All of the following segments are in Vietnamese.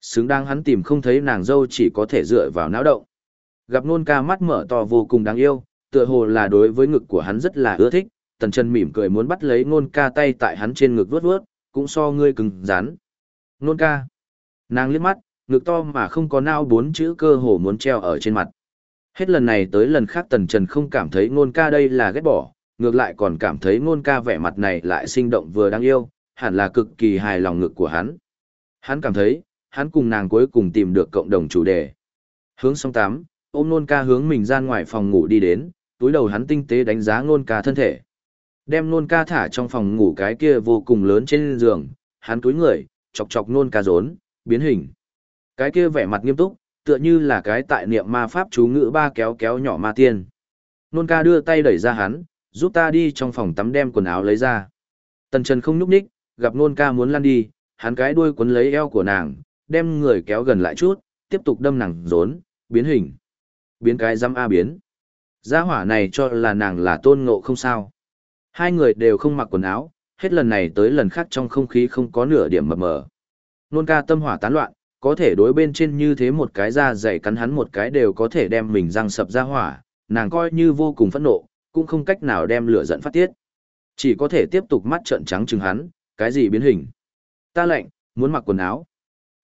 Xứng đáng hắn tìm không thấy nàng dâu chỉ có thể dựa vào não động. Gặp nôn ca mắt mở to vô cùng đáng yêu, tựa hồ là đối với ngực của hắn rất là ưa thích, tần chân mỉm cười muốn bắt lấy nôn ca tay tại hắn trên ngực vuốt vuốt cũng so ngươi cứng rắn. Nôn ca. Nàng liếc mắt, ngực to mà không có nao bốn chữ cơ hồ muốn treo ở trên mặt. Hết lần này tới lần khác tần trần không cảm thấy nôn ca đây là ghét bỏ, ngược lại còn cảm thấy nôn ca vẻ mặt này lại sinh động vừa đáng yêu, hẳn là cực kỳ hài lòng ngực của hắn. Hắn cảm thấy, hắn cùng nàng cuối cùng tìm được cộng đồng chủ đề. Hướng song tám, ôm nôn ca hướng mình ra ngoài phòng ngủ đi đến, túi đầu hắn tinh tế đánh giá nôn ca thân thể. Đem nôn ca thả trong phòng ngủ cái kia vô cùng lớn trên giường, hắn túi người, chọc chọc nôn ca rốn, biến hình. Cái kia vẻ mặt nghiêm túc, tựa như là cái tại niệm ma pháp chú ngữ ba kéo kéo nhỏ ma tiên. Nôn ca đưa tay đẩy ra hắn, giúp ta đi trong phòng tắm đem quần áo lấy ra. Tần Trần không nhúc nhích, gặp nôn ca muốn lăn đi, hắn cái đuôi quấn lấy eo của nàng, đem người kéo gần lại chút, tiếp tục đâm nàng rốn, biến hình. Biến cái dăm A biến. Gia hỏa này cho là nàng là tôn ngộ không sao. Hai người đều không mặc quần áo, hết lần này tới lần khác trong không khí không có nửa điểm mập mờ. Nôn ca tâm hỏa tán loạn, có thể đối bên trên như thế một cái da dày cắn hắn một cái đều có thể đem mình răng sập ra hỏa, nàng coi như vô cùng phẫn nộ, cũng không cách nào đem lửa giận phát tiết. Chỉ có thể tiếp tục mắt trợn trắng chừng hắn, cái gì biến hình. Ta lạnh, muốn mặc quần áo.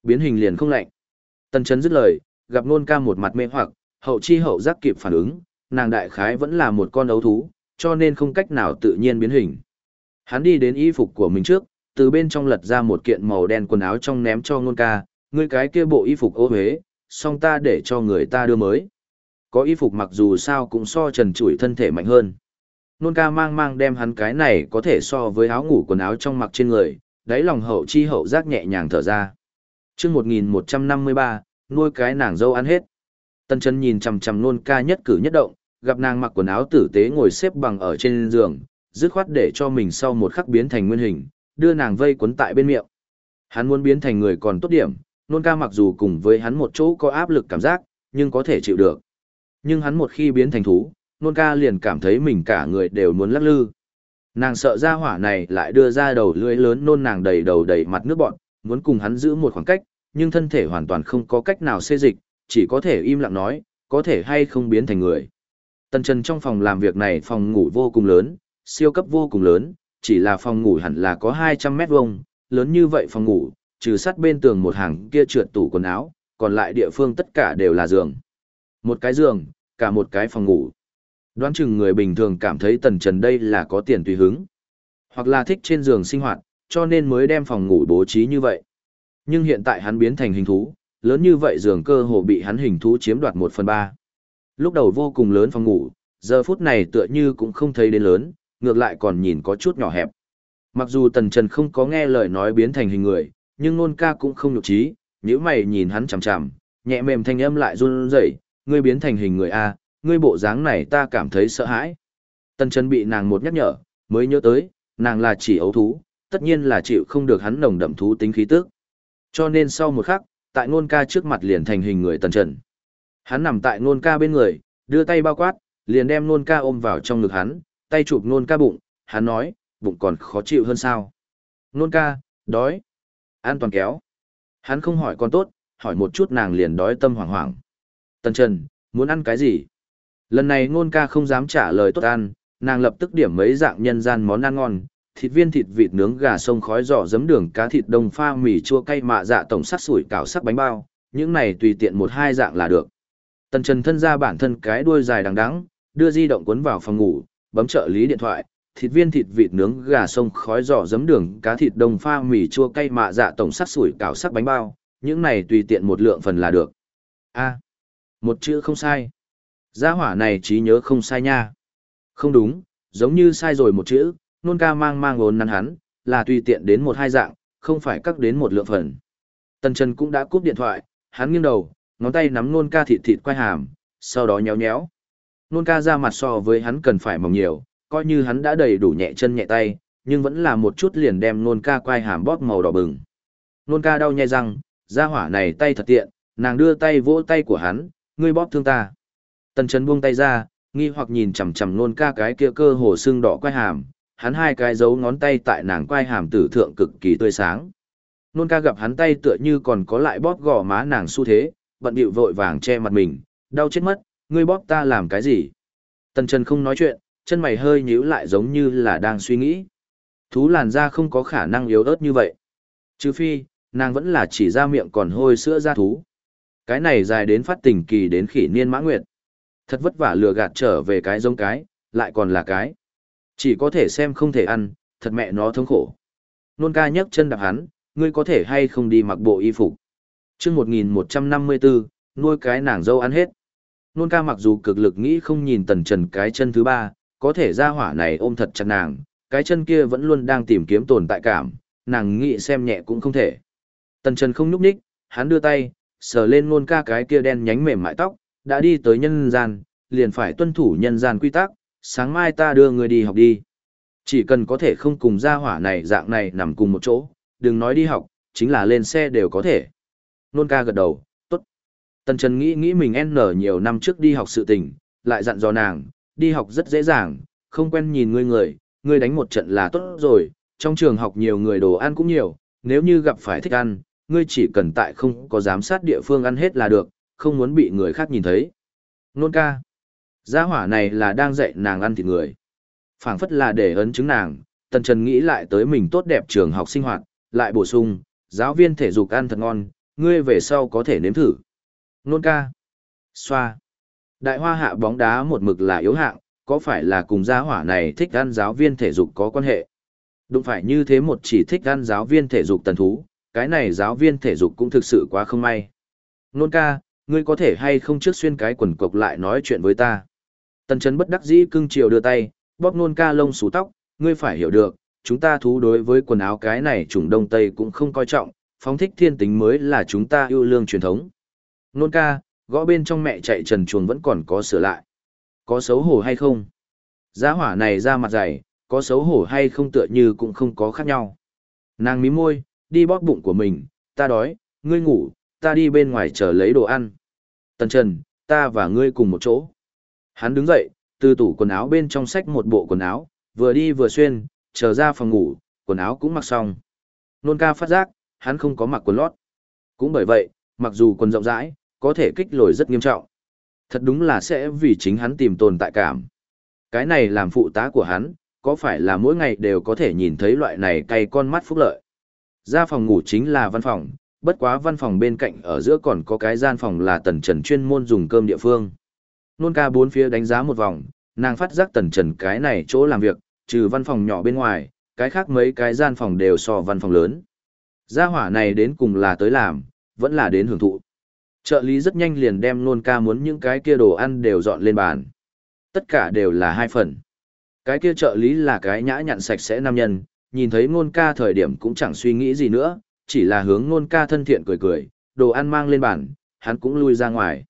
Biến hình liền không lạnh. Tần chấn dứt lời, gặp nôn ca một mặt mê hoặc, hậu chi hậu giác kịp phản ứng, nàng đại khái vẫn là một con ấu thú, cho nên không cách nào tự nhiên biến hình. Hắn đi đến y phục của mình trước, từ bên trong lật ra một kiện màu đen quần áo trong ném cho nôn ca, ngươi cái kia bộ y phục ô huế, song ta để cho người ta đưa mới. Có y phục mặc dù sao cũng so trần trụi thân thể mạnh hơn. Nôn ca mang mang đem hắn cái này có thể so với áo ngủ quần áo trong mặc trên người, đáy lòng hậu chi hậu giác nhẹ nhàng thở ra. Trước 1153, nuôi cái nàng dâu ăn hết. Tần chân nhìn chằm chằm nôn ca nhất cử nhất động, gặp nàng mặc quần áo tử tế ngồi xếp bằng ở trên giường, dứt khoát để cho mình sau một khắc biến thành nguyên hình, đưa nàng vây quấn tại bên miệng. Hắn muốn biến thành người còn tốt điểm, nôn ca mặc dù cùng với hắn một chỗ có áp lực cảm giác, nhưng có thể chịu được. Nhưng hắn một khi biến thành thú, nôn ca liền cảm thấy mình cả người đều muốn lắc lư. Nàng sợ ra hỏa này lại đưa ra đầu lưỡi lớn nôn nàng đầy đầu đầy mặt nước bọn, muốn cùng hắn giữ một khoảng cách, nhưng thân thể hoàn toàn không có cách nào xê dịch, chỉ có thể im lặng nói, có thể hay không biến thành người. Tần Trần trong phòng làm việc này phòng ngủ vô cùng lớn, siêu cấp vô cùng lớn, chỉ là phòng ngủ hẳn là có 200 mét vuông, lớn như vậy phòng ngủ, trừ sát bên tường một hàng kia trượt tủ quần áo, còn lại địa phương tất cả đều là giường. Một cái giường, cả một cái phòng ngủ. Đoán chừng người bình thường cảm thấy Tần Trần đây là có tiền tùy hứng. Hoặc là thích trên giường sinh hoạt, cho nên mới đem phòng ngủ bố trí như vậy. Nhưng hiện tại hắn biến thành hình thú, lớn như vậy giường cơ hồ bị hắn hình thú chiếm đoạt một phần ba. Lúc đầu vô cùng lớn phòng ngủ, giờ phút này tựa như cũng không thấy đến lớn, ngược lại còn nhìn có chút nhỏ hẹp. Mặc dù Tần Trần không có nghe lời nói biến thành hình người, nhưng nôn ca cũng không nhục trí, nếu mày nhìn hắn chằm chằm, nhẹ mềm thanh âm lại run rẩy, ngươi biến thành hình người A, ngươi bộ dáng này ta cảm thấy sợ hãi. Tần Trần bị nàng một nhắc nhở, mới nhớ tới, nàng là chỉ ấu thú, tất nhiên là chịu không được hắn nồng đậm thú tính khí tức. Cho nên sau một khắc, tại nôn ca trước mặt liền thành hình người Tần Trần. Hắn nằm tại nôn ca bên người, đưa tay bao quát, liền đem nôn ca ôm vào trong ngực hắn, tay chụp nôn ca bụng, hắn nói, bụng còn khó chịu hơn sao. Nôn ca, đói. An toàn kéo. Hắn không hỏi con tốt, hỏi một chút nàng liền đói tâm hoảng hoảng. Tần Trần, muốn ăn cái gì? Lần này ngôn ca không dám trả lời tốt ăn, nàng lập tức điểm mấy dạng nhân gian món ăn ngon, thịt viên thịt vịt nướng gà sông khói giò giấm đường cá thịt đông pha mì chua cay mạ dạ tổng sắc sủi cảo sắc bánh bao, những này tùy tiện một hai dạng là được. Tần Trần thân ra bản thân cái đuôi dài đằng đẵng, đưa di động cuốn vào phòng ngủ, bấm trợ lý điện thoại, thịt viên thịt vịt nướng gà sông khói giò giấm đường cá thịt đông pha mì chua cay mạ dạ tổng sắc sủi cảo sắc bánh bao, những này tùy tiện một lượng phần là được. A, à, một chữ không sai. Gia hỏa này trí nhớ không sai nha. Không đúng, giống như sai rồi một chữ, nôn ca mang mang ốn nắn hắn, là tùy tiện đến một hai dạng, không phải cắt đến một lượng phần. Tần Trần cũng đã cúp điện thoại, hắn nghiêng đầu, ngón tay nắm nôn ca thịt thịt quay hàm, sau đó nhéo nhéo. Nôn ca ra mặt so với hắn cần phải mỏng nhiều, coi như hắn đã đầy đủ nhẹ chân nhẹ tay, nhưng vẫn là một chút liền đem nôn ca quay hàm bóp màu đỏ bừng. Nôn ca đau nhai răng, ra hỏa này tay thật tiện, nàng đưa tay vỗ tay của hắn, ngươi bóp thương ta. Tần Trần buông tay ra, nghi hoặc nhìn chằm chằm nôn ca cái kia cơ hồ xương đỏ quai hàm, hắn hai cái dấu ngón tay tại nàng quai hàm tử thượng cực kỳ tươi sáng. Nôn ca gặp hắn tay tựa như còn có lại bóp gò má nàng xu thế, bận bịu vội vàng che mặt mình, đau chết mất, ngươi bóp ta làm cái gì? Tần Trần không nói chuyện, chân mày hơi nhíu lại giống như là đang suy nghĩ. Thú làn da không có khả năng yếu ớt như vậy. Trừ phi, nàng vẫn là chỉ ra miệng còn hôi sữa ra thú. Cái này dài đến phát tình kỳ đến khỉ niên mã nguyệt. Thật vất vả lừa gạt trở về cái giống cái, lại còn là cái. Chỉ có thể xem không thể ăn, thật mẹ nó thống khổ. Nôn ca nhấc chân đạp hắn, ngươi có thể hay không đi mặc bộ y phục. chương 1154, nuôi cái nàng dâu ăn hết. Nôn ca mặc dù cực lực nghĩ không nhìn tần trần cái chân thứ ba, có thể ra hỏa này ôm thật chặt nàng, cái chân kia vẫn luôn đang tìm kiếm tồn tại cảm, nàng nghĩ xem nhẹ cũng không thể. Tần trần không nhúc nhích, hắn đưa tay, sờ lên nôn ca cái kia đen nhánh mềm mại tóc, đã đi tới nhân gian, liền phải tuân thủ nhân gian quy tắc, sáng mai ta đưa người đi học đi. Chỉ cần có thể không cùng gia hỏa này dạng này nằm cùng một chỗ, đừng nói đi học, chính là lên xe đều có thể. Nôn ca gật đầu, tốt. Tần Trần nghĩ nghĩ mình N nhiều năm trước đi học sự tình, lại dặn dò nàng, đi học rất dễ dàng, không quen nhìn ngươi người, ngươi đánh một trận là tốt rồi, trong trường học nhiều người đồ ăn cũng nhiều, nếu như gặp phải thích ăn, ngươi chỉ cần tại không có giám sát địa phương ăn hết là được, không muốn bị người khác nhìn thấy. Nôn ca. Gia hỏa này là đang dạy nàng ăn thịt người. phảng phất là để ấn chứng nàng, Tần Trần nghĩ lại tới mình tốt đẹp trường học sinh hoạt, lại bổ sung, giáo viên thể dục ăn thật ngon, ngươi về sau có thể nếm thử. Nôn ca. Xoa. Đại hoa hạ bóng đá một mực là yếu hạng, có phải là cùng gia hỏa này thích ăn giáo viên thể dục có quan hệ? Đúng phải như thế một chỉ thích ăn giáo viên thể dục tần thú, cái này giáo viên thể dục cũng thực sự quá không may. Nôn ca, ngươi có thể hay không trước xuyên cái quần cộc lại nói chuyện với ta. Tần Trấn bất đắc dĩ cưng chiều đưa tay, bóp nôn ca lông xù tóc, ngươi phải hiểu được, chúng ta thú đối với quần áo cái này chủng đông tây cũng không coi trọng, phóng thích thiên tính mới là chúng ta yêu lương truyền thống. Nôn ca, gõ bên trong mẹ chạy trần chuồng vẫn còn có sửa lại. Có xấu hổ hay không? Giá hỏa này ra mặt dày, có xấu hổ hay không tựa như cũng không có khác nhau. Nàng mím môi, đi bóp bụng của mình, ta đói, ngươi ngủ, ta đi bên ngoài chờ lấy đồ ăn. Tần Trần, ta và ngươi cùng một chỗ. Hắn đứng dậy, từ tủ quần áo bên trong sách một bộ quần áo, vừa đi vừa xuyên, chờ ra phòng ngủ, quần áo cũng mặc xong. Nôn ca phát giác, hắn không có mặc quần lót. Cũng bởi vậy, mặc dù quần rộng rãi, có thể kích lồi rất nghiêm trọng. Thật đúng là sẽ vì chính hắn tìm tồn tại cảm. Cái này làm phụ tá của hắn, có phải là mỗi ngày đều có thể nhìn thấy loại này cay con mắt phúc lợi. Ra phòng ngủ chính là văn phòng, bất quá văn phòng bên cạnh ở giữa còn có cái gian phòng là tần trần chuyên môn dùng cơm địa phương. Nôn ca bốn phía đánh giá một vòng, nàng phát giác tần trần cái này chỗ làm việc, trừ văn phòng nhỏ bên ngoài, cái khác mấy cái gian phòng đều so văn phòng lớn. Gia hỏa này đến cùng là tới làm, vẫn là đến hưởng thụ. Trợ lý rất nhanh liền đem nôn ca muốn những cái kia đồ ăn đều dọn lên bàn. Tất cả đều là hai phần. Cái kia trợ lý là cái nhã nhặn sạch sẽ nam nhân, nhìn thấy nôn ca thời điểm cũng chẳng suy nghĩ gì nữa, chỉ là hướng nôn ca thân thiện cười cười, đồ ăn mang lên bàn, hắn cũng lui ra ngoài.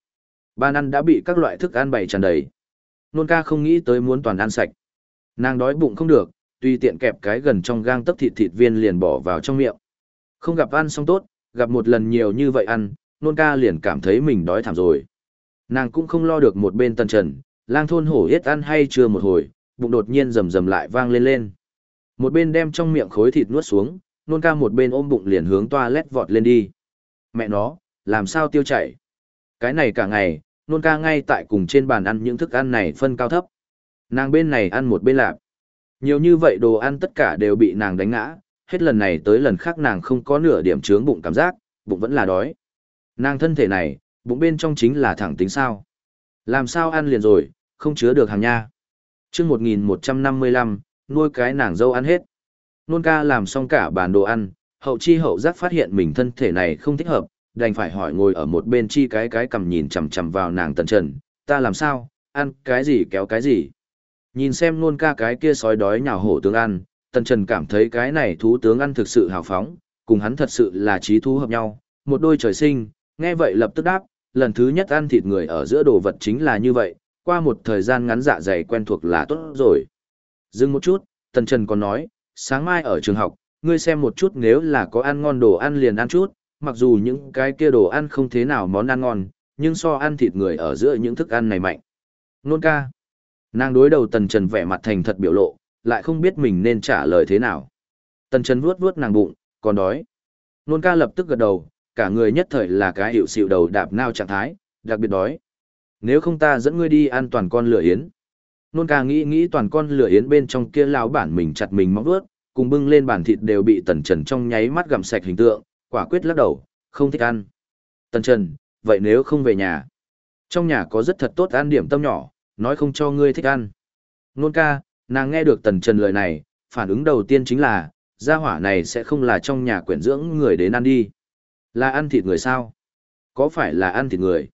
Ban ăn đã bị các loại thức ăn bày tràn đầy. Nôn ca không nghĩ tới muốn toàn ăn sạch. Nàng đói bụng không được, tùy tiện kẹp cái gần trong gang tấc thịt thịt viên liền bỏ vào trong miệng. Không gặp ăn xong tốt, gặp một lần nhiều như vậy ăn, nôn ca liền cảm thấy mình đói thảm rồi. Nàng cũng không lo được một bên tần trần, lang thôn hổ yết ăn hay chưa một hồi, bụng đột nhiên rầm rầm lại vang lên lên. Một bên đem trong miệng khối thịt nuốt xuống, nôn ca một bên ôm bụng liền hướng toa lét vọt lên đi. Mẹ nó, làm sao tiêu chảy? Cái này cả ngày, nôn ca ngay tại cùng trên bàn ăn những thức ăn này phân cao thấp. Nàng bên này ăn một bên lạp. Nhiều như vậy đồ ăn tất cả đều bị nàng đánh ngã, hết lần này tới lần khác nàng không có nửa điểm trướng bụng cảm giác, bụng vẫn là đói. Nàng thân thể này, bụng bên trong chính là thẳng tính sao. Làm sao ăn liền rồi, không chứa được hàng nha. chương 1155, nuôi cái nàng dâu ăn hết. Nôn ca làm xong cả bàn đồ ăn, hậu chi hậu giác phát hiện mình thân thể này không thích hợp, đành phải hỏi ngồi ở một bên chi cái cái cầm nhìn chằm chằm vào nàng tần trần, ta làm sao, ăn cái gì kéo cái gì. Nhìn xem nôn ca cái kia sói đói nhào hổ tướng ăn, tần trần cảm thấy cái này thú tướng ăn thực sự hào phóng, cùng hắn thật sự là trí thú hợp nhau, một đôi trời sinh, nghe vậy lập tức đáp, lần thứ nhất ăn thịt người ở giữa đồ vật chính là như vậy, qua một thời gian ngắn dạ dày quen thuộc là tốt rồi. Dừng một chút, tần trần còn nói, sáng mai ở trường học, ngươi xem một chút nếu là có ăn ngon đồ ăn liền ăn chút, mặc dù những cái kia đồ ăn không thế nào món ăn ngon, nhưng so ăn thịt người ở giữa những thức ăn này mạnh. Nôn ca. Nàng đối đầu tần trần vẻ mặt thành thật biểu lộ, lại không biết mình nên trả lời thế nào. Tần trần vuốt vuốt nàng bụng, còn đói. Nôn ca lập tức gật đầu, cả người nhất thời là cái hiệu xịu đầu đạp nao trạng thái, đặc biệt đói. Nếu không ta dẫn ngươi đi ăn toàn con lửa yến. Nôn ca nghĩ nghĩ toàn con lửa yến bên trong kia lão bản mình chặt mình móc vuốt, cùng bưng lên bàn thịt đều bị tần trần trong nháy mắt gặm sạch hình tượng, quả quyết lắc đầu, không thích ăn. Tần trần, vậy nếu không về nhà? Trong nhà có rất thật tốt ăn điểm tâm nhỏ, nói không cho ngươi thích ăn. Nôn ca, nàng nghe được tần trần lời này, phản ứng đầu tiên chính là, gia hỏa này sẽ không là trong nhà quyển dưỡng người đến ăn đi. Là ăn thịt người sao? Có phải là ăn thịt người?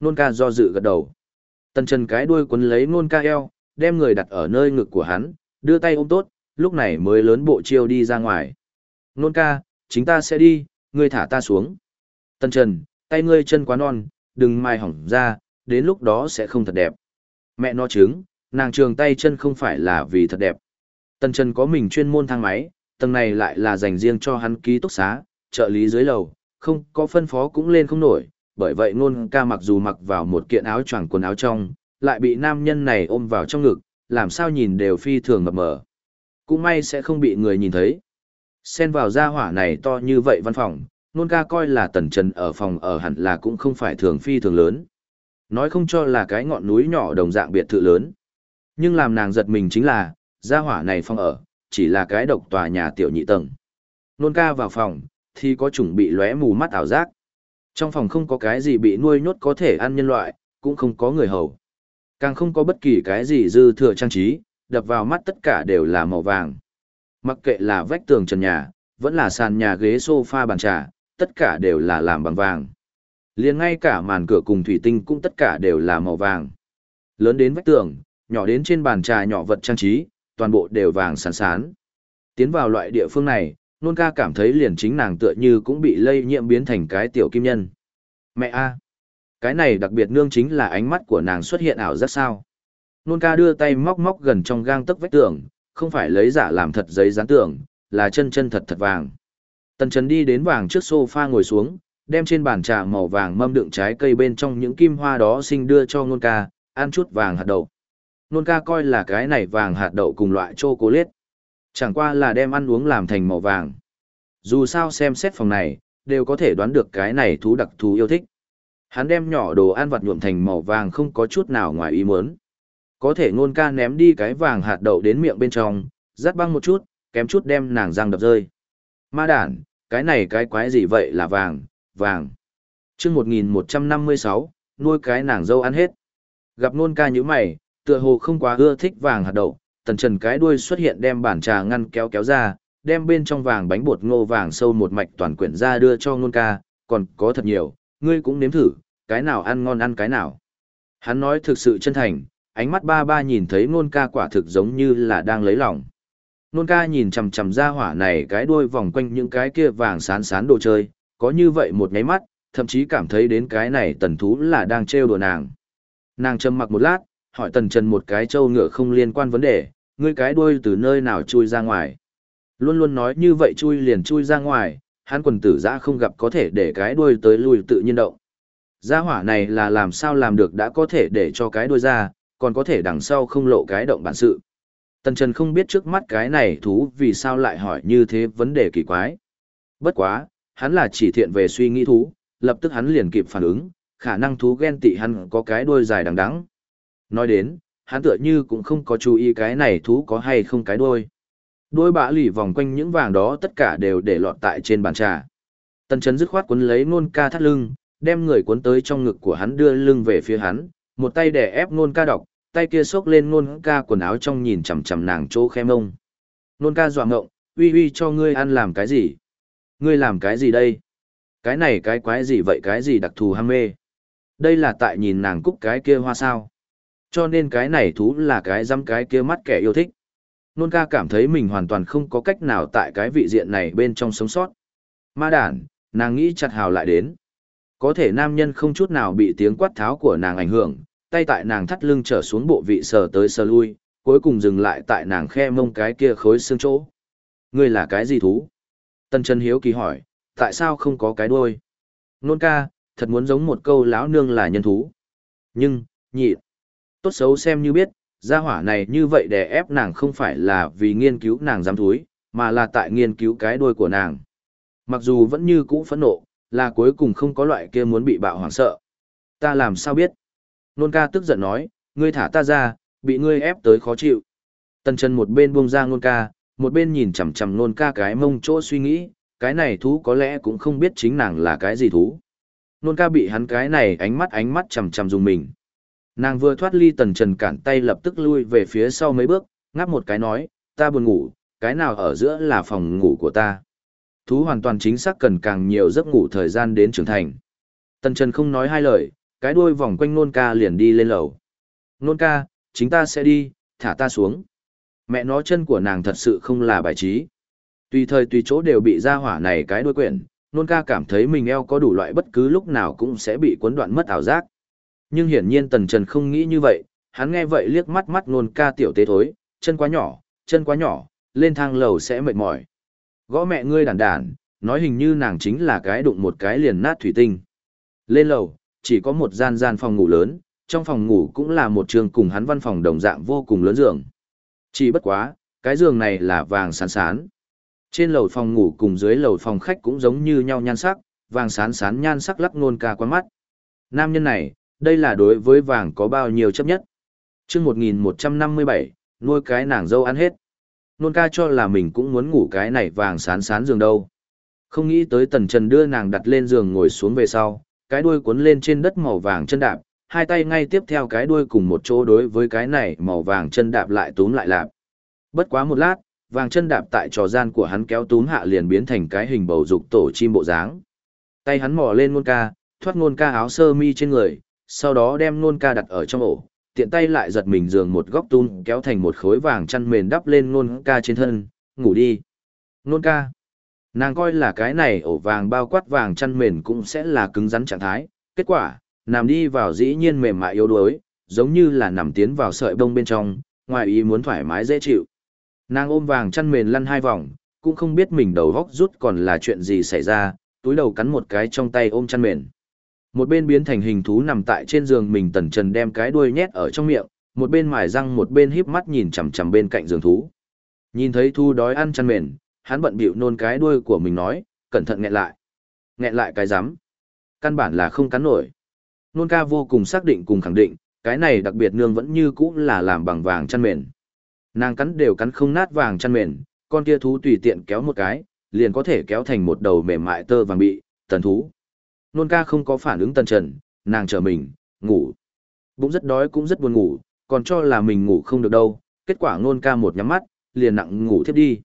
Nôn ca do dự gật đầu. Tần Trần cái đuôi quấn lấy nôn ca eo, đem người đặt ở nơi ngực của hắn, đưa tay ôm tốt, lúc này mới lớn bộ chiêu đi ra ngoài. Nôn ca, chính ta sẽ đi, ngươi thả ta xuống. Tần Trần, tay ngươi chân quá non, đừng mai hỏng ra, đến lúc đó sẽ không thật đẹp. Mẹ nó trứng, nàng trường tay chân không phải là vì thật đẹp. Tần Trần có mình chuyên môn thang máy, tầng này lại là dành riêng cho hắn ký túc xá, trợ lý dưới lầu, không có phân phó cũng lên không nổi, bởi vậy nôn ca mặc dù mặc vào một kiện áo choàng quần áo trong, lại bị nam nhân này ôm vào trong ngực, làm sao nhìn đều phi thường mập mờ. Cũng may sẽ không bị người nhìn thấy. Xen vào gia hỏa này to như vậy văn phòng, nôn ca coi là tần trần ở phòng ở hẳn là cũng không phải thường phi thường lớn. Nói không cho là cái ngọn núi nhỏ đồng dạng biệt thự lớn. Nhưng làm nàng giật mình chính là, gia hỏa này phòng ở, chỉ là cái độc tòa nhà tiểu nhị tầng. Nôn ca vào phòng, thì có chuẩn bị lóe mù mắt ảo giác. Trong phòng không có cái gì bị nuôi nhốt có thể ăn nhân loại, cũng không có người hầu. Càng không có bất kỳ cái gì dư thừa trang trí, đập vào mắt tất cả đều là màu vàng. Mặc kệ là vách tường trần nhà, vẫn là sàn nhà ghế sofa bàn trà, tất cả đều là làm bằng vàng. liền ngay cả màn cửa cùng thủy tinh cũng tất cả đều là màu vàng. Lớn đến vách tường, nhỏ đến trên bàn trà nhỏ vật trang trí, toàn bộ đều vàng sán sán. Tiến vào loại địa phương này, nôn ca cảm thấy liền chính nàng tựa như cũng bị lây nhiễm biến thành cái tiểu kim nhân. Mẹ a, Cái này đặc biệt nương chính là ánh mắt của nàng xuất hiện ảo giác sao. Nôn ca đưa tay móc móc gần trong gang tấc vách tường, không phải lấy giả làm thật giấy dán tưởng là chân chân thật thật vàng. Tần Trần đi đến vàng trước sofa ngồi xuống, đem trên bàn trà màu vàng mâm đựng trái cây bên trong những kim hoa đó sinh đưa cho nôn ca, ăn chút vàng hạt đậu. Nôn ca coi là cái này vàng hạt đậu cùng loại chocolate. Chẳng qua là đem ăn uống làm thành màu vàng. Dù sao xem xét phòng này, đều có thể đoán được cái này thú đặc thú yêu thích. Hắn đem nhỏ đồ ăn vặt nhuộm thành màu vàng không có chút nào ngoài ý muốn. Có thể ngôn ca ném đi cái vàng hạt đậu đến miệng bên trong, rát băng một chút, kém chút đem nàng răng đập rơi. Ma đản, cái này cái quái gì vậy là vàng, vàng. chương 1156, nuôi cái nàng dâu ăn hết. Gặp ngôn ca như mày, tựa hồ không quá ưa thích vàng hạt đậu, tần trần cái đuôi xuất hiện đem bản trà ngăn kéo kéo ra, đem bên trong vàng bánh bột ngô vàng sâu một mạch toàn quyển ra đưa cho ngôn ca, còn có thật nhiều, ngươi cũng nếm thử, cái nào ăn ngon ăn cái nào. Hắn nói thực sự chân thành, ánh mắt ba ba nhìn thấy Nôn ca quả thực giống như là đang lấy lòng. Nôn ca nhìn chằm chằm ra hỏa này cái đuôi vòng quanh những cái kia vàng sán sán đồ chơi, có như vậy một nháy mắt, thậm chí cảm thấy đến cái này tần thú là đang trêu đùa nàng. Nàng trầm mặc một lát, hỏi tần trần một cái trâu ngựa không liên quan vấn đề, ngươi cái đuôi từ nơi nào chui ra ngoài. Luôn luôn nói như vậy chui liền chui ra ngoài, hắn quần tử giã không gặp có thể để cái đuôi tới lùi tự nhiên động. Gia hỏa này là làm sao làm được đã có thể để cho cái đuôi ra, còn có thể đằng sau không lộ cái động bản sự. Tần Trần không biết trước mắt cái này thú vì sao lại hỏi như thế vấn đề kỳ quái. Bất quá, hắn là chỉ thiện về suy nghĩ thú, lập tức hắn liền kịp phản ứng, khả năng thú ghen tị hắn có cái đuôi dài đằng đẵng. Nói đến, hắn tựa như cũng không có chú ý cái này thú có hay không cái đuôi. đuôi bã lì vòng quanh những vàng đó tất cả đều để lọt tại trên bàn trà. Tần trần dứt khoát cuốn lấy nôn ca thắt lưng, đem người cuốn tới trong ngực của hắn đưa lưng về phía hắn, một tay đè ép nôn ca đọc, tay kia xốc lên nôn ca quần áo trong nhìn chằm chằm nàng chỗ khe mông. Nôn ca dọa ngộng, uy uy cho ngươi ăn làm cái gì? Ngươi làm cái gì đây? Cái này cái quái gì vậy cái gì đặc thù ham mê? Đây là tại nhìn nàng cúc cái kia hoa sao? Cho nên cái này thú là cái dăm cái kia mắt kẻ yêu thích. Nôn ca cảm thấy mình hoàn toàn không có cách nào tại cái vị diện này bên trong sống sót. Ma đản, nàng nghĩ chặt hào lại đến. Có thể nam nhân không chút nào bị tiếng quát tháo của nàng ảnh hưởng, tay tại nàng thắt lưng trở xuống bộ vị sờ tới sờ lui, cuối cùng dừng lại tại nàng khe mông cái kia khối xương chỗ. Ngươi là cái gì thú? Tân chân hiếu kỳ hỏi, tại sao không có cái đuôi? Nôn ca, thật muốn giống một câu lão nương là nhân thú. Nhưng, nhị, tốt xấu xem như biết, gia hỏa này như vậy để ép nàng không phải là vì nghiên cứu nàng dám thúi, mà là tại nghiên cứu cái đuôi của nàng. Mặc dù vẫn như cũ phẫn nộ, là cuối cùng không có loại kia muốn bị bạo hoảng sợ. Ta làm sao biết? Nôn ca tức giận nói, ngươi thả ta ra, bị ngươi ép tới khó chịu. Tần Trần một bên buông ra nôn ca, một bên nhìn chằm chằm nôn ca cái mông chỗ suy nghĩ, cái này thú có lẽ cũng không biết chính nàng là cái gì thú. Nôn ca bị hắn cái này ánh mắt ánh mắt chằm chằm dùng mình. Nàng vừa thoát ly tần trần cản tay lập tức lui về phía sau mấy bước, ngáp một cái nói, ta buồn ngủ, cái nào ở giữa là phòng ngủ của ta. Thú hoàn toàn chính xác cần càng nhiều giấc ngủ thời gian đến trưởng thành. Tần trần không nói hai lời, cái đuôi vòng quanh nôn ca liền đi lên lầu. Nôn ca, chính ta sẽ đi, thả ta xuống. Mẹ nó chân của nàng thật sự không là bài trí. Tùy thời tùy chỗ đều bị ra hỏa này cái đuôi quyển, nôn ca cảm thấy mình eo có đủ loại bất cứ lúc nào cũng sẽ bị cuốn đoạn mất ảo giác. Nhưng hiển nhiên tần trần không nghĩ như vậy, hắn nghe vậy liếc mắt mắt nôn ca tiểu tế thối, chân quá nhỏ, chân quá nhỏ, lên thang lầu sẽ mệt mỏi. Gõ mẹ ngươi đàn đàn, nói hình như nàng chính là cái đụng một cái liền nát thủy tinh. Lên lầu, chỉ có một gian gian phòng ngủ lớn, trong phòng ngủ cũng là một trường cùng hắn văn phòng đồng dạng vô cùng lớn giường. Chỉ bất quá, cái giường này là vàng sán sán. Trên lầu phòng ngủ cùng dưới lầu phòng khách cũng giống như nhau nhan sắc, vàng sán sán nhan sắc lắc nôn ca quan mắt. Nam nhân này, đây là đối với vàng có bao nhiêu chấp nhất. chương 1157, nuôi cái nàng dâu ăn hết. Nôn ca cho là mình cũng muốn ngủ cái này vàng sán sán giường đâu. Không nghĩ tới tần trần đưa nàng đặt lên giường ngồi xuống về sau, cái đuôi cuốn lên trên đất màu vàng chân đạp, hai tay ngay tiếp theo cái đuôi cùng một chỗ đối với cái này màu vàng chân đạp lại túm lại lạp. Bất quá một lát, vàng chân đạp tại trò gian của hắn kéo túm hạ liền biến thành cái hình bầu dục tổ chim bộ dáng. Tay hắn mò lên ngôn ca, thoát ngôn ca áo sơ mi trên người, sau đó đem ngôn ca đặt ở trong ổ, tiện tay lại giật mình giường một góc túm kéo thành một khối vàng chăn mền đắp lên ngôn ca trên thân, ngủ đi. Ngôn ca. Nàng coi là cái này ổ vàng bao quát vàng chăn mền cũng sẽ là cứng rắn trạng thái, kết quả, nằm đi vào dĩ nhiên mềm mại yếu đuối, giống như là nằm tiến vào sợi bông bên trong, ngoài ý muốn thoải mái dễ chịu. Nàng ôm vàng chăn mền lăn hai vòng, cũng không biết mình đầu góc rút còn là chuyện gì xảy ra, túi đầu cắn một cái trong tay ôm chăn mền. Một bên biến thành hình thú nằm tại trên giường mình tần trần đem cái đuôi nhét ở trong miệng, một bên mài răng một bên híp mắt nhìn chằm chằm bên cạnh giường thú. Nhìn thấy thu đói ăn chăn mền, hắn bận bịu nôn cái đuôi của mình nói, cẩn thận nghẹn lại. Nghẹn lại cái rắm Căn bản là không cắn nổi. Nôn ca vô cùng xác định cùng khẳng định, cái này đặc biệt nương vẫn như cũ là làm bằng vàng chăn mền. Nàng cắn đều cắn không nát vàng chăn mền, con kia thú tùy tiện kéo một cái, liền có thể kéo thành một đầu mềm mại tơ vàng bị, tần thú. Nôn ca không có phản ứng tần trần, nàng chờ mình, ngủ. Bụng rất đói cũng rất buồn ngủ, còn cho là mình ngủ không được đâu, kết quả nôn ca một nhắm mắt, liền nặng ngủ thiếp đi.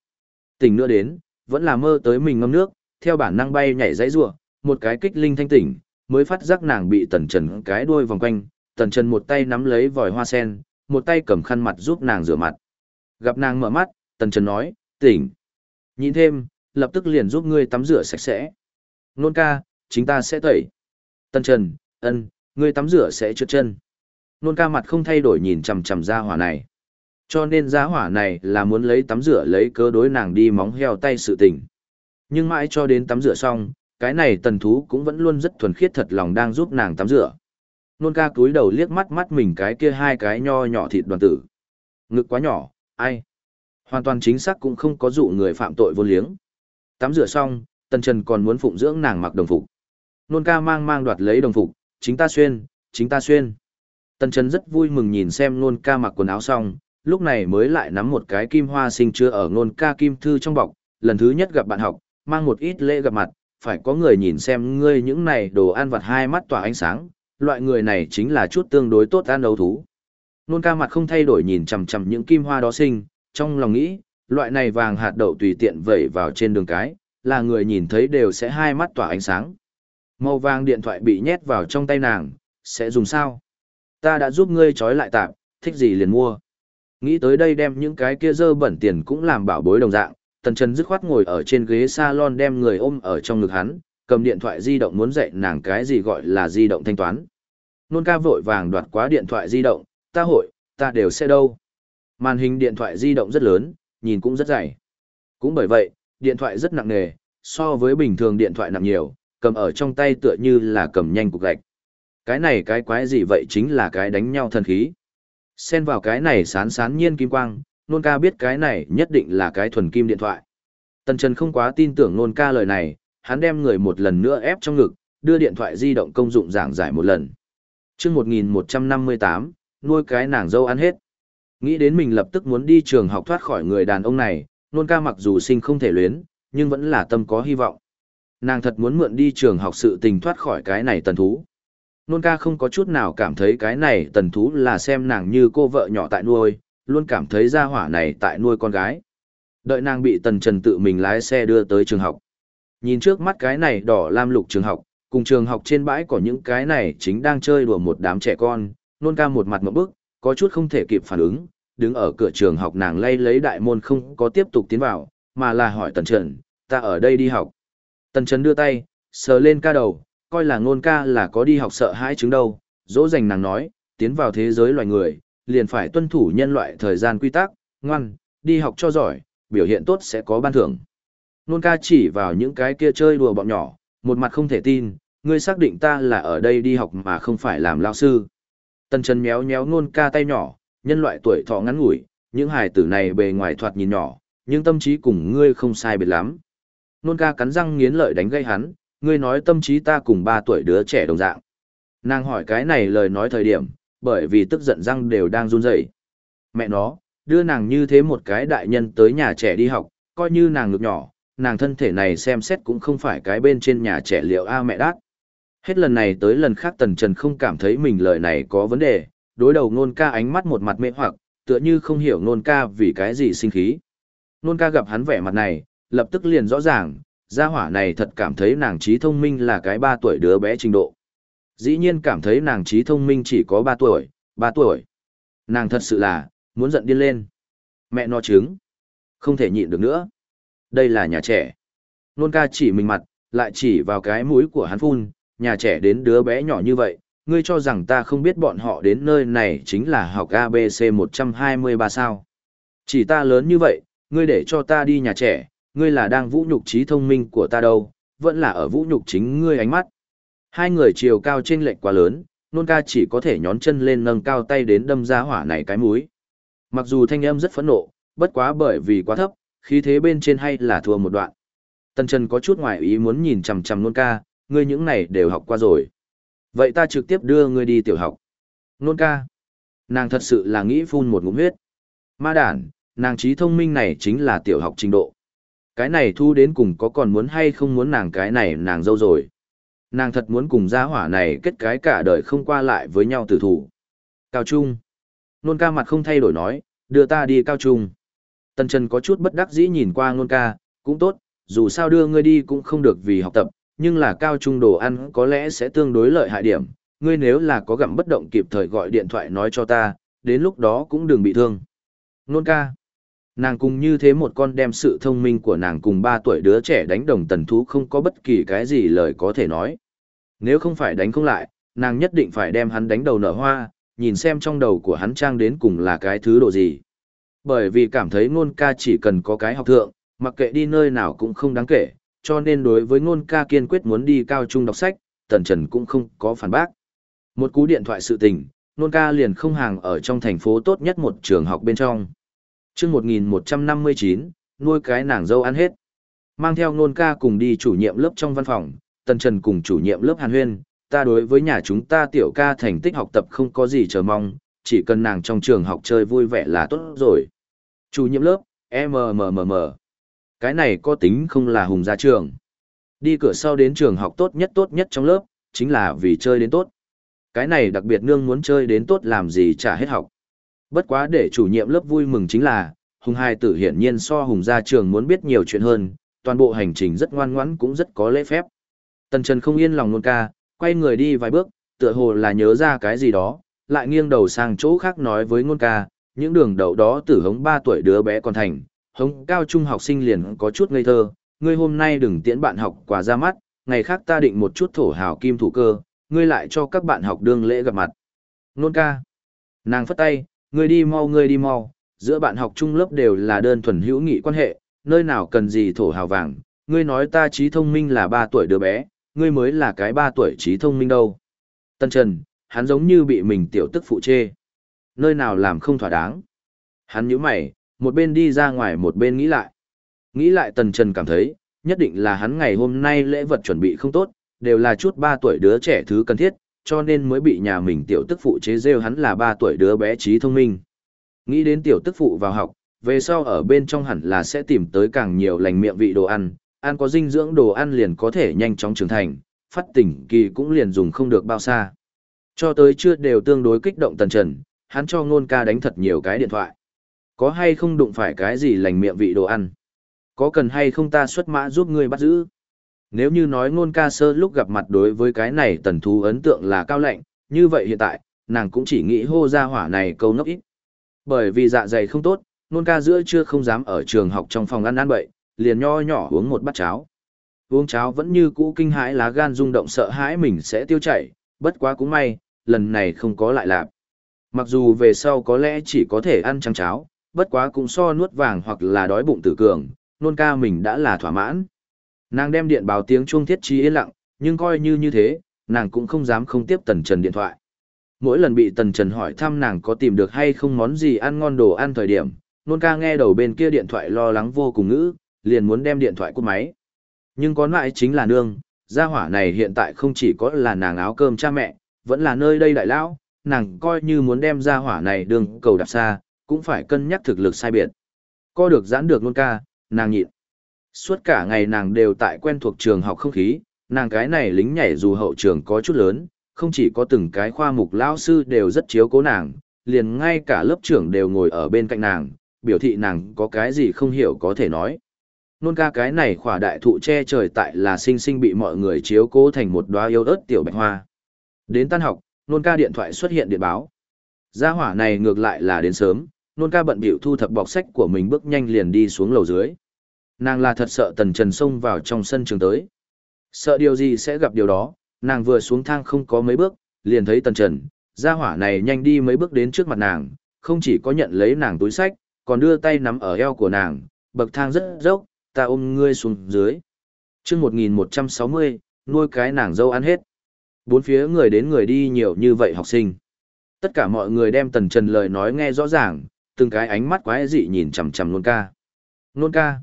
Tỉnh nữa đến, vẫn là mơ tới mình ngâm nước, theo bản năng bay nhảy dãy rủa, một cái kích linh thanh tỉnh, mới phát giác nàng bị tần trần cái đuôi vòng quanh, tần trần một tay nắm lấy vòi hoa sen, một tay cầm khăn mặt giúp nàng rửa mặt. Gặp nàng mở mắt, tần trần nói, tỉnh. Nhìn thêm, lập tức liền giúp ngươi tắm rửa sạch sẽ. Nôn ca, chính ta sẽ tẩy. Tần trần, ân, ngươi tắm rửa sẽ trượt chân. Nôn ca mặt không thay đổi nhìn chằm chằm ra hỏa này. Cho nên giá hỏa này là muốn lấy tắm rửa lấy cớ đối nàng đi móng heo tay sự tình. Nhưng mãi cho đến tắm rửa xong, cái này tần thú cũng vẫn luôn rất thuần khiết thật lòng đang giúp nàng tắm rửa. Nôn ca cúi đầu liếc mắt mắt mình cái kia hai cái nho nhỏ thịt đoàn tử. Ngực quá nhỏ, ai? Hoàn toàn chính xác cũng không có dụ người phạm tội vô liếng. Tắm rửa xong, tần trần còn muốn phụng dưỡng nàng mặc đồng phục. Nôn ca mang mang đoạt lấy đồng phục, chính ta xuyên, chính ta xuyên. Tần trần rất vui mừng nhìn xem nôn ca mặc quần áo xong, lúc này mới lại nắm một cái kim hoa sinh chưa ở nôn ca kim thư trong bọc, lần thứ nhất gặp bạn học, mang một ít lễ gặp mặt, phải có người nhìn xem ngươi những này đồ ăn vặt hai mắt tỏa ánh sáng, loại người này chính là chút tương đối tốt ăn đấu thú. Nôn ca mặt không thay đổi nhìn chằm chằm những kim hoa đó sinh, trong lòng nghĩ, loại này vàng hạt đậu tùy tiện vẩy vào trên đường cái, là người nhìn thấy đều sẽ hai mắt tỏa ánh sáng. Màu vàng điện thoại bị nhét vào trong tay nàng, sẽ dùng sao? Ta đã giúp ngươi trói lại tạm, thích gì liền mua. Nghĩ tới đây đem những cái kia dơ bẩn tiền cũng làm bảo bối đồng dạng, Tần Trần dứt khoát ngồi ở trên ghế salon đem người ôm ở trong ngực hắn, cầm điện thoại di động muốn dạy nàng cái gì gọi là di động thanh toán. Nôn ca vội vàng đoạt quá điện thoại di động, ta hội, ta đều sẽ đâu. Màn hình điện thoại di động rất lớn, nhìn cũng rất dày. Cũng bởi vậy, điện thoại rất nặng nề, so với bình thường điện thoại nặng nhiều, cầm ở trong tay tựa như là cầm nhanh cục gạch. Cái này cái quái gì vậy chính là cái đánh nhau thần khí. Xen vào cái này sán sán nhiên kim quang, nôn ca biết cái này nhất định là cái thuần kim điện thoại. Tần Trần không quá tin tưởng nôn ca lời này, hắn đem người một lần nữa ép trong ngực, đưa điện thoại di động công dụng giảng giải một lần. Trước 1158, nuôi cái nàng dâu ăn hết. Nghĩ đến mình lập tức muốn đi trường học thoát khỏi người đàn ông này, nôn ca mặc dù sinh không thể luyến, nhưng vẫn là tâm có hy vọng. Nàng thật muốn mượn đi trường học sự tình thoát khỏi cái này tần thú. Nôn ca không có chút nào cảm thấy cái này tần thú là xem nàng như cô vợ nhỏ tại nuôi, luôn cảm thấy gia hỏa này tại nuôi con gái. Đợi nàng bị tần trần tự mình lái xe đưa tới trường học. Nhìn trước mắt cái này đỏ lam lục trường học, cùng trường học trên bãi có những cái này chính đang chơi đùa một đám trẻ con, nôn ca một mặt một bức, có chút không thể kịp phản ứng, đứng ở cửa trường học nàng lay lấy đại môn không có tiếp tục tiến vào, mà là hỏi tần trần, ta ở đây đi học. Tần trần đưa tay, sờ lên ca đầu, coi là ngôn ca là có đi học sợ hãi chứng đâu, dỗ dành nàng nói, tiến vào thế giới loài người, liền phải tuân thủ nhân loại thời gian quy tắc, ngoan, đi học cho giỏi, biểu hiện tốt sẽ có ban thưởng. Nôn ca chỉ vào những cái kia chơi đùa bọn nhỏ, một mặt không thể tin, ngươi xác định ta là ở đây đi học mà không phải làm lao sư. Tần Trần méo méo nôn ca tay nhỏ, nhân loại tuổi thọ ngắn ngủi, những hài tử này bề ngoài thoạt nhìn nhỏ, nhưng tâm trí cùng ngươi không sai biệt lắm. Nôn ca cắn răng nghiến lợi đánh gây hắn, ngươi nói tâm trí ta cùng ba tuổi đứa trẻ đồng dạng. Nàng hỏi cái này lời nói thời điểm, bởi vì tức giận răng đều đang run rẩy. Mẹ nó, đưa nàng như thế một cái đại nhân tới nhà trẻ đi học, coi như nàng ngực nhỏ, nàng thân thể này xem xét cũng không phải cái bên trên nhà trẻ liệu a mẹ đát. Hết lần này tới lần khác Tần Trần không cảm thấy mình lời này có vấn đề, đối đầu nôn ca ánh mắt một mặt mê hoặc, tựa như không hiểu nôn ca vì cái gì sinh khí. Nôn ca gặp hắn vẻ mặt này, lập tức liền rõ ràng, gia hỏa này thật cảm thấy nàng trí thông minh là cái ba tuổi đứa bé trình độ. Dĩ nhiên cảm thấy nàng trí thông minh chỉ có ba tuổi, ba tuổi. Nàng thật sự là, muốn giận điên lên. Mẹ nó trứng. Không thể nhịn được nữa. Đây là nhà trẻ. Nôn ca chỉ mình mặt, lại chỉ vào cái mũi của hắn phun, nhà trẻ đến đứa bé nhỏ như vậy, ngươi cho rằng ta không biết bọn họ đến nơi này chính là học ABC 123 sao. Chỉ ta lớn như vậy, ngươi để cho ta đi nhà trẻ, ngươi là đang vũ nhục trí thông minh của ta đâu, vẫn là ở vũ nhục chính ngươi ánh mắt. Hai người chiều cao trên lệch quá lớn, nôn ca chỉ có thể nhón chân lên nâng cao tay đến đâm ra hỏa này cái múi. Mặc dù thanh âm rất phẫn nộ, bất quá bởi vì quá thấp, khí thế bên trên hay là thua một đoạn. Tần Trần có chút ngoài ý muốn nhìn chằm chằm nôn ca, ngươi những này đều học qua rồi. Vậy ta trực tiếp đưa ngươi đi tiểu học. Nôn ca. Nàng thật sự là nghĩ phun một ngụm huyết. Ma đản, nàng trí thông minh này chính là tiểu học trình độ. Cái này thu đến cùng có còn muốn hay không muốn nàng cái này nàng dâu rồi. Nàng thật muốn cùng gia hỏa này kết cái cả đời không qua lại với nhau tử thủ. Cao Trung. Nôn ca mặt không thay đổi nói, đưa ta đi Cao Trung. Tần Trần có chút bất đắc dĩ nhìn qua nôn ca, cũng tốt, dù sao đưa ngươi đi cũng không được vì học tập, nhưng là Cao Trung đồ ăn có lẽ sẽ tương đối lợi hại điểm. Ngươi nếu là có gặm bất động kịp thời gọi điện thoại nói cho ta, đến lúc đó cũng đừng bị thương. Nôn ca. Nàng cùng như thế một con đem sự thông minh của nàng cùng ba tuổi đứa trẻ đánh đồng tần thú không có bất kỳ cái gì lời có thể nói. Nếu không phải đánh không lại, nàng nhất định phải đem hắn đánh đầu nở hoa, nhìn xem trong đầu của hắn trang đến cùng là cái thứ độ gì. Bởi vì cảm thấy ngôn ca chỉ cần có cái học thượng, mặc kệ đi nơi nào cũng không đáng kể, cho nên đối với ngôn ca kiên quyết muốn đi cao trung đọc sách, tần trần cũng không có phản bác. Một cú điện thoại sự tình, ngôn ca liền không hàng ở trong thành phố tốt nhất một trường học bên trong chương 1159, nuôi cái nàng dâu ăn hết. Mang theo nôn ca cùng đi chủ nhiệm lớp trong văn phòng, Tần Trần cùng chủ nhiệm lớp Hàn Huyên, ta đối với nhà chúng ta tiểu ca thành tích học tập không có gì chờ mong, chỉ cần nàng trong trường học chơi vui vẻ là tốt rồi. Chủ nhiệm lớp, MMMM. Cái này có tính không là hùng gia trường. Đi cửa sau đến trường học tốt nhất tốt nhất trong lớp, chính là vì chơi đến tốt. Cái này đặc biệt nương muốn chơi đến tốt làm gì trả hết học. Bất quá để chủ nhiệm lớp vui mừng chính là, Hùng Hai tử hiển nhiên so Hùng gia trường muốn biết nhiều chuyện hơn, toàn bộ hành trình rất ngoan ngoãn cũng rất có lễ phép. Tần Trần không yên lòng nôn ca, quay người đi vài bước, tựa hồ là nhớ ra cái gì đó, lại nghiêng đầu sang chỗ khác nói với ngôn ca, những đường đầu đó tử hống 3 tuổi đứa bé còn thành, hống cao trung học sinh liền có chút ngây thơ, ngươi hôm nay đừng tiễn bạn học quà ra mắt, ngày khác ta định một chút thổ hào kim thủ cơ, ngươi lại cho các bạn học đương lễ gặp mặt. Nôn ca. Nàng phất tay, Ngươi đi mau ngươi đi mau, giữa bạn học trung lớp đều là đơn thuần hữu nghị quan hệ, nơi nào cần gì thổ hào vàng, ngươi nói ta trí thông minh là 3 tuổi đứa bé, ngươi mới là cái 3 tuổi trí thông minh đâu. Tân Trần, hắn giống như bị mình tiểu tức phụ chê. Nơi nào làm không thỏa đáng. Hắn nhíu mày, một bên đi ra ngoài một bên nghĩ lại. Nghĩ lại Tần Trần cảm thấy, nhất định là hắn ngày hôm nay lễ vật chuẩn bị không tốt, đều là chút ba tuổi đứa trẻ thứ cần thiết, cho nên mới bị nhà mình tiểu tức phụ chế rêu hắn là ba tuổi đứa bé trí thông minh. Nghĩ đến tiểu tức phụ vào học, về sau ở bên trong hẳn là sẽ tìm tới càng nhiều lành miệng vị đồ ăn, ăn có dinh dưỡng đồ ăn liền có thể nhanh chóng trưởng thành, phát tỉnh kỳ cũng liền dùng không được bao xa. Cho tới chưa đều tương đối kích động tần trần, hắn cho ngôn ca đánh thật nhiều cái điện thoại. Có hay không đụng phải cái gì lành miệng vị đồ ăn? Có cần hay không ta xuất mã giúp ngươi bắt giữ? Nếu như nói ngôn ca sơ lúc gặp mặt đối với cái này tần thú ấn tượng là cao lạnh, như vậy hiện tại, nàng cũng chỉ nghĩ hô ra hỏa này câu nốc ít. Bởi vì dạ dày không tốt, ngôn ca giữa chưa không dám ở trường học trong phòng ăn ăn bậy, liền nho nhỏ uống một bát cháo. Uống cháo vẫn như cũ kinh hãi lá gan rung động sợ hãi mình sẽ tiêu chảy, bất quá cũng may, lần này không có lại lạp. Mặc dù về sau có lẽ chỉ có thể ăn trắng cháo, bất quá cũng so nuốt vàng hoặc là đói bụng tử cường, nôn ca mình đã là thỏa mãn. Nàng đem điện báo tiếng chuông thiết trí yên lặng, nhưng coi như như thế, nàng cũng không dám không tiếp Tần Trần điện thoại. Mỗi lần bị Tần Trần hỏi thăm nàng có tìm được hay không món gì ăn ngon đồ ăn thời điểm, nôn ca nghe đầu bên kia điện thoại lo lắng vô cùng ngữ, liền muốn đem điện thoại cúp máy. Nhưng có lại chính là nương, gia hỏa này hiện tại không chỉ có là nàng áo cơm cha mẹ, vẫn là nơi đây đại lão, nàng coi như muốn đem gia hỏa này đường cầu đạp xa, cũng phải cân nhắc thực lực sai biệt. Co được giãn được nôn ca, nàng nhịn. Suốt cả ngày nàng đều tại quen thuộc trường học không khí, nàng cái này lính nhảy dù hậu trường có chút lớn, không chỉ có từng cái khoa mục lao sư đều rất chiếu cố nàng, liền ngay cả lớp trưởng đều ngồi ở bên cạnh nàng, biểu thị nàng có cái gì không hiểu có thể nói. Nôn ca cái này khỏa đại thụ che trời tại là sinh sinh bị mọi người chiếu cố thành một đóa yêu ớt tiểu bạch hoa. Đến tan học, nôn ca điện thoại xuất hiện điện báo. Gia hỏa này ngược lại là đến sớm, nôn ca bận bịu thu thập bọc sách của mình bước nhanh liền đi xuống lầu dưới. Nàng là thật sợ tần trần xông vào trong sân trường tới. Sợ điều gì sẽ gặp điều đó, nàng vừa xuống thang không có mấy bước, liền thấy tần trần, gia hỏa này nhanh đi mấy bước đến trước mặt nàng, không chỉ có nhận lấy nàng túi sách, còn đưa tay nắm ở eo của nàng, bậc thang rất dốc, ta ôm ngươi xuống dưới. chương 1160, nuôi cái nàng dâu ăn hết. Bốn phía người đến người đi nhiều như vậy học sinh. Tất cả mọi người đem tần trần lời nói nghe rõ ràng, từng cái ánh mắt quái dị nhìn chằm chằm nôn ca. Nôn ca.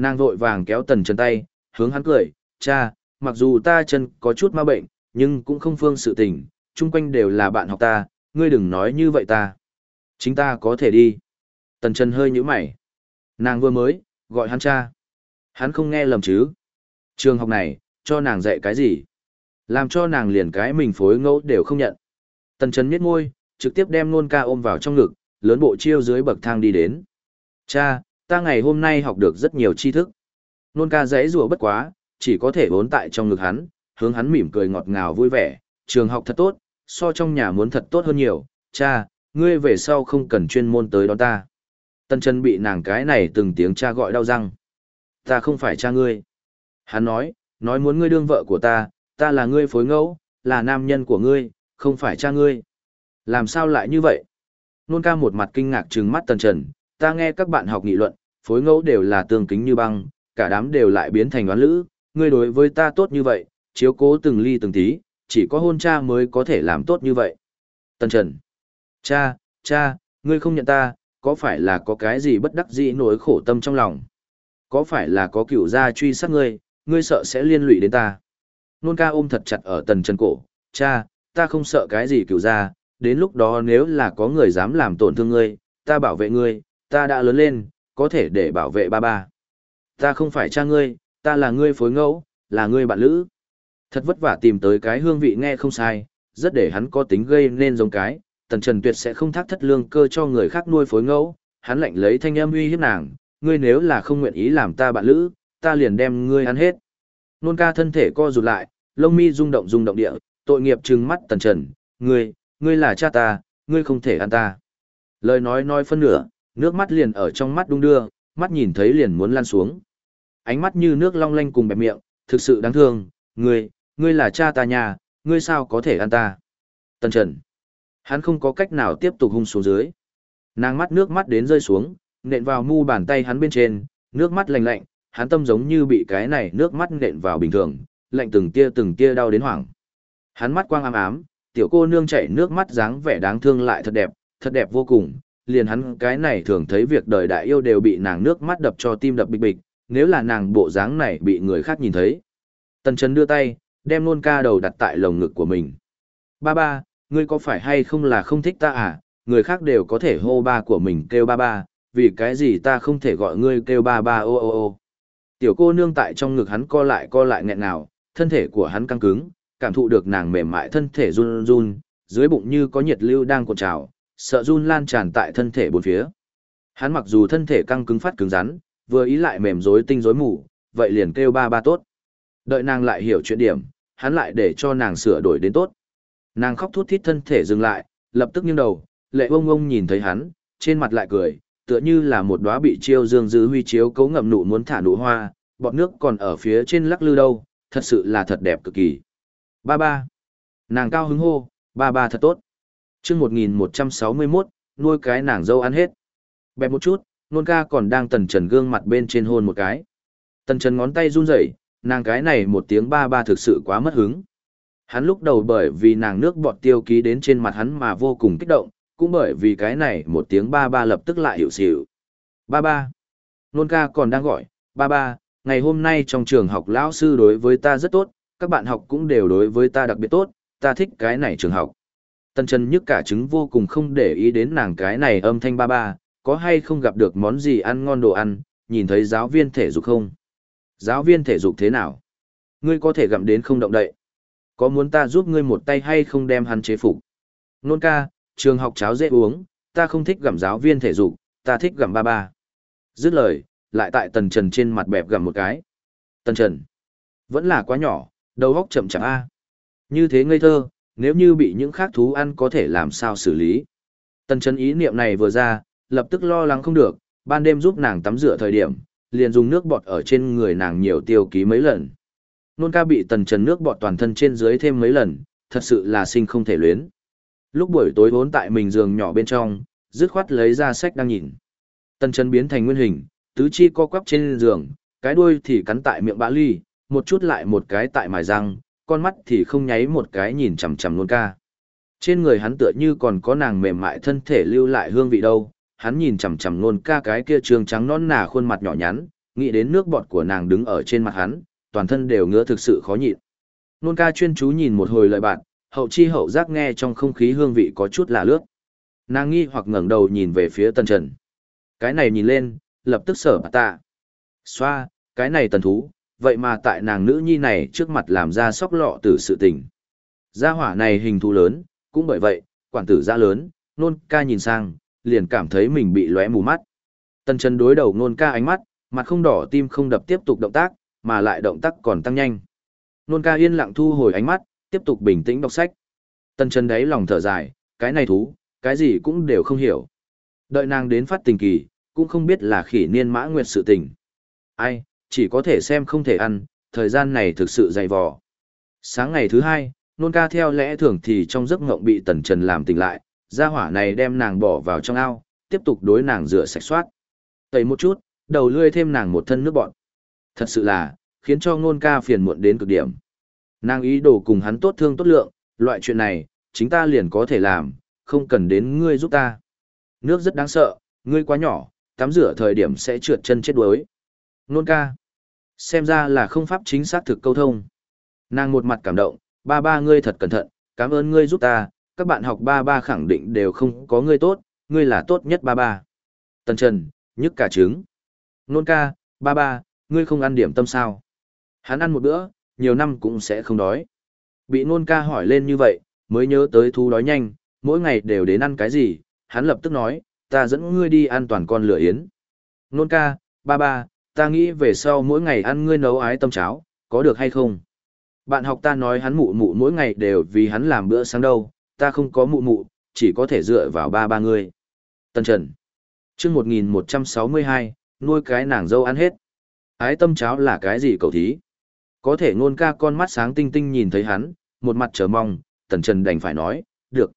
Nàng vội vàng kéo tần trần tay, hướng hắn cười, cha, mặc dù ta chân có chút ma bệnh, nhưng cũng không phương sự tình, chung quanh đều là bạn học ta, ngươi đừng nói như vậy ta. Chính ta có thể đi. Tần trần hơi nhíu mày. Nàng vừa mới, gọi hắn cha. Hắn không nghe lầm chứ. Trường học này, cho nàng dạy cái gì? Làm cho nàng liền cái mình phối ngẫu đều không nhận. Tần Trần miết môi, trực tiếp đem nôn ca ôm vào trong ngực, lớn bộ chiêu dưới bậc thang đi đến. Cha, ta ngày hôm nay học được rất nhiều tri thức. Nôn ca dễ rùa bất quá, chỉ có thể vốn tại trong ngực hắn, hướng hắn mỉm cười ngọt ngào vui vẻ, trường học thật tốt, so trong nhà muốn thật tốt hơn nhiều, cha, ngươi về sau không cần chuyên môn tới đón ta. tân Trần bị nàng cái này từng tiếng cha gọi đau răng. Ta không phải cha ngươi. Hắn nói, nói muốn ngươi đương vợ của ta, ta là ngươi phối ngẫu, là nam nhân của ngươi, không phải cha ngươi. Làm sao lại như vậy? Nôn ca một mặt kinh ngạc trừng mắt tần trần, ta nghe các bạn học nghị luận, phối ngẫu đều là tương kính như băng, cả đám đều lại biến thành oán lữ, ngươi đối với ta tốt như vậy, chiếu cố từng ly từng tí, chỉ có hôn cha mới có thể làm tốt như vậy. Tần trần, cha, cha, ngươi không nhận ta, có phải là có cái gì bất đắc dĩ nỗi khổ tâm trong lòng? Có phải là có cựu gia truy sát ngươi, ngươi sợ sẽ liên lụy đến ta? Nôn ca ôm thật chặt ở tần trần cổ, cha, ta không sợ cái gì cựu gia, đến lúc đó nếu là có người dám làm tổn thương ngươi, ta bảo vệ ngươi, ta đã lớn lên, có thể để bảo vệ ba ba. Ta không phải cha ngươi, ta là ngươi phối ngẫu, là ngươi bạn lữ. Thật vất vả tìm tới cái hương vị nghe không sai, rất để hắn có tính gây nên giống cái, tần trần tuyệt sẽ không thác thất lương cơ cho người khác nuôi phối ngẫu, hắn lạnh lấy thanh âm uy hiếp nàng, ngươi nếu là không nguyện ý làm ta bạn lữ, ta liền đem ngươi ăn hết. Nôn ca thân thể co rụt lại, lông mi rung động rung động địa, tội nghiệp trừng mắt tần trần, ngươi, ngươi là cha ta, ngươi không thể ăn ta. Lời nói nói phân nửa, nước mắt liền ở trong mắt đung đưa, mắt nhìn thấy liền muốn lan xuống. Ánh mắt như nước long lanh cùng bẹp miệng, thực sự đáng thương, ngươi, ngươi là cha ta nhà, ngươi sao có thể ăn ta. Tần trần, hắn không có cách nào tiếp tục hung xuống dưới. Nàng mắt nước mắt đến rơi xuống, nện vào mu bàn tay hắn bên trên, nước mắt lạnh lạnh, hắn tâm giống như bị cái này nước mắt nện vào bình thường, lạnh từng tia từng tia đau đến hoảng. Hắn mắt quang ám ám, tiểu cô nương chảy nước mắt dáng vẻ đáng thương lại thật đẹp, thật đẹp vô cùng, liền hắn cái này thường thấy việc đời đại yêu đều bị nàng nước mắt đập cho tim đập bịch bịch, nếu là nàng bộ dáng này bị người khác nhìn thấy. Tần Trần đưa tay, đem nôn ca đầu đặt tại lồng ngực của mình. Ba ba, ngươi có phải hay không là không thích ta à, người khác đều có thể hô ba của mình kêu ba ba, vì cái gì ta không thể gọi ngươi kêu ba ba ô ô ô. Tiểu cô nương tại trong ngực hắn co lại co lại nghẹn nào thân thể của hắn căng cứng, cảm thụ được nàng mềm mại thân thể run run, dưới bụng như có nhiệt lưu đang cuộn trào, sợ run lan tràn tại thân thể bốn phía. Hắn mặc dù thân thể căng cứng phát cứng rắn, vừa ý lại mềm rối tinh rối mù, vậy liền kêu ba ba tốt. Đợi nàng lại hiểu chuyện điểm, hắn lại để cho nàng sửa đổi đến tốt. Nàng khóc thút thít thân thể dừng lại, lập tức nghiêng đầu, lệ ông ông nhìn thấy hắn, trên mặt lại cười, tựa như là một đóa bị chiêu dương dư huy chiếu cấu ngậm nụ muốn thả nụ hoa, bọt nước còn ở phía trên lắc lư đâu, thật sự là thật đẹp cực kỳ. Ba ba. Nàng cao hứng hô, ba ba thật tốt chương 1161, nuôi cái nàng dâu ăn hết. Bẹp một chút, nôn ca còn đang tần trần gương mặt bên trên hôn một cái. Tần trần ngón tay run rẩy, nàng cái này một tiếng ba ba thực sự quá mất hứng. Hắn lúc đầu bởi vì nàng nước bọt tiêu ký đến trên mặt hắn mà vô cùng kích động, cũng bởi vì cái này một tiếng ba ba lập tức lại hiểu xỉu. Ba ba. Nôn ca còn đang gọi, ba ba, ngày hôm nay trong trường học lão sư đối với ta rất tốt, các bạn học cũng đều đối với ta đặc biệt tốt, ta thích cái này trường học. Tần chân nhức cả trứng vô cùng không để ý đến nàng cái này âm thanh ba ba, có hay không gặp được món gì ăn ngon đồ ăn, nhìn thấy giáo viên thể dục không? Giáo viên thể dục thế nào? Ngươi có thể gặm đến không động đậy. Có muốn ta giúp ngươi một tay hay không đem hắn chế phục? Nôn ca, trường học cháo dễ uống, ta không thích gặm giáo viên thể dục, ta thích gặm ba ba. Dứt lời, lại tại tần trần trên mặt bẹp gặm một cái. Tần trần, vẫn là quá nhỏ, đầu óc chậm chạp a. Như thế ngây thơ, nếu như bị những khác thú ăn có thể làm sao xử lý. Tần trần ý niệm này vừa ra, lập tức lo lắng không được, ban đêm giúp nàng tắm rửa thời điểm, liền dùng nước bọt ở trên người nàng nhiều tiêu ký mấy lần. Nôn ca bị tần trần nước bọt toàn thân trên dưới thêm mấy lần, thật sự là sinh không thể luyến. Lúc buổi tối vốn tại mình giường nhỏ bên trong, dứt khoát lấy ra sách đang nhìn. Tần trần biến thành nguyên hình, tứ chi co quắp trên giường, cái đuôi thì cắn tại miệng bã ly, một chút lại một cái tại mài răng, con mắt thì không nháy một cái nhìn chằm chằm nôn ca. Trên người hắn tựa như còn có nàng mềm mại thân thể lưu lại hương vị đâu, hắn nhìn chằm chằm nôn ca cái kia trường trắng non nà khuôn mặt nhỏ nhắn, nghĩ đến nước bọt của nàng đứng ở trên mặt hắn, toàn thân đều ngứa thực sự khó nhịn. Nôn ca chuyên chú nhìn một hồi lời bạn, hậu chi hậu giác nghe trong không khí hương vị có chút lạ lướt. Nàng nghi hoặc ngẩng đầu nhìn về phía tần trần. Cái này nhìn lên, lập tức sở bà tạ. Xoa, cái này tần thú, vậy mà tại nàng nữ nhi này trước mặt làm ra sóc lọ từ sự tình. Gia hỏa này hình thù lớn, cũng bởi vậy, quản tử gia lớn, nôn ca nhìn sang, liền cảm thấy mình bị lóe mù mắt. Tần chân đối đầu nôn ca ánh mắt, mặt không đỏ tim không đập tiếp tục động tác, mà lại động tác còn tăng nhanh. Nôn ca yên lặng thu hồi ánh mắt, tiếp tục bình tĩnh đọc sách. Tần chân đấy lòng thở dài, cái này thú, cái gì cũng đều không hiểu. Đợi nàng đến phát tình kỳ, cũng không biết là khỉ niên mã nguyệt sự tình. Ai, chỉ có thể xem không thể ăn, thời gian này thực sự dày vò. Sáng ngày thứ hai, nôn ca theo lẽ thường thì trong giấc ngộng bị tần trần làm tỉnh lại, gia hỏa này đem nàng bỏ vào trong ao, tiếp tục đối nàng rửa sạch soát. Tẩy một chút, đầu lươi thêm nàng một thân nước bọn. Thật sự là, khiến cho Nôn ca phiền muộn đến cực điểm. Nàng ý đồ cùng hắn tốt thương tốt lượng, loại chuyện này, chính ta liền có thể làm, không cần đến ngươi giúp ta. Nước rất đáng sợ, ngươi quá nhỏ, tắm rửa thời điểm sẽ trượt chân chết đuối. Nôn ca. Xem ra là không pháp chính xác thực câu thông. Nàng một mặt cảm động, ba ba ngươi thật cẩn thận, cảm ơn ngươi giúp ta, các bạn học ba ba khẳng định đều không có ngươi tốt, ngươi là tốt nhất ba ba. Tần Trần, nhức cả trứng. Nôn ca, ba ba, ngươi không ăn điểm tâm sao? Hắn ăn một bữa, nhiều năm cũng sẽ không đói. Bị nôn ca hỏi lên như vậy, mới nhớ tới thú đói nhanh, mỗi ngày đều đến ăn cái gì, hắn lập tức nói, ta dẫn ngươi đi ăn toàn con lửa yến. Nôn ca, ba ba, ta nghĩ về sau mỗi ngày ăn ngươi nấu ái tâm cháo, có được hay không? Bạn học ta nói hắn mụ mụ mỗi ngày đều vì hắn làm bữa sáng đâu, ta không có mụ mụ, chỉ có thể dựa vào ba ba ngươi. Tân Trần. chương 1162, nuôi cái nàng dâu ăn hết. Ái tâm cháo là cái gì cậu thí? Có thể ngôn ca con mắt sáng tinh tinh nhìn thấy hắn, một mặt chờ mong, Tần Trần đành phải nói, được.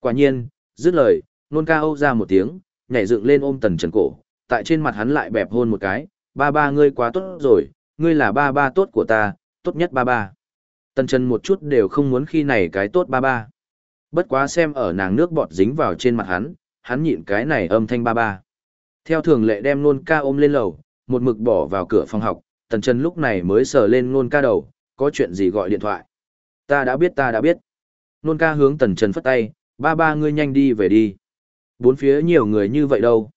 Quả nhiên, dứt lời, ngôn ca âu ra một tiếng, nhảy dựng lên ôm Tần Trần cổ, tại trên mặt hắn lại bẹp hôn một cái, ba ba ngươi quá tốt rồi, ngươi là ba ba tốt của ta, tốt nhất ba ba. Tần Trần một chút đều không muốn khi này cái tốt ba ba. Bất quá xem ở nàng nước bọt dính vào trên mặt hắn, hắn nhịn cái này âm thanh ba ba. Theo thường lệ đem nôn ca ôm lên lầu, một mực bỏ vào cửa phòng học, tần chân lúc này mới sờ lên nôn ca đầu, có chuyện gì gọi điện thoại. Ta đã biết ta đã biết. Nôn ca hướng tần chân phất tay, ba ba ngươi nhanh đi về đi. Bốn phía nhiều người như vậy đâu.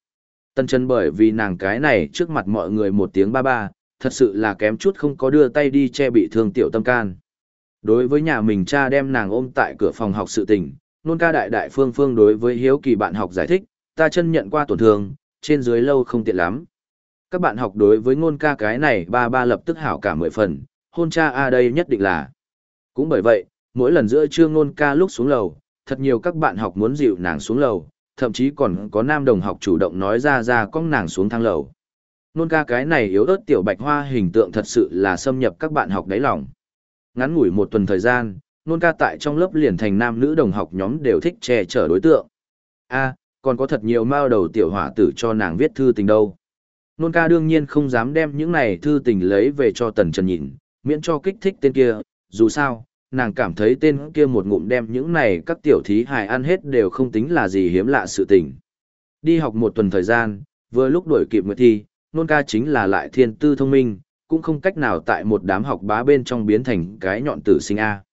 Tần chân bởi vì nàng cái này trước mặt mọi người một tiếng ba ba, thật sự là kém chút không có đưa tay đi che bị thương tiểu tâm can. Đối với nhà mình cha đem nàng ôm tại cửa phòng học sự tình, nôn ca đại đại phương phương đối với hiếu kỳ bạn học giải thích, ta chân nhận qua tổn thương, trên dưới lâu không tiện lắm. Các bạn học đối với ngôn ca cái này ba ba lập tức hảo cả mười phần, hôn cha a đây nhất định là. Cũng bởi vậy, mỗi lần giữa trưa ngôn ca lúc xuống lầu, thật nhiều các bạn học muốn dịu nàng xuống lầu, thậm chí còn có nam đồng học chủ động nói ra ra con nàng xuống thang lầu. Nôn ca cái này yếu ớt tiểu bạch hoa hình tượng thật sự là xâm nhập các bạn học đáy lòng. Ngắn ngủi một tuần thời gian, nôn ca tại trong lớp liền thành nam nữ đồng học nhóm đều thích che chở đối tượng. a còn có thật nhiều mao đầu tiểu hỏa tử cho nàng viết thư tình đâu. Nôn ca đương nhiên không dám đem những này thư tình lấy về cho tần trần nhìn, miễn cho kích thích tên kia, dù sao, nàng cảm thấy tên kia một ngụm đem những này các tiểu thí hài ăn hết đều không tính là gì hiếm lạ sự tình. Đi học một tuần thời gian, vừa lúc đuổi kịp nguyệt thi, nôn ca chính là lại thiên tư thông minh, cũng không cách nào tại một đám học bá bên trong biến thành cái nhọn tử sinh A.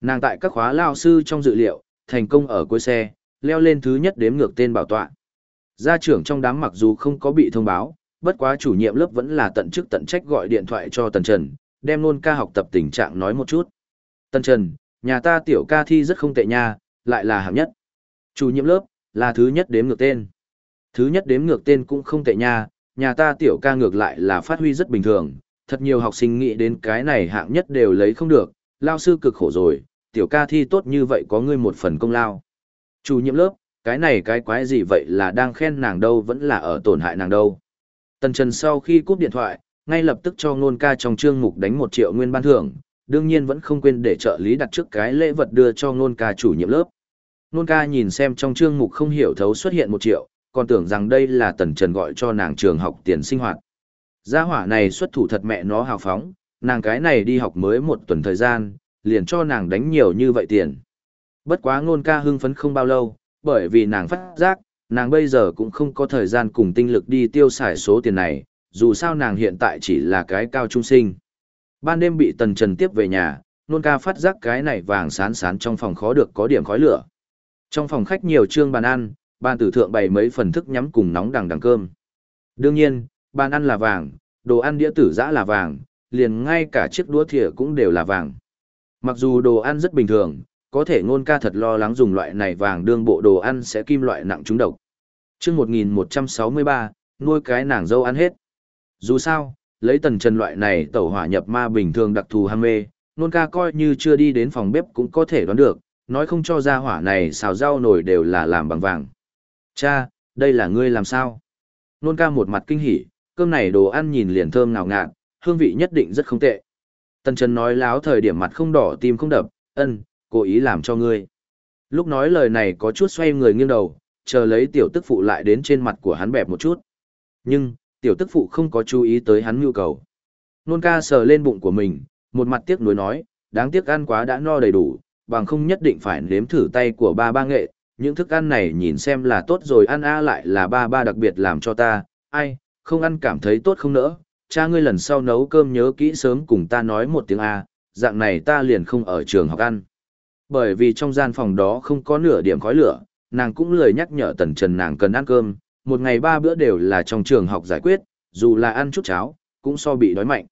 Nàng tại các khóa lao sư trong dự liệu, thành công ở cuối xe, leo lên thứ nhất đếm ngược tên bảo tọa. Gia trưởng trong đám mặc dù không có bị thông báo, bất quá chủ nhiệm lớp vẫn là tận chức tận trách gọi điện thoại cho Tần Trần, đem nôn ca học tập tình trạng nói một chút. Tân Trần, nhà ta tiểu ca thi rất không tệ nha, lại là hạng nhất. Chủ nhiệm lớp, là thứ nhất đếm ngược tên. Thứ nhất đếm ngược tên cũng không tệ nha, nhà ta tiểu ca ngược lại là phát huy rất bình thường, thật nhiều học sinh nghĩ đến cái này hạng nhất đều lấy không được, lao sư cực khổ rồi, tiểu ca thi tốt như vậy có ngươi một phần công lao. Chủ nhiệm lớp, cái này cái quái gì vậy là đang khen nàng đâu vẫn là ở tổn hại nàng đâu. Tần Trần sau khi cúp điện thoại, ngay lập tức cho ngôn ca trong chương mục đánh một triệu nguyên ban thưởng, đương nhiên vẫn không quên để trợ lý đặt trước cái lễ vật đưa cho Nôn ca chủ nhiệm lớp. Nôn ca nhìn xem trong chương mục không hiểu thấu xuất hiện một triệu, còn tưởng rằng đây là Tần Trần gọi cho nàng trường học tiền sinh hoạt. Gia hỏa này xuất thủ thật mẹ nó hào phóng, nàng cái này đi học mới một tuần thời gian, liền cho nàng đánh nhiều như vậy tiền. Bất quá Nôn ca hưng phấn không bao lâu, bởi vì nàng phát giác, nàng bây giờ cũng không có thời gian cùng tinh lực đi tiêu xài số tiền này, dù sao nàng hiện tại chỉ là cái cao trung sinh. Ban đêm bị tần trần tiếp về nhà, nôn ca phát giác cái này vàng sán sán trong phòng khó được có điểm khói lửa. Trong phòng khách nhiều trương bàn ăn, bàn tử thượng bày mấy phần thức nhắm cùng nóng đằng đằng cơm. Đương nhiên, bàn ăn là vàng, đồ ăn đĩa tử giã là vàng, liền ngay cả chiếc đũa thìa cũng đều là vàng. Mặc dù đồ ăn rất bình thường, có thể ngôn ca thật lo lắng dùng loại này vàng đương bộ đồ ăn sẽ kim loại nặng trúng độc. Trước 1163, nuôi cái nàng dâu ăn hết. Dù sao, lấy tần trần loại này tẩu hỏa nhập ma bình thường đặc thù ham mê, nôn ca coi như chưa đi đến phòng bếp cũng có thể đoán được, nói không cho ra hỏa này xào rau nổi đều là làm bằng vàng. Cha, đây là ngươi làm sao? Nôn ca một mặt kinh hỉ, cơm này đồ ăn nhìn liền thơm ngào ngạt, hương vị nhất định rất không tệ. Tần Trần nói láo thời điểm mặt không đỏ tim không đập, ân, cố ý làm cho ngươi. Lúc nói lời này có chút xoay người nghiêng đầu, chờ lấy tiểu tức phụ lại đến trên mặt của hắn bẹp một chút. Nhưng, tiểu tức phụ không có chú ý tới hắn nhu cầu. Nôn ca sờ lên bụng của mình, một mặt tiếc nuối nói, đáng tiếc ăn quá đã no đầy đủ, bằng không nhất định phải nếm thử tay của ba ba nghệ, những thức ăn này nhìn xem là tốt rồi ăn a lại là ba ba đặc biệt làm cho ta, ai, không ăn cảm thấy tốt không nỡ, cha ngươi lần sau nấu cơm nhớ kỹ sớm cùng ta nói một tiếng a, dạng này ta liền không ở trường học ăn. Bởi vì trong gian phòng đó không có nửa điểm khói lửa, nàng cũng lười nhắc nhở tần trần nàng cần ăn cơm, một ngày ba bữa đều là trong trường học giải quyết, dù là ăn chút cháo, cũng so bị đói mạnh.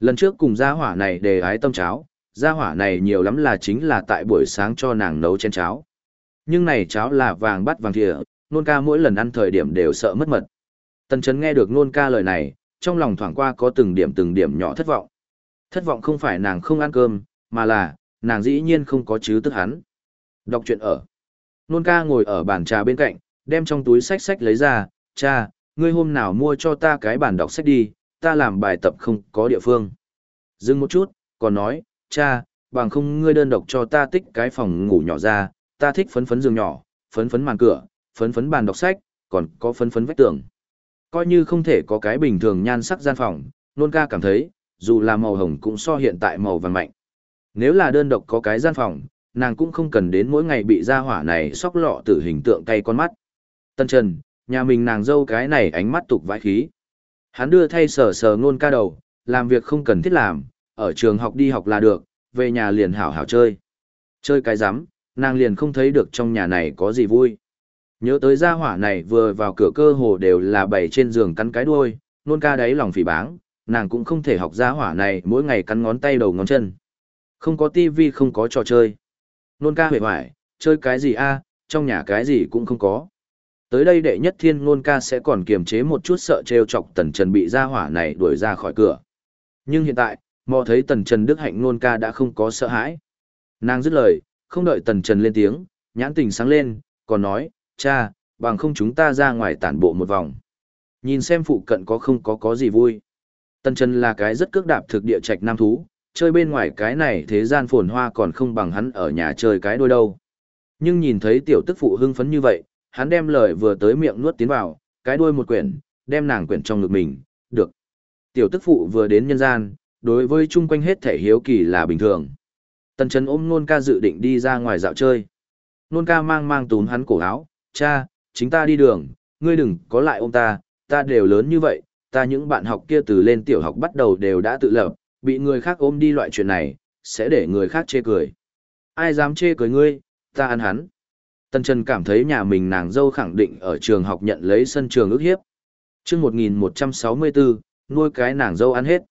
Lần trước cùng gia hỏa này đề ái tâm cháo, gia hỏa này nhiều lắm là chính là tại buổi sáng cho nàng nấu chén cháo. Nhưng này cháo là vàng bắt vàng thìa, nôn ca mỗi lần ăn thời điểm đều sợ mất mật. Tần Trấn nghe được nôn ca lời này, trong lòng thoảng qua có từng điểm từng điểm nhỏ thất vọng. Thất vọng không phải nàng không ăn cơm, mà là, nàng dĩ nhiên không có chứ tức hắn. Đọc chuyện ở. Nôn ca ngồi ở bàn trà bên cạnh, đem trong túi sách sách lấy ra, cha, ngươi hôm nào mua cho ta cái bàn đọc sách đi, ta làm bài tập không có địa phương. Dừng một chút, còn nói, cha, bằng không ngươi đơn độc cho ta tích cái phòng ngủ nhỏ ra, ta thích phấn phấn giường nhỏ, phấn phấn màn cửa, phấn phấn bàn đọc sách, còn có phấn phấn vách tường. Coi như không thể có cái bình thường nhan sắc gian phòng, nôn ca cảm thấy, dù là màu hồng cũng so hiện tại màu vàng mạnh. Nếu là đơn độc có cái gian phòng, nàng cũng không cần đến mỗi ngày bị ra hỏa này sóc lọ tử hình tượng cay con mắt. Tân Trần, nhà mình nàng dâu cái này ánh mắt tục vãi khí. Hắn đưa thay sờ sờ ngôn ca đầu, làm việc không cần thiết làm, ở trường học đi học là được, về nhà liền hảo hảo chơi. Chơi cái rắm nàng liền không thấy được trong nhà này có gì vui. Nhớ tới gia hỏa này vừa vào cửa cơ hồ đều là bày trên giường cắn cái đuôi, nôn ca đáy lòng phỉ báng, nàng cũng không thể học gia hỏa này mỗi ngày cắn ngón tay đầu ngón chân. Không có tivi không có trò chơi. Nôn ca huệ hoài, chơi cái gì a trong nhà cái gì cũng không có. Tới đây đệ nhất thiên ngôn ca sẽ còn kiềm chế một chút sợ trêu chọc tần trần bị gia hỏa này đuổi ra khỏi cửa. Nhưng hiện tại, mò thấy tần trần đức hạnh ngôn ca đã không có sợ hãi. Nàng dứt lời, không đợi tần trần lên tiếng, nhãn tình sáng lên, còn nói, cha, bằng không chúng ta ra ngoài tản bộ một vòng. Nhìn xem phụ cận có không có có gì vui. Tần Trần là cái rất cước đạp thực địa trạch nam thú, chơi bên ngoài cái này thế gian phồn hoa còn không bằng hắn ở nhà chơi cái đôi đâu. Nhưng nhìn thấy tiểu tức phụ hưng phấn như vậy, hắn đem lời vừa tới miệng nuốt tiến vào, cái đuôi một quyển, đem nàng quyển trong ngực mình, được. Tiểu tức phụ vừa đến nhân gian, đối với chung quanh hết thể hiếu kỳ là bình thường. Tần Trấn ôm nôn ca dự định đi ra ngoài dạo chơi. Nôn ca mang mang túm hắn cổ áo, cha, chính ta đi đường, ngươi đừng có lại ôm ta, ta đều lớn như vậy, ta những bạn học kia từ lên tiểu học bắt đầu đều đã tự lập, bị người khác ôm đi loại chuyện này, sẽ để người khác chê cười. Ai dám chê cười ngươi, ta ăn hắn. Tần Trần cảm thấy nhà mình nàng dâu khẳng định ở trường học nhận lấy sân trường ước hiếp. Trước 1164, nuôi cái nàng dâu ăn hết.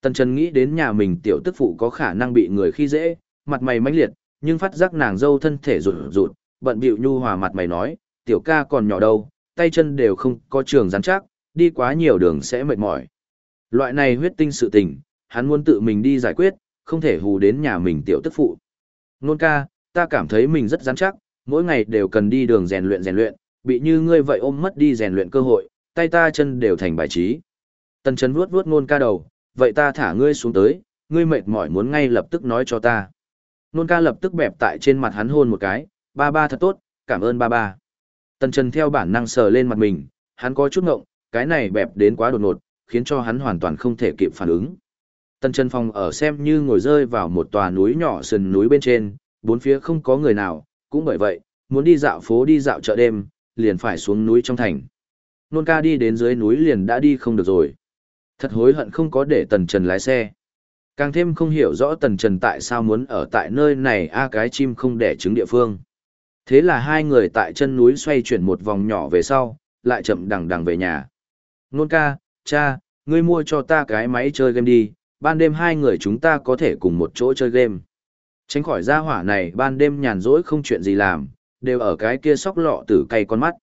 Tần Trần nghĩ đến nhà mình tiểu tức phụ có khả năng bị người khi dễ, mặt mày mãnh liệt, nhưng phát giác nàng dâu thân thể rụt rụt, bận bịu nhu hòa mặt mày nói, tiểu ca còn nhỏ đâu, tay chân đều không có trường rắn chắc, đi quá nhiều đường sẽ mệt mỏi. Loại này huyết tinh sự tình, hắn muốn tự mình đi giải quyết, không thể hù đến nhà mình tiểu tức phụ. Nôn ca, ta cảm thấy mình rất rắn chắc, mỗi ngày đều cần đi đường rèn luyện rèn luyện, bị như ngươi vậy ôm mất đi rèn luyện cơ hội, tay ta chân đều thành bài trí. Tần chấn vuốt vuốt nôn ca đầu, vậy ta thả ngươi xuống tới, ngươi mệt mỏi muốn ngay lập tức nói cho ta. Nôn ca lập tức bẹp tại trên mặt hắn hôn một cái, ba ba thật tốt, cảm ơn ba ba. Tần Trần theo bản năng sờ lên mặt mình, hắn có chút ngộng, cái này bẹp đến quá đột ngột, khiến cho hắn hoàn toàn không thể kịp phản ứng. Tần Trần phòng ở xem như ngồi rơi vào một tòa núi nhỏ sườn núi bên trên, bốn phía không có người nào, cũng bởi vậy, muốn đi dạo phố đi dạo chợ đêm, liền phải xuống núi trong thành. Nôn ca đi đến dưới núi liền đã đi không được rồi. Thật hối hận không có để Tần Trần lái xe. Càng thêm không hiểu rõ Tần Trần tại sao muốn ở tại nơi này a cái chim không đẻ trứng địa phương. Thế là hai người tại chân núi xoay chuyển một vòng nhỏ về sau, lại chậm đằng đằng về nhà. Nôn ca, cha, ngươi mua cho ta cái máy chơi game đi, ban đêm hai người chúng ta có thể cùng một chỗ chơi game. Tránh khỏi gia hỏa này ban đêm nhàn rỗi không chuyện gì làm, đều ở cái kia sóc lọ tử cay con mắt.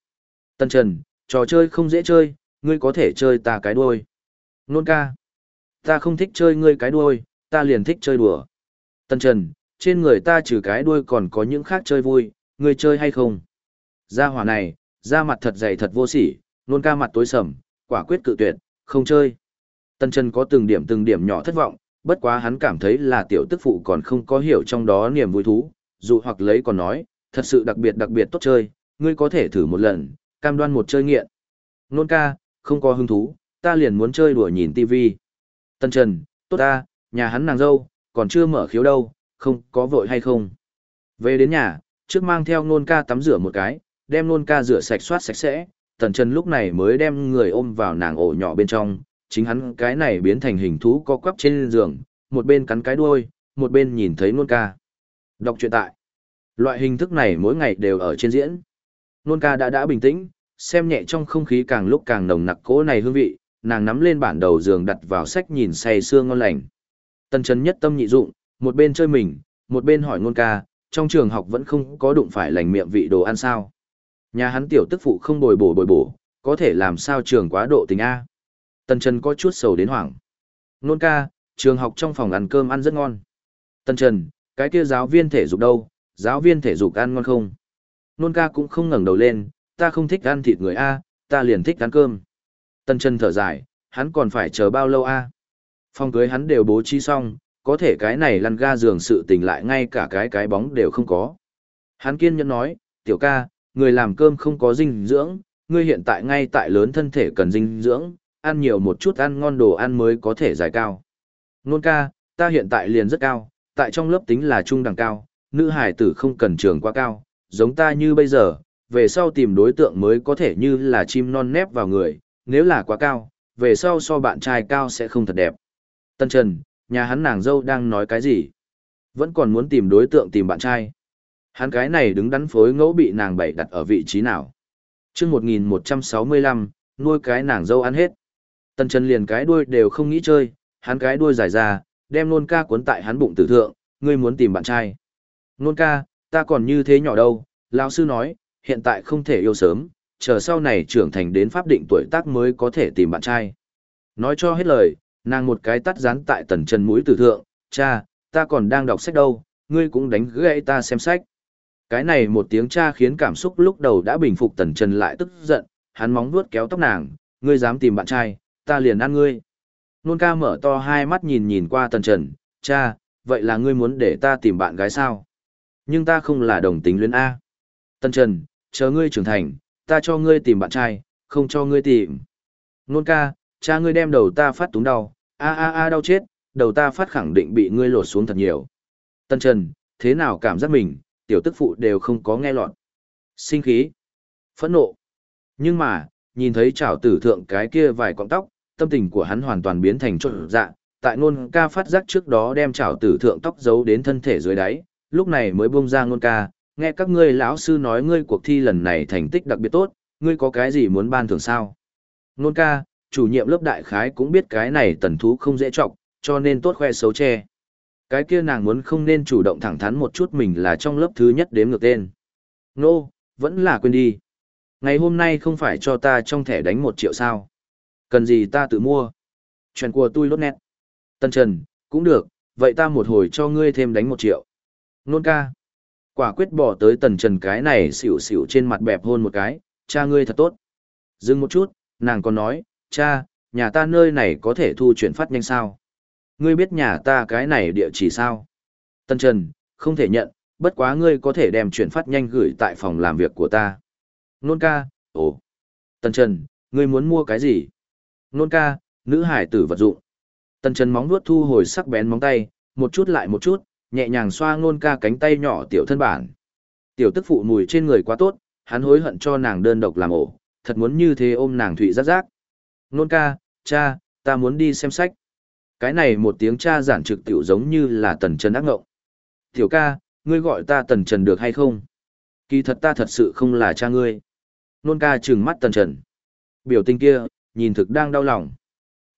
Tân Trần, trò chơi không dễ chơi, ngươi có thể chơi ta cái đuôi. Nôn ca, ta không thích chơi ngươi cái đuôi, ta liền thích chơi đùa. Tân Trần, trên người ta trừ cái đuôi còn có những khác chơi vui, ngươi chơi hay không? Gia hỏa này, da mặt thật dày thật vô sỉ, nôn ca mặt tối sầm, quả quyết cự tuyệt, không chơi. Tân Trần có từng điểm từng điểm nhỏ thất vọng, bất quá hắn cảm thấy là tiểu tức phụ còn không có hiểu trong đó niềm vui thú, dù hoặc lấy còn nói, thật sự đặc biệt đặc biệt tốt chơi, ngươi có thể thử một lần, cam đoan một chơi nghiện. Nôn ca, không có hứng thú, ta liền muốn chơi đùa nhìn tivi. Tân Trần, tốt ta, nhà hắn nàng dâu, còn chưa mở khiếu đâu, không có vội hay không. Về đến nhà, trước mang theo nôn ca tắm rửa một cái, đem nôn ca rửa sạch soát sạch sẽ, tần trần lúc này mới đem người ôm vào nàng ổ nhỏ bên trong, chính hắn cái này biến thành hình thú co quắp trên giường, một bên cắn cái đuôi, một bên nhìn thấy nôn ca. Đọc truyện tại. Loại hình thức này mỗi ngày đều ở trên diễn. Nôn ca đã đã bình tĩnh, xem nhẹ trong không khí càng lúc càng nồng nặc cỗ này hương vị, nàng nắm lên bản đầu giường đặt vào sách nhìn say sưa ngon lành. Tần Trần nhất tâm nhị dụng, một bên chơi mình, một bên hỏi nôn ca, trong trường học vẫn không có đụng phải lành miệng vị đồ ăn sao. Nhà hắn tiểu tức phụ không bồi bổ bồi bổ, có thể làm sao trường quá độ tình A. Tần Trần có chút sầu đến hoảng. Nôn ca, trường học trong phòng ăn cơm ăn rất ngon. Tần Trần, cái kia giáo viên thể dục đâu, giáo viên thể dục ăn ngon không? Nôn ca cũng không ngẩng đầu lên, ta không thích ăn thịt người A, ta liền thích ăn cơm. Tần Trần thở dài, hắn còn phải chờ bao lâu A? Phòng cưới hắn đều bố trí xong, có thể cái này lăn ga giường sự tình lại ngay cả cái cái bóng đều không có. Hắn kiên nhẫn nói, tiểu ca, người làm cơm không có dinh dưỡng, ngươi hiện tại ngay tại lớn thân thể cần dinh dưỡng, ăn nhiều một chút ăn ngon đồ ăn mới có thể giải cao. Nôn ca, ta hiện tại liền rất cao, tại trong lớp tính là trung đẳng cao, nữ hải tử không cần trường quá cao, giống ta như bây giờ, về sau tìm đối tượng mới có thể như là chim non nép vào người, nếu là quá cao, về sau so bạn trai cao sẽ không thật đẹp. Tân Trần, nhà hắn nàng dâu đang nói cái gì? Vẫn còn muốn tìm đối tượng tìm bạn trai. Hắn cái này đứng đắn phối ngẫu bị nàng bày đặt ở vị trí nào? Trước 1165, nuôi cái nàng dâu ăn hết. Tần Trần liền cái đuôi đều không nghĩ chơi, hắn cái đuôi dài ra, đem nôn ca cuốn tại hắn bụng tử thượng, ngươi muốn tìm bạn trai. Nôn ca, ta còn như thế nhỏ đâu, lão sư nói, hiện tại không thể yêu sớm, chờ sau này trưởng thành đến pháp định tuổi tác mới có thể tìm bạn trai. Nói cho hết lời, nàng một cái tắt dán tại tần trần mũi tử thượng, cha, ta còn đang đọc sách đâu, ngươi cũng đánh gãy ta xem sách. Cái này một tiếng cha khiến cảm xúc lúc đầu đã bình phục tần trần lại tức giận, hắn móng vuốt kéo tóc nàng, ngươi dám tìm bạn trai, ta liền ăn ngươi. Nôn ca mở to hai mắt nhìn nhìn qua tần trần, cha, vậy là ngươi muốn để ta tìm bạn gái sao? Nhưng ta không là đồng tính luyến A. Tần trần, chờ ngươi trưởng thành, ta cho ngươi tìm bạn trai, không cho ngươi tìm. Nôn ca, cha ngươi đem đầu ta phát túng đau, a a a đau chết, đầu ta phát khẳng định bị ngươi lột xuống thật nhiều. Tần Trần, thế nào cảm giác mình, tiểu tức phụ đều không có nghe lọt. Sinh khí, phẫn nộ. Nhưng mà, nhìn thấy chảo tử thượng cái kia vài cọng tóc, tâm tình của hắn hoàn toàn biến thành trộn dạ. Tại ngôn ca phát giác trước đó đem chảo tử thượng tóc giấu đến thân thể dưới đáy, lúc này mới buông ra ngôn ca, nghe các ngươi lão sư nói ngươi cuộc thi lần này thành tích đặc biệt tốt, ngươi có cái gì muốn ban thưởng sao? Ngôn ca, chủ nhiệm lớp đại khái cũng biết cái này tần thú không dễ trọng, cho nên tốt khoe xấu che. Cái kia nàng muốn không nên chủ động thẳng thắn một chút mình là trong lớp thứ nhất đếm ngược tên. Nô, no, vẫn là quên đi. Ngày hôm nay không phải cho ta trong thẻ đánh một triệu sao. Cần gì ta tự mua. Chuyện của tôi lốt nét. Tân Trần, cũng được, vậy ta một hồi cho ngươi thêm đánh một triệu. Nôn ca. Quả quyết bỏ tới tần trần cái này xỉu xỉu trên mặt bẹp hôn một cái, cha ngươi thật tốt. Dừng một chút, nàng còn nói, cha, nhà ta nơi này có thể thu chuyển phát nhanh sao? Ngươi biết nhà ta cái này địa chỉ sao? Tần Trần, không thể nhận, bất quá ngươi có thể đem chuyển phát nhanh gửi tại phòng làm việc của ta. Nôn ca, ồ. Tần Trần, ngươi muốn mua cái gì? Nôn ca, nữ hải tử vật dụng. Tần Trần móng vuốt thu hồi sắc bén móng tay, một chút lại một chút, nhẹ nhàng xoa nôn ca cánh tay nhỏ tiểu thân bản. Tiểu tức phụ mùi trên người quá tốt, hắn hối hận cho nàng đơn độc làm ổ, thật muốn như thế ôm nàng thụy rát rác. Nôn ca, cha, ta muốn đi xem sách. Cái này một tiếng cha giản trực tiểu giống như là tần trần ác ngộng. Tiểu ca, ngươi gọi ta tần trần được hay không? Kỳ thật ta thật sự không là cha ngươi. Nôn ca trừng mắt tần trần. Biểu tình kia, nhìn thực đang đau lòng.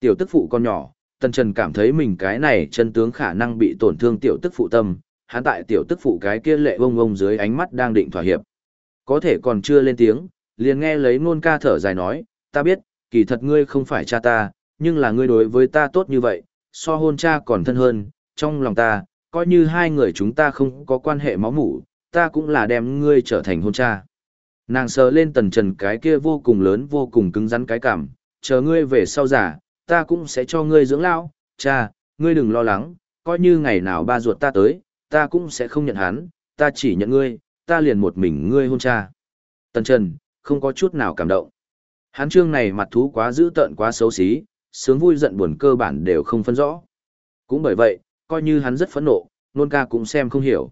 Tiểu tức phụ con nhỏ, tần trần cảm thấy mình cái này chân tướng khả năng bị tổn thương tiểu tức phụ tâm. Hắn tại tiểu tức phụ cái kia lệ bông bông dưới ánh mắt đang định thỏa hiệp. Có thể còn chưa lên tiếng, liền nghe lấy ngôn ca thở dài nói, ta biết, kỳ thật ngươi không phải cha ta, nhưng là ngươi đối với ta tốt như vậy, so hôn cha còn thân hơn, trong lòng ta, coi như hai người chúng ta không có quan hệ máu mủ, ta cũng là đem ngươi trở thành hôn cha. Nàng sờ lên tần trần cái kia vô cùng lớn vô cùng cứng rắn cái cảm, chờ ngươi về sau giả, ta cũng sẽ cho ngươi dưỡng lão, cha, ngươi đừng lo lắng, coi như ngày nào ba ruột ta tới, ta cũng sẽ không nhận hắn, ta chỉ nhận ngươi, ta liền một mình ngươi hôn cha. Tần Trần, không có chút nào cảm động. Hắn trương này mặt thú quá dữ tợn quá xấu xí, sướng vui giận buồn cơ bản đều không phân rõ. Cũng bởi vậy, coi như hắn rất phẫn nộ, nôn ca cũng xem không hiểu.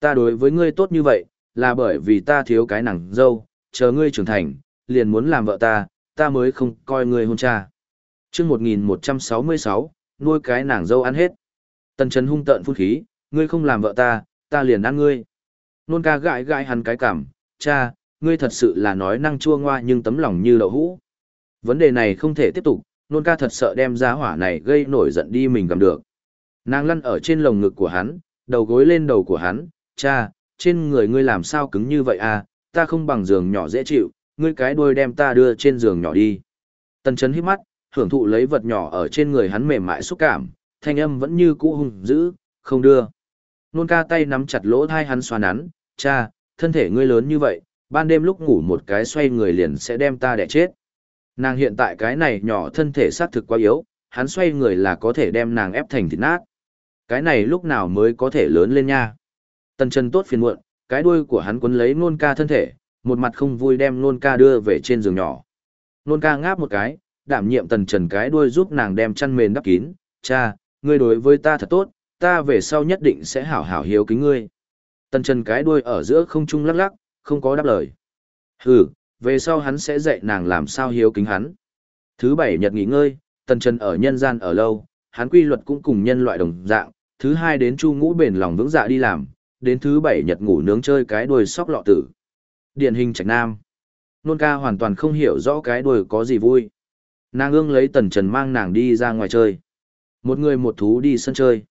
Ta đối với ngươi tốt như vậy, là bởi vì ta thiếu cái nàng dâu, chờ ngươi trưởng thành, liền muốn làm vợ ta, ta mới không coi ngươi hôn cha. chương 1166, nuôi cái nàng dâu ăn hết. Tần Trần hung tợn phun khí, ngươi không làm vợ ta, ta liền ăn ngươi. Nôn ca gãi gãi hắn cái cảm, cha, ngươi thật sự là nói năng chua ngoa nhưng tấm lòng như đậu hũ. Vấn đề này không thể tiếp tục, nôn ca thật sợ đem giá hỏa này gây nổi giận đi mình cầm được. Nàng lăn ở trên lồng ngực của hắn, đầu gối lên đầu của hắn, cha, trên người ngươi làm sao cứng như vậy à, ta không bằng giường nhỏ dễ chịu, ngươi cái đuôi đem ta đưa trên giường nhỏ đi. Tần chấn hít mắt, hưởng thụ lấy vật nhỏ ở trên người hắn mềm mại xúc cảm, thanh âm vẫn như cũ hung dữ, không đưa. Nôn ca tay nắm chặt lỗ thai hắn xoa nắn, cha, thân thể ngươi lớn như vậy, ban đêm lúc ngủ một cái xoay người liền sẽ đem ta đẻ chết. Nàng hiện tại cái này nhỏ thân thể xác thực quá yếu, hắn xoay người là có thể đem nàng ép thành thịt nát. Cái này lúc nào mới có thể lớn lên nha. Tần chân tốt phiền muộn, cái đuôi của hắn quấn lấy nôn ca thân thể, một mặt không vui đem nôn ca đưa về trên giường nhỏ. Nôn ca ngáp một cái, đảm nhiệm tần trần cái đuôi giúp nàng đem chăn mền đắp kín, cha, ngươi đối với ta thật tốt, ta về sau nhất định sẽ hảo hảo hiếu kính ngươi. Tần trần cái đuôi ở giữa không trung lắc lắc, không có đáp lời. Hừ, về sau hắn sẽ dạy nàng làm sao hiếu kính hắn. Thứ bảy nhật nghỉ ngơi, Tần Trần ở nhân gian ở lâu, hắn quy luật cũng cùng nhân loại đồng dạng, thứ hai đến chu ngũ bền lòng vững dạ đi làm, đến thứ bảy nhật ngủ nướng chơi cái đuôi sóc lọ tử. Điển hình trạch nam. Nôn ca hoàn toàn không hiểu rõ cái đuổi có gì vui. Nàng ương lấy Tần Trần mang nàng đi ra ngoài chơi. Một người một thú đi sân chơi.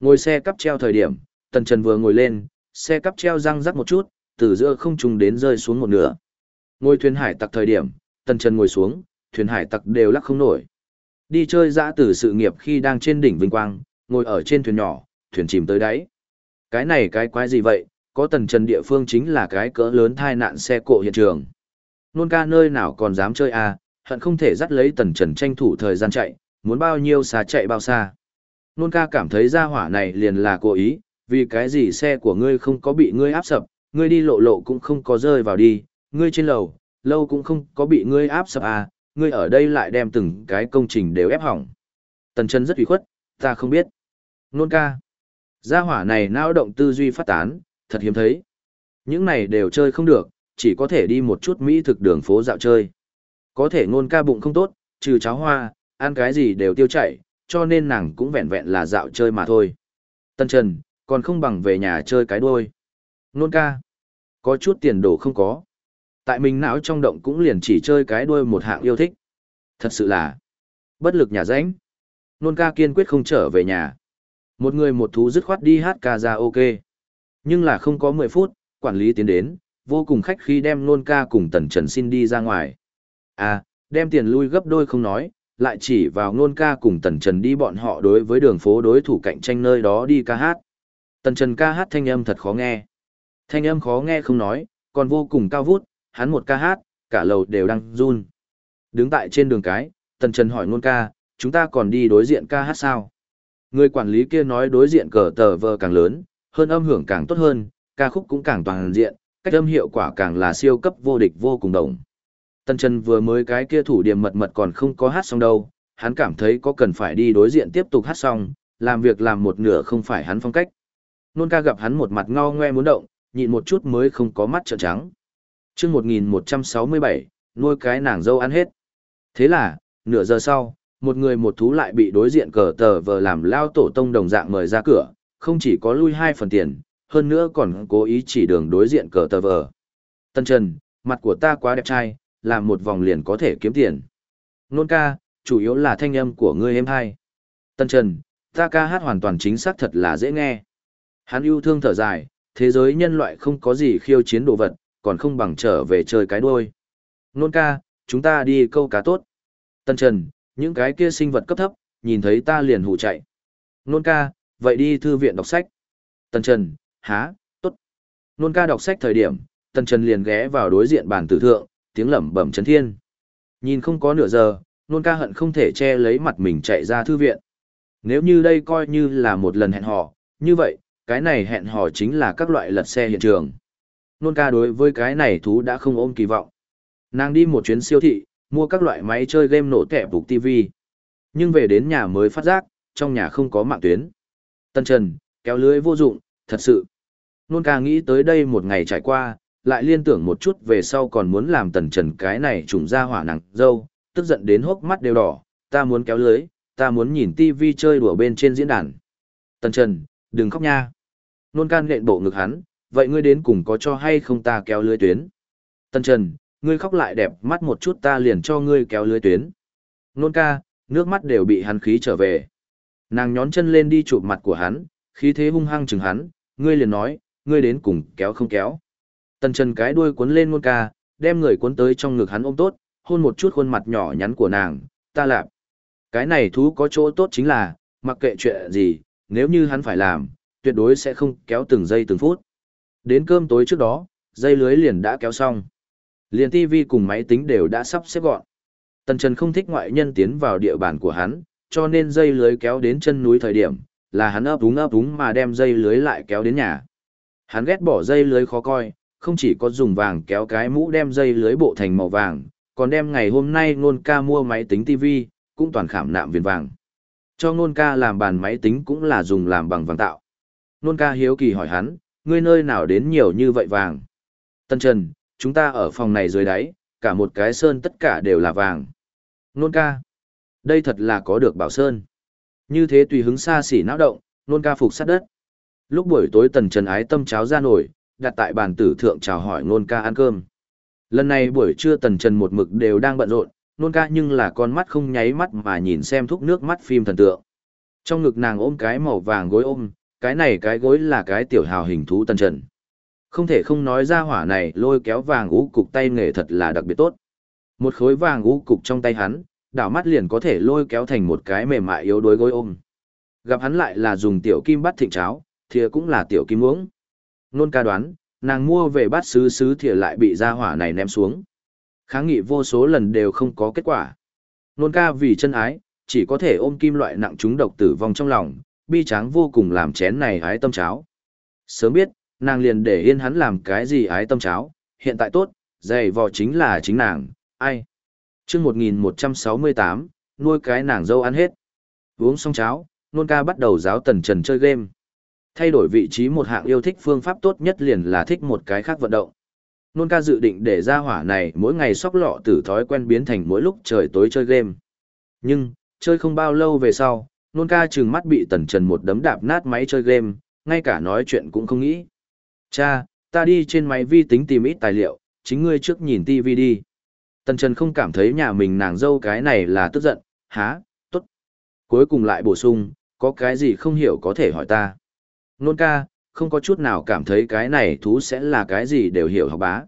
Ngồi xe cắp treo thời điểm, Tần Trần vừa ngồi lên, xe cắp treo răng rắc một chút, từ giữa không trùng đến rơi xuống một nửa. Ngồi thuyền hải tặc thời điểm, Tần Trần ngồi xuống, thuyền hải tặc đều lắc không nổi. Đi chơi dã từ sự nghiệp khi đang trên đỉnh vinh quang, ngồi ở trên thuyền nhỏ, thuyền chìm tới đáy. Cái này cái quái gì vậy, có Tần Trần địa phương chính là cái cỡ lớn thai nạn xe cộ hiện trường. Nôn ca nơi nào còn dám chơi à, hận không thể dắt lấy Tần Trần tranh thủ thời gian chạy, muốn bao nhiêu xa chạy bao xa. Nôn ca cảm thấy ra hỏa này liền là cố ý, vì cái gì xe của ngươi không có bị ngươi áp sập, ngươi đi lộ lộ cũng không có rơi vào đi, ngươi trên lầu, lâu cũng không có bị ngươi áp sập à, ngươi ở đây lại đem từng cái công trình đều ép hỏng. Tần trần rất ủy khuất, ta không biết. Nôn ca. Gia hỏa này não động tư duy phát tán, thật hiếm thấy. Những này đều chơi không được, chỉ có thể đi một chút mỹ thực đường phố dạo chơi. Có thể ngôn ca bụng không tốt, trừ cháo hoa, ăn cái gì đều tiêu chảy, cho nên nàng cũng vẹn vẹn là dạo chơi mà thôi. Tân Trần, còn không bằng về nhà chơi cái đuôi. Nôn ca, có chút tiền đồ không có. Tại mình não trong động cũng liền chỉ chơi cái đuôi một hạng yêu thích. Thật sự là bất lực nhà ránh. Nôn ca kiên quyết không trở về nhà. Một người một thú dứt khoát đi hát ca ra ok. Nhưng là không có 10 phút, quản lý tiến đến, vô cùng khách khi đem nôn ca cùng tần trần xin đi ra ngoài. À, đem tiền lui gấp đôi không nói, lại chỉ vào nôn ca cùng tần trần đi bọn họ đối với đường phố đối thủ cạnh tranh nơi đó đi ca hát. Tần trần ca hát thanh âm thật khó nghe. Thanh âm khó nghe không nói, còn vô cùng cao vút, hắn một ca hát, cả lầu đều đang run. Đứng tại trên đường cái, tần trần hỏi nôn ca, chúng ta còn đi đối diện ca hát sao? Người quản lý kia nói đối diện cờ tờ vờ càng lớn, hơn âm hưởng càng tốt hơn, ca khúc cũng càng toàn diện, cách âm hiệu quả càng là siêu cấp vô địch vô cùng đồng. Tân Trần vừa mới cái kia thủ điểm mật mật còn không có hát xong đâu, hắn cảm thấy có cần phải đi đối diện tiếp tục hát xong, làm việc làm một nửa không phải hắn phong cách. Nôn ca gặp hắn một mặt ngao ngoe muốn động, nhịn một chút mới không có mắt trợn trắng. chương 1167, nuôi cái nàng dâu ăn hết. Thế là, nửa giờ sau, một người một thú lại bị đối diện cờ tờ vờ làm lao tổ tông đồng dạng mời ra cửa, không chỉ có lui hai phần tiền, hơn nữa còn cố ý chỉ đường đối diện cờ tờ vờ. Tân Trần, mặt của ta quá đẹp trai, làm một vòng liền có thể kiếm tiền. Nôn ca, chủ yếu là thanh âm của ngươi em hai. Tân Trần, ta ca hát hoàn toàn chính xác thật là dễ nghe. Hắn yêu thương thở dài, thế giới nhân loại không có gì khiêu chiến đồ vật, còn không bằng trở về chơi cái đuôi. Nôn ca, chúng ta đi câu cá tốt. Tân Trần, những cái kia sinh vật cấp thấp, nhìn thấy ta liền hù chạy. Nôn ca, vậy đi thư viện đọc sách. Tân Trần, há, tốt. Nôn ca đọc sách thời điểm, Tân Trần liền ghé vào đối diện bàn tử thượng, tiếng lẩm bẩm chấn thiên. Nhìn không có nửa giờ, nôn ca hận không thể che lấy mặt mình chạy ra thư viện. Nếu như đây coi như là một lần hẹn hò, như vậy, cái này hẹn hò chính là các loại lật xe hiện trường. Nôn ca đối với cái này thú đã không ôm kỳ vọng. Nàng đi một chuyến siêu thị, mua các loại máy chơi game nổ tẻ phục TV. Nhưng về đến nhà mới phát giác, trong nhà không có mạng tuyến. Tân Trần, kéo lưới vô dụng, thật sự. Nôn ca nghĩ tới đây một ngày trải qua, lại liên tưởng một chút về sau còn muốn làm tần trần cái này trùng ra hỏa nặng dâu, tức giận đến hốc mắt đều đỏ, ta muốn kéo lưới, ta muốn nhìn tivi chơi đùa bên trên diễn đàn. Tần trần, đừng khóc nha. Nôn can nện bộ ngực hắn, vậy ngươi đến cùng có cho hay không ta kéo lưới tuyến? Tần trần, ngươi khóc lại đẹp mắt một chút ta liền cho ngươi kéo lưới tuyến. Nôn ca, nước mắt đều bị hắn khí trở về. Nàng nhón chân lên đi chụp mặt của hắn, khí thế hung hăng chừng hắn, ngươi liền nói, ngươi đến cùng kéo không kéo. Tần Trần cái đuôi cuốn lên ngôn ca, đem người cuốn tới trong ngực hắn ôm tốt, hôn một chút khuôn mặt nhỏ nhắn của nàng, ta lạp. Cái này thú có chỗ tốt chính là, mặc kệ chuyện gì, nếu như hắn phải làm, tuyệt đối sẽ không kéo từng giây từng phút. Đến cơm tối trước đó, dây lưới liền đã kéo xong. Liền TV cùng máy tính đều đã sắp xếp gọn. Tần Trần không thích ngoại nhân tiến vào địa bàn của hắn, cho nên dây lưới kéo đến chân núi thời điểm, là hắn ấp úng ấp úng mà đem dây lưới lại kéo đến nhà. Hắn ghét bỏ dây lưới khó coi, không chỉ có dùng vàng kéo cái mũ đem dây lưới bộ thành màu vàng, còn đem ngày hôm nay nôn ca mua máy tính TV, cũng toàn khảm nạm viền vàng. Cho nôn ca làm bàn máy tính cũng là dùng làm bằng vàng tạo. Nôn ca hiếu kỳ hỏi hắn, ngươi nơi nào đến nhiều như vậy vàng? Tân Trần, chúng ta ở phòng này dưới đáy, cả một cái sơn tất cả đều là vàng. Nôn ca. Đây thật là có được bảo sơn. Như thế tùy hứng xa xỉ não động, nôn ca phục sát đất. Lúc buổi tối tần trần ái tâm cháo ra nổi, đặt tại bàn tử thượng chào hỏi nôn ca ăn cơm. Lần này buổi trưa tần trần một mực đều đang bận rộn, nôn ca nhưng là con mắt không nháy mắt mà nhìn xem thuốc nước mắt phim thần tượng. Trong ngực nàng ôm cái màu vàng gối ôm, cái này cái gối là cái tiểu hào hình thú tần trần. Không thể không nói ra hỏa này lôi kéo vàng ú cục tay nghề thật là đặc biệt tốt. Một khối vàng ú cục trong tay hắn, đảo mắt liền có thể lôi kéo thành một cái mềm mại yếu đuối gối ôm. Gặp hắn lại là dùng tiểu kim bắt thịnh cháo, thìa cũng là tiểu kim uống. Nôn ca đoán, nàng mua về bát sứ sứ thìa lại bị gia hỏa này ném xuống. Kháng nghị vô số lần đều không có kết quả. Nôn ca vì chân ái, chỉ có thể ôm kim loại nặng trúng độc tử vong trong lòng, bi tráng vô cùng làm chén này ái tâm cháo. Sớm biết, nàng liền để yên hắn làm cái gì ái tâm cháo, hiện tại tốt, dày vò chính là chính nàng, ai chương 1168, nuôi cái nàng dâu ăn hết. Uống xong cháo, nôn ca bắt đầu giáo tần trần chơi game. Thay đổi vị trí một hạng yêu thích phương pháp tốt nhất liền là thích một cái khác vận động. Nôn ca dự định để ra hỏa này mỗi ngày sóc lọ tử thói quen biến thành mỗi lúc trời tối chơi game. Nhưng, chơi không bao lâu về sau, nôn ca trừng mắt bị tần trần một đấm đạp nát máy chơi game, ngay cả nói chuyện cũng không nghĩ. Cha, ta đi trên máy vi tính tìm ít tài liệu, chính ngươi trước nhìn TV đi. Tần Trần không cảm thấy nhà mình nàng dâu cái này là tức giận, há, tốt. Cuối cùng lại bổ sung, có cái gì không hiểu có thể hỏi ta. Nôn ca, không có chút nào cảm thấy cái này thú sẽ là cái gì đều hiểu học bá.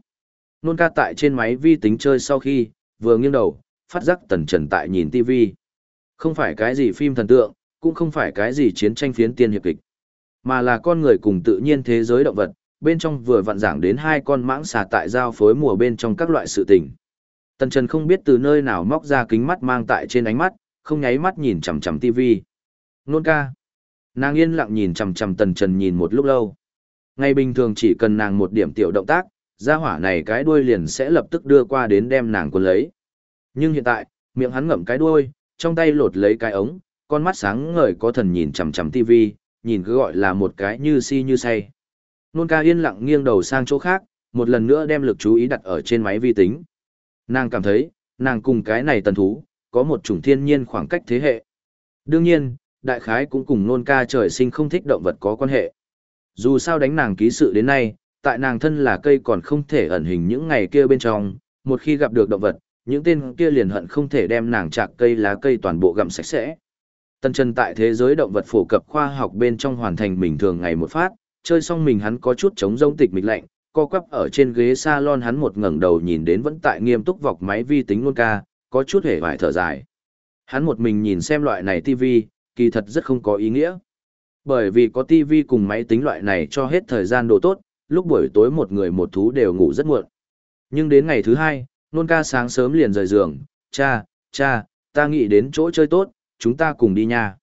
Nôn ca tại trên máy vi tính chơi sau khi, vừa nghiêng đầu, phát giác Tần Trần tại nhìn TV. Không phải cái gì phim thần tượng, cũng không phải cái gì chiến tranh phiến tiên hiệp kịch, mà là con người cùng tự nhiên thế giới động vật, bên trong vừa vặn giảng đến hai con mãng xà tại giao phối mùa bên trong các loại sự tình. Tần Trần không biết từ nơi nào móc ra kính mắt mang tại trên ánh mắt, không nháy mắt nhìn chằm chằm tivi. Nôn ca. Nàng yên lặng nhìn chằm chằm Tần Trần nhìn một lúc lâu. Ngày bình thường chỉ cần nàng một điểm tiểu động tác, gia hỏa này cái đuôi liền sẽ lập tức đưa qua đến đem nàng cuốn lấy. Nhưng hiện tại, miệng hắn ngậm cái đuôi, trong tay lột lấy cái ống, con mắt sáng ngời có thần nhìn chằm chằm tivi, nhìn cứ gọi là một cái như si như say. Nôn ca yên lặng nghiêng đầu sang chỗ khác, một lần nữa đem lực chú ý đặt ở trên máy vi tính. Nàng cảm thấy, nàng cùng cái này tần thú, có một chủng thiên nhiên khoảng cách thế hệ. Đương nhiên, đại khái cũng cùng nôn ca trời sinh không thích động vật có quan hệ. Dù sao đánh nàng ký sự đến nay, tại nàng thân là cây còn không thể ẩn hình những ngày kia bên trong, một khi gặp được động vật, những tên kia liền hận không thể đem nàng chạc cây lá cây toàn bộ gặm sạch sẽ. Tân chân tại thế giới động vật phổ cập khoa học bên trong hoàn thành bình thường ngày một phát, chơi xong mình hắn có chút chống rông tịch mịch lạnh, co quắp ở trên ghế salon hắn một ngẩng đầu nhìn đến vẫn tại nghiêm túc vọc máy vi tính nôn ca, có chút hề vải thở dài. Hắn một mình nhìn xem loại này TV, kỳ thật rất không có ý nghĩa. Bởi vì có TV cùng máy tính loại này cho hết thời gian đồ tốt, lúc buổi tối một người một thú đều ngủ rất muộn. Nhưng đến ngày thứ hai, nôn ca sáng sớm liền rời giường, cha, cha, ta nghĩ đến chỗ chơi tốt, chúng ta cùng đi nha.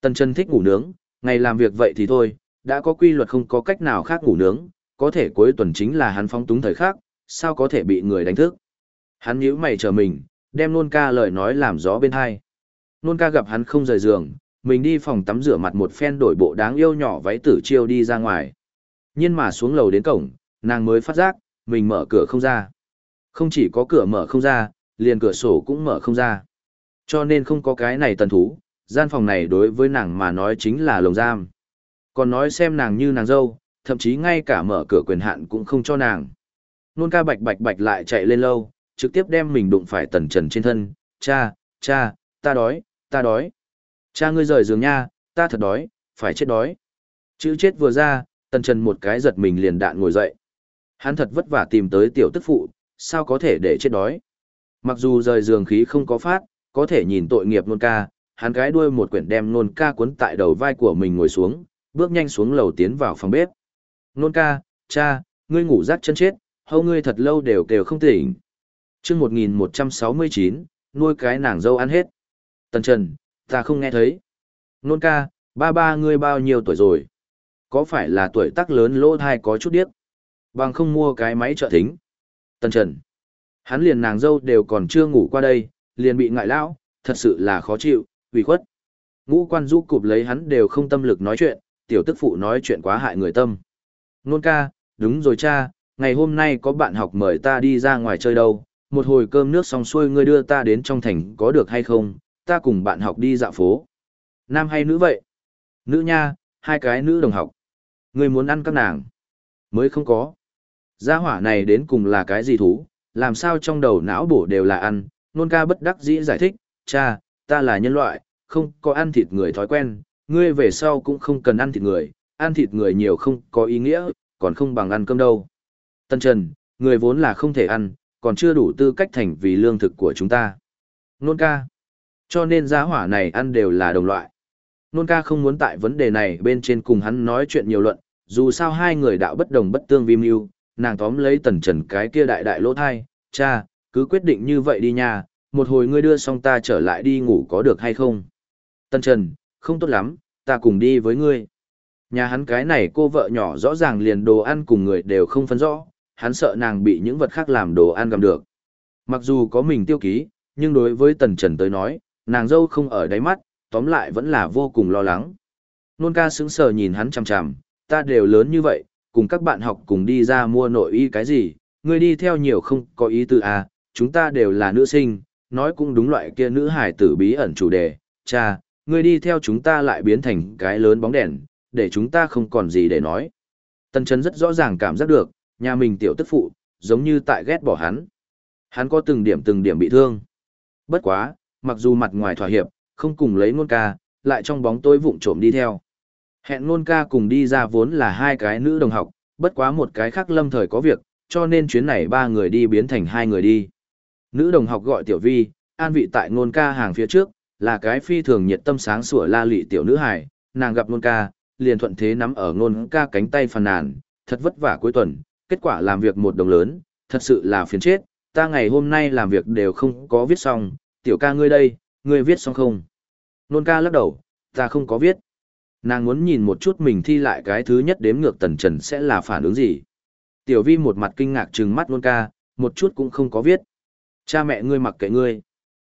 Tần chân thích ngủ nướng, ngày làm việc vậy thì thôi, đã có quy luật không có cách nào khác ngủ nướng, có thể cuối tuần chính là hắn phóng túng thời khắc, sao có thể bị người đánh thức. Hắn nhíu mày chờ mình, đem nôn ca lời nói làm gió bên hai. Nôn ca gặp hắn không rời giường, mình đi phòng tắm rửa mặt một phen đổi bộ đáng yêu nhỏ váy tử chiêu đi ra ngoài. Nhưng mà xuống lầu đến cổng, nàng mới phát giác, mình mở cửa không ra. Không chỉ có cửa mở không ra, liền cửa sổ cũng mở không ra. Cho nên không có cái này tần thú, gian phòng này đối với nàng mà nói chính là lồng giam. Còn nói xem nàng như nàng dâu, thậm chí ngay cả mở cửa quyền hạn cũng không cho nàng. Nôn ca bạch bạch bạch lại chạy lên lâu, trực tiếp đem mình đụng phải tần trần trên thân. Cha, cha, ta đói, ta đói. Cha ngươi rời giường nha, ta thật đói, phải chết đói. Chữ chết vừa ra, tần trần một cái giật mình liền đạn ngồi dậy. Hắn thật vất vả tìm tới tiểu tức phụ, sao có thể để chết đói. Mặc dù rời giường khí không có phát, có thể nhìn tội nghiệp nôn ca, hắn cái đuôi một quyển đem nôn ca cuốn tại đầu vai của mình ngồi xuống, bước nhanh xuống lầu tiến vào phòng bếp. Nôn ca, cha, ngươi ngủ rác chân chết, hâu ngươi thật lâu đều kêu không tỉnh. chương 1169, nuôi cái nàng dâu ăn hết. Tần Trần, ta không nghe thấy. Nôn ca, ba ba ngươi bao nhiêu tuổi rồi? Có phải là tuổi tác lớn lỗ thai có chút điếc? Bằng không mua cái máy trợ thính. Tần Trần, hắn liền nàng dâu đều còn chưa ngủ qua đây, liền bị ngại lão, thật sự là khó chịu, ủy khuất. Ngũ quan du cụp lấy hắn đều không tâm lực nói chuyện, tiểu tức phụ nói chuyện quá hại người tâm. Nôn ca, đúng rồi cha, ngày hôm nay có bạn học mời ta đi ra ngoài chơi đâu, một hồi cơm nước xong xuôi ngươi đưa ta đến trong thành có được hay không, ta cùng bạn học đi dạo phố. Nam hay nữ vậy? Nữ nha, hai cái nữ đồng học. Ngươi muốn ăn các nàng? Mới không có. Gia hỏa này đến cùng là cái gì thú, làm sao trong đầu não bổ đều là ăn, nôn ca bất đắc dĩ giải thích, cha, ta là nhân loại, không có ăn thịt người thói quen, ngươi về sau cũng không cần ăn thịt người, ăn thịt người nhiều không có ý nghĩa, còn không bằng ăn cơm đâu. Tân Trần, người vốn là không thể ăn, còn chưa đủ tư cách thành vì lương thực của chúng ta. Nôn ca. Cho nên giá hỏa này ăn đều là đồng loại. Nôn ca không muốn tại vấn đề này bên trên cùng hắn nói chuyện nhiều luận, dù sao hai người đạo bất đồng bất tương vi mưu, nàng tóm lấy tần trần cái kia đại đại lỗ thai, cha, cứ quyết định như vậy đi nha, một hồi ngươi đưa xong ta trở lại đi ngủ có được hay không? Tần trần, không tốt lắm, ta cùng đi với ngươi. Nhà hắn cái này cô vợ nhỏ rõ ràng liền đồ ăn cùng người đều không phân rõ, hắn sợ nàng bị những vật khác làm đồ ăn gặm được. Mặc dù có mình tiêu ký, nhưng đối với tần trần tới nói, nàng dâu không ở đáy mắt, tóm lại vẫn là vô cùng lo lắng. Nôn ca sững sờ nhìn hắn chằm chằm, ta đều lớn như vậy, cùng các bạn học cùng đi ra mua nội y cái gì, ngươi đi theo nhiều không có ý tư à, chúng ta đều là nữ sinh, nói cũng đúng loại kia nữ hải tử bí ẩn chủ đề, cha, ngươi đi theo chúng ta lại biến thành cái lớn bóng đèn, để chúng ta không còn gì để nói. Tần Trấn rất rõ ràng cảm giác được, nhà mình tiểu tức phụ, giống như tại ghét bỏ hắn. Hắn có từng điểm từng điểm bị thương. Bất quá, mặc dù mặt ngoài thỏa hiệp, không cùng lấy ngôn ca, lại trong bóng tối vụng trộm đi theo. Hẹn ngôn ca cùng đi ra vốn là hai cái nữ đồng học, bất quá một cái khác lâm thời có việc, cho nên chuyến này ba người đi biến thành hai người đi. Nữ đồng học gọi tiểu vi, an vị tại ngôn ca hàng phía trước, là cái phi thường nhiệt tâm sáng sủa la lị tiểu nữ hải, nàng gặp ngôn ca, liền thuận thế nắm ở ngôn ca cánh tay phàn nàn, thật vất vả cuối tuần, kết quả làm việc một đồng lớn, thật sự là phiền chết, ta ngày hôm nay làm việc đều không có viết xong, tiểu ca ngươi đây, ngươi viết xong không? Nôn ca lắc đầu, ta không có viết. Nàng muốn nhìn một chút mình thi lại cái thứ nhất đếm ngược tần trần sẽ là phản ứng gì. Tiểu vi một mặt kinh ngạc trừng mắt nôn ca, một chút cũng không có viết. Cha mẹ ngươi mặc kệ ngươi.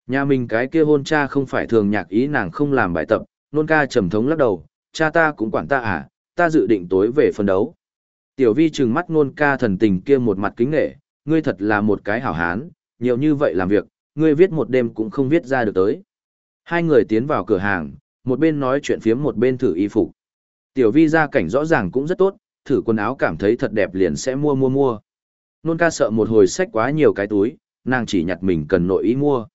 Nhà mình cái kia hôn cha không phải thường nhạc ý nàng không làm bài tập, nôn ca trầm thống lắc đầu, cha ta cũng quản ta à, ta dự định tối về phân đấu. Tiểu vi trừng mắt nôn ca thần tình kia một mặt kính nghệ, ngươi thật là một cái hảo hán, nhiều như vậy làm việc, ngươi viết một đêm cũng không viết ra được tới. Hai người tiến vào cửa hàng, một bên nói chuyện phiếm một bên thử y phục. Tiểu vi ra cảnh rõ ràng cũng rất tốt, thử quần áo cảm thấy thật đẹp liền sẽ mua mua mua. Nôn ca sợ một hồi sách quá nhiều cái túi, nàng chỉ nhặt mình cần nội ý mua.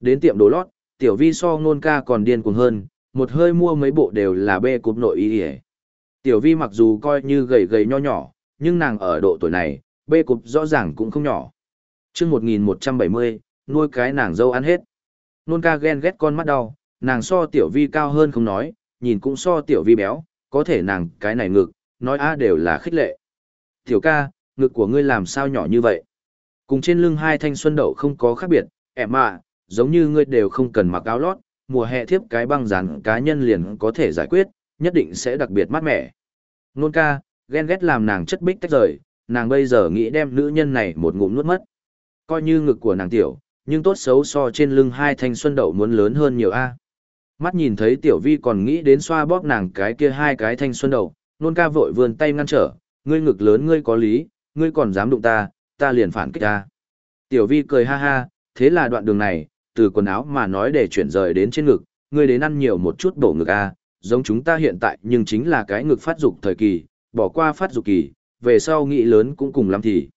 Đến tiệm đồ lót, tiểu vi so nôn ca còn điên cuồng hơn, một hơi mua mấy bộ đều là bê cụp nội y ỉa Tiểu vi mặc dù coi như gầy gầy nho nhỏ, nhưng nàng ở độ tuổi này, bê cụp rõ ràng cũng không nhỏ. chương 1170, nuôi cái nàng dâu ăn hết. Nôn ca ghen ghét con mắt đau, nàng so tiểu vi cao hơn không nói, nhìn cũng so tiểu vi béo, có thể nàng cái này ngực, nói a đều là khích lệ. Tiểu ca, ngực của ngươi làm sao nhỏ như vậy? Cùng trên lưng hai thanh xuân đậu không có khác biệt, em ạ, giống như ngươi đều không cần mặc áo lót, mùa hè thiếp cái băng dán cá nhân liền có thể giải quyết, nhất định sẽ đặc biệt mát mẻ. Nôn ca, ghen ghét làm nàng chất bích tách rời, nàng bây giờ nghĩ đem nữ nhân này một ngụm nuốt mất. Coi như ngực của nàng tiểu, nhưng tốt xấu so trên lưng hai thanh xuân đậu muốn lớn hơn nhiều a. Mắt nhìn thấy tiểu vi còn nghĩ đến xoa bóp nàng cái kia hai cái thanh xuân đậu, nôn ca vội vươn tay ngăn trở, ngươi ngực lớn ngươi có lý, ngươi còn dám đụng ta, ta liền phản kích ta. Tiểu vi cười ha ha, thế là đoạn đường này, từ quần áo mà nói để chuyển rời đến trên ngực, ngươi đến ăn nhiều một chút bổ ngực a, giống chúng ta hiện tại nhưng chính là cái ngực phát dục thời kỳ, bỏ qua phát dục kỳ, về sau nghĩ lớn cũng cùng lắm thì.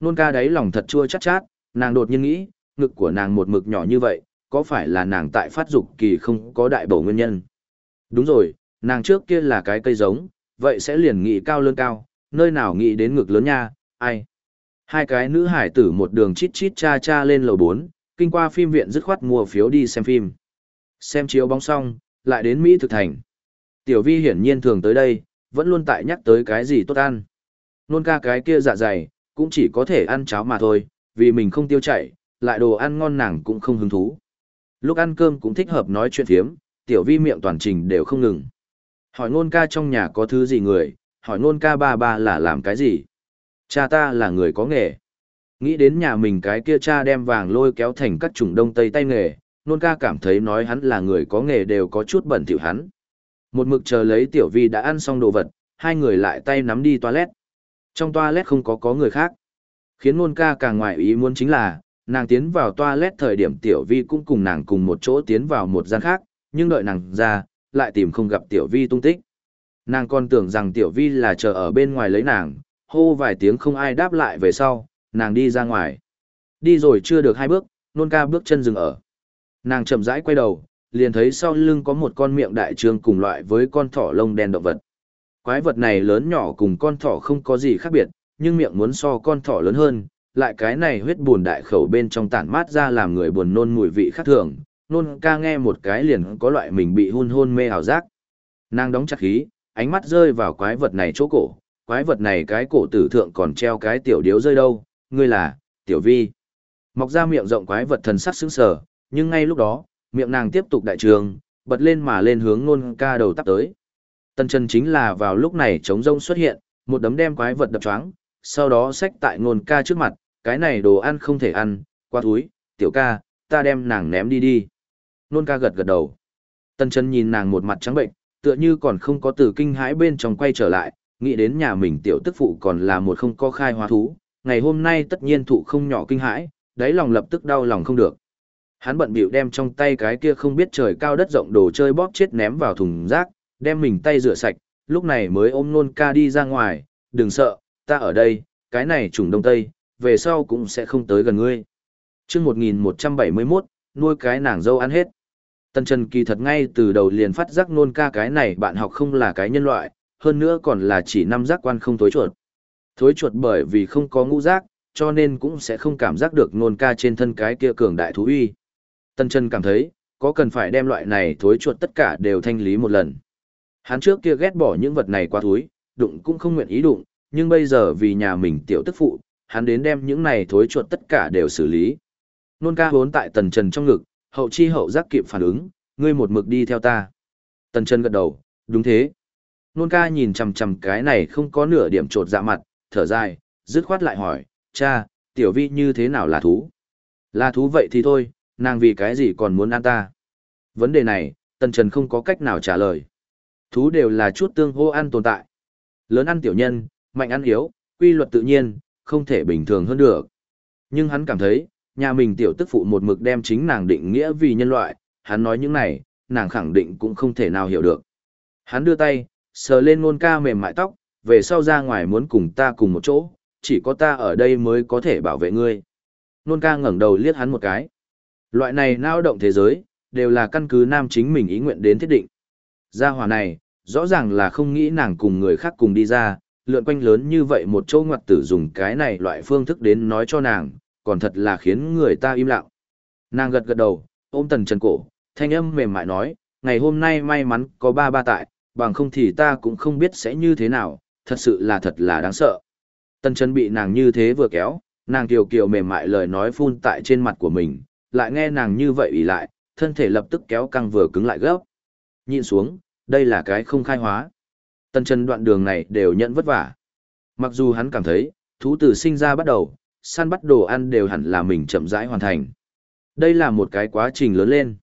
Nôn ca đáy lòng thật chua chát chát, nàng đột nhiên nghĩ, ngực của nàng một mực nhỏ như vậy, có phải là nàng tại phát dục kỳ không có đại bổ nguyên nhân? Đúng rồi, nàng trước kia là cái cây giống, vậy sẽ liền nghĩ cao lớn cao, nơi nào nghĩ đến ngực lớn nha, ai? Hai cái nữ hải tử một đường chít chít cha cha lên lầu 4, kinh qua phim viện dứt khoát mua phiếu đi xem phim. Xem chiếu bóng xong, lại đến Mỹ thực thành. Tiểu vi hiển nhiên thường tới đây, vẫn luôn tại nhắc tới cái gì tốt ăn. Nôn ca cái kia dạ dày, cũng chỉ có thể ăn cháo mà thôi, vì mình không tiêu chảy, lại đồ ăn ngon nàng cũng không hứng thú. Lúc ăn cơm cũng thích hợp nói chuyện phiếm, tiểu vi miệng toàn trình đều không ngừng. Hỏi nôn ca trong nhà có thứ gì người, hỏi nôn ca ba ba là làm cái gì. Cha ta là người có nghề. Nghĩ đến nhà mình cái kia cha đem vàng lôi kéo thành các chủng đông tây tay nghề, nôn ca cảm thấy nói hắn là người có nghề đều có chút bẩn thỉu hắn. Một mực chờ lấy tiểu vi đã ăn xong đồ vật, hai người lại tay nắm đi toilet. Trong toilet không có có người khác. Khiến nôn ca càng ngoài ý muốn chính là, nàng tiến vào toilet thời điểm tiểu vi cũng cùng nàng cùng một chỗ tiến vào một gian khác, nhưng đợi nàng ra, lại tìm không gặp tiểu vi tung tích. Nàng còn tưởng rằng tiểu vi là chờ ở bên ngoài lấy nàng, hô vài tiếng không ai đáp lại về sau, nàng đi ra ngoài. Đi rồi chưa được hai bước, nôn ca bước chân dừng ở. Nàng chậm rãi quay đầu, liền thấy sau lưng có một con miệng đại trương cùng loại với con thỏ lông đen động vật. Quái vật này lớn nhỏ cùng con thỏ không có gì khác biệt, nhưng miệng muốn so con thỏ lớn hơn, lại cái này huyết buồn đại khẩu bên trong tản mát ra làm người buồn nôn mùi vị khác thường, nôn ca nghe một cái liền có loại mình bị hôn hôn mê ảo giác. Nàng đóng chặt khí, ánh mắt rơi vào quái vật này chỗ cổ, quái vật này cái cổ tử thượng còn treo cái tiểu điếu rơi đâu, ngươi là, tiểu vi. Mọc ra miệng rộng quái vật thần sắc sững sờ, nhưng ngay lúc đó, miệng nàng tiếp tục đại trường, bật lên mà lên hướng nôn ca đầu tắp tới. Tần chân chính là vào lúc này trống rông xuất hiện, một đấm đem quái vật đập choáng, sau đó xách tại nôn ca trước mặt, cái này đồ ăn không thể ăn, qua túi, tiểu ca, ta đem nàng ném đi đi. Nôn ca gật gật đầu. Tần chân nhìn nàng một mặt trắng bệnh, tựa như còn không có từ kinh hãi bên trong quay trở lại, nghĩ đến nhà mình tiểu tức phụ còn là một không có khai hóa thú, ngày hôm nay tất nhiên thụ không nhỏ kinh hãi, đáy lòng lập tức đau lòng không được. Hắn bận bịu đem trong tay cái kia không biết trời cao đất rộng đồ chơi bóp chết ném vào thùng rác, đem mình tay rửa sạch, lúc này mới ôm nôn ca đi ra ngoài, đừng sợ, ta ở đây, cái này trùng đông tây, về sau cũng sẽ không tới gần ngươi. chương 1171, nuôi cái nàng dâu ăn hết. Tần Trần kỳ thật ngay từ đầu liền phát giác nôn ca cái này bạn học không là cái nhân loại, hơn nữa còn là chỉ năm giác quan không tối chuột. Thối chuột bởi vì không có ngũ giác, cho nên cũng sẽ không cảm giác được nôn ca trên thân cái kia cường đại thú uy. Tần chân cảm thấy, có cần phải đem loại này thối chuột tất cả đều thanh lý một lần. Hắn trước kia ghét bỏ những vật này qua túi, đụng cũng không nguyện ý đụng, nhưng bây giờ vì nhà mình tiểu tức phụ, hắn đến đem những này thối chuột tất cả đều xử lý. Nôn ca vốn tại tần trần trong ngực, hậu chi hậu giác kịp phản ứng, ngươi một mực đi theo ta. Tần trần gật đầu, đúng thế. Nôn ca nhìn chằm chằm cái này không có nửa điểm trột dạ mặt, thở dài, dứt khoát lại hỏi, cha, tiểu vi như thế nào là thú? Là thú vậy thì thôi, nàng vì cái gì còn muốn ăn ta? Vấn đề này, tần trần không có cách nào trả lời. Thú đều là chút tương hô ăn tồn tại. Lớn ăn tiểu nhân, mạnh ăn yếu, quy luật tự nhiên, không thể bình thường hơn được. Nhưng hắn cảm thấy, nhà mình tiểu tức phụ một mực đem chính nàng định nghĩa vì nhân loại, hắn nói những này, nàng khẳng định cũng không thể nào hiểu được. Hắn đưa tay, sờ lên ngôn ca mềm mại tóc, về sau ra ngoài muốn cùng ta cùng một chỗ, chỉ có ta ở đây mới có thể bảo vệ ngươi. Nôn ca ngẩng đầu liếc hắn một cái. Loại này nao động thế giới, đều là căn cứ nam chính mình ý nguyện đến thiết định. Gia hỏa này, rõ ràng là không nghĩ nàng cùng người khác cùng đi ra, lượn quanh lớn như vậy một chỗ ngoặt tử dùng cái này loại phương thức đến nói cho nàng, còn thật là khiến người ta im lặng. Nàng gật gật đầu, ôm tần trần cổ, thanh âm mềm mại nói, ngày hôm nay may mắn có ba ba tại, bằng không thì ta cũng không biết sẽ như thế nào, thật sự là thật là đáng sợ. Tần Trấn bị nàng như thế vừa kéo, nàng kiều kiều mềm mại lời nói phun tại trên mặt của mình, lại nghe nàng như vậy ủy lại, thân thể lập tức kéo căng vừa cứng lại gấp. Nhìn xuống, đây là cái không khai hóa. Tần Trấn đoạn đường này đều nhận vất vả. Mặc dù hắn cảm thấy, thú tử sinh ra bắt đầu, săn bắt đồ ăn đều hẳn là mình chậm rãi hoàn thành. Đây là một cái quá trình lớn lên.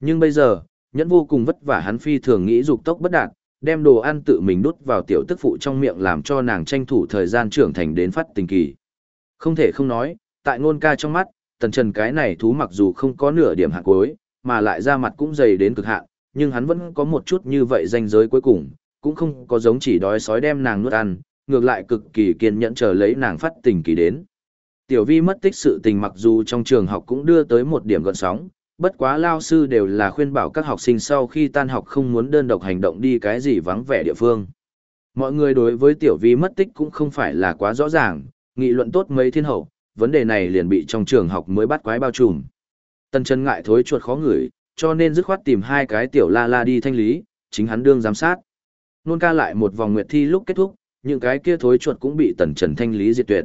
Nhưng bây giờ, nhẫn vô cùng vất vả hắn phi thường nghĩ dục tốc bất đạt, đem đồ ăn tự mình đút vào tiểu tức phụ trong miệng làm cho nàng tranh thủ thời gian trưởng thành đến phát tình kỳ. Không thể không nói, tại ngôn ca trong mắt, tần trần cái này thú mặc dù không có nửa điểm hạng cuối, mà lại ra mặt cũng dày đến cực hạn, nhưng hắn vẫn có một chút như vậy danh giới cuối cùng, cũng không có giống chỉ đói sói đem nàng nuốt ăn, ngược lại cực kỳ kiên nhẫn chờ lấy nàng phát tình kỳ đến. Tiểu vi mất tích sự tình mặc dù trong trường học cũng đưa tới một điểm gọn sóng, bất quá lao sư đều là khuyên bảo các học sinh sau khi tan học không muốn đơn độc hành động đi cái gì vắng vẻ địa phương. Mọi người đối với tiểu vi mất tích cũng không phải là quá rõ ràng, nghị luận tốt mấy thiên hậu, vấn đề này liền bị trong trường học mới bắt quái bao trùm. Tân chân ngại thối chuột khó ngửi, cho nên dứt khoát tìm hai cái tiểu la la đi thanh lý, chính hắn đương giám sát. Nôn ca lại một vòng nguyệt thi lúc kết thúc, những cái kia thối chuột cũng bị tần trần thanh lý diệt tuyệt.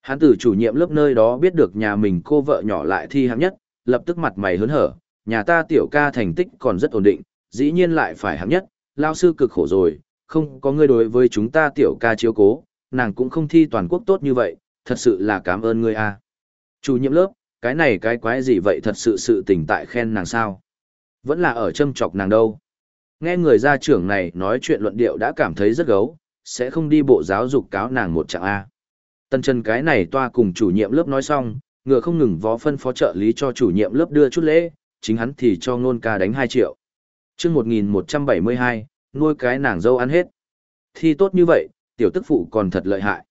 Hắn từ chủ nhiệm lớp nơi đó biết được nhà mình cô vợ nhỏ lại thi hạng nhất, lập tức mặt mày hớn hở, nhà ta tiểu ca thành tích còn rất ổn định, dĩ nhiên lại phải hạng nhất, lao sư cực khổ rồi, không có người đối với chúng ta tiểu ca chiếu cố, nàng cũng không thi toàn quốc tốt như vậy, thật sự là cảm ơn ngươi a. Chủ nhiệm lớp, cái này cái quái gì vậy thật sự sự tình tại khen nàng sao? Vẫn là ở châm chọc nàng đâu. Nghe người gia trưởng này nói chuyện luận điệu đã cảm thấy rất gấu, sẽ không đi bộ giáo dục cáo nàng một trạng A. Tân chân cái này toa cùng chủ nhiệm lớp nói xong, Ngựa không ngừng vó phân phó trợ lý cho chủ nhiệm lớp đưa chút lễ, chính hắn thì cho nôn ca đánh 2 triệu. chương 1172, nuôi cái nàng dâu ăn hết. Thi tốt như vậy, tiểu tức phụ còn thật lợi hại.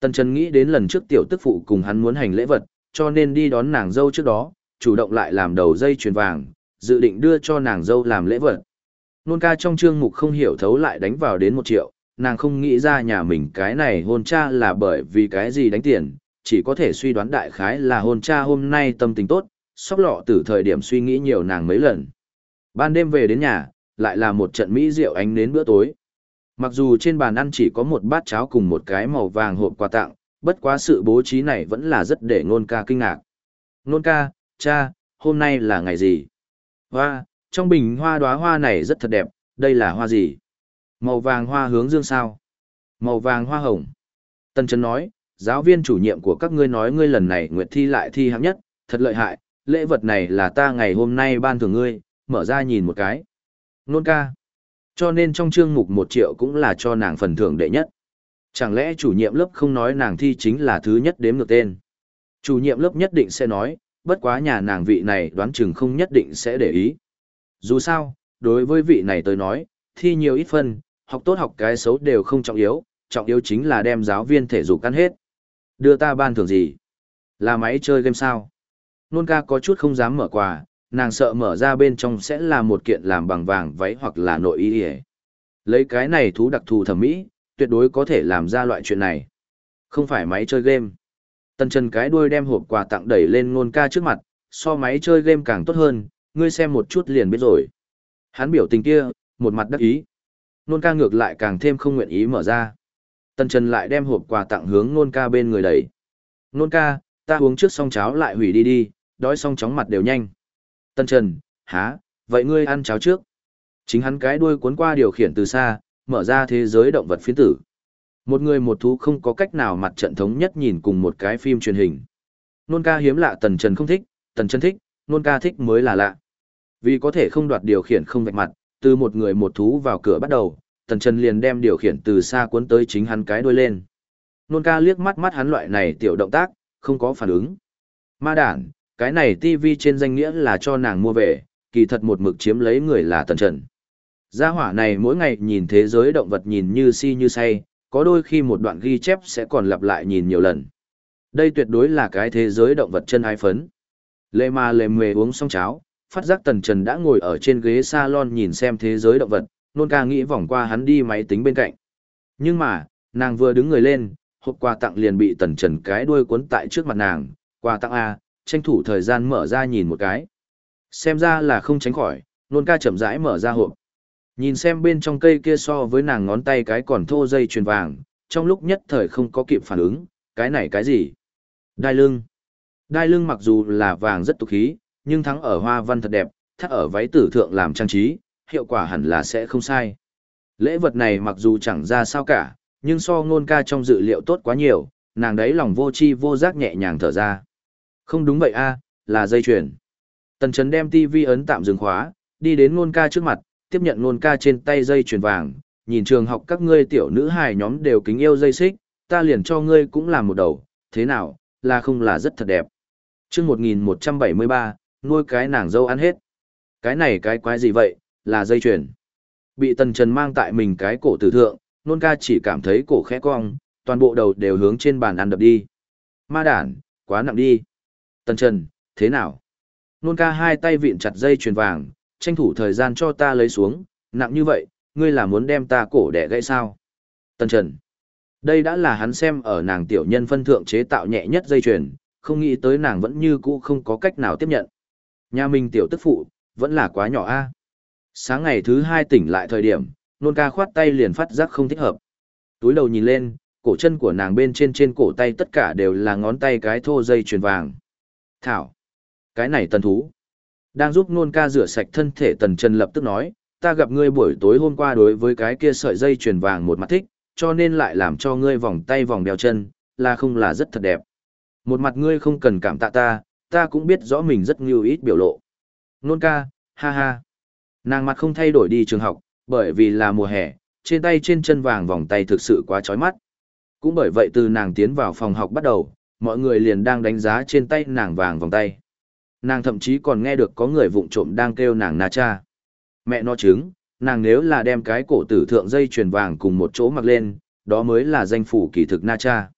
Tần Trần nghĩ đến lần trước tiểu tức phụ cùng hắn muốn hành lễ vật, cho nên đi đón nàng dâu trước đó, chủ động lại làm đầu dây chuyền vàng, dự định đưa cho nàng dâu làm lễ vật. Nôn ca trong chương mục không hiểu thấu lại đánh vào đến một triệu, nàng không nghĩ ra nhà mình cái này hôn cha là bởi vì cái gì đánh tiền, chỉ có thể suy đoán đại khái là hôn cha hôm nay tâm tình tốt, sóc lọ từ thời điểm suy nghĩ nhiều nàng mấy lần. Ban đêm về đến nhà, lại là một trận mỹ rượu ánh đến bữa tối. Mặc dù trên bàn ăn chỉ có một bát cháo cùng một cái màu vàng hộp quà tặng, bất quá sự bố trí này vẫn là rất để nôn ca kinh ngạc. Nôn ca, cha, hôm nay là ngày gì? Hoa, trong bình hoa đóa hoa này rất thật đẹp, đây là hoa gì? Màu vàng hoa hướng dương sao? Màu vàng hoa hồng. Tân Trấn nói, giáo viên chủ nhiệm của các ngươi nói ngươi lần này nguyệt thi lại thi hạng nhất, thật lợi hại, lễ vật này là ta ngày hôm nay ban thưởng ngươi, mở ra nhìn một cái. Nôn ca. Cho nên trong chương mục một triệu cũng là cho nàng phần thưởng đệ nhất. Chẳng lẽ chủ nhiệm lớp không nói nàng thi chính là thứ nhất đếm ngược tên. Chủ nhiệm lớp nhất định sẽ nói, bất quá nhà nàng vị này đoán chừng không nhất định sẽ để ý. Dù sao, đối với vị này tới nói, thi nhiều ít phân, học tốt học cái xấu đều không trọng yếu, trọng yếu chính là đem giáo viên thể dục ăn hết. Đưa ta ban thưởng gì? Là máy chơi game sao? Nôn ca có chút không dám mở quà, nàng sợ mở ra bên trong sẽ là một kiện làm bằng vàng váy hoặc là nội y ỉa lấy cái này thú đặc thù thẩm mỹ tuyệt đối có thể làm ra loại chuyện này. Không phải máy chơi game. Tần trần cái đuôi đem hộp quà tặng đẩy lên ngôn ca trước mặt so máy chơi game càng tốt hơn ngươi xem một chút liền biết rồi. Hắn biểu tình kia một mặt đắc ý. Nôn ca ngược lại càng thêm không nguyện ý mở ra tần trần lại đem hộp quà tặng hướng nôn ca bên người đẩy nôn ca ta uống trước xong cháo lại hủy đi đi đói xong chóng mặt đều nhanh Tần Trần, há, vậy ngươi ăn cháo trước. Chính hắn cái đuôi cuốn qua điều khiển từ xa, mở ra thế giới động vật phiến tử. Một người một thú không có cách nào mặt trận thống nhất nhìn cùng một cái phim truyền hình. Nôn ca hiếm lạ Tần Trần không thích, Tần Trần thích, nôn ca thích mới là lạ. Vì có thể không đoạt điều khiển không vạch mặt, từ một người một thú vào cửa bắt đầu, Tần Trần liền đem điều khiển từ xa cuốn tới chính hắn cái đuôi lên. Nôn ca liếc mắt mắt hắn loại này tiểu động tác, không có phản ứng. Ma đản, cái này TV trên danh nghĩa là cho nàng mua về, kỳ thật một mực chiếm lấy người là tần trần. Gia hỏa này mỗi ngày nhìn thế giới động vật nhìn như si như say, có đôi khi một đoạn ghi chép sẽ còn lặp lại nhìn nhiều lần. Đây tuyệt đối là cái thế giới động vật chân ai phấn. Lê ma lê mề uống xong cháo, phát giác tần trần đã ngồi ở trên ghế salon nhìn xem thế giới động vật, nôn ca nghĩ vòng qua hắn đi máy tính bên cạnh. Nhưng mà, nàng vừa đứng người lên, hộp quà tặng liền bị tần trần cái đuôi cuốn tại trước mặt nàng, quà tặng A, tranh thủ thời gian mở ra nhìn một cái. Xem ra là không tránh khỏi, nôn ca chậm rãi mở ra hộp. Nhìn xem bên trong cây kia so với nàng ngón tay cái còn thô dây chuyền vàng, trong lúc nhất thời không có kịp phản ứng, cái này cái gì? Đai lưng. Đai lưng mặc dù là vàng rất tục khí, nhưng thắng ở hoa văn thật đẹp, thắt ở váy tử thượng làm trang trí, hiệu quả hẳn là sẽ không sai. Lễ vật này mặc dù chẳng ra sao cả, nhưng so ngôn ca trong dự liệu tốt quá nhiều, nàng đấy lòng vô chi vô giác nhẹ nhàng thở ra. Không đúng vậy a, là dây chuyền. Tần Trấn đem TV ấn tạm dừng khóa, đi đến ngôn ca trước mặt, tiếp nhận ngôn ca trên tay dây chuyền vàng, nhìn trường học các ngươi tiểu nữ hài nhóm đều kính yêu dây xích, ta liền cho ngươi cũng làm một đầu, thế nào, là không là rất thật đẹp. chương 1173, nuôi cái nàng dâu ăn hết. Cái này cái quái gì vậy, là dây chuyền. Bị tần trần mang tại mình cái cổ tử thượng, nôn ca chỉ cảm thấy cổ khẽ cong, toàn bộ đầu đều hướng trên bàn ăn đập đi. Ma đản, quá nặng đi. Tần Trần, thế nào? Nôn ca hai tay vịn chặt dây chuyền vàng, tranh thủ thời gian cho ta lấy xuống, nặng như vậy, ngươi là muốn đem ta cổ đẻ gãy sao? Tần Trần, đây đã là hắn xem ở nàng tiểu nhân phân thượng chế tạo nhẹ nhất dây chuyền, không nghĩ tới nàng vẫn như cũ không có cách nào tiếp nhận. Nhà mình tiểu tức phụ, vẫn là quá nhỏ a. Sáng ngày thứ hai tỉnh lại thời điểm, nôn ca khoát tay liền phát giác không thích hợp. Túi đầu nhìn lên, cổ chân của nàng bên trên trên cổ tay tất cả đều là ngón tay cái thô dây chuyền vàng. Thảo. Cái này tần thú. Đang giúp nôn ca rửa sạch thân thể tần trần lập tức nói, ta gặp ngươi buổi tối hôm qua đối với cái kia sợi dây chuyền vàng một mặt thích, cho nên lại làm cho ngươi vòng tay vòng đeo chân, là không là rất thật đẹp. Một mặt ngươi không cần cảm tạ ta, ta cũng biết rõ mình rất nhiều ít biểu lộ. Nôn ca, ha ha. Nàng mặt không thay đổi đi trường học, bởi vì là mùa hè, trên tay trên chân vàng vòng tay thực sự quá chói mắt. Cũng bởi vậy từ nàng tiến vào phòng học bắt đầu, mọi người liền đang đánh giá trên tay nàng vàng vòng tay. Nàng thậm chí còn nghe được có người vụng trộm đang kêu nàng na cha. Mẹ nó chứng, nàng nếu là đem cái cổ tử thượng dây chuyền vàng cùng một chỗ mặc lên, đó mới là danh phủ kỳ thực na cha.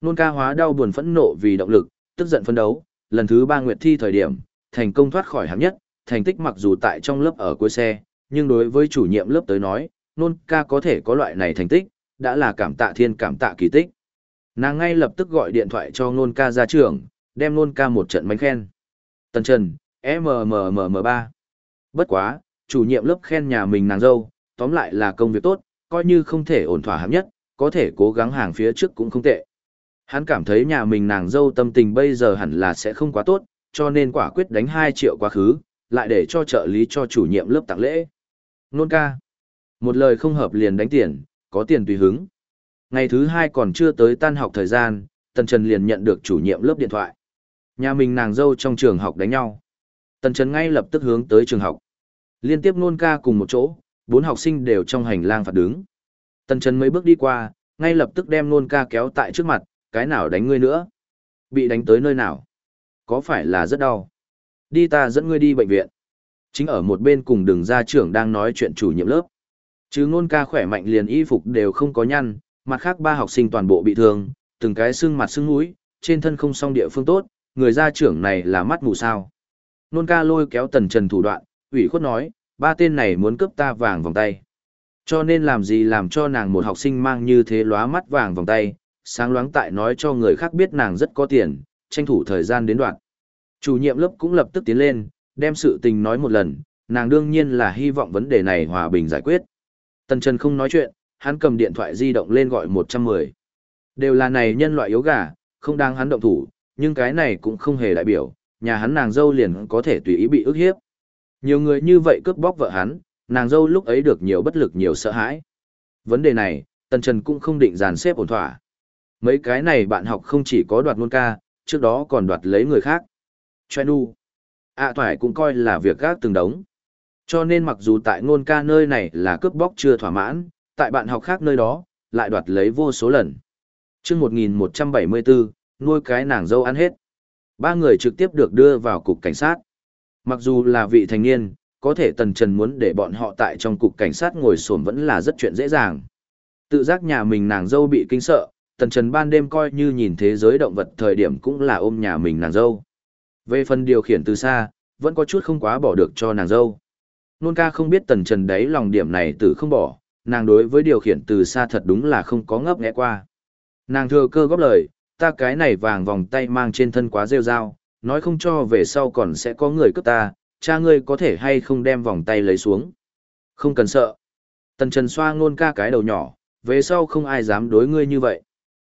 Nôn ca hóa đau buồn phẫn nộ vì động lực, tức giận phân đấu, lần thứ ba nguyệt thi thời điểm, thành công thoát khỏi hạng nhất, thành tích mặc dù tại trong lớp ở cuối xe, nhưng đối với chủ nhiệm lớp tới nói, nôn ca có thể có loại này thành tích, đã là cảm tạ thiên cảm tạ kỳ tích. Nàng ngay lập tức gọi điện thoại cho nôn ca ra trường, đem nôn ca một trận mánh khen. Tần Trần, MMMM3. Bất quá, chủ nhiệm lớp khen nhà mình nàng dâu, tóm lại là công việc tốt, coi như không thể ổn thỏa hạng nhất, có thể cố gắng hàng phía trước cũng không tệ. Hắn cảm thấy nhà mình nàng dâu tâm tình bây giờ hẳn là sẽ không quá tốt, cho nên quả quyết đánh 2 triệu quá khứ, lại để cho trợ lý cho chủ nhiệm lớp tặng lễ. Nôn ca. Một lời không hợp liền đánh tiền, có tiền tùy hứng. Ngày thứ hai còn chưa tới tan học thời gian, Tần Trần liền nhận được chủ nhiệm lớp điện thoại. Nhà mình nàng dâu trong trường học đánh nhau. Tần Trần ngay lập tức hướng tới trường học. Liên tiếp nôn ca cùng một chỗ, bốn học sinh đều trong hành lang phạt đứng. Tần Trần mấy bước đi qua, ngay lập tức đem nôn ca kéo tại trước mặt, cái nào đánh ngươi nữa? Bị đánh tới nơi nào? Có phải là rất đau? Đi ta dẫn ngươi đi bệnh viện. Chính ở một bên cùng đường gia trưởng đang nói chuyện chủ nhiệm lớp. Chứ nôn ca khỏe mạnh liền y phục đều không có nhăn, mặt khác ba học sinh toàn bộ bị thương, từng cái xương mặt xương mũi, trên thân không song địa phương tốt, người gia trưởng này là mắt mù sao. Nôn ca lôi kéo tần trần thủ đoạn, ủy khuất nói, ba tên này muốn cướp ta vàng vòng tay. Cho nên làm gì làm cho nàng một học sinh mang như thế lóa mắt vàng vòng tay, sáng loáng tại nói cho người khác biết nàng rất có tiền, tranh thủ thời gian đến đoạn. Chủ nhiệm lớp cũng lập tức tiến lên, đem sự tình nói một lần, nàng đương nhiên là hy vọng vấn đề này hòa bình giải quyết. Tần Trần không nói chuyện, hắn cầm điện thoại di động lên gọi 110. Đều là này nhân loại yếu gà, không đang hắn động thủ, nhưng cái này cũng không hề đại biểu, nhà hắn nàng dâu liền có thể tùy ý bị ức hiếp. Nhiều người như vậy cướp bóc vợ hắn, nàng dâu lúc ấy được nhiều bất lực nhiều sợ hãi. Vấn đề này, Tần Trần cũng không định dàn xếp ổn thỏa. Mấy cái này bạn học không chỉ có đoạt ngôn ca, trước đó còn đoạt lấy người khác. Choe nu. À toải cũng coi là việc gác từng đống. Cho nên mặc dù tại ngôn ca nơi này là cướp bóc chưa thỏa mãn, tại bạn học khác nơi đó, lại đoạt lấy vô số lần. chương 1174, nuôi cái nàng dâu ăn hết. Ba người trực tiếp được đưa vào cục cảnh sát. Mặc dù là vị thành niên, có thể Tần Trần muốn để bọn họ tại trong cục cảnh sát ngồi xổm vẫn là rất chuyện dễ dàng. Tự giác nhà mình nàng dâu bị kinh sợ, Tần Trần ban đêm coi như nhìn thế giới động vật thời điểm cũng là ôm nhà mình nàng dâu. Về phần điều khiển từ xa, vẫn có chút không quá bỏ được cho nàng dâu. Nôn ca không biết Tần Trần đấy lòng điểm này từ không bỏ, nàng đối với điều khiển từ xa thật đúng là không có ngấp nghẽ qua. Nàng thừa cơ góp lời, ta cái này vàng vòng tay mang trên thân quá rêu rao, nói không cho về sau còn sẽ có người cướp ta, cha ngươi có thể hay không đem vòng tay lấy xuống. Không cần sợ. Tần Trần xoa ngôn ca cái đầu nhỏ, về sau không ai dám đối ngươi như vậy.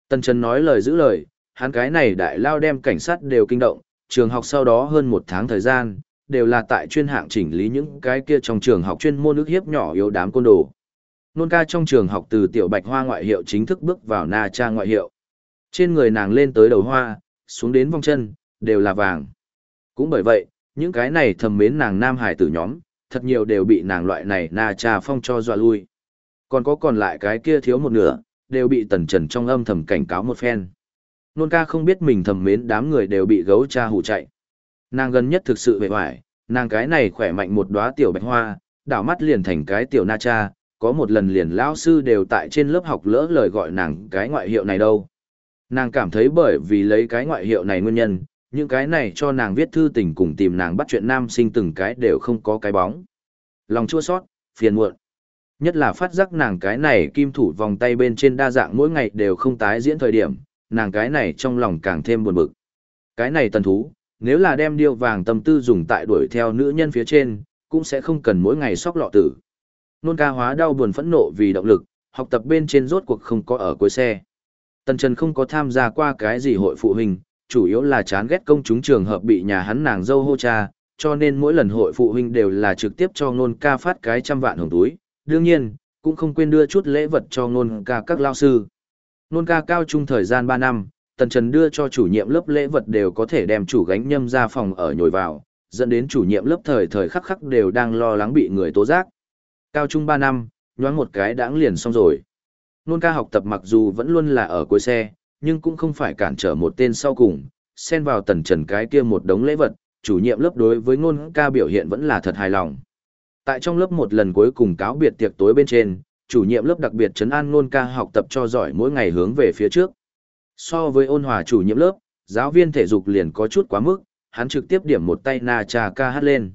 Tần Trần nói lời giữ lời, hắn cái này đại lao đem cảnh sát đều kinh động, trường học sau đó hơn một tháng thời gian, đều là tại chuyên hạng chỉnh lý những cái kia trong trường học chuyên môn ước hiếp nhỏ yếu đám côn đồ. Nôn ca trong trường học từ tiểu bạch hoa ngoại hiệu chính thức bước vào na cha ngoại hiệu. Trên người nàng lên tới đầu hoa, xuống đến vòng chân, đều là vàng. Cũng bởi vậy, những cái này thầm mến nàng nam hải tử nhóm, thật nhiều đều bị nàng loại này na cha phong cho dọa lui. Còn có còn lại cái kia thiếu một nửa, đều bị tần trần trong âm thầm cảnh cáo một phen. Nôn ca không biết mình thầm mến đám người đều bị gấu cha hù chạy. Nàng gần nhất thực sự bề hoài, nàng cái này khỏe mạnh một đóa tiểu bạch hoa, đảo mắt liền thành cái tiểu na cha, có một lần liền lão sư đều tại trên lớp học lỡ lời gọi nàng cái ngoại hiệu này đâu. Nàng cảm thấy bởi vì lấy cái ngoại hiệu này nguyên nhân, những cái này cho nàng viết thư tình cùng tìm nàng bắt chuyện nam sinh từng cái đều không có cái bóng. Lòng chua sót, phiền muộn. Nhất là phát giác nàng cái này kim thủ vòng tay bên trên đa dạng mỗi ngày đều không tái diễn thời điểm, nàng cái này trong lòng càng thêm buồn bực. Cái này tần thú, nếu là đem điêu vàng tâm tư dùng tại đuổi theo nữ nhân phía trên, cũng sẽ không cần mỗi ngày sóc lọ tử. Nôn ca hóa đau buồn phẫn nộ vì động lực, học tập bên trên rốt cuộc không có ở cuối xe. Tần Trần không có tham gia qua cái gì hội phụ huynh, chủ yếu là chán ghét công chúng trường hợp bị nhà hắn nàng dâu hô cha, cho nên mỗi lần hội phụ huynh đều là trực tiếp cho nôn ca phát cái trăm vạn hồng túi. Đương nhiên, cũng không quên đưa chút lễ vật cho nôn ca các lao sư. Nôn ca cao trung thời gian 3 năm, Tần Trần đưa cho chủ nhiệm lớp lễ vật đều có thể đem chủ gánh nhâm ra phòng ở nhồi vào, dẫn đến chủ nhiệm lớp thời thời khắc khắc đều đang lo lắng bị người tố giác. Cao trung 3 năm, nhoáng một cái đãng liền xong rồi. Nôn ca học tập mặc dù vẫn luôn là ở cuối xe, nhưng cũng không phải cản trở một tên sau cùng, xen vào tần trần cái kia một đống lễ vật, chủ nhiệm lớp đối với nôn ca biểu hiện vẫn là thật hài lòng. Tại trong lớp một lần cuối cùng cáo biệt tiệc tối bên trên, chủ nhiệm lớp đặc biệt chấn an ngôn ca học tập cho giỏi mỗi ngày hướng về phía trước. So với ôn hòa chủ nhiệm lớp, giáo viên thể dục liền có chút quá mức, hắn trực tiếp điểm một tay na trà ca hát lên.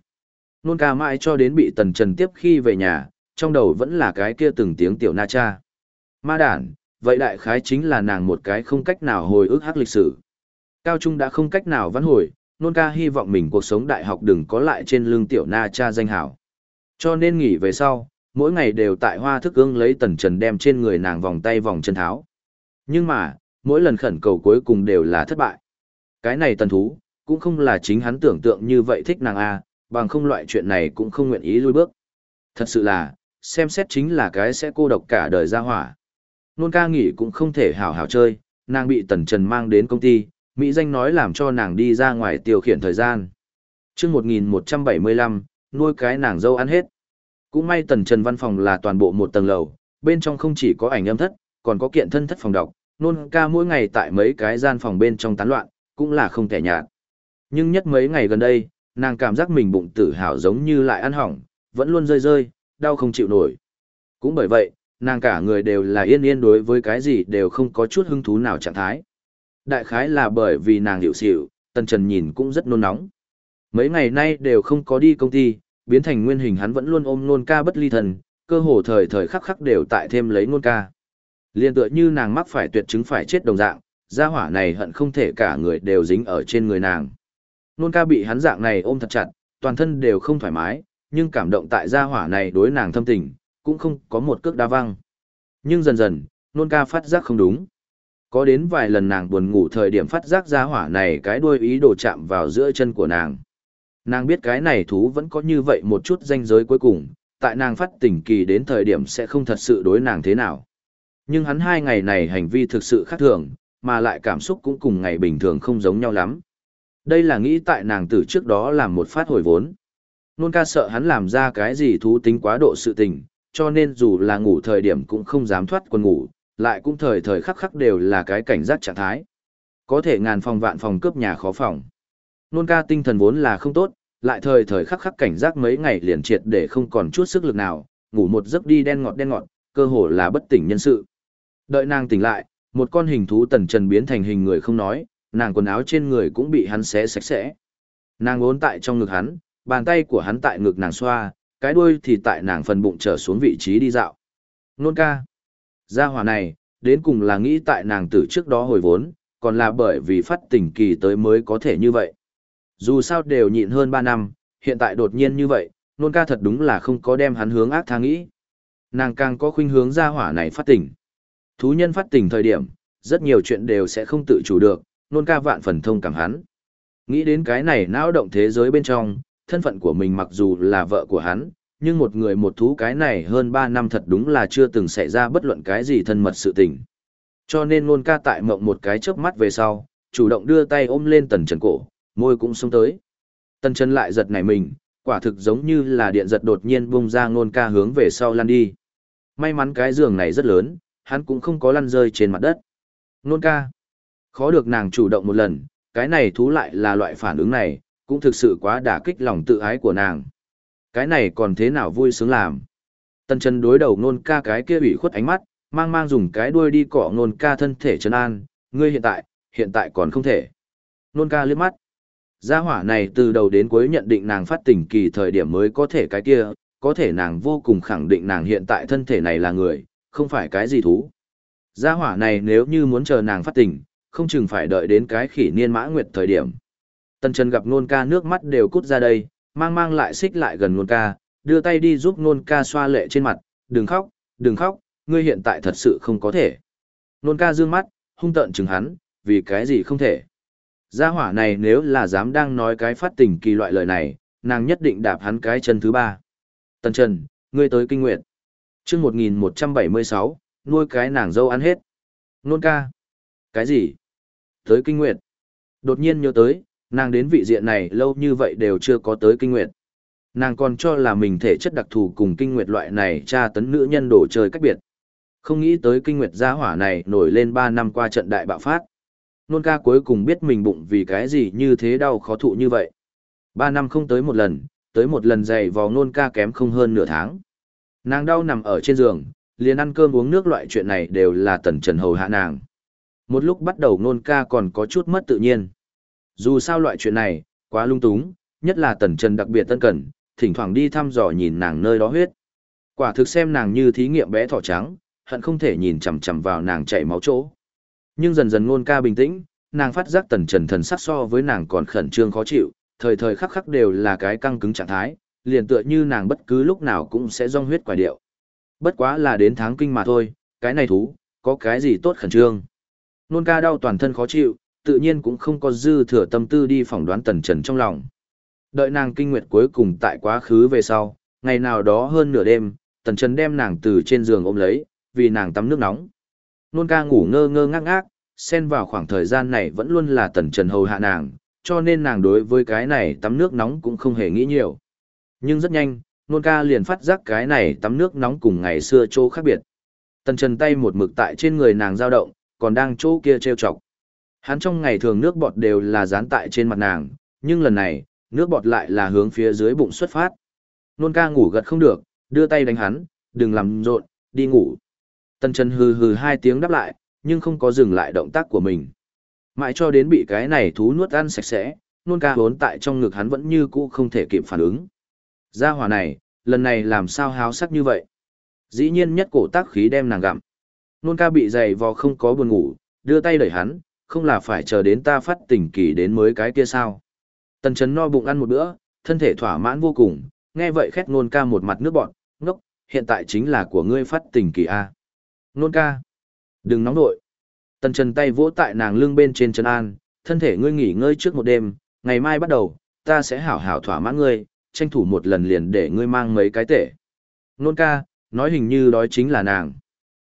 Nôn ca mãi cho đến bị tần trần tiếp khi về nhà, trong đầu vẫn là cái kia từng tiếng tiểu na cha. Ma đản, vậy đại khái chính là nàng một cái không cách nào hồi ức hắc lịch sử. Cao Trung đã không cách nào vãn hồi, nôn ca hy vọng mình cuộc sống đại học đừng có lại trên lưng tiểu na cha danh hảo. Cho nên nghỉ về sau, mỗi ngày đều tại hoa thức ương lấy tần trần đem trên người nàng vòng tay vòng chân tháo. Nhưng mà, mỗi lần khẩn cầu cuối cùng đều là thất bại. Cái này tần thú, cũng không là chính hắn tưởng tượng như vậy thích nàng A, bằng không loại chuyện này cũng không nguyện ý lui bước. Thật sự là, xem xét chính là cái sẽ cô độc cả đời ra hỏa. Nôn ca nghỉ cũng không thể hào hào chơi, nàng bị tần trần mang đến công ty, Mỹ danh nói làm cho nàng đi ra ngoài tiêu khiển thời gian. chương 1175, nuôi cái nàng dâu ăn hết. Cũng may tần trần văn phòng là toàn bộ một tầng lầu, bên trong không chỉ có ảnh âm thất, còn có kiện thân thất phòng đọc, nôn ca mỗi ngày tại mấy cái gian phòng bên trong tán loạn, cũng là không thể nhạt. Nhưng nhất mấy ngày gần đây, nàng cảm giác mình bụng tử hào giống như lại ăn hỏng, vẫn luôn rơi rơi, đau không chịu nổi. Cũng bởi vậy, nàng cả người đều là yên yên đối với cái gì đều không có chút hứng thú nào trạng thái. Đại khái là bởi vì nàng hiểu xỉu, tần trần nhìn cũng rất nôn nóng. Mấy ngày nay đều không có đi công ty, biến thành nguyên hình hắn vẫn luôn ôm nôn ca bất ly thần, cơ hồ thời thời khắc khắc đều tại thêm lấy nôn ca. Liên tựa như nàng mắc phải tuyệt chứng phải chết đồng dạng, gia hỏa này hận không thể cả người đều dính ở trên người nàng. Nôn ca bị hắn dạng này ôm thật chặt, toàn thân đều không thoải mái, nhưng cảm động tại gia hỏa này đối nàng thâm tình, cũng không có một cước đa văng. Nhưng dần dần, nôn ca phát giác không đúng. Có đến vài lần nàng buồn ngủ thời điểm phát giác gia hỏa này cái đuôi ý đồ chạm vào giữa chân của nàng. Nàng biết cái này thú vẫn có như vậy một chút danh giới cuối cùng, tại nàng phát tỉnh kỳ đến thời điểm sẽ không thật sự đối nàng thế nào. Nhưng hắn hai ngày này hành vi thực sự khác thường, mà lại cảm xúc cũng cùng ngày bình thường không giống nhau lắm. Đây là nghĩ tại nàng từ trước đó làm một phát hồi vốn. Nôn ca sợ hắn làm ra cái gì thú tính quá độ sự tình, cho nên dù là ngủ thời điểm cũng không dám thoát quần ngủ, lại cũng thời thời khắc khắc đều là cái cảnh giác trạng thái. Có thể ngàn phòng vạn phòng cướp nhà khó phòng. Nôn ca tinh thần vốn là không tốt, lại thời thời khắc khắc cảnh giác mấy ngày liền triệt để không còn chút sức lực nào, ngủ một giấc đi đen ngọt đen ngọt, cơ hồ là bất tỉnh nhân sự. Đợi nàng tỉnh lại, một con hình thú tần trần biến thành hình người không nói, nàng quần áo trên người cũng bị hắn xé sạch sẽ. Nàng ốn tại trong ngực hắn, bàn tay của hắn tại ngực nàng xoa, cái đuôi thì tại nàng phần bụng trở xuống vị trí đi dạo. Nôn ca. Gia hỏa này, đến cùng là nghĩ tại nàng từ trước đó hồi vốn, còn là bởi vì phát tình kỳ tới mới có thể như vậy. Dù sao đều nhịn hơn 3 năm, hiện tại đột nhiên như vậy, nôn ca thật đúng là không có đem hắn hướng ác thang nghĩ. Nàng càng có khuynh hướng gia hỏa này phát tình. Thú nhân phát tình thời điểm, rất nhiều chuyện đều sẽ không tự chủ được, nôn ca vạn phần thông cảm hắn. Nghĩ đến cái này não động thế giới bên trong, thân phận của mình mặc dù là vợ của hắn, nhưng một người một thú cái này hơn 3 năm thật đúng là chưa từng xảy ra bất luận cái gì thân mật sự tình. Cho nên nôn ca tại mộng một cái chớp mắt về sau, chủ động đưa tay ôm lên tần trần cổ, môi cũng xông tới. Tần trần lại giật nảy mình, quả thực giống như là điện giật đột nhiên bung ra nôn ca hướng về sau lăn đi. May mắn cái giường này rất lớn, hắn cũng không có lăn rơi trên mặt đất. Nôn ca. Khó được nàng chủ động một lần, cái này thú lại là loại phản ứng này, cũng thực sự quá đả kích lòng tự ái của nàng. Cái này còn thế nào vui sướng làm. Tần chân đối đầu nôn ca cái kia ủy khuất ánh mắt, mang mang dùng cái đuôi đi cọ nôn ca thân thể trấn an, ngươi hiện tại, hiện tại còn không thể. Nôn ca liếc mắt. Gia hỏa này từ đầu đến cuối nhận định nàng phát tình kỳ thời điểm mới có thể cái kia, có thể nàng vô cùng khẳng định nàng hiện tại thân thể này là người, không phải cái gì thú. Gia hỏa này nếu như muốn chờ nàng phát tình không chừng phải đợi đến cái khỉ niên mã nguyệt thời điểm. Tần Trần gặp nôn ca nước mắt đều cút ra đây, mang mang lại xích lại gần nôn ca, đưa tay đi giúp nôn ca xoa lệ trên mặt, đừng khóc, đừng khóc, ngươi hiện tại thật sự không có thể. Nôn ca dương mắt, hung tợn chừng hắn, vì cái gì không thể. Gia hỏa này nếu là dám đang nói cái phát tình kỳ loại lời này, nàng nhất định đạp hắn cái chân thứ ba. Tần Trần, ngươi tới kinh nguyện. chương 1176, nuôi cái nàng dâu ăn hết. Nôn ca. Cái gì? Tới kinh nguyện. Đột nhiên nhớ tới, nàng đến vị diện này lâu như vậy đều chưa có tới kinh nguyện. Nàng còn cho là mình thể chất đặc thù cùng kinh nguyệt loại này tra tấn nữ nhân đổ trời cách biệt. Không nghĩ tới kinh nguyệt gia hỏa này nổi lên 3 năm qua trận đại bạo phát. Nôn ca cuối cùng biết mình bụng vì cái gì như thế đau khó thụ như vậy. Ba năm không tới một lần, tới một lần dày vò nôn ca kém không hơn nửa tháng. Nàng đau nằm ở trên giường, liền ăn cơm uống nước loại chuyện này đều là tần trần hầu hạ nàng. Một lúc bắt đầu nôn ca còn có chút mất tự nhiên. Dù sao loại chuyện này, quá lung túng, nhất là tần trần đặc biệt tân cẩn, thỉnh thoảng đi thăm dò nhìn nàng nơi đó huyết. Quả thực xem nàng như thí nghiệm bé thỏ trắng, hận không thể nhìn chằm chằm vào nàng chảy máu chỗ. Nhưng dần dần ngôn ca bình tĩnh, nàng phát giác tần trần thần sắc so với nàng còn khẩn trương khó chịu, thời thời khắc khắc đều là cái căng cứng trạng thái, liền tựa như nàng bất cứ lúc nào cũng sẽ rong huyết quả điệu. Bất quá là đến tháng kinh mà thôi, cái này thú, có cái gì tốt khẩn trương. Nôn ca đau toàn thân khó chịu, tự nhiên cũng không có dư thừa tâm tư đi phỏng đoán tần trần trong lòng. Đợi nàng kinh nguyệt cuối cùng tại quá khứ về sau, ngày nào đó hơn nửa đêm, tần trần đem nàng từ trên giường ôm lấy, vì nàng tắm nước nóng. Nôn ca ngủ ngơ ngơ ngác ngác, xen vào khoảng thời gian này vẫn luôn là tần trần hầu hạ nàng, cho nên nàng đối với cái này tắm nước nóng cũng không hề nghĩ nhiều. Nhưng rất nhanh, nôn ca liền phát giác cái này tắm nước nóng cùng ngày xưa chỗ khác biệt. Tần trần tay một mực tại trên người nàng dao động, còn đang chỗ kia treo chọc. Hắn trong ngày thường nước bọt đều là dán tại trên mặt nàng, nhưng lần này, nước bọt lại là hướng phía dưới bụng xuất phát. Nôn ca ngủ gật không được, đưa tay đánh hắn, đừng làm rộn, đi ngủ. Tần Trần hừ hừ hai tiếng đáp lại, nhưng không có dừng lại động tác của mình. Mãi cho đến bị cái này thú nuốt ăn sạch sẽ, nôn ca hốn tại trong ngực hắn vẫn như cũ không thể kịp phản ứng. Gia hỏa này, lần này làm sao háo sắc như vậy? Dĩ nhiên nhất cổ tác khí đem nàng gặm. Nôn ca bị dày vò không có buồn ngủ, đưa tay đẩy hắn, không là phải chờ đến ta phát tỉnh kỳ đến mới cái kia sao. Tần chấn no bụng ăn một bữa, thân thể thỏa mãn vô cùng, nghe vậy khét nôn ca một mặt nước bọn, ngốc, hiện tại chính là của ngươi phát tỉnh kỳ A. Nôn ca, đừng nóng nội. Tần trần tay vỗ tại nàng lưng bên trên chân an, thân thể ngươi nghỉ ngơi trước một đêm, ngày mai bắt đầu, ta sẽ hảo hảo thỏa mãn ngươi, tranh thủ một lần liền để ngươi mang mấy cái tể. Nôn ca, nói hình như đó chính là nàng.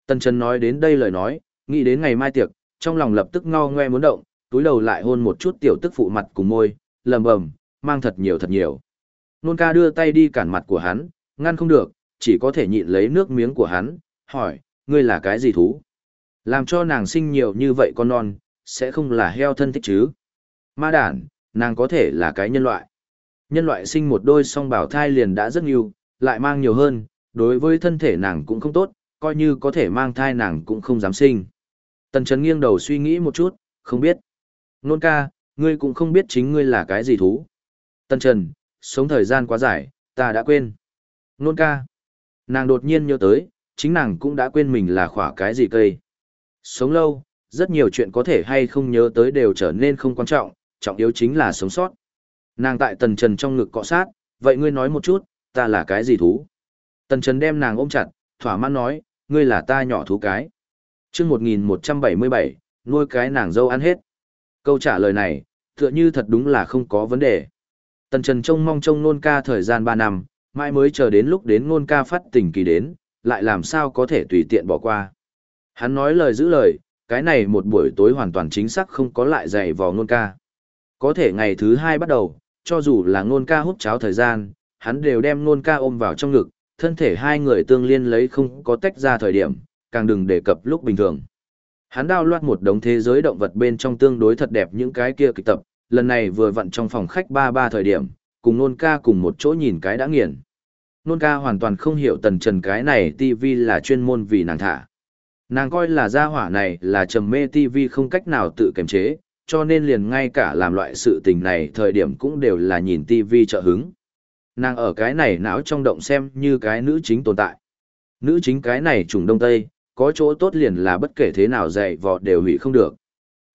Tần Trần nói đến đây lời nói, nghĩ đến ngày mai tiệc, trong lòng lập tức ngao ngoe muốn động, túi đầu lại hôn một chút tiểu tức phụ mặt cùng môi, lầm bầm, mang thật nhiều thật nhiều. Nôn ca đưa tay đi cản mặt của hắn, ngăn không được, chỉ có thể nhịn lấy nước miếng của hắn, hỏi, ngươi là cái gì thú? Làm cho nàng sinh nhiều như vậy con non, sẽ không là heo thân thích chứ? Ma đản, nàng có thể là cái nhân loại. Nhân loại sinh một đôi song bảo thai liền đã rất nhiều, lại mang nhiều hơn, đối với thân thể nàng cũng không tốt, coi như có thể mang thai nàng cũng không dám sinh. Tần Trấn nghiêng đầu suy nghĩ một chút, không biết. Nôn ca, ngươi cũng không biết chính ngươi là cái gì thú. Tần Trần, sống thời gian quá dài, ta đã quên. Nôn ca. Nàng đột nhiên nhớ tới, chính nàng cũng đã quên mình là khỏa cái gì cây. Sống lâu, rất nhiều chuyện có thể hay không nhớ tới đều trở nên không quan trọng, trọng yếu chính là sống sót. Nàng tại Tần Trần trong ngực cọ sát, vậy ngươi nói một chút, ta là cái gì thú? Tần Trần đem nàng ôm chặt, thỏa mãn nói, ngươi là ta nhỏ thú cái. chương 1177, nuôi cái nàng dâu ăn hết. Câu trả lời này, tựa như thật đúng là không có vấn đề. Tần Trần trông mong trông nôn ca thời gian 3 năm, mãi mới chờ đến lúc đến nôn ca phát tình kỳ đến, lại làm sao có thể tùy tiện bỏ qua. Hắn nói lời giữ lời, cái này một buổi tối hoàn toàn chính xác không có lại dày vò nôn ca. Có thể ngày thứ hai bắt đầu, cho dù là nôn ca hút cháo thời gian, hắn đều đem nôn ca ôm vào trong ngực, thân thể hai người tương liên lấy không có tách ra thời điểm, càng đừng đề cập lúc bình thường. Hắn đao loạt một đống thế giới động vật bên trong tương đối thật đẹp những cái kia kịch tập, lần này vừa vặn trong phòng khách ba ba thời điểm, cùng nôn ca cùng một chỗ nhìn cái đã nghiền. Nôn ca hoàn toàn không hiểu tần trần cái này TV là chuyên môn vì nàng thả. Nàng coi là gia hỏa này là trầm mê TV không cách nào tự kiềm chế, cho nên liền ngay cả làm loại sự tình này thời điểm cũng đều là nhìn TV trợ hứng. Nàng ở cái này não trong động xem như cái nữ chính tồn tại. Nữ chính cái này trùng đông tây, có chỗ tốt liền là bất kể thế nào dạy vò đều hủy không được.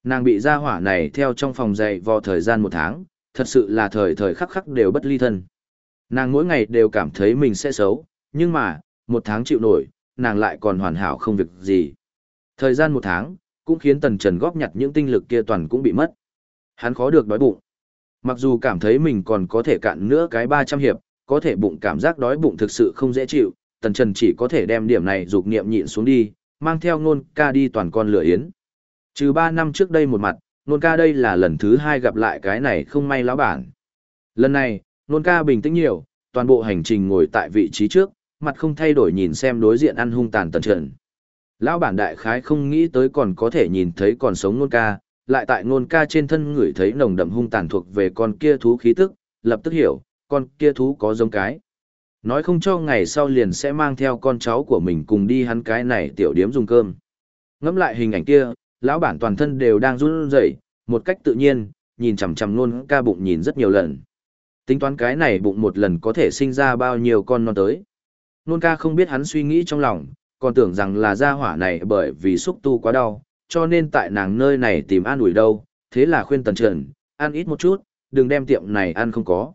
Nàng bị gia hỏa này theo trong phòng dạy vò thời gian một tháng, thật sự là thời thời khắc khắc đều bất ly thân. Nàng mỗi ngày đều cảm thấy mình sẽ xấu, nhưng mà, một tháng chịu nổi, nàng lại còn hoàn hảo không việc gì. Thời gian một tháng, cũng khiến Tần Trần góp nhặt những tinh lực kia toàn cũng bị mất. Hắn khó được đói bụng. Mặc dù cảm thấy mình còn có thể cạn nữa cái 300 hiệp, có thể bụng cảm giác đói bụng thực sự không dễ chịu, Tần Trần chỉ có thể đem điểm này dục niệm nhịn xuống đi, mang theo nôn ca đi toàn con lửa yến. Trừ 3 năm trước đây một mặt, nôn ca đây là lần thứ hai gặp lại cái này không may lão bản. Lần này, nôn ca bình tĩnh nhiều, toàn bộ hành trình ngồi tại vị trí trước, mặt không thay đổi nhìn xem đối diện ăn hung tàn Tần Trần. Lão bản đại khái không nghĩ tới còn có thể nhìn thấy còn sống nôn ca, lại tại nôn ca trên thân ngửi thấy nồng đậm hung tàn thuộc về con kia thú khí tức, lập tức hiểu, con kia thú có giống cái. Nói không cho ngày sau liền sẽ mang theo con cháu của mình cùng đi hắn cái này tiểu điếm dùng cơm. Ngắm lại hình ảnh kia, lão bản toàn thân đều đang run rẩy, một cách tự nhiên, nhìn chằm chằm nôn ca bụng nhìn rất nhiều lần. Tính toán cái này bụng một lần có thể sinh ra bao nhiêu con non tới. Nôn ca không biết hắn suy nghĩ trong lòng, còn tưởng rằng là gia hỏa này bởi vì xúc tu quá đau, cho nên tại nàng nơi này tìm an ủi đâu, thế là khuyên Tần Trần, ăn ít một chút, đừng đem tiệm này ăn không có.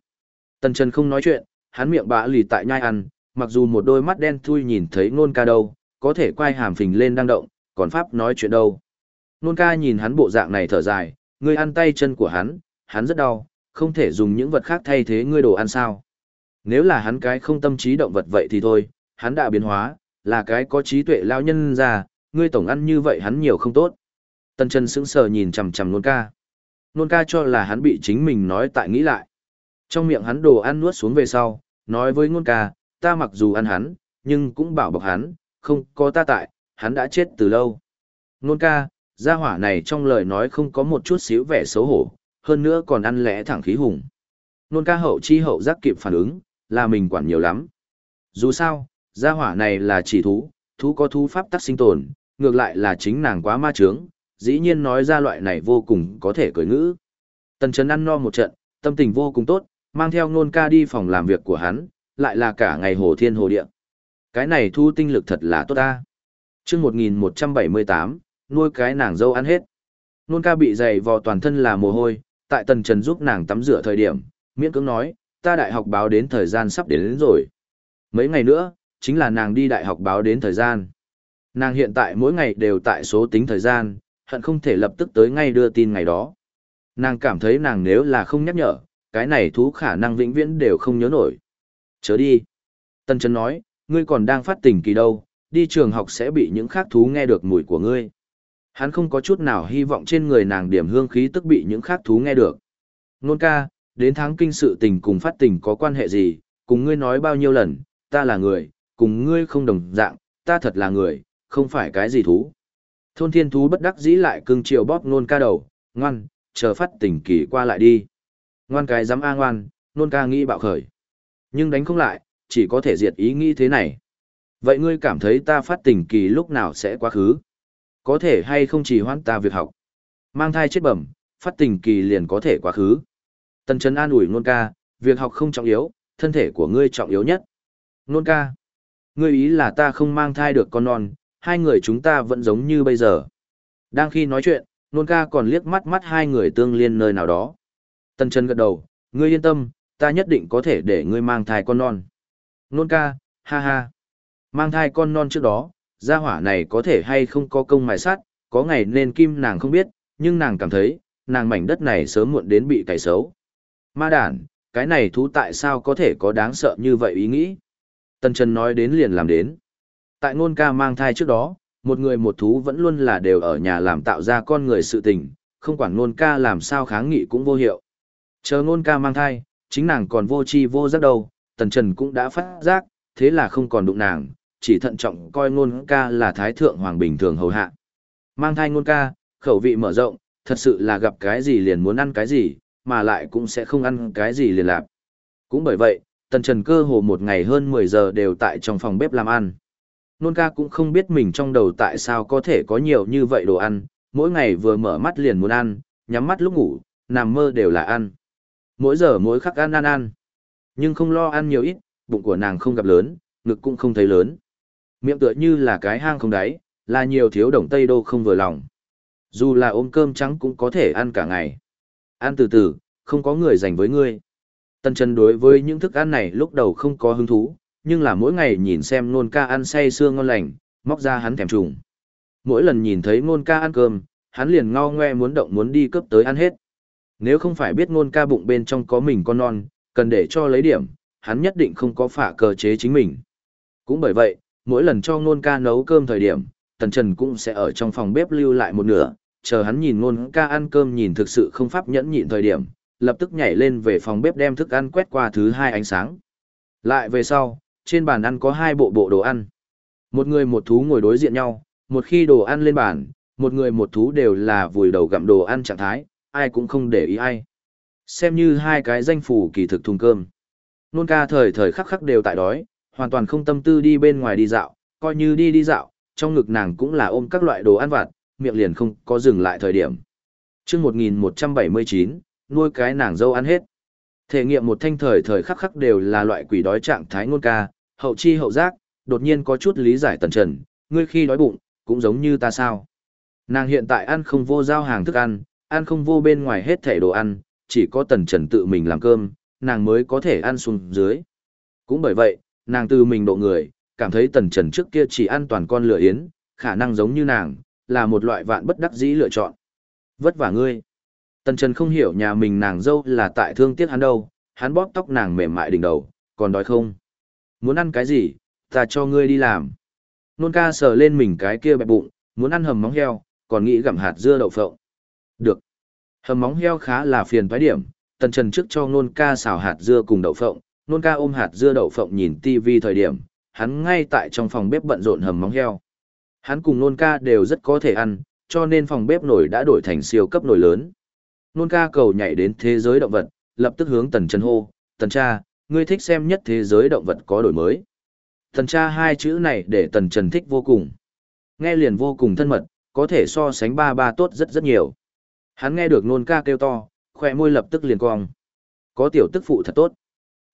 Tần Trần không nói chuyện, hắn miệng bã lì tại nhai ăn, mặc dù một đôi mắt đen thui nhìn thấy nôn ca đâu, có thể quay hàm phình lên đang động, còn pháp nói chuyện đâu. Nôn ca nhìn hắn bộ dạng này thở dài, người ăn tay chân của hắn, hắn rất đau, không thể dùng những vật khác thay thế ngươi đồ ăn sao. Nếu là hắn cái không tâm trí động vật vậy thì thôi, hắn đã biến hóa, là cái có trí tuệ lao nhân ra, ngươi tổng ăn như vậy hắn nhiều không tốt. Tần Trần sững sờ nhìn chằm chằm nôn ca. Nôn ca cho là hắn bị chính mình nói tại nghĩ lại. Trong miệng hắn đồ ăn nuốt xuống về sau, nói với nôn ca, ta mặc dù ăn hắn, nhưng cũng bảo bọc hắn, không có ta tại, hắn đã chết từ lâu. Nôn ca, gia hỏa này trong lời nói không có một chút xíu vẻ xấu hổ, hơn nữa còn ăn lẽ thẳng khí hùng. Nôn ca hậu chi hậu giác kịp phản ứng, là mình quản nhiều lắm. Dù sao, gia hỏa này là chỉ thú, thú có thú pháp tắc sinh tồn, ngược lại là chính nàng quá ma trướng, dĩ nhiên nói ra loại này vô cùng có thể cười ngữ. Tần Trấn ăn no một trận, tâm tình vô cùng tốt, mang theo nôn ca đi phòng làm việc của hắn, lại là cả ngày hồ thiên hồ địa. Cái này thu tinh lực thật là tốt ta. chương 1178, nuôi cái nàng dâu ăn hết. Nôn ca bị dày vò toàn thân là mồ hôi, tại tần trần giúp nàng tắm rửa thời điểm, miễn cưỡng nói, ta đại học báo đến thời gian sắp đến, đến rồi. Mấy ngày nữa, chính là nàng đi đại học báo đến thời gian. Nàng hiện tại mỗi ngày đều tại số tính thời gian, hận không thể lập tức tới ngay đưa tin ngày đó. Nàng cảm thấy nàng nếu là không nhắc nhở, cái này thú khả năng vĩnh viễn đều không nhớ nổi. Chớ đi. Tân Trần nói, ngươi còn đang phát tình kỳ đâu, đi trường học sẽ bị những khác thú nghe được mùi của ngươi. Hắn không có chút nào hy vọng trên người nàng điểm hương khí tức bị những khác thú nghe được. Nôn ca, đến tháng kinh sự tình cùng phát tình có quan hệ gì, cùng ngươi nói bao nhiêu lần, ta là người, cùng ngươi không đồng dạng, ta thật là người, không phải cái gì thú. Thôn thiên thú bất đắc dĩ lại cưng chiều bóp nôn ca đầu, ngoan, chờ phát tình kỳ qua lại đi. Ngoan cái dám a ngoan, nôn ca nghĩ bạo khởi. Nhưng đánh không lại, chỉ có thể diệt ý nghĩ thế này. Vậy ngươi cảm thấy ta phát tình kỳ lúc nào sẽ quá khứ? Có thể hay không chỉ hoãn ta việc học? Mang thai chết bẩm, phát tình kỳ liền có thể quá khứ. Tần Trấn an ủi nôn ca, việc học không trọng yếu, thân thể của ngươi trọng yếu nhất. Nôn ca, ngươi ý là ta không mang thai được con non, hai người chúng ta vẫn giống như bây giờ. Đang khi nói chuyện, nôn ca còn liếc mắt mắt hai người tương liên nơi nào đó. Tần Trần gật đầu, ngươi yên tâm, ta nhất định có thể để ngươi mang thai con non. Nôn ca, ha ha. Mang thai con non trước đó, gia hỏa này có thể hay không có công mài sát, có ngày nên kim nàng không biết, nhưng nàng cảm thấy, nàng mảnh đất này sớm muộn đến bị cày xấu. Ma đản, cái này thú tại sao có thể có đáng sợ như vậy ý nghĩ? Tần Trần nói đến liền làm đến. Tại ngôn ca mang thai trước đó, một người một thú vẫn luôn là đều ở nhà làm tạo ra con người sự tình, không quản ngôn ca làm sao kháng nghị cũng vô hiệu. Chờ ngôn ca mang thai, chính nàng còn vô chi vô giác đâu, tần trần cũng đã phát giác, thế là không còn đụng nàng, chỉ thận trọng coi ngôn ca là thái thượng hoàng bình thường hầu hạ. Mang thai ngôn ca, khẩu vị mở rộng, thật sự là gặp cái gì liền muốn ăn cái gì, mà lại cũng sẽ không ăn cái gì liền lạp. Cũng bởi vậy, tần trần cơ hồ một ngày hơn 10 giờ đều tại trong phòng bếp làm ăn. Nôn ca cũng không biết mình trong đầu tại sao có thể có nhiều như vậy đồ ăn, mỗi ngày vừa mở mắt liền muốn ăn, nhắm mắt lúc ngủ, nằm mơ đều là ăn. Mỗi giờ mỗi khắc ăn ăn ăn. Nhưng không lo ăn nhiều ít, bụng của nàng không gặp lớn, ngực cũng không thấy lớn. Miệng tựa như là cái hang không đáy, là nhiều thiếu đồng tây đô không vừa lòng. Dù là ôm cơm trắng cũng có thể ăn cả ngày. Ăn từ từ, không có người dành với ngươi. Tân Trần đối với những thức ăn này lúc đầu không có hứng thú, nhưng là mỗi ngày nhìn xem nôn ca ăn say sưa ngon lành, móc ra hắn thèm trùng. Mỗi lần nhìn thấy nôn ca ăn cơm, hắn liền ngao ngoe muốn động muốn đi cướp tới ăn hết. Nếu không phải biết nôn ca bụng bên trong có mình con non, cần để cho lấy điểm, hắn nhất định không có phả cờ chế chính mình. Cũng bởi vậy, mỗi lần cho nôn ca nấu cơm thời điểm, tần trần cũng sẽ ở trong phòng bếp lưu lại một nửa, chờ hắn nhìn nôn ca ăn cơm nhìn thực sự không pháp nhẫn nhịn thời điểm, lập tức nhảy lên về phòng bếp đem thức ăn quét qua thứ hai ánh sáng. Lại về sau, trên bàn ăn có hai bộ bộ đồ ăn. Một người một thú ngồi đối diện nhau, Một khi đồ ăn lên bàn, một người một thú đều là vùi đầu gặm đồ ăn trạng thái, ai cũng không để ý ai. Xem như hai cái danh phủ kỳ thực thùng cơm. Nôn ca thời thời khắc khắc đều tại đói, hoàn toàn không tâm tư đi bên ngoài đi dạo, coi như đi đi dạo, trong ngực nàng cũng là ôm các loại đồ ăn vặt, miệng liền không có dừng lại thời điểm. chương 1179, nuôi cái nàng dâu ăn hết. Thể nghiệm một thanh thời thời khắc khắc đều là loại quỷ đói trạng thái ngôn ca, hậu chi hậu giác, đột nhiên có chút lý giải tần trần, ngươi khi đói bụng, cũng giống như ta sao. Nàng hiện tại ăn không vô giao hàng thức ăn, ăn không vô bên ngoài hết thể đồ ăn, chỉ có tần trần tự mình làm cơm, nàng mới có thể ăn xuống dưới. Cũng bởi vậy, nàng từ mình độ người, cảm thấy tần trần trước kia chỉ ăn toàn con lửa yến, khả năng giống như nàng, là một loại vạn bất đắc dĩ lựa chọn. Vất vả ngươi. Tần trần không hiểu nhà mình nàng dâu là tại thương tiếc hắn đâu, hắn bóp tóc nàng mềm mại đỉnh đầu, còn đói không? Muốn ăn cái gì, ta cho ngươi đi làm. Nôn ca sờ lên mình cái kia bẹp bụng, muốn ăn hầm móng heo, còn nghĩ gặm hạt dưa đậu phộng. Được. Hầm móng heo khá là phiền thoái điểm, tần trần trước cho nôn ca xào hạt dưa cùng đậu phộng, nôn ca ôm hạt dưa đậu phộng nhìn tivi thời điểm, hắn ngay tại trong phòng bếp bận rộn hầm móng heo. Hắn cùng nôn ca đều rất có thể ăn, cho nên phòng bếp nổi đã đổi thành siêu cấp nổi lớn. Nôn ca cầu nhảy đến thế giới động vật, lập tức hướng tần chân hô, tần cha, ngươi thích xem nhất thế giới động vật có đổi mới. Tần cha hai chữ này để tần trần thích vô cùng. Nghe liền vô cùng thân mật, có thể so sánh ba ba tốt rất rất nhiều. Hắn nghe được nôn ca kêu to, khỏe môi lập tức liền cong. Có tiểu tức phụ thật tốt.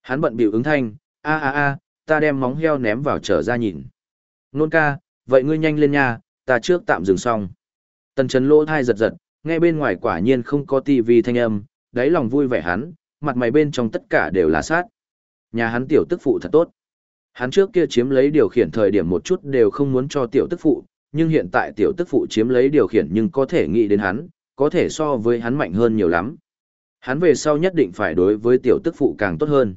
Hắn bận biểu ứng thanh, a a a, ta đem móng heo ném vào trở ra nhìn. Nôn ca, vậy ngươi nhanh lên nha, ta trước tạm dừng xong. Tần chấn lỗ thai giật giật, nghe bên ngoài quả nhiên không có tivi thanh âm, đáy lòng vui vẻ hắn, mặt mày bên trong tất cả đều là sát. Nhà hắn tiểu tức phụ thật tốt. Hắn trước kia chiếm lấy điều khiển thời điểm một chút đều không muốn cho tiểu tức phụ, nhưng hiện tại tiểu tức phụ chiếm lấy điều khiển nhưng có thể nghĩ đến hắn, có thể so với hắn mạnh hơn nhiều lắm. Hắn về sau nhất định phải đối với tiểu tức phụ càng tốt hơn.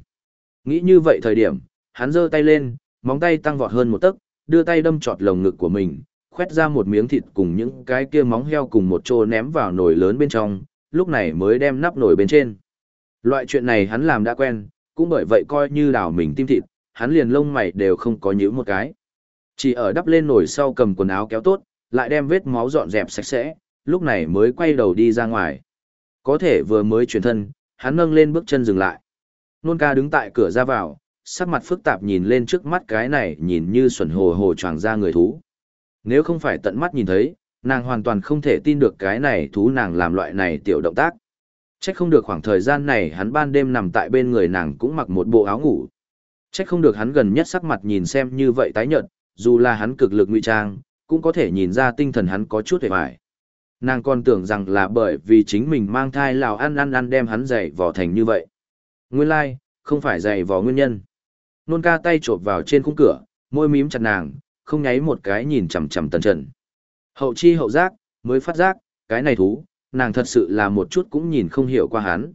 Nghĩ như vậy thời điểm, hắn giơ tay lên, móng tay tăng vọt hơn một tấc, đưa tay đâm trọt lồng ngực của mình, khoét ra một miếng thịt cùng những cái kia móng heo cùng một chỗ ném vào nồi lớn bên trong, lúc này mới đem nắp nồi bên trên. Loại chuyện này hắn làm đã quen, cũng bởi vậy coi như đào mình tim thịt, hắn liền lông mày đều không có nhíu một cái. Chỉ ở đắp lên nồi sau cầm quần áo kéo tốt, lại đem vết máu dọn dẹp sạch sẽ, lúc này mới quay đầu đi ra ngoài. Có thể vừa mới chuyển thân, hắn nâng lên bước chân dừng lại. Nôn ca đứng tại cửa ra vào, sắc mặt phức tạp nhìn lên trước mắt cái này nhìn như xuẩn hồ hồ choàng ra người thú. Nếu không phải tận mắt nhìn thấy, nàng hoàn toàn không thể tin được cái này thú nàng làm loại này tiểu động tác. Trách không được khoảng thời gian này hắn ban đêm nằm tại bên người nàng cũng mặc một bộ áo ngủ. Trách không được hắn gần nhất sắc mặt nhìn xem như vậy tái nhợt, dù là hắn cực lực ngụy trang, cũng có thể nhìn ra tinh thần hắn có chút hề bại. Nàng còn tưởng rằng là bởi vì chính mình mang thai lào ăn ăn ăn đem hắn dày vò thành như vậy. Nguyên lai, like, không phải dày vò nguyên nhân. Nôn ca tay chộp vào trên khung cửa, môi mím chặt nàng, không nháy một cái nhìn chằm chằm tần trần. Hậu chi hậu giác, mới phát giác, cái này thú, nàng thật sự là một chút cũng nhìn không hiểu qua hắn.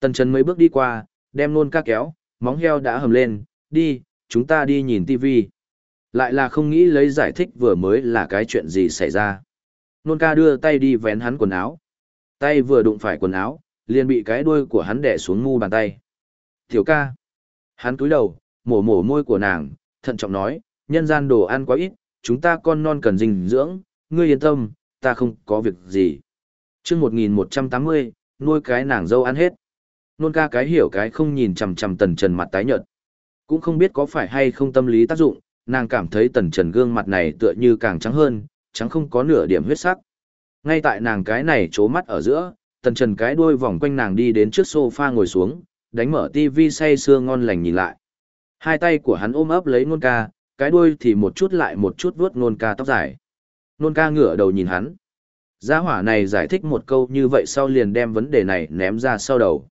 Tần trần mấy bước đi qua, đem nôn ca kéo, móng heo đã hầm lên, đi, chúng ta đi nhìn tivi. Lại là không nghĩ lấy giải thích vừa mới là cái chuyện gì xảy ra. Nôn ca đưa tay đi vén hắn quần áo. Tay vừa đụng phải quần áo, liền bị cái đuôi của hắn đẻ xuống ngu bàn tay. Tiểu ca. Hắn túi đầu, mổ mổ môi của nàng, thận trọng nói, nhân gian đồ ăn quá ít, chúng ta con non cần dinh dưỡng, ngươi yên tâm, ta không có việc gì. chương 1180, nuôi cái nàng dâu ăn hết. Nôn ca cái hiểu cái không nhìn chằm chằm tần trần mặt tái nhợt. Cũng không biết có phải hay không tâm lý tác dụng, nàng cảm thấy tần trần gương mặt này tựa như càng trắng hơn, trắng không có nửa điểm huyết sắc. Ngay tại nàng cái này chố mắt ở giữa, tần trần cái đuôi vòng quanh nàng đi đến trước sofa ngồi xuống, đánh mở tivi say sưa ngon lành nhìn lại. Hai tay của hắn ôm ấp lấy nôn ca, cái đuôi thì một chút lại một chút vuốt nôn ca tóc dài. Nôn ca ngửa đầu nhìn hắn. Gia hỏa này giải thích một câu như vậy sau liền đem vấn đề này ném ra sau đầu.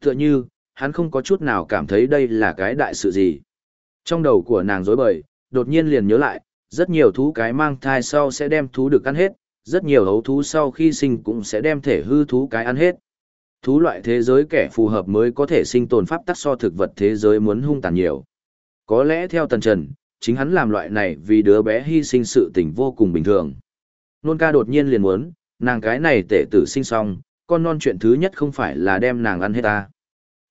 Tựa như, hắn không có chút nào cảm thấy đây là cái đại sự gì. Trong đầu của nàng dối bời, đột nhiên liền nhớ lại, rất nhiều thú cái mang thai sau sẽ đem thú được ăn hết, rất nhiều hấu thú sau khi sinh cũng sẽ đem thể hư thú cái ăn hết. Thú loại thế giới kẻ phù hợp mới có thể sinh tồn pháp tắc so thực vật thế giới muốn hung tàn nhiều. Có lẽ theo tần trần, chính hắn làm loại này vì đứa bé hy sinh sự tình vô cùng bình thường. Nôn ca đột nhiên liền muốn, nàng cái này tệ tử sinh xong, con non chuyện thứ nhất không phải là đem nàng ăn hết ta.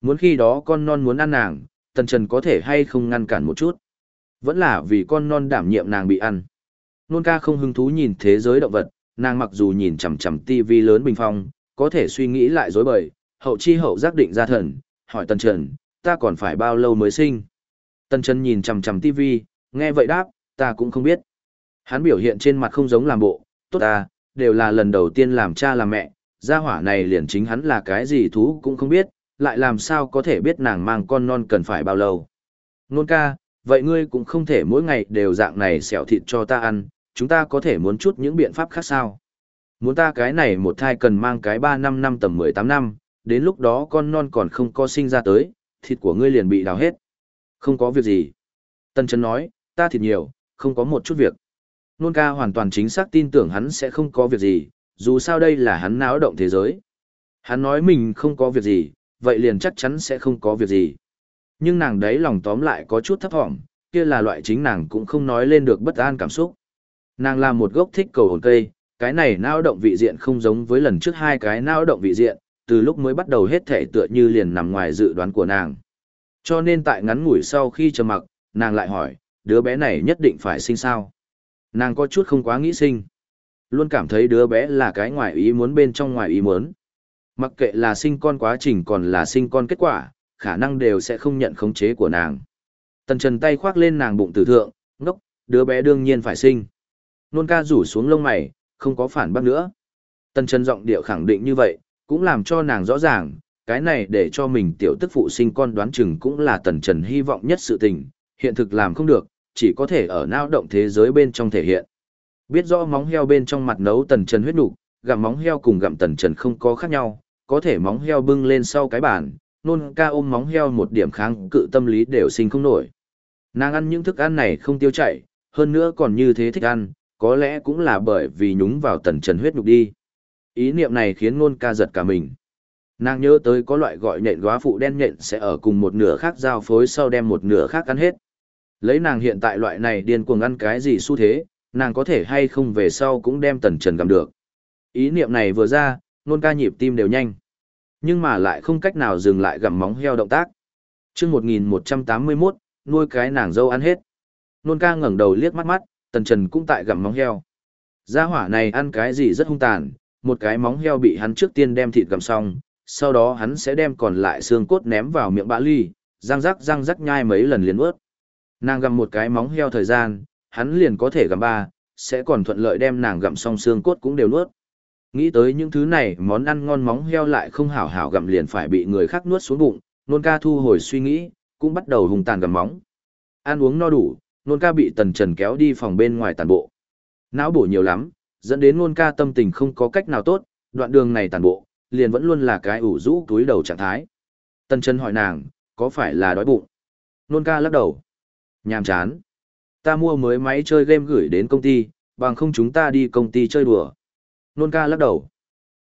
Muốn khi đó con non muốn ăn nàng, tần trần có thể hay không ngăn cản một chút. Vẫn là vì con non đảm nhiệm nàng bị ăn. Nôn ca không hứng thú nhìn thế giới động vật, nàng mặc dù nhìn chằm chằm tivi lớn bình phong, có thể suy nghĩ lại dối bời, hậu chi hậu giác định ra thần, hỏi Tần Trần, ta còn phải bao lâu mới sinh? Tần Trần nhìn chằm chằm tivi, nghe vậy đáp, ta cũng không biết. Hắn biểu hiện trên mặt không giống làm bộ, tốt ta, đều là lần đầu tiên làm cha làm mẹ, gia hỏa này liền chính hắn là cái gì thú cũng không biết, lại làm sao có thể biết nàng mang con non cần phải bao lâu. Nôn ca, vậy ngươi cũng không thể mỗi ngày đều dạng này xẻo thịt cho ta ăn, chúng ta có thể muốn chút những biện pháp khác sao. Muốn ta cái này một thai cần mang cái 3 năm năm tầm 18 năm, đến lúc đó con non còn không có sinh ra tới, thịt của ngươi liền bị đào hết. Không có việc gì. Tân Trấn nói, ta thịt nhiều, không có một chút việc. Nôn ca hoàn toàn chính xác tin tưởng hắn sẽ không có việc gì, dù sao đây là hắn náo động thế giới. Hắn nói mình không có việc gì, vậy liền chắc chắn sẽ không có việc gì. Nhưng nàng đấy lòng tóm lại có chút thấp thỏm, kia là loại chính nàng cũng không nói lên được bất an cảm xúc. Nàng là một gốc thích cầu hồn cây, cái này nao động vị diện không giống với lần trước hai cái nao động vị diện, từ lúc mới bắt đầu hết thể tựa như liền nằm ngoài dự đoán của nàng. Cho nên tại ngắn ngủi sau khi trầm mặc, nàng lại hỏi, đứa bé này nhất định phải sinh sao? Nàng có chút không quá nghĩ sinh. Luôn cảm thấy đứa bé là cái ngoài ý muốn bên trong ngoài ý muốn. Mặc kệ là sinh con quá trình còn là sinh con kết quả, khả năng đều sẽ không nhận khống chế của nàng. Tần Trần tay khoác lên nàng bụng tử thượng, ngốc, đứa bé đương nhiên phải sinh. Nôn ca rủ xuống lông mày, không có phản bác nữa. Tần Trần giọng điệu khẳng định như vậy, cũng làm cho nàng rõ ràng, cái này để cho mình tiểu tức phụ sinh con đoán chừng cũng là Tần Trần hy vọng nhất sự tình, hiện thực làm không được, chỉ có thể ở nao động thế giới bên trong thể hiện. Biết rõ móng heo bên trong mặt nấu Tần Trần huyết nục, gặm móng heo cùng gặm Tần Trần không có khác nhau, có thể móng heo bưng lên sau cái bàn, nôn ca ôm móng heo một điểm kháng cự tâm lý đều sinh không nổi. Nàng ăn những thức ăn này không tiêu chảy, hơn nữa còn như thế thích ăn, có lẽ cũng là bởi vì nhúng vào tần trần huyết nhục đi. Ý niệm này khiến nôn ca giật cả mình. Nàng nhớ tới có loại gọi nhện góa phụ đen nhện sẽ ở cùng một nửa khác giao phối sau đem một nửa khác ăn hết. Lấy nàng hiện tại loại này điên cuồng ăn cái gì xu thế, nàng có thể hay không về sau cũng đem tần trần gặm được. Ý niệm này vừa ra, nôn ca nhịp tim đều nhanh. Nhưng mà lại không cách nào dừng lại gặm móng heo động tác. chương 1181, nuôi cái nàng dâu ăn hết. Nôn ca ngẩng đầu liếc mắt mắt, tần trần cũng tại gặm móng heo. Gia hỏa này ăn cái gì rất hung tàn, một cái móng heo bị hắn trước tiên đem thịt gặm xong, sau đó hắn sẽ đem còn lại xương cốt ném vào miệng bã ly, răng rắc răng rắc nhai mấy lần liền ướt. Nàng gặm một cái móng heo thời gian, hắn liền có thể gặm ba, sẽ còn thuận lợi đem nàng gặm xong xương cốt cũng đều nuốt. Nghĩ tới những thứ này, món ăn ngon móng heo lại không hảo hảo gặm liền phải bị người khác nuốt xuống bụng, nôn ca thu hồi suy nghĩ, cũng bắt đầu hùng tàn gặm móng. Ăn uống no đủ, nôn ca bị tần trần kéo đi phòng bên ngoài tàn bộ. Não bổ nhiều lắm, dẫn đến nôn ca tâm tình không có cách nào tốt, đoạn đường này tàn bộ, liền vẫn luôn là cái ủ rũ túi đầu trạng thái. Tần trần hỏi nàng, có phải là đói bụng? Nôn ca lắc đầu. Nhàm chán. Ta mua mới máy chơi game gửi đến công ty, bằng không chúng ta đi công ty chơi đùa. Nôn ca lắc đầu.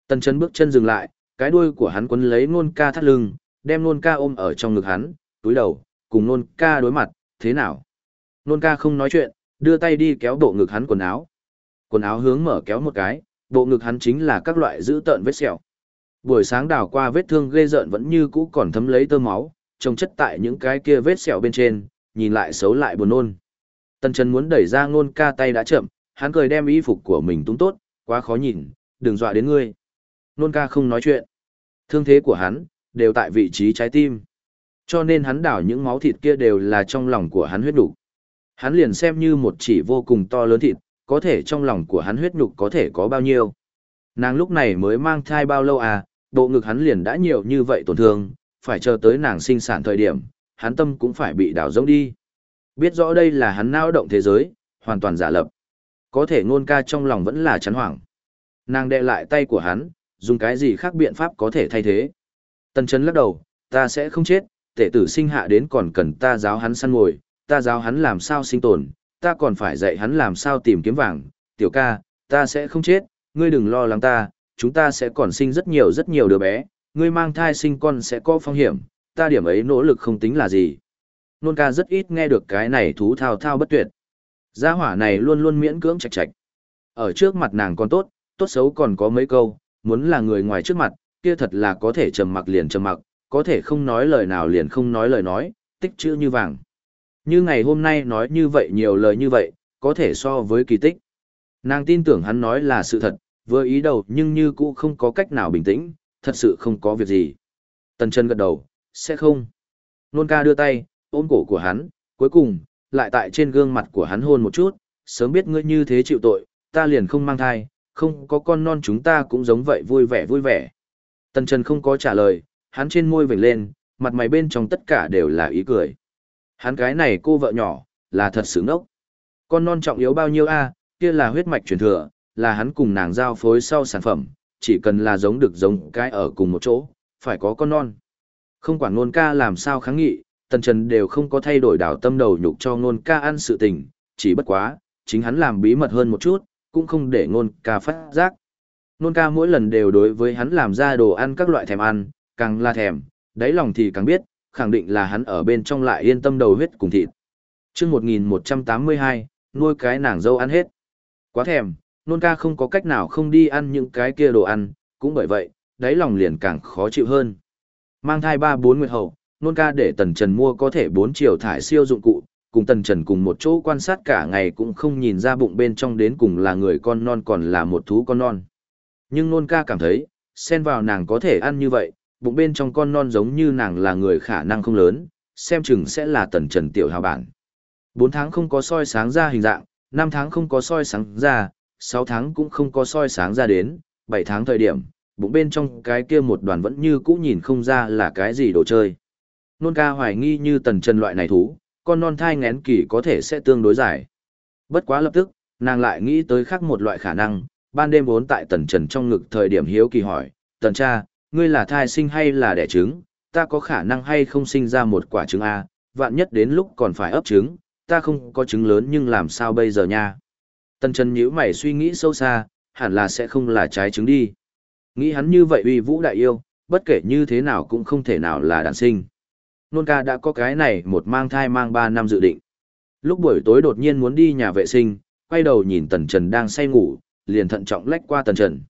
Tần trần bước chân dừng lại, cái đuôi của hắn quấn lấy nôn ca thắt lưng, đem nôn ca ôm ở trong ngực hắn, túi đầu, cùng nôn ca đối mặt, thế nào? Nôn ca không nói chuyện, đưa tay đi kéo bộ ngực hắn quần áo. Quần áo hướng mở kéo một cái, bộ ngực hắn chính là các loại giữ tợn vết sẹo. Buổi sáng đào qua vết thương ghê rợn vẫn như cũ còn thấm lấy tơ máu, trồng chất tại những cái kia vết sẹo bên trên, nhìn lại xấu lại buồn nôn. Tần chân muốn đẩy ra nôn ca tay đã chậm, hắn cười đem y phục của mình túng tốt, quá khó nhìn, đừng dọa đến ngươi. Nôn ca không nói chuyện. Thương thế của hắn, đều tại vị trí trái tim. Cho nên hắn đảo những máu thịt kia đều là trong lòng của hắn huyết đủ. Hắn liền xem như một chỉ vô cùng to lớn thịt, có thể trong lòng của hắn huyết nhục có thể có bao nhiêu. Nàng lúc này mới mang thai bao lâu à, bộ ngực hắn liền đã nhiều như vậy tổn thương, phải chờ tới nàng sinh sản thời điểm, hắn tâm cũng phải bị đảo rỗng đi. Biết rõ đây là hắn nao động thế giới, hoàn toàn giả lập có thể ngôn ca trong lòng vẫn là chán hoảng. Nàng đè lại tay của hắn, dùng cái gì khác biện pháp có thể thay thế. Tần chấn lắc đầu, ta sẽ không chết, tể tử sinh hạ đến còn cần ta giáo hắn săn ngồi, ta giáo hắn làm sao sinh tồn, ta còn phải dạy hắn làm sao tìm kiếm vàng, tiểu ca, ta sẽ không chết, ngươi đừng lo lắng ta, chúng ta sẽ còn sinh rất nhiều rất nhiều đứa bé, ngươi mang thai sinh con sẽ có phong hiểm, ta điểm ấy nỗ lực không tính là gì. Nôn ca rất ít nghe được cái này thú thao thao bất tuyệt. Gia hỏa này luôn luôn miễn cưỡng chạch chạch. Ở trước mặt nàng còn tốt, tốt xấu còn có mấy câu, muốn là người ngoài trước mặt, kia thật là có thể trầm mặc liền trầm mặc, có thể không nói lời nào liền không nói lời nói, tích chữ như vàng. Như ngày hôm nay nói như vậy nhiều lời như vậy, có thể so với kỳ tích. Nàng tin tưởng hắn nói là sự thật, vừa ý đầu nhưng như cũ không có cách nào bình tĩnh, thật sự không có việc gì. Tần chân gật đầu, sẽ không. Nôn ca đưa tay, ôm cổ của hắn, cuối cùng, lại tại trên gương mặt của hắn hôn một chút, sớm biết ngươi như thế chịu tội, ta liền không mang thai, không có con non chúng ta cũng giống vậy vui vẻ vui vẻ. Tần Trần không có trả lời, hắn trên môi vểnh lên, mặt mày bên trong tất cả đều là ý cười. Hắn cái này cô vợ nhỏ, là thật sự ngốc. Con non trọng yếu bao nhiêu a kia là huyết mạch truyền thừa, là hắn cùng nàng giao phối sau sản phẩm, chỉ cần là giống được giống cái ở cùng một chỗ, phải có con non. Không quản ngôn ca làm sao kháng nghị, tần trần đều không có thay đổi đảo tâm đầu nhục cho ngôn ca ăn sự tình, chỉ bất quá, chính hắn làm bí mật hơn một chút, cũng không để ngôn ca phát giác. Ngôn ca mỗi lần đều đối với hắn làm ra đồ ăn các loại thèm ăn, càng là thèm, đáy lòng thì càng biết, khẳng định là hắn ở bên trong lại yên tâm đầu huyết cùng thịt. Trước 1182, nuôi cái nàng dâu ăn hết. Quá thèm, nôn ca không có cách nào không đi ăn những cái kia đồ ăn, cũng bởi vậy, đáy lòng liền càng khó chịu hơn. Mang thai ba bốn nguyệt hậu, nôn ca để tần trần mua có thể bốn chiều thải siêu dụng cụ, cùng tần trần cùng một chỗ quan sát cả ngày cũng không nhìn ra bụng bên trong đến cùng là người con non còn là một thú con non. Nhưng nôn ca cảm thấy, xen vào nàng có thể ăn như vậy, bụng bên trong con non giống như nàng là người khả năng không lớn, xem chừng sẽ là tần trần tiểu hào bản. Bốn tháng không có soi sáng ra hình dạng, năm tháng không có soi sáng ra, sáu tháng cũng không có soi sáng ra đến, bảy tháng thời điểm, bụng bên trong cái kia một đoàn vẫn như cũ nhìn không ra là cái gì đồ chơi. Nôn ca hoài nghi như tần trần loại này thú, con non thai ngén kỳ có thể sẽ tương đối dài. Bất quá lập tức, nàng lại nghĩ tới khác một loại khả năng, ban đêm vốn tại tần trần trong ngực thời điểm hiếu kỳ hỏi, tần cha, ngươi là thai sinh hay là đẻ trứng, ta có khả năng hay không sinh ra một quả trứng A, vạn nhất đến lúc còn phải ấp trứng, ta không có trứng lớn nhưng làm sao bây giờ nha. Tần Trần nhíu mày suy nghĩ sâu xa, hẳn là sẽ không là trái trứng đi. Nghĩ hắn như vậy uy vũ đại yêu, bất kể như thế nào cũng không thể nào là đàn sinh. Nôn ca đã có cái này một mang thai mang ba năm dự định. Lúc buổi tối đột nhiên muốn đi nhà vệ sinh, quay đầu nhìn Tần Trần đang say ngủ, liền thận trọng lách qua Tần Trần.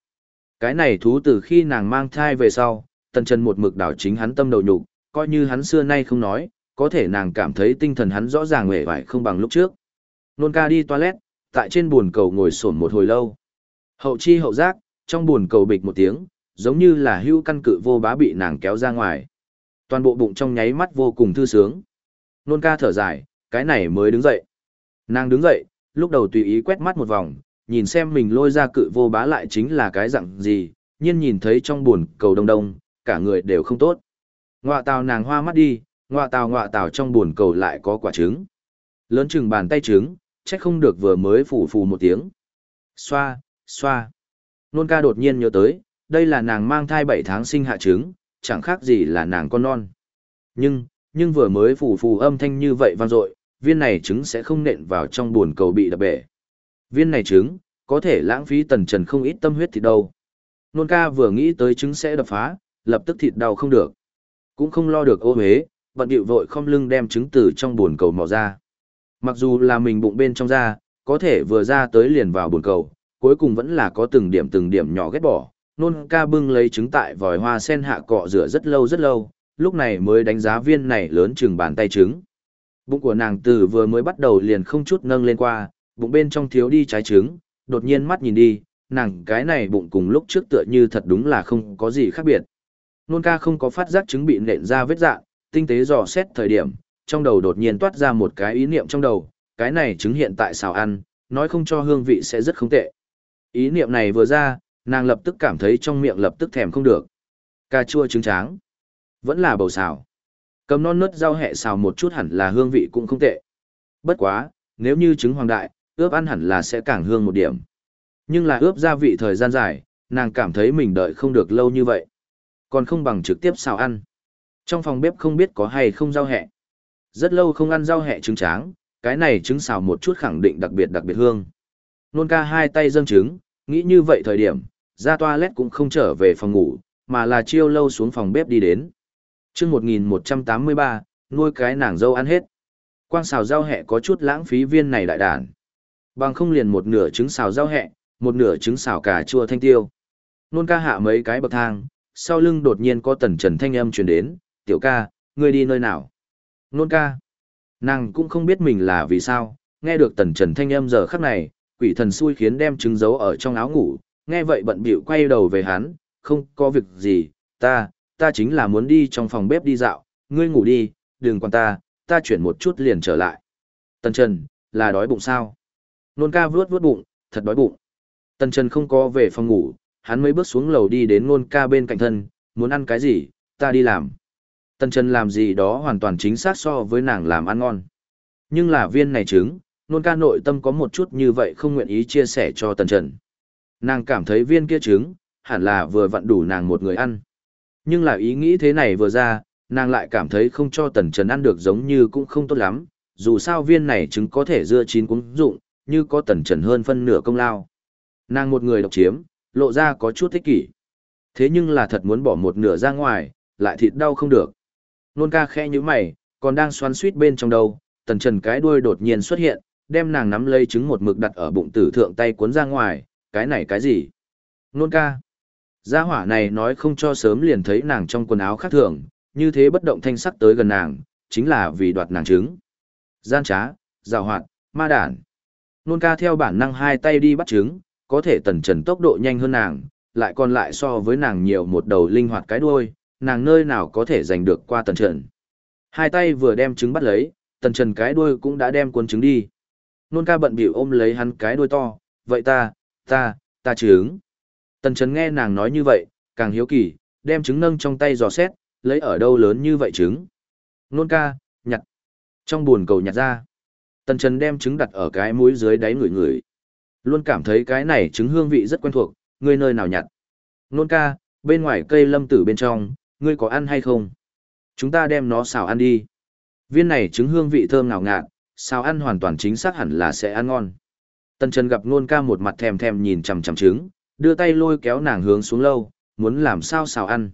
Cái này thú từ khi nàng mang thai về sau, Tần Trần một mực đảo chính hắn tâm đầu nhục, coi như hắn xưa nay không nói, có thể nàng cảm thấy tinh thần hắn rõ ràng uể vải không bằng lúc trước. Nôn ca đi toilet, tại trên bồn cầu ngồi sổn một hồi lâu. Hậu chi hậu giác, trong bồn cầu bịch một tiếng, giống như là hưu căn cự vô bá bị nàng kéo ra ngoài. Toàn bộ bụng trong nháy mắt vô cùng thư sướng. Nôn ca thở dài, cái này mới đứng dậy. Nàng đứng dậy, lúc đầu tùy ý quét mắt một vòng, nhìn xem mình lôi ra cự vô bá lại chính là cái dạng gì, nhiên nhìn thấy trong buồn cầu đông đông, cả người đều không tốt. Ngoạ tào nàng hoa mắt đi, ngoạ tào ngoạ tào trong buồn cầu lại có quả trứng. Lớn chừng bàn tay trứng, chắc không được vừa mới phủ phù một tiếng. Xoa, xoa. Nôn ca đột nhiên nhớ tới, đây là nàng mang thai 7 tháng sinh hạ trứng, chẳng khác gì là nàng con non. Nhưng, nhưng vừa mới phủ phù âm thanh như vậy vang dội, viên này trứng sẽ không nện vào trong buồn cầu bị đập bể. Viên này trứng, có thể lãng phí tần trần không ít tâm huyết thì đâu. Nôn ca vừa nghĩ tới trứng sẽ đập phá, lập tức thịt đau không được. Cũng không lo được ô hế, bận điệu vội không lưng đem trứng từ trong buồn cầu mò ra. Mặc dù là mình bụng bên trong ra, có thể vừa ra tới liền vào buồn cầu, cuối cùng vẫn là có từng điểm từng điểm nhỏ ghét bỏ. Nôn ca bưng lấy trứng tại vòi hoa sen hạ cọ rửa rất lâu rất lâu, lúc này mới đánh giá viên này lớn chừng bàn tay trứng. Bụng của nàng từ vừa mới bắt đầu liền không chút nâng lên qua, bụng bên trong thiếu đi trái trứng, đột nhiên mắt nhìn đi, nàng cái này bụng cùng lúc trước tựa như thật đúng là không có gì khác biệt. Nôn ca không có phát giác trứng bị nện ra vết dạng, tinh tế dò xét thời điểm, trong đầu đột nhiên toát ra một cái ý niệm trong đầu, cái này trứng hiện tại xào ăn, nói không cho hương vị sẽ rất không tệ. Ý niệm này vừa ra, nàng lập tức cảm thấy trong miệng lập tức thèm không được. Cà chua trứng tráng, vẫn là bầu xào. Cầm non nớt rau hẹ xào một chút hẳn là hương vị cũng không tệ. Bất quá, nếu như trứng hoàng đại, ướp ăn hẳn là sẽ càng hương một điểm. Nhưng là ướp gia vị thời gian dài, nàng cảm thấy mình đợi không được lâu như vậy. Còn không bằng trực tiếp xào ăn. Trong phòng bếp không biết có hay không rau hẹ. Rất lâu không ăn rau hẹ trứng tráng, cái này trứng xào một chút khẳng định đặc biệt đặc biệt hương. Nôn ca hai tay dâng trứng, nghĩ như vậy thời điểm, ra toilet cũng không trở về phòng ngủ, mà là chiêu lâu xuống phòng bếp đi đến. Trước 1183, nuôi cái nàng dâu ăn hết. Quang xào rau hẹ có chút lãng phí viên này đại đàn. Bằng không liền một nửa trứng xào rau hẹ, một nửa trứng xào cà chua thanh tiêu. Nôn ca hạ mấy cái bậc thang, sau lưng đột nhiên có tần trần thanh âm truyền đến, tiểu ca, ngươi đi nơi nào? Nôn ca. Nàng cũng không biết mình là vì sao, nghe được tần trần thanh âm giờ khắc này, quỷ thần xui khiến đem trứng giấu ở trong áo ngủ, nghe vậy bận bịu quay đầu về hắn, không có việc gì, ta, ta chính là muốn đi trong phòng bếp đi dạo, ngươi ngủ đi, đừng quan ta, ta chuyển một chút liền trở lại. Tần Trần, là đói bụng sao? Nôn ca vuốt vuốt bụng, thật đói bụng. Tần Trần không có về phòng ngủ, hắn mới bước xuống lầu đi đến nôn ca bên cạnh thân, muốn ăn cái gì, ta đi làm. Tần Trần làm gì đó hoàn toàn chính xác so với nàng làm ăn ngon. Nhưng là viên này trứng, nôn ca nội tâm có một chút như vậy không nguyện ý chia sẻ cho Tần Trần. Nàng cảm thấy viên kia trứng, hẳn là vừa vặn đủ nàng một người ăn. Nhưng là ý nghĩ thế này vừa ra, nàng lại cảm thấy không cho Tần Trần ăn được giống như cũng không tốt lắm, dù sao viên này trứng có thể dưa chín cũng dụng, như có Tần Trần hơn phân nửa công lao. Nàng một người độc chiếm, lộ ra có chút thích kỷ. Thế nhưng là thật muốn bỏ một nửa ra ngoài, lại thịt đau không được. Nôn ca khẽ như mày, còn đang xoắn suýt bên trong đầu, Tần Trần cái đuôi đột nhiên xuất hiện, đem nàng nắm lấy trứng một mực đặt ở bụng tử thượng tay cuốn ra ngoài, cái này cái gì? Nôn ca. Gia hỏa này nói không cho sớm liền thấy nàng trong quần áo khác thường, như thế bất động thanh sắc tới gần nàng, chính là vì đoạt nàng trứng. Gian trá, rào hoạt, ma đản. Nôn ca theo bản năng hai tay đi bắt trứng, có thể tần trần tốc độ nhanh hơn nàng, lại còn lại so với nàng nhiều một đầu linh hoạt cái đuôi, nàng nơi nào có thể giành được qua tần trần. Hai tay vừa đem trứng bắt lấy, tần trần cái đuôi cũng đã đem cuốn trứng đi. Nôn ca bận bịu ôm lấy hắn cái đuôi to, vậy ta, ta, ta trứng. Tần trần nghe nàng nói như vậy, càng hiếu kỳ, đem trứng nâng trong tay dò xét, lấy ở đâu lớn như vậy trứng. Nôn ca, nhặt. Trong buồn cầu nhặt ra. Tần trần đem trứng đặt ở cái mũi dưới đáy người người. Luôn cảm thấy cái này trứng hương vị rất quen thuộc, ngươi nơi nào nhặt. Nôn ca, bên ngoài cây lâm tử bên trong, ngươi có ăn hay không? Chúng ta đem nó xào ăn đi. Viên này trứng hương vị thơm ngào ngạt, xào ăn hoàn toàn chính xác hẳn là sẽ ăn ngon. Tần Trần gặp nôn ca một mặt thèm thèm nhìn chằm chằm trứng, đưa tay lôi kéo nàng hướng xuống lâu, muốn làm sao xào ăn.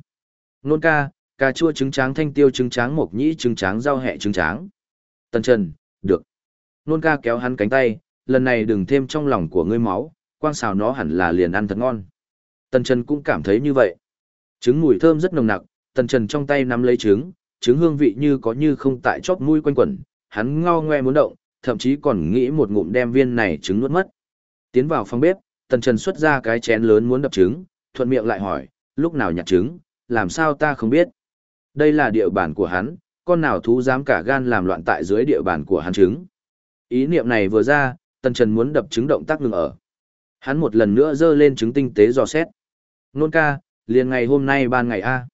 Nôn ca, cà chua trứng tráng thanh tiêu trứng tráng mộc nhĩ trứng tráng rau hẹ trứng tráng. Tần Trần, được. Nôn ca kéo hắn cánh tay, lần này đừng thêm trong lòng của ngươi máu, quang xào nó hẳn là liền ăn thật ngon. Tần Trần cũng cảm thấy như vậy. Trứng mùi thơm rất nồng nặc, Tần Trần trong tay nắm lấy trứng, trứng hương vị như có như không tại chóp mũi quanh quẩn, hắn ngao ngoe muốn động, thậm chí còn nghĩ một ngụm đem viên này trứng nuốt mất. Tiến vào phòng bếp, Tần Trần xuất ra cái chén lớn muốn đập trứng, thuận miệng lại hỏi, lúc nào nhặt trứng, làm sao ta không biết. Đây là địa bàn của hắn, con nào thú dám cả gan làm loạn tại dưới địa bàn của hắn trứng. Ý niệm này vừa ra, Tần Trần muốn đập trứng động tác ngừng ở. Hắn một lần nữa dơ lên trứng tinh tế dò xét. Nôn ca, liền ngày hôm nay ban ngày A.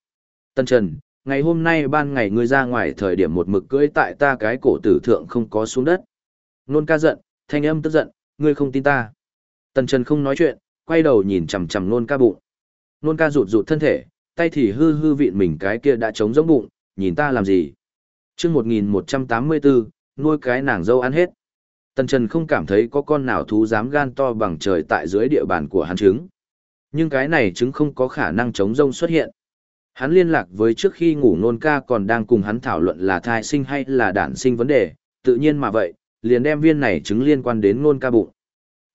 Tần Trần, ngày hôm nay ban ngày ngươi ra ngoài thời điểm một mực cưỡi tại ta cái cổ tử thượng không có xuống đất. Nôn ca giận, thanh âm tức giận, ngươi không tin ta. Tần Trần không nói chuyện, quay đầu nhìn chằm chằm nôn ca bụng. Nôn ca rụt rụt thân thể, tay thì hư hư vịn mình cái kia đã trống giống bụng, nhìn ta làm gì. chương 1184, nuôi cái nàng dâu ăn hết. Tần Trần không cảm thấy có con nào thú dám gan to bằng trời tại dưới địa bàn của hắn trứng. Nhưng cái này trứng không có khả năng chống rông xuất hiện. Hắn liên lạc với trước khi ngủ nôn ca còn đang cùng hắn thảo luận là thai sinh hay là đản sinh vấn đề, tự nhiên mà vậy, liền đem viên này trứng liên quan đến nôn ca bụng.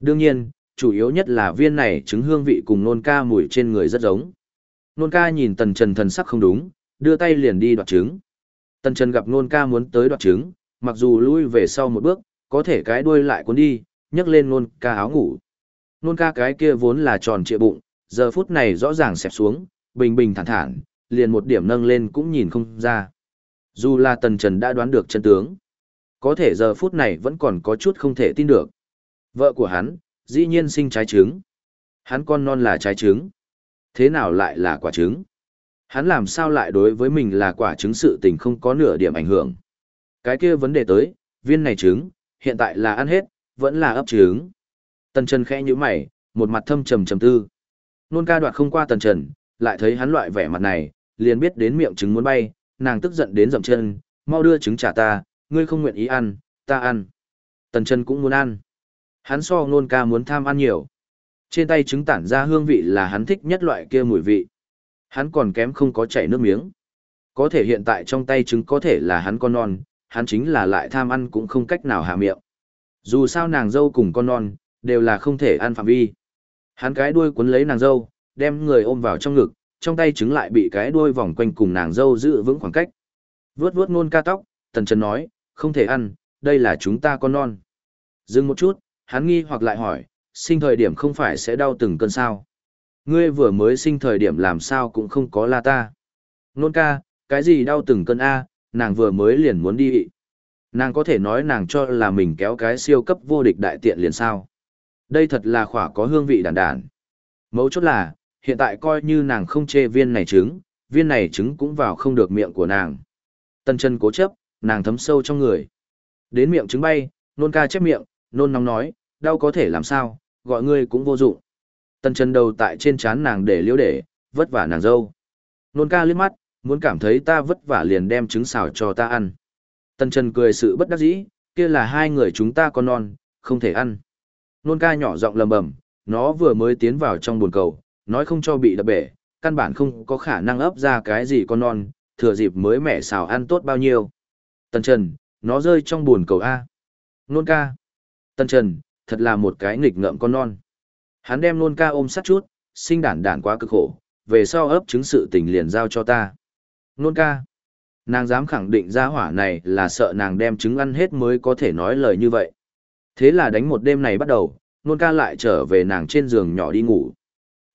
Đương nhiên, chủ yếu nhất là viên này trứng hương vị cùng nôn ca mùi trên người rất giống. Nôn ca nhìn tần trần thần sắc không đúng, đưa tay liền đi đoạt trứng. Tần trần gặp nôn ca muốn tới đoạt trứng, mặc dù lui về sau một bước, có thể cái đuôi lại cuốn đi, nhấc lên nôn ca áo ngủ. Nôn ca cái kia vốn là tròn trịa bụng, giờ phút này rõ ràng xẹp xuống, bình bình thản thản, liền một điểm nâng lên cũng nhìn không ra. Dù là tần trần đã đoán được chân tướng, có thể giờ phút này vẫn còn có chút không thể tin được. Vợ của hắn, dĩ nhiên sinh trái trứng. Hắn con non là trái trứng. Thế nào lại là quả trứng? Hắn làm sao lại đối với mình là quả trứng sự tình không có nửa điểm ảnh hưởng. Cái kia vấn đề tới, viên này trứng, hiện tại là ăn hết, vẫn là ấp trứng. Tần Trần khẽ như mày, một mặt thâm trầm trầm tư. Nôn ca đoạt không qua Tần Trần, lại thấy hắn loại vẻ mặt này, liền biết đến miệng trứng muốn bay, nàng tức giận đến dậm chân, mau đưa trứng trả ta, ngươi không nguyện ý ăn, ta ăn. Tần Trần cũng muốn ăn. Hắn so nôn ca muốn tham ăn nhiều. Trên tay trứng tản ra hương vị là hắn thích nhất loại kia mùi vị. Hắn còn kém không có chảy nước miếng. Có thể hiện tại trong tay trứng có thể là hắn con non, hắn chính là lại tham ăn cũng không cách nào hạ miệng. Dù sao nàng dâu cùng con non, đều là không thể ăn phạm vi. Hắn cái đuôi cuốn lấy nàng dâu, đem người ôm vào trong ngực, trong tay trứng lại bị cái đuôi vòng quanh cùng nàng dâu giữ vững khoảng cách. Vướt vướt nôn ca tóc, tần trần nói, không thể ăn, đây là chúng ta con non. Dừng một chút, hắn nghi hoặc lại hỏi, sinh thời điểm không phải sẽ đau từng cơn sao. Ngươi vừa mới sinh thời điểm làm sao cũng không có la ta. Nôn ca, cái gì đau từng cơn A, nàng vừa mới liền muốn đi. Nàng có thể nói nàng cho là mình kéo cái siêu cấp vô địch đại tiện liền sao. Đây thật là khỏa có hương vị đàn đàn. Mấu chốt là, hiện tại coi như nàng không chê viên này trứng, viên này trứng cũng vào không được miệng của nàng. Tân chân cố chấp, nàng thấm sâu trong người. Đến miệng trứng bay, nôn ca chép miệng, nôn nóng nói, đau có thể làm sao, gọi ngươi cũng vô dụng. Tân chân đầu tại trên chán nàng để liễu để, vất vả nàng dâu. Nôn ca liếc mắt, muốn cảm thấy ta vất vả liền đem trứng xào cho ta ăn. Tần Trần cười sự bất đắc dĩ, kia là hai người chúng ta con non, không thể ăn. Nôn ca nhỏ giọng lầm bầm, nó vừa mới tiến vào trong buồn cầu, nói không cho bị đập bể, căn bản không có khả năng ấp ra cái gì con non, thừa dịp mới mẻ xào ăn tốt bao nhiêu. Tần Trần, nó rơi trong buồn cầu A. Nôn ca. Tần Trần, thật là một cái nghịch ngợm con non. Hắn đem nôn ca ôm sát chút, sinh đản đản quá cực khổ, về sau ấp chứng sự tình liền giao cho ta. Nôn ca. Nàng dám khẳng định ra hỏa này là sợ nàng đem trứng ăn hết mới có thể nói lời như vậy. Thế là đánh một đêm này bắt đầu, nôn ca lại trở về nàng trên giường nhỏ đi ngủ.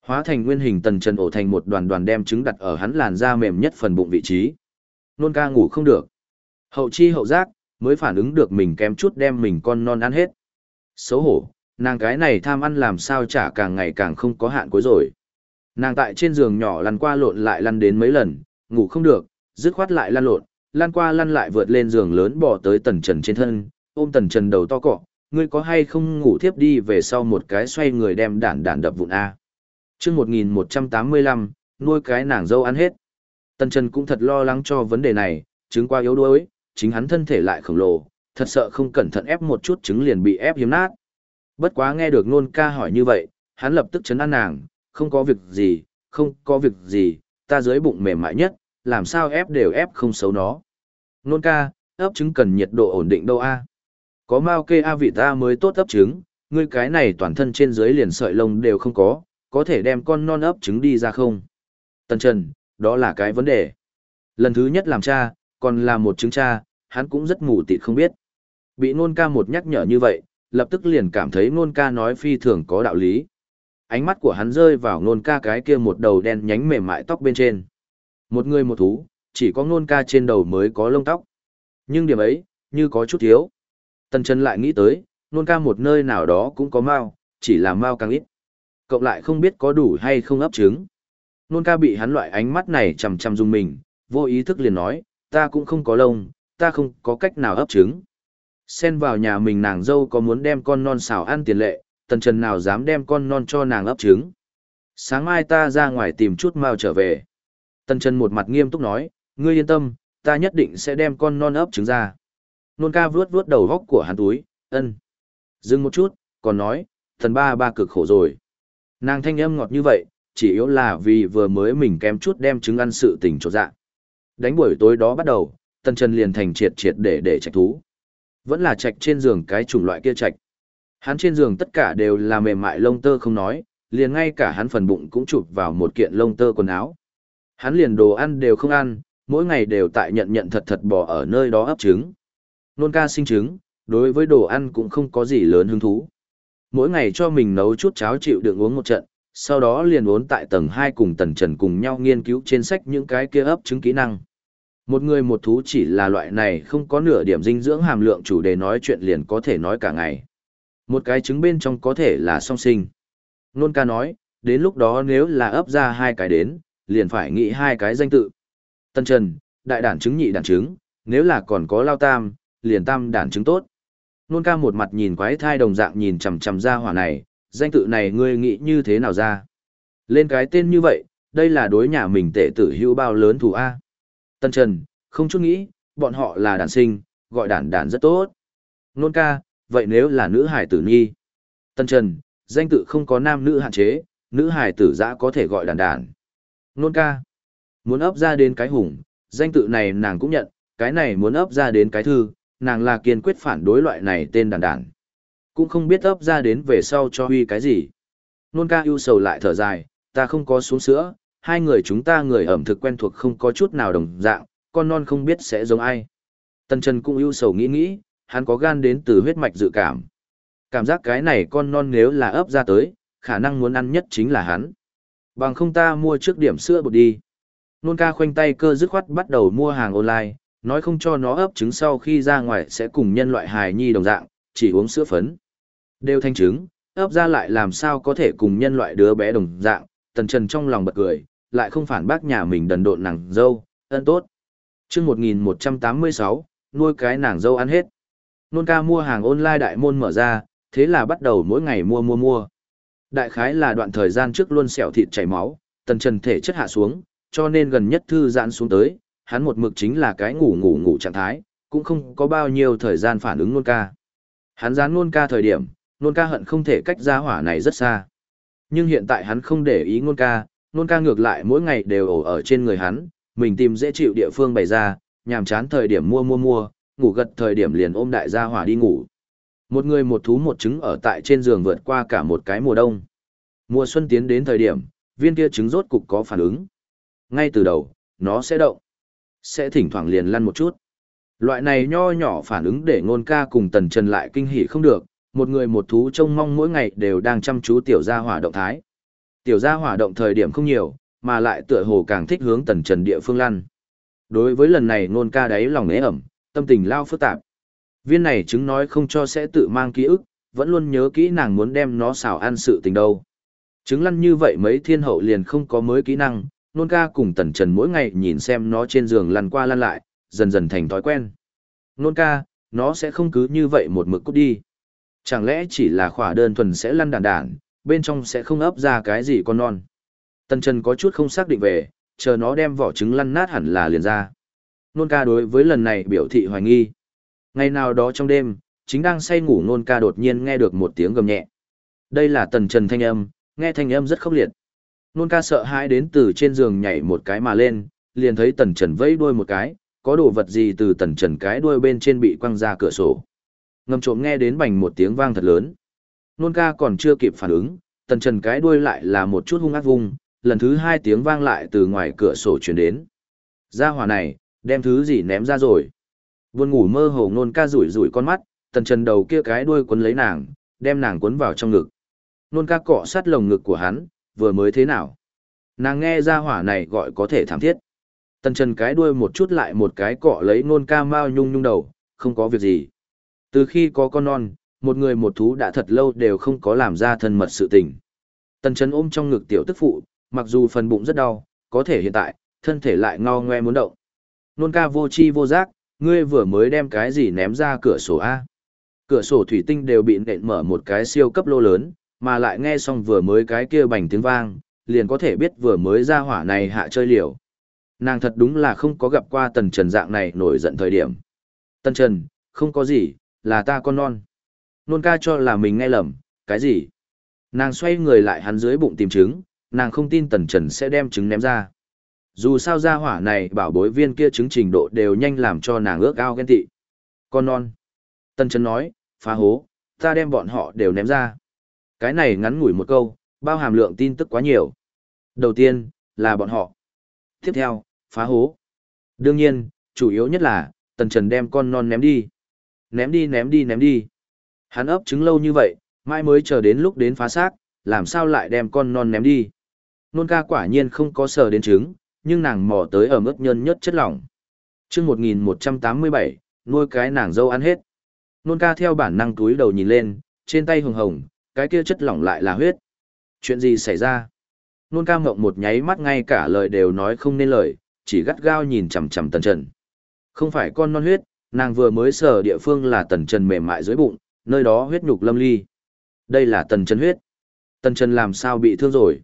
Hóa thành nguyên hình tần trần ổ thành một đoàn đoàn đem trứng đặt ở hắn làn da mềm nhất phần bụng vị trí. Nôn ca ngủ không được. Hậu chi hậu giác, mới phản ứng được mình kém chút đem mình con non ăn hết. Xấu hổ, nàng cái này tham ăn làm sao chả càng ngày càng không có hạn cuối rồi. Nàng tại trên giường nhỏ lăn qua lộn lại lăn đến mấy lần, ngủ không được, dứt khoát lại lăn lộn, lăn qua lăn lại vượt lên giường lớn bỏ tới tần trần trên thân, ôm tần trần đầu to cọ, ngươi có hay không ngủ thiếp đi về sau một cái xoay người đem đản đản đập vụn A. chương 1185, nuôi cái nàng dâu ăn hết. Tần Trần cũng thật lo lắng cho vấn đề này, trứng qua yếu đuối, chính hắn thân thể lại khổng lồ, thật sợ không cẩn thận ép một chút trứng liền bị ép hiếm nát. Bất quá nghe được nôn ca hỏi như vậy, hắn lập tức chấn an nàng, không có việc gì, không có việc gì, ta dưới bụng mềm mại nhất, làm sao ép đều ép không xấu nó. Nôn ca, ấp trứng cần nhiệt độ ổn định đâu a có mao kê a vị ta mới tốt ấp trứng, ngươi cái này toàn thân trên dưới liền sợi lông đều không có, có thể đem con non ấp trứng đi ra không? Tần Trần, đó là cái vấn đề. Lần thứ nhất làm cha, còn là một trứng cha, hắn cũng rất mù tịt không biết. Bị nôn ca một nhắc nhở như vậy, lập tức liền cảm thấy nôn ca nói phi thường có đạo lý. Ánh mắt của hắn rơi vào nôn ca cái kia một đầu đen nhánh mềm mại tóc bên trên. Một người một thú, chỉ có nôn ca trên đầu mới có lông tóc. Nhưng điểm ấy, như có chút thiếu. Tần Trần lại nghĩ tới, nôn ca một nơi nào đó cũng có mao, chỉ là mao càng ít. Cộng lại không biết có đủ hay không ấp trứng. Nôn ca bị hắn loại ánh mắt này chằm chằm dùng mình, vô ý thức liền nói, ta cũng không có lông, ta không có cách nào ấp trứng. Xen vào nhà mình nàng dâu có muốn đem con non xào ăn tiền lệ, tần trần nào dám đem con non cho nàng ấp trứng. Sáng mai ta ra ngoài tìm chút mao trở về. Tần trần một mặt nghiêm túc nói, ngươi yên tâm, ta nhất định sẽ đem con non ấp trứng ra. Nôn ca vuốt vuốt đầu góc của hắn túi, ân. Dừng một chút, còn nói, thần ba ba cực khổ rồi. Nàng thanh âm ngọt như vậy, chỉ yếu là vì vừa mới mình kém chút đem trứng ăn sự tình trột dạ. Đánh buổi tối đó bắt đầu, tần trần liền thành triệt triệt để để trạch thú. Vẫn là trạch trên giường cái chủng loại kia trạch. Hắn trên giường tất cả đều là mềm mại lông tơ không nói, liền ngay cả hắn phần bụng cũng chụp vào một kiện lông tơ quần áo. Hắn liền đồ ăn đều không ăn, mỗi ngày đều tại nhận nhận thật thật bỏ ở nơi đó ấp trứng nôn ca sinh trứng, đối với đồ ăn cũng không có gì lớn hứng thú. Mỗi ngày cho mình nấu chút cháo chịu đựng uống một trận, sau đó liền uốn tại tầng 2 cùng tần trần cùng nhau nghiên cứu trên sách những cái kia ấp trứng kỹ năng. Một người một thú chỉ là loại này không có nửa điểm dinh dưỡng hàm lượng chủ đề nói chuyện liền có thể nói cả ngày. Một cái trứng bên trong có thể là song sinh. Nôn ca nói, đến lúc đó nếu là ấp ra hai cái đến, liền phải nghĩ hai cái danh tự. Tân Trần, đại đản chứng nhị đản chứng. nếu là còn có lao tam, liền tam đản chứng tốt. Nôn ca một mặt nhìn quái thai đồng dạng nhìn chằm chằm ra hỏa này, danh tự này ngươi nghĩ như thế nào ra? Lên cái tên như vậy, đây là đối nhà mình tệ tử hữu bao lớn thù A. Tân Trần, không chút nghĩ, bọn họ là đàn sinh, gọi đàn đàn rất tốt. Nôn ca, vậy nếu là nữ hải tử nhi? Tân Trần, danh tự không có nam nữ hạn chế, nữ hải tử dã có thể gọi đàn đàn. Nôn ca, muốn ấp ra đến cái hùng, danh tự này nàng cũng nhận, cái này muốn ấp ra đến cái thư, nàng là kiên quyết phản đối loại này tên đàn đàn. Cũng không biết ấp ra đến về sau cho huy cái gì. Nôn ca ưu sầu lại thở dài, ta không có xuống sữa, hai người chúng ta người ẩm thực quen thuộc không có chút nào đồng dạng, con non không biết sẽ giống ai. Tần Trần cũng ưu sầu nghĩ nghĩ, hắn có gan đến từ huyết mạch dự cảm. Cảm giác cái này con non nếu là ấp ra tới, khả năng muốn ăn nhất chính là hắn. Bằng không ta mua trước điểm sữa bột đi. Nôn ca khoanh tay cơ dứt khoát bắt đầu mua hàng online, nói không cho nó ấp trứng sau khi ra ngoài sẽ cùng nhân loại hài nhi đồng dạng, chỉ uống sữa phấn. Đều thanh trứng, ấp ra lại làm sao có thể cùng nhân loại đứa bé đồng dạng, tần trần trong lòng bật cười, lại không phản bác nhà mình đần độn nàng dâu, ân tốt. chương 1186, nuôi cái nàng dâu ăn hết. Nôn ca mua hàng online đại môn mở ra, thế là bắt đầu mỗi ngày mua mua mua. Đại khái là đoạn thời gian trước luôn sẹo thịt chảy máu, tần trần thể chất hạ xuống, cho nên gần nhất thư giãn xuống tới, hắn một mực chính là cái ngủ ngủ ngủ trạng thái, cũng không có bao nhiêu thời gian phản ứng nôn ca. Hắn dán nôn ca thời điểm, nôn ca hận không thể cách ra hỏa này rất xa. Nhưng hiện tại hắn không để ý nôn ca, nôn ca ngược lại mỗi ngày đều ổ ở trên người hắn, mình tìm dễ chịu địa phương bày ra, nhàm chán thời điểm mua mua mua, ngủ gật thời điểm liền ôm đại gia hỏa đi ngủ. Một người một thú một trứng ở tại trên giường vượt qua cả một cái mùa đông. Mùa xuân tiến đến thời điểm, viên kia trứng rốt cục có phản ứng. Ngay từ đầu, nó sẽ động. Sẽ thỉnh thoảng liền lăn một chút. Loại này nho nhỏ phản ứng để ngôn ca cùng tần trần lại kinh hỉ không được, một người một thú trông mong mỗi ngày đều đang chăm chú tiểu gia hỏa động thái. Tiểu gia hỏa động thời điểm không nhiều, mà lại tựa hồ càng thích hướng tần trần địa phương lăn. Đối với lần này ngôn ca đáy lòng nế ẩm, tâm tình lao phức tạp. Viên này chứng nói không cho sẽ tự mang ký ức, vẫn luôn nhớ kỹ nàng muốn đem nó xào ăn sự tình đâu. Chứng lăn như vậy mấy thiên hậu liền không có mới kỹ năng, nôn ca cùng tần trần mỗi ngày nhìn xem nó trên giường lăn qua lăn lại, dần dần thành thói quen. Nôn ca, nó sẽ không cứ như vậy một mực cút đi. Chẳng lẽ chỉ là khỏa đơn thuần sẽ lăn đàn đàn, bên trong sẽ không ấp ra cái gì con non. Tần trần có chút không xác định về, chờ nó đem vỏ trứng lăn nát hẳn là liền ra. Nôn ca đối với lần này biểu thị hoài nghi. Ngày nào đó trong đêm, chính đang say ngủ nôn ca đột nhiên nghe được một tiếng gầm nhẹ. Đây là tần trần thanh âm, nghe thanh âm rất khốc liệt. Nôn ca sợ hãi đến từ trên giường nhảy một cái mà lên, liền thấy tần trần vẫy đuôi một cái, có đồ vật gì từ tần trần cái đuôi bên trên bị quăng ra cửa sổ. Ngầm trộm nghe đến bành một tiếng vang thật lớn. Nôn ca còn chưa kịp phản ứng, tần trần cái đuôi lại là một chút hung ác vung, lần thứ hai tiếng vang lại từ ngoài cửa sổ chuyển đến. Ra hỏa này, đem thứ gì ném ra rồi. Buồn ngủ mơ hồ nôn ca rủi rủi con mắt, tần trần đầu kia cái đuôi quấn lấy nàng, đem nàng quấn vào trong ngực. Nôn ca cọ sát lồng ngực của hắn, vừa mới thế nào. Nàng nghe ra hỏa này gọi có thể thảm thiết. Tần trần cái đuôi một chút lại một cái cọ lấy nôn ca mau nhung nhung đầu, không có việc gì. Từ khi có con non, một người một thú đã thật lâu đều không có làm ra thân mật sự tình. Tần trần ôm trong ngực tiểu tức phụ, mặc dù phần bụng rất đau, có thể hiện tại, thân thể lại ngao ngoe muốn động. Nôn ca vô chi vô giác, ngươi vừa mới đem cái gì ném ra cửa sổ A. Cửa sổ thủy tinh đều bị nện mở một cái siêu cấp lô lớn, mà lại nghe xong vừa mới cái kia bành tiếng vang, liền có thể biết vừa mới ra hỏa này hạ chơi liều. Nàng thật đúng là không có gặp qua tần trần dạng này nổi giận thời điểm. Tần trần, không có gì, là ta con non. Nôn ca cho là mình nghe lầm, cái gì? Nàng xoay người lại hắn dưới bụng tìm trứng, nàng không tin tần trần sẽ đem trứng ném ra. Dù sao ra hỏa này bảo bối viên kia chứng trình độ đều nhanh làm cho nàng ước ao ghen tị. Con non. Tần trần nói, phá hố, ta đem bọn họ đều ném ra. Cái này ngắn ngủi một câu, bao hàm lượng tin tức quá nhiều. Đầu tiên, là bọn họ. Tiếp theo, phá hố. Đương nhiên, chủ yếu nhất là, tần trần đem con non ném đi. Ném đi ném đi ném đi. Hắn ấp trứng lâu như vậy, mai mới chờ đến lúc đến phá xác, làm sao lại đem con non ném đi. Nôn ca quả nhiên không có sờ đến trứng, nhưng nàng mò tới ở mức nhân nhất chất lỏng. chương 1187, nuôi cái nàng dâu ăn hết. Nôn ca theo bản năng túi đầu nhìn lên, trên tay hồng hồng, cái kia chất lỏng lại là huyết. Chuyện gì xảy ra? Nôn ca mộng một nháy mắt ngay cả lời đều nói không nên lời, chỉ gắt gao nhìn chằm chằm tần trần. Không phải con non huyết, nàng vừa mới sở địa phương là tần trần mềm mại dưới bụng, nơi đó huyết nhục lâm ly. Đây là tần trần huyết. Tần trần làm sao bị thương rồi?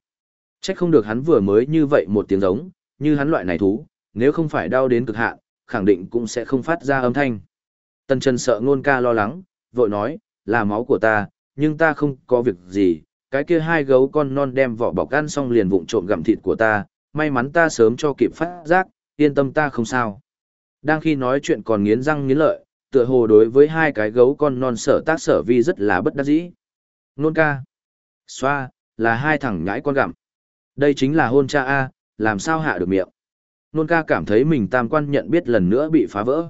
Trách không được hắn vừa mới như vậy một tiếng giống, như hắn loại này thú, nếu không phải đau đến cực hạn, khẳng định cũng sẽ không phát ra âm thanh. Tần trần sợ ngôn ca lo lắng, vội nói, là máu của ta, nhưng ta không có việc gì, cái kia hai gấu con non đem vỏ bọc ăn xong liền vụng trộm gặm thịt của ta, may mắn ta sớm cho kịp phát giác, yên tâm ta không sao. Đang khi nói chuyện còn nghiến răng nghiến lợi, tựa hồ đối với hai cái gấu con non sở tác sở vi rất là bất đắc dĩ. Nôn ca. Xoa, là hai thằng nhãi con gặm. Đây chính là hôn cha A, làm sao hạ được miệng. Nôn ca cảm thấy mình tam quan nhận biết lần nữa bị phá vỡ.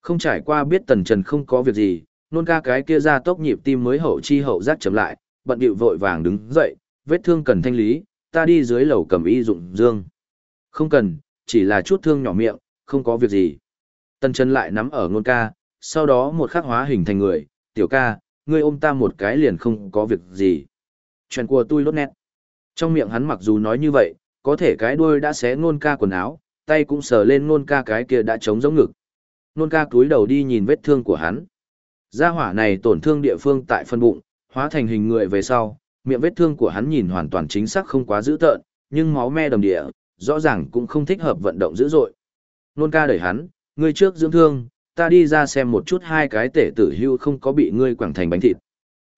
Không trải qua biết tần trần không có việc gì, Nôn ca cái kia ra tốc nhịp tim mới hậu chi hậu giác chậm lại, bận điệu vội vàng đứng dậy, vết thương cần thanh lý, ta đi dưới lầu cầm y dụng dương. Không cần, chỉ là chút thương nhỏ miệng, không có việc gì. Tần trần lại nắm ở nôn ca, sau đó một khắc hóa hình thành người, tiểu ca, ngươi ôm ta một cái liền không có việc gì. Chuyện của tôi lốt nét. Trong miệng hắn mặc dù nói như vậy, có thể cái đuôi đã xé nôn ca quần áo, tay cũng sờ lên nôn ca cái kia đã trống giống ngực. Nôn ca cúi đầu đi nhìn vết thương của hắn. Gia hỏa này tổn thương địa phương tại phân bụng, hóa thành hình người về sau, miệng vết thương của hắn nhìn hoàn toàn chính xác không quá dữ tợn, nhưng máu me đầm địa, rõ ràng cũng không thích hợp vận động dữ dội. Nôn ca đẩy hắn, ngươi trước dưỡng thương, ta đi ra xem một chút hai cái tể tử hưu không có bị ngươi quẳng thành bánh thịt.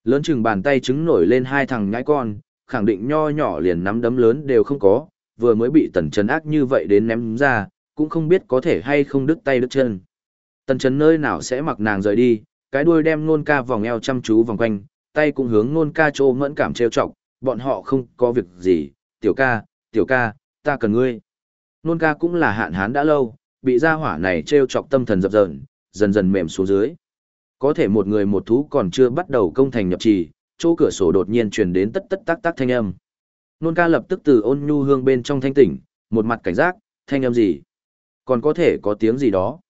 Lớn chừng bàn tay trứng nổi lên hai thằng nhãi con, khẳng định nho nhỏ liền nắm đấm lớn đều không có, vừa mới bị tần trấn ác như vậy đến ném ra, cũng không biết có thể hay không đứt tay đứt chân. Tần trấn nơi nào sẽ mặc nàng rời đi, cái đuôi đem nôn ca vòng eo chăm chú vòng quanh, tay cũng hướng nôn ca trô mẫn cảm trêu chọc, bọn họ không có việc gì, tiểu ca, tiểu ca, ta cần ngươi. Nôn ca cũng là hạn hán đã lâu, bị gia hỏa này trêu chọc tâm thần dập dờn, dần dần mềm xuống dưới. Có thể một người một thú còn chưa bắt đầu công thành nhập trì, chỗ cửa sổ đột nhiên truyền đến tất tất tác tác thanh âm. Nôn ca lập tức từ ôn nhu hương bên trong thanh tỉnh, một mặt cảnh giác, thanh âm gì? Còn có thể có tiếng gì đó?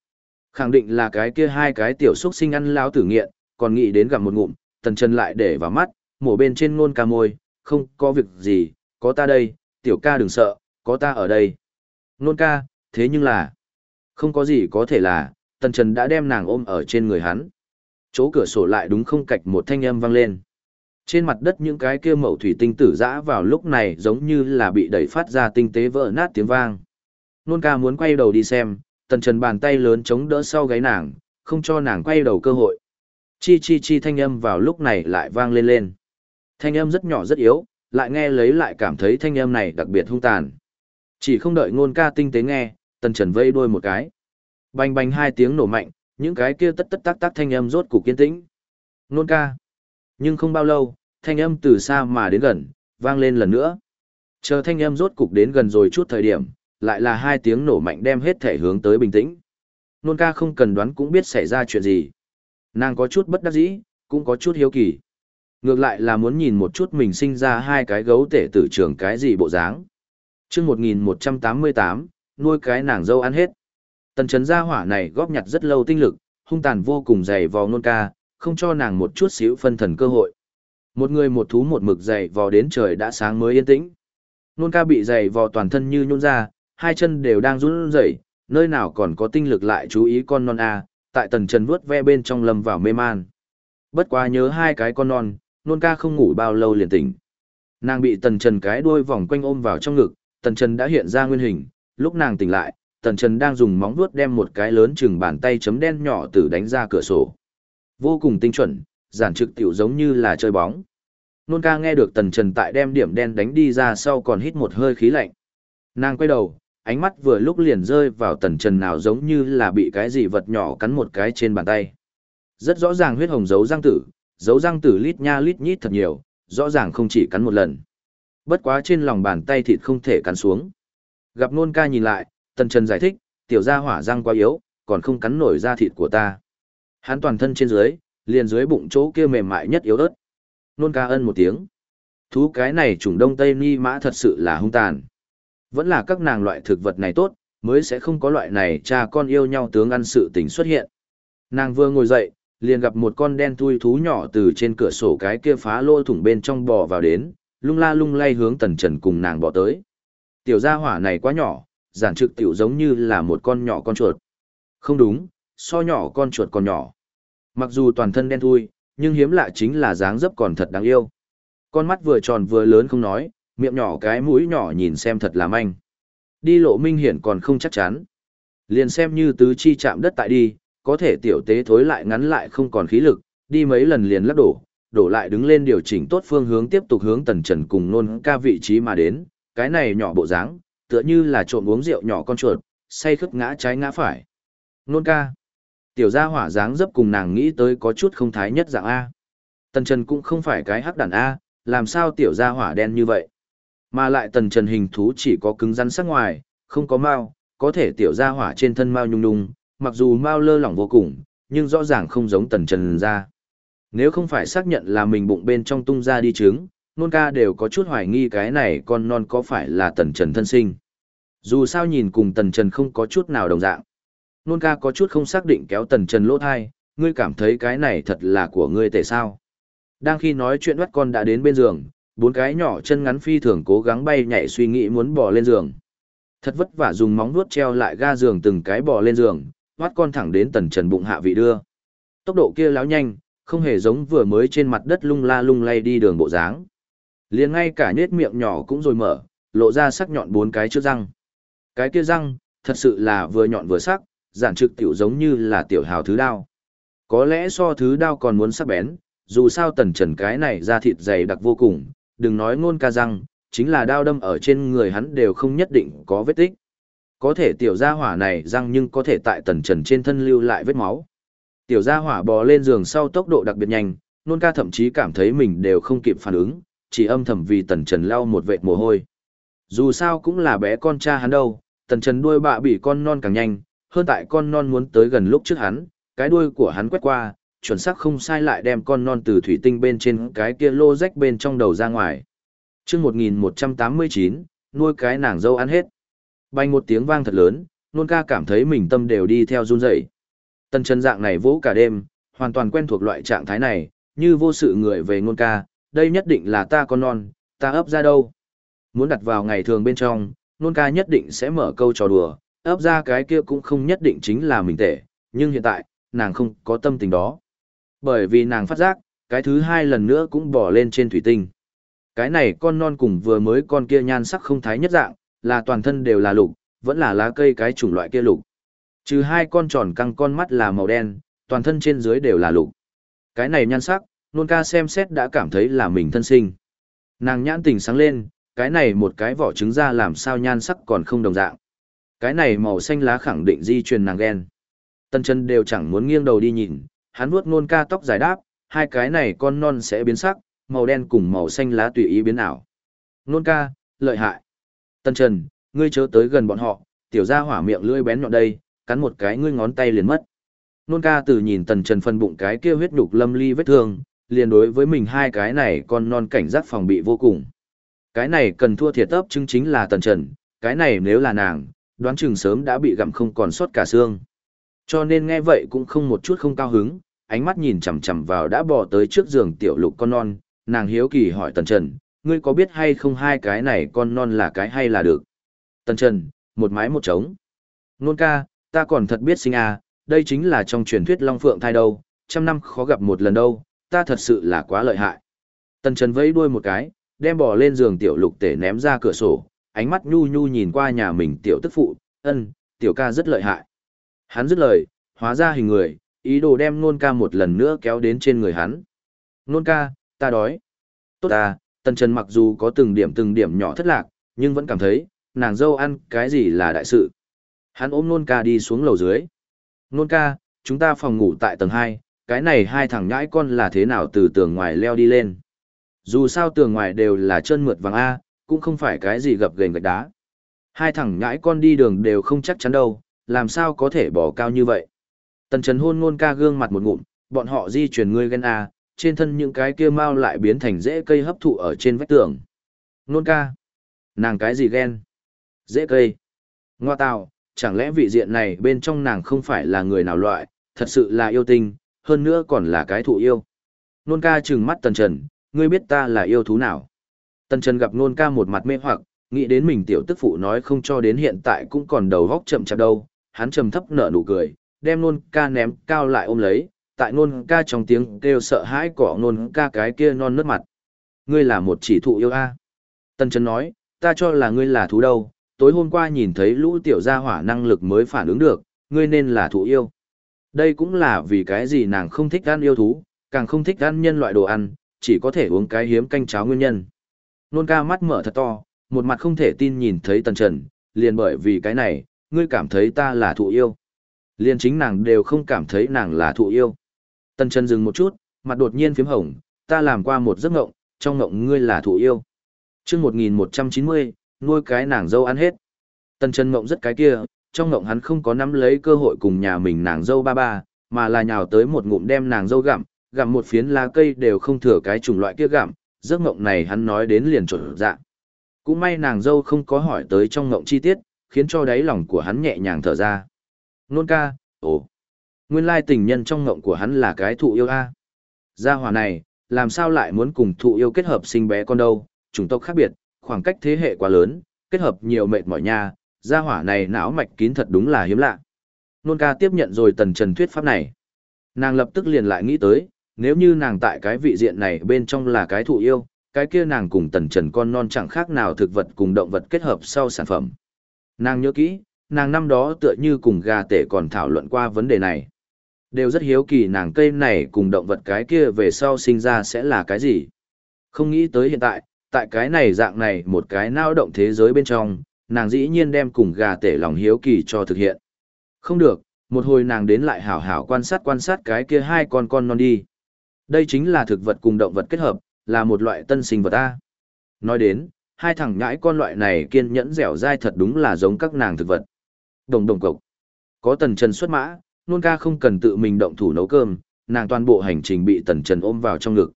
Khẳng định là cái kia hai cái tiểu xúc sinh ăn lao tử nghiện, còn nghĩ đến gặm một ngụm, tần chân lại để vào mắt, mổ bên trên nôn ca môi, không có việc gì, có ta đây, tiểu ca đừng sợ, có ta ở đây. Nôn ca, thế nhưng là, không có gì có thể là, tần trần đã đem nàng ôm ở trên người hắn. Chỗ cửa sổ lại đúng không cạch một thanh âm vang lên. Trên mặt đất những cái kia mẩu thủy tinh tử dã vào lúc này giống như là bị đẩy phát ra tinh tế vỡ nát tiếng vang. Nôn ca muốn quay đầu đi xem, tần trần bàn tay lớn chống đỡ sau gáy nàng, không cho nàng quay đầu cơ hội. Chi chi chi thanh âm vào lúc này lại vang lên lên. Thanh âm rất nhỏ rất yếu, lại nghe lấy lại cảm thấy thanh âm này đặc biệt hung tàn. Chỉ không đợi ngôn ca tinh tế nghe, tần trần vây đuôi một cái. Bành bành hai tiếng nổ mạnh, những cái kia tất tất tác tác thanh âm rốt cục kiên tĩnh. Ngôn ca. Nhưng không bao lâu, thanh âm từ xa mà đến gần, vang lên lần nữa. Chờ thanh âm rốt cục đến gần rồi chút thời điểm, lại là hai tiếng nổ mạnh đem hết thể hướng tới bình tĩnh. Nôn ca không cần đoán cũng biết xảy ra chuyện gì. Nàng có chút bất đắc dĩ, cũng có chút hiếu kỳ. Ngược lại là muốn nhìn một chút mình sinh ra hai cái gấu tể tử trưởng cái gì bộ dáng. Trước 1188, nuôi cái nàng dâu ăn hết. Tần chấn gia hỏa này góp nhặt rất lâu tinh lực, hung tàn vô cùng dày vò nôn ca, không cho nàng một chút xíu phân thần cơ hội. Một người một thú một mực dày vò đến trời đã sáng mới yên tĩnh. Nôn ca bị dày vò toàn thân như nhún ra, hai chân đều đang run rẩy, nơi nào còn có tinh lực lại chú ý con non A, tại tần trần vuốt ve bên trong lâm vào mê man. Bất quá nhớ hai cái con non, nôn ca không ngủ bao lâu liền tỉnh. Nàng bị tần trần cái đuôi vòng quanh ôm vào trong ngực, tần trần đã hiện ra nguyên hình, lúc nàng tỉnh lại, tần trần đang dùng móng vuốt đem một cái lớn chừng bàn tay chấm đen nhỏ từ đánh ra cửa sổ. Vô cùng tinh chuẩn, giản trực tiểu giống như là chơi bóng. Nôn ca nghe được tần trần tại đem điểm đen đánh đi ra sau còn hít một hơi khí lạnh. Nàng quay đầu, ánh mắt vừa lúc liền rơi vào tần trần nào giống như là bị cái gì vật nhỏ cắn một cái trên bàn tay. Rất rõ ràng huyết hồng dấu răng tử, dấu răng tử lít nha lít nhít thật nhiều, rõ ràng không chỉ cắn một lần. Bất quá trên lòng bàn tay thịt không thể cắn xuống. Gặp nôn ca nhìn lại, tần trần giải thích, tiểu gia hỏa răng quá yếu, còn không cắn nổi da thịt của ta. Hắn toàn thân trên dưới, liền dưới bụng chỗ kia mềm mại nhất yếu ớt. Nôn ca ân một tiếng. Thú cái này trùng đông tây ni mã thật sự là hung tàn. Vẫn là các nàng loại thực vật này tốt, mới sẽ không có loại này cha con yêu nhau tướng ăn sự tình xuất hiện. Nàng vừa ngồi dậy, liền gặp một con đen thui thú nhỏ từ trên cửa sổ cái kia phá lô thủng bên trong bò vào đến, lung la lung lay hướng tần trần cùng nàng bỏ tới. Tiểu gia hỏa này quá nhỏ, giản trực tiểu giống như là một con nhỏ con chuột. Không đúng, so nhỏ con chuột còn nhỏ. Mặc dù toàn thân đen thui, nhưng hiếm lạ chính là dáng dấp còn thật đáng yêu. Con mắt vừa tròn vừa lớn không nói, miệng nhỏ cái mũi nhỏ nhìn xem thật là manh. Đi lộ minh hiển còn không chắc chắn. Liền xem như tứ chi chạm đất tại đi, có thể tiểu tế thối lại ngắn lại không còn khí lực, đi mấy lần liền lắc đổ, đổ lại đứng lên điều chỉnh tốt phương hướng tiếp tục hướng tần trần cùng nôn ca vị trí mà đến, cái này nhỏ bộ dáng, tựa như là trộm uống rượu nhỏ con chuột, say khướt ngã trái ngã phải. Nôn ca. Tiểu gia hỏa dáng dấp cùng nàng nghĩ tới có chút không thái nhất dạng A. Tần Trần cũng không phải cái hắc đàn A, làm sao tiểu gia hỏa đen như vậy. Mà lại tần trần hình thú chỉ có cứng rắn sắc ngoài, không có mao, có thể tiểu gia hỏa trên thân mao nhung nhung, mặc dù mao lơ lỏng vô cùng, nhưng rõ ràng không giống tần trần ra. Nếu không phải xác nhận là mình bụng bên trong tung ra đi trứng, nôn ca đều có chút hoài nghi cái này con non có phải là tần trần thân sinh. Dù sao nhìn cùng tần trần không có chút nào đồng dạng. Nôn ca có chút không xác định kéo tần trần lỗ thai, ngươi cảm thấy cái này thật là của ngươi tệ sao. Đang khi nói chuyện bắt con đã đến bên giường, bốn cái nhỏ chân ngắn phi thường cố gắng bay nhảy suy nghĩ muốn bò lên giường. Thật vất vả dùng móng vuốt treo lại ga giường từng cái bò lên giường, bắt con thẳng đến tần trần bụng hạ vị đưa. Tốc độ kia láo nhanh, không hề giống vừa mới trên mặt đất lung la lung lay đi đường bộ dáng. liền ngay cả nhết miệng nhỏ cũng rồi mở, lộ ra sắc nhọn bốn cái trước răng. Cái kia răng, thật sự là vừa nhọn vừa sắc, giản trực tiểu giống như là tiểu hào thứ đao. Có lẽ so thứ đao còn muốn sắc bén, dù sao tần trần cái này da thịt dày đặc vô cùng, đừng nói ngôn ca răng, chính là đao đâm ở trên người hắn đều không nhất định có vết tích. Có thể tiểu gia hỏa này răng nhưng có thể tại tần trần trên thân lưu lại vết máu. Tiểu gia hỏa bò lên giường sau tốc độ đặc biệt nhanh, nôn ca thậm chí cảm thấy mình đều không kịp phản ứng, chỉ âm thầm vì tần trần lau một vệt mồ hôi. Dù sao cũng là bé con cha hắn đâu, tần trần đuôi bạ bị con non càng nhanh, hơn tại con non muốn tới gần lúc trước hắn, cái đuôi của hắn quét qua, chuẩn xác không sai lại đem con non từ thủy tinh bên trên cái kia lô rách bên trong đầu ra ngoài. Trước 1189, nuôi cái nàng dâu ăn hết. Bành một tiếng vang thật lớn, nôn ca cảm thấy mình tâm đều đi theo run rẩy. Tần chân dạng này vỗ cả đêm, hoàn toàn quen thuộc loại trạng thái này, như vô sự người về nôn ca, đây nhất định là ta con non, ta ấp ra đâu. Muốn đặt vào ngày thường bên trong, nôn ca nhất định sẽ mở câu trò đùa, ấp ra cái kia cũng không nhất định chính là mình tệ, nhưng hiện tại, nàng không có tâm tình đó. Bởi vì nàng phát giác, cái thứ hai lần nữa cũng bỏ lên trên thủy tinh. Cái này con non cùng vừa mới con kia nhan sắc không thái nhất dạng, là toàn thân đều là lục, vẫn là lá cây cái chủng loại kia lục. Trừ hai con tròn căng con mắt là màu đen, toàn thân trên dưới đều là lục. Cái này nhan sắc, nôn ca xem xét đã cảm thấy là mình thân sinh. Nàng nhãn tình sáng lên, cái này một cái vỏ trứng ra làm sao nhan sắc còn không đồng dạng. Cái này màu xanh lá khẳng định di truyền nàng ghen. Tân chân đều chẳng muốn nghiêng đầu đi nhìn, hắn vuốt nôn ca tóc giải đáp, hai cái này con non sẽ biến sắc, màu đen cùng màu xanh lá tùy ý biến ảo. Nôn ca, lợi hại. Tân Trần, ngươi chớ tới gần bọn họ, tiểu gia hỏa miệng lưỡi bén nhọn đây, cắn một cái ngươi ngón tay liền mất. Nôn ca từ nhìn Tần Trần phân bụng cái kia huyết nhục lâm ly vết thương, liền đối với mình hai cái này con non cảnh giác phòng bị vô cùng. Cái này cần thua thiệt ấp chứng chính là Tần Trần, cái này nếu là nàng, đoán chừng sớm đã bị gặm không còn sót cả xương. Cho nên nghe vậy cũng không một chút không cao hứng, ánh mắt nhìn chằm chằm vào đã bò tới trước giường tiểu lục con non, nàng hiếu kỳ hỏi Tần Trần, ngươi có biết hay không hai cái này con non là cái hay là được? Tần Trần, một mái một trống. Nôn ca, ta còn thật biết sinh à, đây chính là trong truyền thuyết Long Phượng thai đâu, trăm năm khó gặp một lần đâu, ta thật sự là quá lợi hại. Tần Trần vẫy đuôi một cái, đem bò lên giường tiểu lục tể ném ra cửa sổ, ánh mắt nhu nhu nhìn qua nhà mình tiểu tức phụ, ân, tiểu ca rất lợi hại. Hắn dứt lời, hóa ra hình người, ý đồ đem nôn ca một lần nữa kéo đến trên người hắn. Nôn ca, ta đói. Tốt ta, tần trần mặc dù có từng điểm từng điểm nhỏ thất lạc, nhưng vẫn cảm thấy, nàng dâu ăn cái gì là đại sự. Hắn ôm nôn ca đi xuống lầu dưới. Nôn ca, chúng ta phòng ngủ tại tầng 2, cái này hai thằng nhãi con là thế nào từ tường ngoài leo đi lên. Dù sao tường ngoài đều là chân mượt vàng A, cũng không phải cái gì gập ghềnh gạch đá. Hai thằng nhãi con đi đường đều không chắc chắn đâu, làm sao có thể bỏ cao như vậy. Tần Trần hôn ngôn ca gương mặt một ngụm, bọn họ di chuyển ngươi ghen à? trên thân những cái kia mau lại biến thành rễ cây hấp thụ ở trên vách tường. Ngôn ca, nàng cái gì ghen? Rễ cây. Ngoa tào, chẳng lẽ vị diện này bên trong nàng không phải là người nào loại, thật sự là yêu tinh, hơn nữa còn là cái thụ yêu. Nôn ca trừng mắt Tần Trần, ngươi biết ta là yêu thú nào? Tần Trần gặp nôn ca một mặt mê hoặc, nghĩ đến mình tiểu tức phụ nói không cho đến hiện tại cũng còn đầu góc chậm chạp đâu, hắn trầm thấp nở nụ cười, đem nôn ca ném cao lại ôm lấy, tại nôn ca trong tiếng kêu sợ hãi cỏ nôn ca cái kia non nước mặt. Ngươi là một chỉ thụ yêu a. Tần Trần nói, ta cho là ngươi là thú đâu, tối hôm qua nhìn thấy lũ tiểu gia hỏa năng lực mới phản ứng được, ngươi nên là thụ yêu. Đây cũng là vì cái gì nàng không thích ăn yêu thú, càng không thích ăn nhân loại đồ ăn, chỉ có thể uống cái hiếm canh cháo nguyên nhân. Nôn ca mắt mở thật to, một mặt không thể tin nhìn thấy Tần Trần, liền bởi vì cái này, ngươi cảm thấy ta là thụ yêu. Liền chính nàng đều không cảm thấy nàng là thụ yêu. Tần Trần dừng một chút, mặt đột nhiên phím hồng, ta làm qua một giấc ngộng, trong ngộng ngươi là thụ yêu. chương 1190, nuôi cái nàng dâu ăn hết. Tần Trần ngộng rất cái kia, trong ngộng hắn không có nắm lấy cơ hội cùng nhà mình nàng dâu ba ba, mà là nhào tới một ngụm đem nàng dâu gặm, gặm một phiến lá cây đều không thừa cái chủng loại kia gặm, giấc mộng này hắn nói đến liền trộn dạ. Cũng may nàng dâu không có hỏi tới trong mộng chi tiết, khiến cho đáy lòng của hắn nhẹ nhàng thở ra. Nôn ca, ồ, nguyên lai tình nhân trong mộng của hắn là cái thụ yêu a. Gia hỏa này, làm sao lại muốn cùng thụ yêu kết hợp sinh bé con đâu, chủng tộc khác biệt, khoảng cách thế hệ quá lớn, kết hợp nhiều mệt mỏi nha, gia hỏa này não mạch kín thật đúng là hiếm lạ. Nôn ca tiếp nhận rồi tần trần thuyết pháp này. Nàng lập tức liền lại nghĩ tới, nếu như nàng tại cái vị diện này bên trong là cái thụ yêu, cái kia nàng cùng tần trần con non chẳng khác nào thực vật cùng động vật kết hợp sau sản phẩm. Nàng nhớ kỹ, nàng năm đó tựa như cùng gà tể còn thảo luận qua vấn đề này. Đều rất hiếu kỳ nàng cây này cùng động vật cái kia về sau sinh ra sẽ là cái gì. Không nghĩ tới hiện tại, tại cái này dạng này một cái nao động thế giới bên trong, nàng dĩ nhiên đem cùng gà tể lòng hiếu kỳ cho thực hiện. Không được, một hồi nàng đến lại hảo hảo quan sát quan sát cái kia hai con con non đi. Đây chính là thực vật cùng động vật kết hợp, là một loại tân sinh vật A. Nói đến, hai thằng nhãi con loại này kiên nhẫn dẻo dai thật đúng là giống các nàng thực vật. Đồng đồng cộc. Có tần trần xuất mã, nôn ca không cần tự mình động thủ nấu cơm, nàng toàn bộ hành trình bị tần trần ôm vào trong ngực.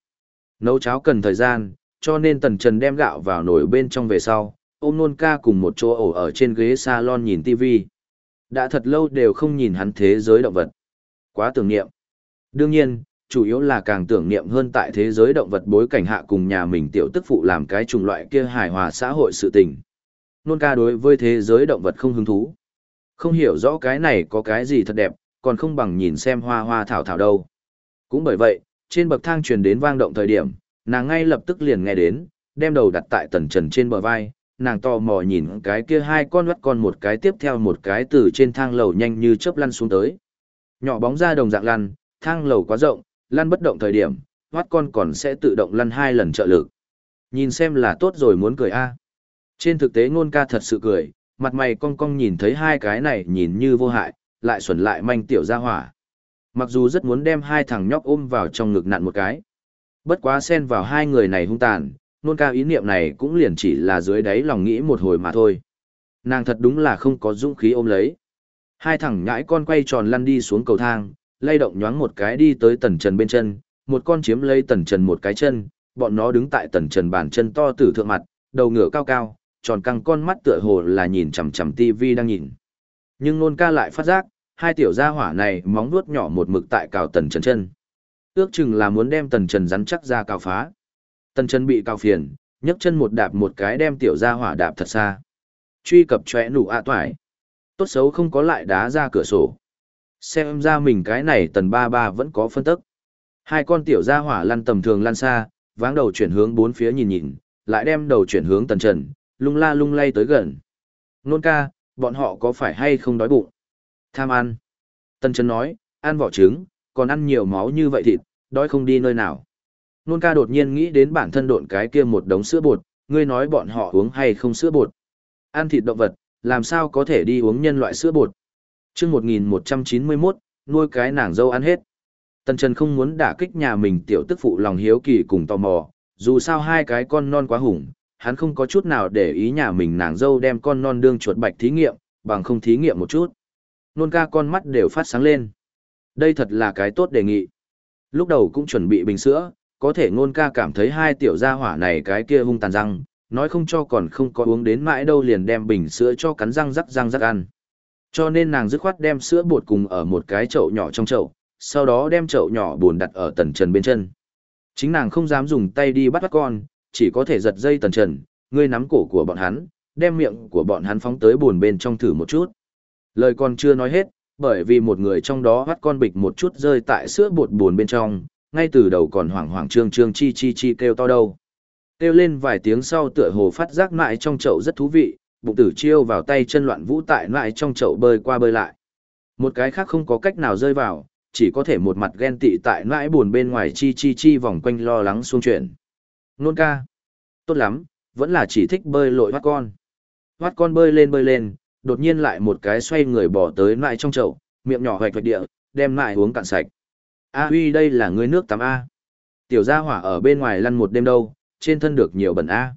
Nấu cháo cần thời gian, cho nên tần trần đem gạo vào nồi bên trong về sau, ôm nôn ca cùng một chỗ ổ ở trên ghế salon nhìn tivi Đã thật lâu đều không nhìn hắn thế giới động vật. Quá tưởng niệm. Đương nhiên, chủ yếu là càng tưởng niệm hơn tại thế giới động vật bối cảnh hạ cùng nhà mình tiểu tức phụ làm cái chủng loại kia hài hòa xã hội sự tình. Nôn ca đối với thế giới động vật không hứng thú. Không hiểu rõ cái này có cái gì thật đẹp, còn không bằng nhìn xem hoa hoa thảo thảo đâu. Cũng bởi vậy, trên bậc thang truyền đến vang động thời điểm, nàng ngay lập tức liền nghe đến, đem đầu đặt tại tần trần trên bờ vai, nàng tò mò nhìn cái kia hai con vắt con một cái tiếp theo một cái từ trên thang lầu nhanh như chớp lăn xuống tới. Nhỏ bóng ra đồng dạng lăn, thang lầu quá rộng, lăn bất động thời điểm, hoát con còn sẽ tự động lăn hai lần trợ lực. Nhìn xem là tốt rồi muốn cười a. À. Trên thực tế ngôn ca thật sự cười, mặt mày cong cong nhìn thấy hai cái này nhìn như vô hại, lại xuẩn lại manh tiểu ra hỏa. Mặc dù rất muốn đem hai thằng nhóc ôm vào trong ngực nặn một cái. Bất quá xen vào hai người này hung tàn, nôn ca ý niệm này cũng liền chỉ là dưới đáy lòng nghĩ một hồi mà thôi. Nàng thật đúng là không có dũng khí ôm lấy. Hai thằng nhãi con quay tròn lăn đi xuống cầu thang, lay động nhoáng một cái đi tới tần trần bên chân, một con chiếm lấy tần trần một cái chân, bọn nó đứng tại tần trần bàn chân to tử thượng mặt, đầu ngựa cao cao, tròn căng con mắt tựa hồ là nhìn chằm chằm tivi đang nhìn. Nhưng nôn ca lại phát giác, hai tiểu gia hỏa này móng nuốt nhỏ một mực tại cào tần trần chân. Ước chừng là muốn đem tần trần rắn chắc ra cào phá. Tần trần bị cào phiền, nhấc chân một đạp một cái đem tiểu gia hỏa đạp thật xa. Truy cập chóe nụ ạ toải. Tốt xấu không có lại đá ra cửa sổ. Xem ra mình cái này tần ba ba vẫn có phân tức. Hai con tiểu gia hỏa lăn tầm thường lăn xa, váng đầu chuyển hướng bốn phía nhìn nhìn, lại đem đầu chuyển hướng tần trần, lung la lung lay tới gần. Nôn ca, bọn họ có phải hay không đói bụng? Tham ăn. Tần trần nói, ăn vỏ trứng, còn ăn nhiều máu như vậy thịt, đói không đi nơi nào. Nôn ca đột nhiên nghĩ đến bản thân độn cái kia một đống sữa bột, ngươi nói bọn họ uống hay không sữa bột. Ăn thịt động vật, làm sao có thể đi uống nhân loại sữa bột Trước 1191, nuôi cái nàng dâu ăn hết. Tần Trần không muốn đả kích nhà mình tiểu tức phụ lòng hiếu kỳ cùng tò mò, dù sao hai cái con non quá hùng, hắn không có chút nào để ý nhà mình nàng dâu đem con non đương chuột bạch thí nghiệm, bằng không thí nghiệm một chút. Nôn ca con mắt đều phát sáng lên. Đây thật là cái tốt đề nghị. Lúc đầu cũng chuẩn bị bình sữa, có thể nôn ca cảm thấy hai tiểu gia hỏa này cái kia hung tàn răng, nói không cho còn không có uống đến mãi đâu liền đem bình sữa cho cắn răng rắc răng rắc ăn. Cho nên nàng dứt khoát đem sữa bột cùng ở một cái chậu nhỏ trong chậu, sau đó đem chậu nhỏ buồn đặt ở tần trần bên chân. Chính nàng không dám dùng tay đi bắt bắt con, chỉ có thể giật dây tần trần, ngươi nắm cổ của bọn hắn, đem miệng của bọn hắn phóng tới buồn bên trong thử một chút. Lời còn chưa nói hết, bởi vì một người trong đó bắt con bịch một chút rơi tại sữa bột buồn bên trong, ngay từ đầu còn hoảng hoảng trương trương chi chi chi kêu to đâu. Kêu lên vài tiếng sau tựa hồ phát giác mãi trong chậu rất thú vị, bụng tử chiêu vào tay chân loạn vũ tại lại trong chậu bơi qua bơi lại. Một cái khác không có cách nào rơi vào, chỉ có thể một mặt ghen tị tại nãi buồn bên ngoài chi chi chi vòng quanh lo lắng xuống chuyển. Nôn ca. Tốt lắm, vẫn là chỉ thích bơi lội hoát con. Hoát con bơi lên bơi lên, đột nhiên lại một cái xoay người bỏ tới nãi trong chậu, miệng nhỏ hoạch hoạch địa, đem nãi uống cạn sạch. A huy đây là người nước tắm A. Tiểu gia hỏa ở bên ngoài lăn một đêm đâu, trên thân được nhiều bẩn A.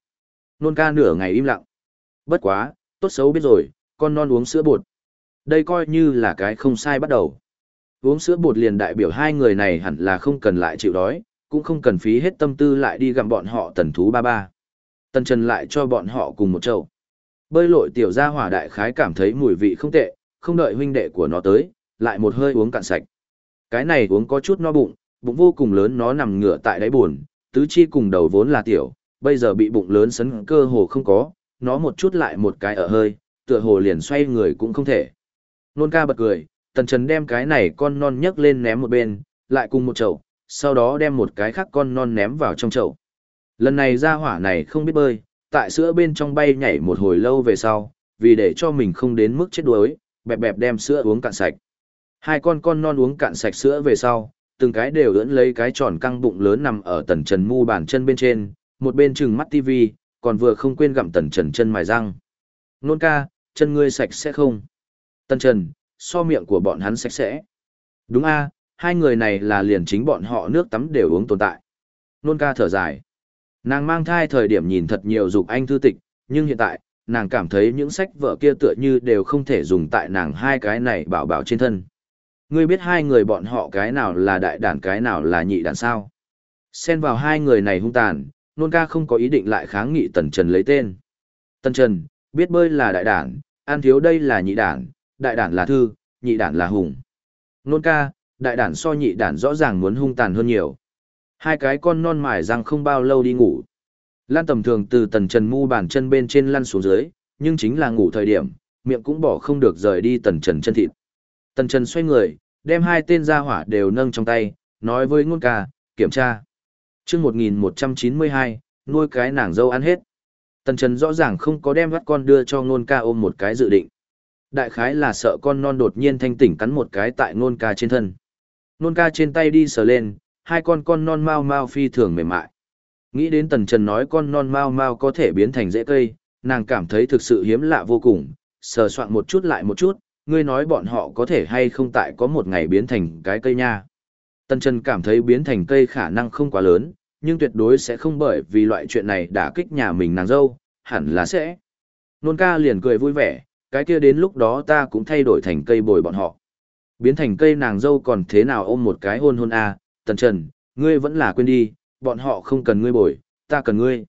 Nôn ca nửa ngày im lặng. Bất quá, tốt xấu biết rồi, con non uống sữa bột. Đây coi như là cái không sai bắt đầu. Uống sữa bột liền đại biểu hai người này hẳn là không cần lại chịu đói, cũng không cần phí hết tâm tư lại đi gặm bọn họ tần thú ba ba. Tần Trần lại cho bọn họ cùng một chậu. Bơi lội tiểu gia hỏa đại khái cảm thấy mùi vị không tệ, không đợi huynh đệ của nó tới, lại một hơi uống cạn sạch. Cái này uống có chút no bụng, bụng vô cùng lớn nó nằm ngửa tại đáy buồn, tứ chi cùng đầu vốn là tiểu, bây giờ bị bụng lớn sấn cơ hồ không có, nó một chút lại một cái ở hơi, tựa hồ liền xoay người cũng không thể. Nôn ca bật cười, tần trần đem cái này con non nhấc lên ném một bên, lại cùng một chậu, sau đó đem một cái khác con non ném vào trong chậu. Lần này ra hỏa này không biết bơi, tại sữa bên trong bay nhảy một hồi lâu về sau, vì để cho mình không đến mức chết đuối, bẹp bẹp đem sữa uống cạn sạch. Hai con con non uống cạn sạch sữa về sau, từng cái đều ưỡn lấy cái tròn căng bụng lớn nằm ở tần trần mu bàn chân bên trên, một bên chừng mắt tivi, còn vừa không quên gặm tần trần chân mài răng. Nôn ca, chân ngươi sạch sẽ không? Tần trần, so miệng của bọn hắn sạch sẽ. Đúng a, hai người này là liền chính bọn họ nước tắm đều uống tồn tại. Nôn ca thở dài. Nàng mang thai thời điểm nhìn thật nhiều dục anh thư tịch, nhưng hiện tại, nàng cảm thấy những sách vở kia tựa như đều không thể dùng tại nàng hai cái này bảo bảo trên thân. Ngươi biết hai người bọn họ cái nào là đại đàn cái nào là nhị đàn sao? Xen vào hai người này hung tàn, nôn ca không có ý định lại kháng nghị Tần Trần lấy tên. Tần Trần, biết bơi là đại đản, an thiếu đây là nhị đản, đại đản là thư, nhị đản là hùng. Nôn ca, đại đản so nhị đản rõ ràng muốn hung tàn hơn nhiều. Hai cái con non mải răng không bao lâu đi ngủ. Lan tầm thường từ tần trần mu bàn chân bên trên lăn xuống dưới, nhưng chính là ngủ thời điểm, miệng cũng bỏ không được rời đi tần trần chân thịt. Tần trần xoay người, đem hai tên gia hỏa đều nâng trong tay, nói với ngôn ca, kiểm tra chương 1192, nuôi cái nàng dâu ăn hết. Tần trần rõ ràng không có đem vắt con đưa cho Nôn ca ôm một cái dự định. Đại khái là sợ con non đột nhiên thanh tỉnh cắn một cái tại Nôn ca trên thân. Nôn ca trên tay đi sờ lên, hai con con non mau mau phi thường mềm mại. Nghĩ đến tần trần nói con non mau mau có thể biến thành rễ cây, nàng cảm thấy thực sự hiếm lạ vô cùng, sờ soạn một chút lại một chút, ngươi nói bọn họ có thể hay không tại có một ngày biến thành cái cây nha. Tần Trần cảm thấy biến thành cây khả năng không quá lớn, nhưng tuyệt đối sẽ không bởi vì loại chuyện này đã kích nhà mình nàng dâu, hẳn là sẽ. Nôn ca liền cười vui vẻ, cái kia đến lúc đó ta cũng thay đổi thành cây bồi bọn họ. Biến thành cây nàng dâu còn thế nào ôm một cái hôn hôn a Tần Trần, ngươi vẫn là quên đi, bọn họ không cần ngươi bồi, ta cần ngươi.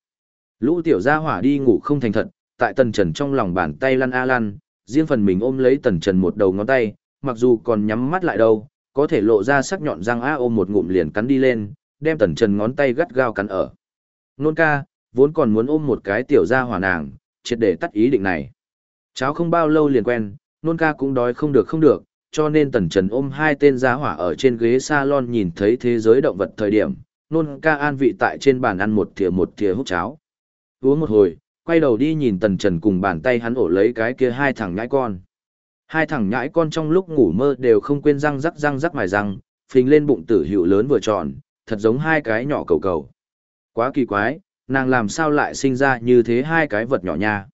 Lũ tiểu gia hỏa đi ngủ không thành thật, tại Tần Trần trong lòng bàn tay lăn a lăn, riêng phần mình ôm lấy Tần Trần một đầu ngón tay, mặc dù còn nhắm mắt lại đâu, có thể lộ ra sắc nhọn răng a ôm một ngụm liền cắn đi lên, đem Tần Trần ngón tay gắt gao cắn ở. Nôn ca, vốn còn muốn ôm một cái tiểu gia hỏa nàng, triệt để tắt ý định này. Cháu không bao lâu liền quen, nôn ca cũng đói không được không được, cho nên Tần Trần ôm hai tên gia hỏa ở trên ghế salon nhìn thấy thế giới động vật thời điểm, nôn ca an vị tại trên bàn ăn một thìa một thìa hút cháo. Uống một hồi, quay đầu đi nhìn Tần Trần cùng bàn tay hắn ổ lấy cái kia hai thằng ngãi con. Hai thằng nhãi con trong lúc ngủ mơ đều không quên răng rắc răng rắc mài răng, phình lên bụng tử hữu lớn vừa tròn, thật giống hai cái nhỏ cầu cầu. Quá kỳ quái, nàng làm sao lại sinh ra như thế hai cái vật nhỏ nha.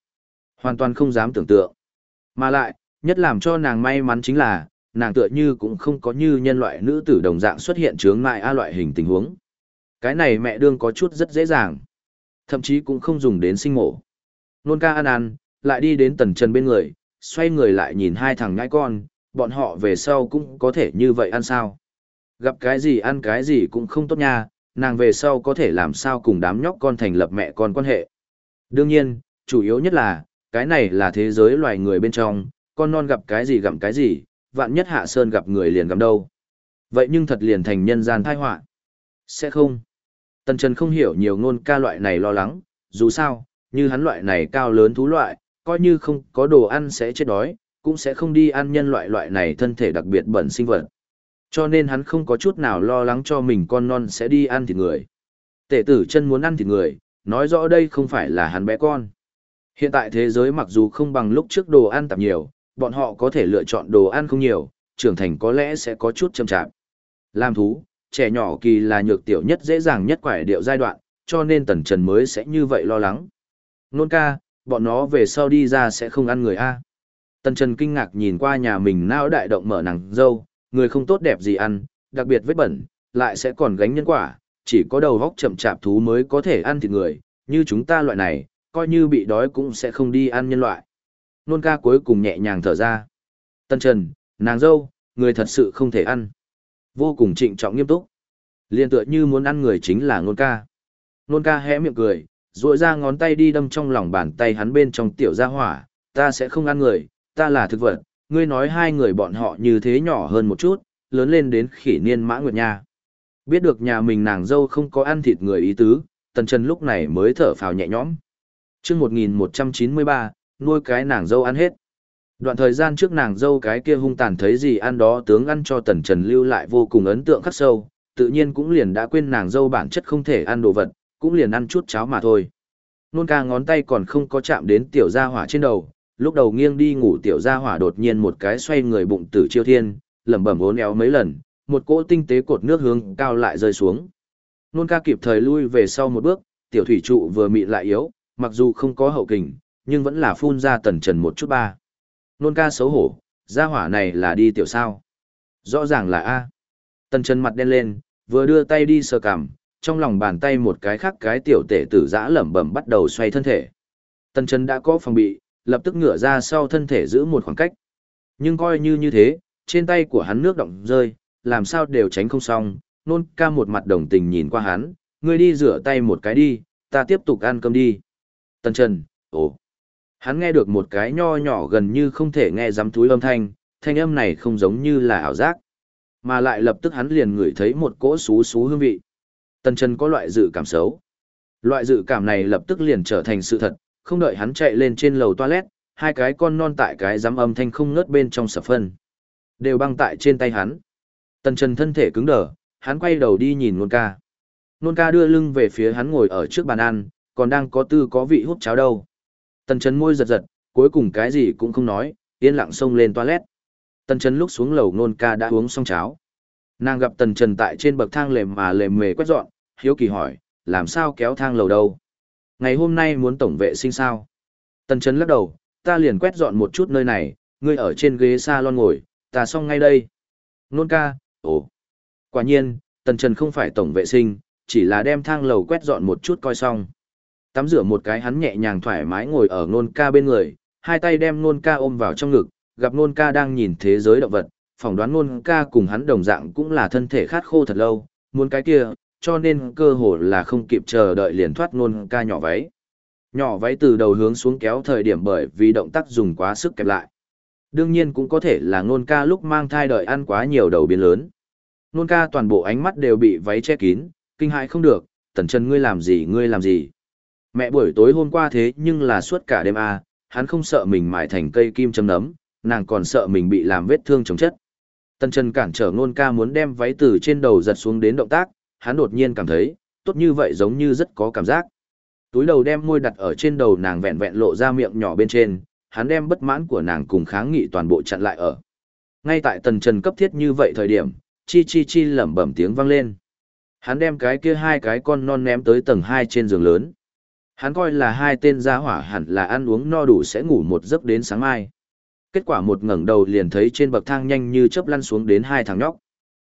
Hoàn toàn không dám tưởng tượng. Mà lại, nhất làm cho nàng may mắn chính là, nàng tựa như cũng không có như nhân loại nữ tử đồng dạng xuất hiện chướng ngại a loại hình tình huống. Cái này mẹ đương có chút rất dễ dàng. Thậm chí cũng không dùng đến sinh mổ. Nôn ca ăn ăn, lại đi đến tần trần bên người, xoay người lại nhìn hai thằng nhãi con, bọn họ về sau cũng có thể như vậy ăn sao. Gặp cái gì ăn cái gì cũng không tốt nha, nàng về sau có thể làm sao cùng đám nhóc con thành lập mẹ con quan hệ. Đương nhiên, chủ yếu nhất là, cái này là thế giới loài người bên trong, con non gặp cái gì gặm cái gì, vạn nhất hạ sơn gặp người liền gặm đâu. Vậy nhưng thật liền thành nhân gian thai họa Sẽ không. Tần Trần không hiểu nhiều ngôn ca loại này lo lắng, dù sao, như hắn loại này cao lớn thú loại, coi như không có đồ ăn sẽ chết đói, cũng sẽ không đi ăn nhân loại loại này thân thể đặc biệt bẩn sinh vật. Cho nên hắn không có chút nào lo lắng cho mình con non sẽ đi ăn thịt người. Tể tử chân muốn ăn thịt người, nói rõ đây không phải là hắn bé con. Hiện tại thế giới mặc dù không bằng lúc trước đồ ăn tạp nhiều, bọn họ có thể lựa chọn đồ ăn không nhiều, trưởng thành có lẽ sẽ có chút chậm chạp. Làm thú, trẻ nhỏ kỳ là nhược tiểu nhất dễ dàng nhất quải điệu giai đoạn, cho nên tần trần mới sẽ như vậy lo lắng. Nôn ca, bọn nó về sau đi ra sẽ không ăn người a. Tần trần kinh ngạc nhìn qua nhà mình não đại động mở nàng dâu, người không tốt đẹp gì ăn, đặc biệt vết bẩn, lại sẽ còn gánh nhân quả, chỉ có đầu vóc chậm chạp thú mới có thể ăn thịt người, như chúng ta loại này, coi như bị đói cũng sẽ không đi ăn nhân loại. Nôn ca cuối cùng nhẹ nhàng thở ra. Tần trần, nàng dâu, người thật sự không thể ăn. Vô cùng trịnh trọng nghiêm túc. liền tựa như muốn ăn người chính là nôn ca. Nôn ca hé miệng cười, duỗi ra ngón tay đi đâm trong lòng bàn tay hắn bên trong tiểu gia hỏa, ta sẽ không ăn người, ta là thực vật, ngươi nói hai người bọn họ như thế nhỏ hơn một chút, lớn lên đến khỉ niên mã nguyệt nha. Biết được nhà mình nàng dâu không có ăn thịt người ý tứ, tần trần lúc này mới thở phào nhẹ nhõm. Trước 1193, nuôi cái nàng dâu ăn hết. Đoạn thời gian trước nàng dâu cái kia hung tàn thấy gì ăn đó tướng ăn cho tần trần lưu lại vô cùng ấn tượng khắc sâu, tự nhiên cũng liền đã quên nàng dâu bản chất không thể ăn đồ vật, cũng liền ăn chút cháo mà thôi. Nôn ca ngón tay còn không có chạm đến tiểu gia hỏa trên đầu, lúc đầu nghiêng đi ngủ tiểu gia hỏa đột nhiên một cái xoay người bụng tử chiêu thiên, lẩm bẩm ốn éo mấy lần, một cỗ tinh tế cột nước hướng cao lại rơi xuống. Nôn ca kịp thời lui về sau một bước, tiểu thủy trụ vừa mị lại yếu, mặc dù không có hậu kình, nhưng vẫn là phun ra tần trần một chút ba. Nôn ca xấu hổ, gia hỏa này là đi tiểu sao. Rõ ràng là A. Tần trần mặt đen lên, vừa đưa tay đi sờ cằm, trong lòng bàn tay một cái khác cái tiểu tể tử giã lẩm bẩm bắt đầu xoay thân thể. Tần trần đã có phòng bị, lập tức ngửa ra sau thân thể giữ một khoảng cách. Nhưng coi như như thế, trên tay của hắn nước động rơi, làm sao đều tránh không xong, nôn ca một mặt đồng tình nhìn qua hắn, ngươi đi rửa tay một cái đi, ta tiếp tục ăn cơm đi. Tần Trần, ồ. Hắn nghe được một cái nho nhỏ gần như không thể nghe dám túi âm thanh, thanh âm này không giống như là ảo giác. Mà lại lập tức hắn liền ngửi thấy một cỗ xú xú hương vị. Tần Trần có loại dự cảm xấu. Loại dự cảm này lập tức liền trở thành sự thật, không đợi hắn chạy lên trên lầu toilet, hai cái con non tại cái giám âm thanh không ngớt bên trong sập phân. Đều băng tại trên tay hắn. Tần Trần thân thể cứng đờ, hắn quay đầu đi nhìn Nôn ca. Nôn ca đưa lưng về phía hắn ngồi ở trước bàn ăn, còn đang có tư có vị hút cháo đâu. Tần Trần môi giật giật, cuối cùng cái gì cũng không nói, yên lặng xông lên toilet. Tần Trần lúc xuống lầu Nôn ca đã uống xong cháo. Nàng gặp Tần Trần tại trên bậc thang lềm mà lềm mề quét dọn, hiếu kỳ hỏi, làm sao kéo thang lầu đâu? Ngày hôm nay muốn tổng vệ sinh sao? Tần Trần lắc đầu, ta liền quét dọn một chút nơi này, ngươi ở trên ghế salon ngồi, ta xong ngay đây. Nôn ca, ồ. Quả nhiên, Tần Trần không phải tổng vệ sinh, chỉ là đem thang lầu quét dọn một chút coi xong. Tắm rửa một cái hắn nhẹ nhàng thoải mái ngồi ở nôn ca bên người, hai tay đem nôn ca ôm vào trong ngực, gặp nôn ca đang nhìn thế giới động vật, phỏng đoán nôn ca cùng hắn đồng dạng cũng là thân thể khát khô thật lâu, muốn cái kia, cho nên cơ hồ là không kịp chờ đợi liền thoát nôn ca nhỏ váy. Nhỏ váy từ đầu hướng xuống kéo thời điểm bởi vì động tác dùng quá sức kẹp lại. Đương nhiên cũng có thể là nôn ca lúc mang thai đợi ăn quá nhiều đầu biến lớn. Nôn ca toàn bộ ánh mắt đều bị váy che kín, kinh hại không được, tần chân ngươi làm gì ngươi làm gì. Mẹ buổi tối hôm qua thế nhưng là suốt cả đêm à, hắn không sợ mình mài thành cây kim châm nấm, nàng còn sợ mình bị làm vết thương chống chất. Tần chân cản trở nôn ca muốn đem váy từ trên đầu giật xuống đến động tác, hắn đột nhiên cảm thấy, tốt như vậy giống như rất có cảm giác. Túi đầu đem môi đặt ở trên đầu nàng vẹn vẹn lộ ra miệng nhỏ bên trên, hắn đem bất mãn của nàng cùng kháng nghị toàn bộ chặn lại ở. Ngay tại tần trần cấp thiết như vậy thời điểm, chi chi chi lẩm bẩm tiếng vang lên. Hắn đem cái kia hai cái con non ném tới tầng hai trên giường lớn. Hắn coi là hai tên gia hỏa hẳn là ăn uống no đủ sẽ ngủ một giấc đến sáng mai. Kết quả một ngẩng đầu liền thấy trên bậc thang nhanh như chớp lăn xuống đến hai thằng nhóc.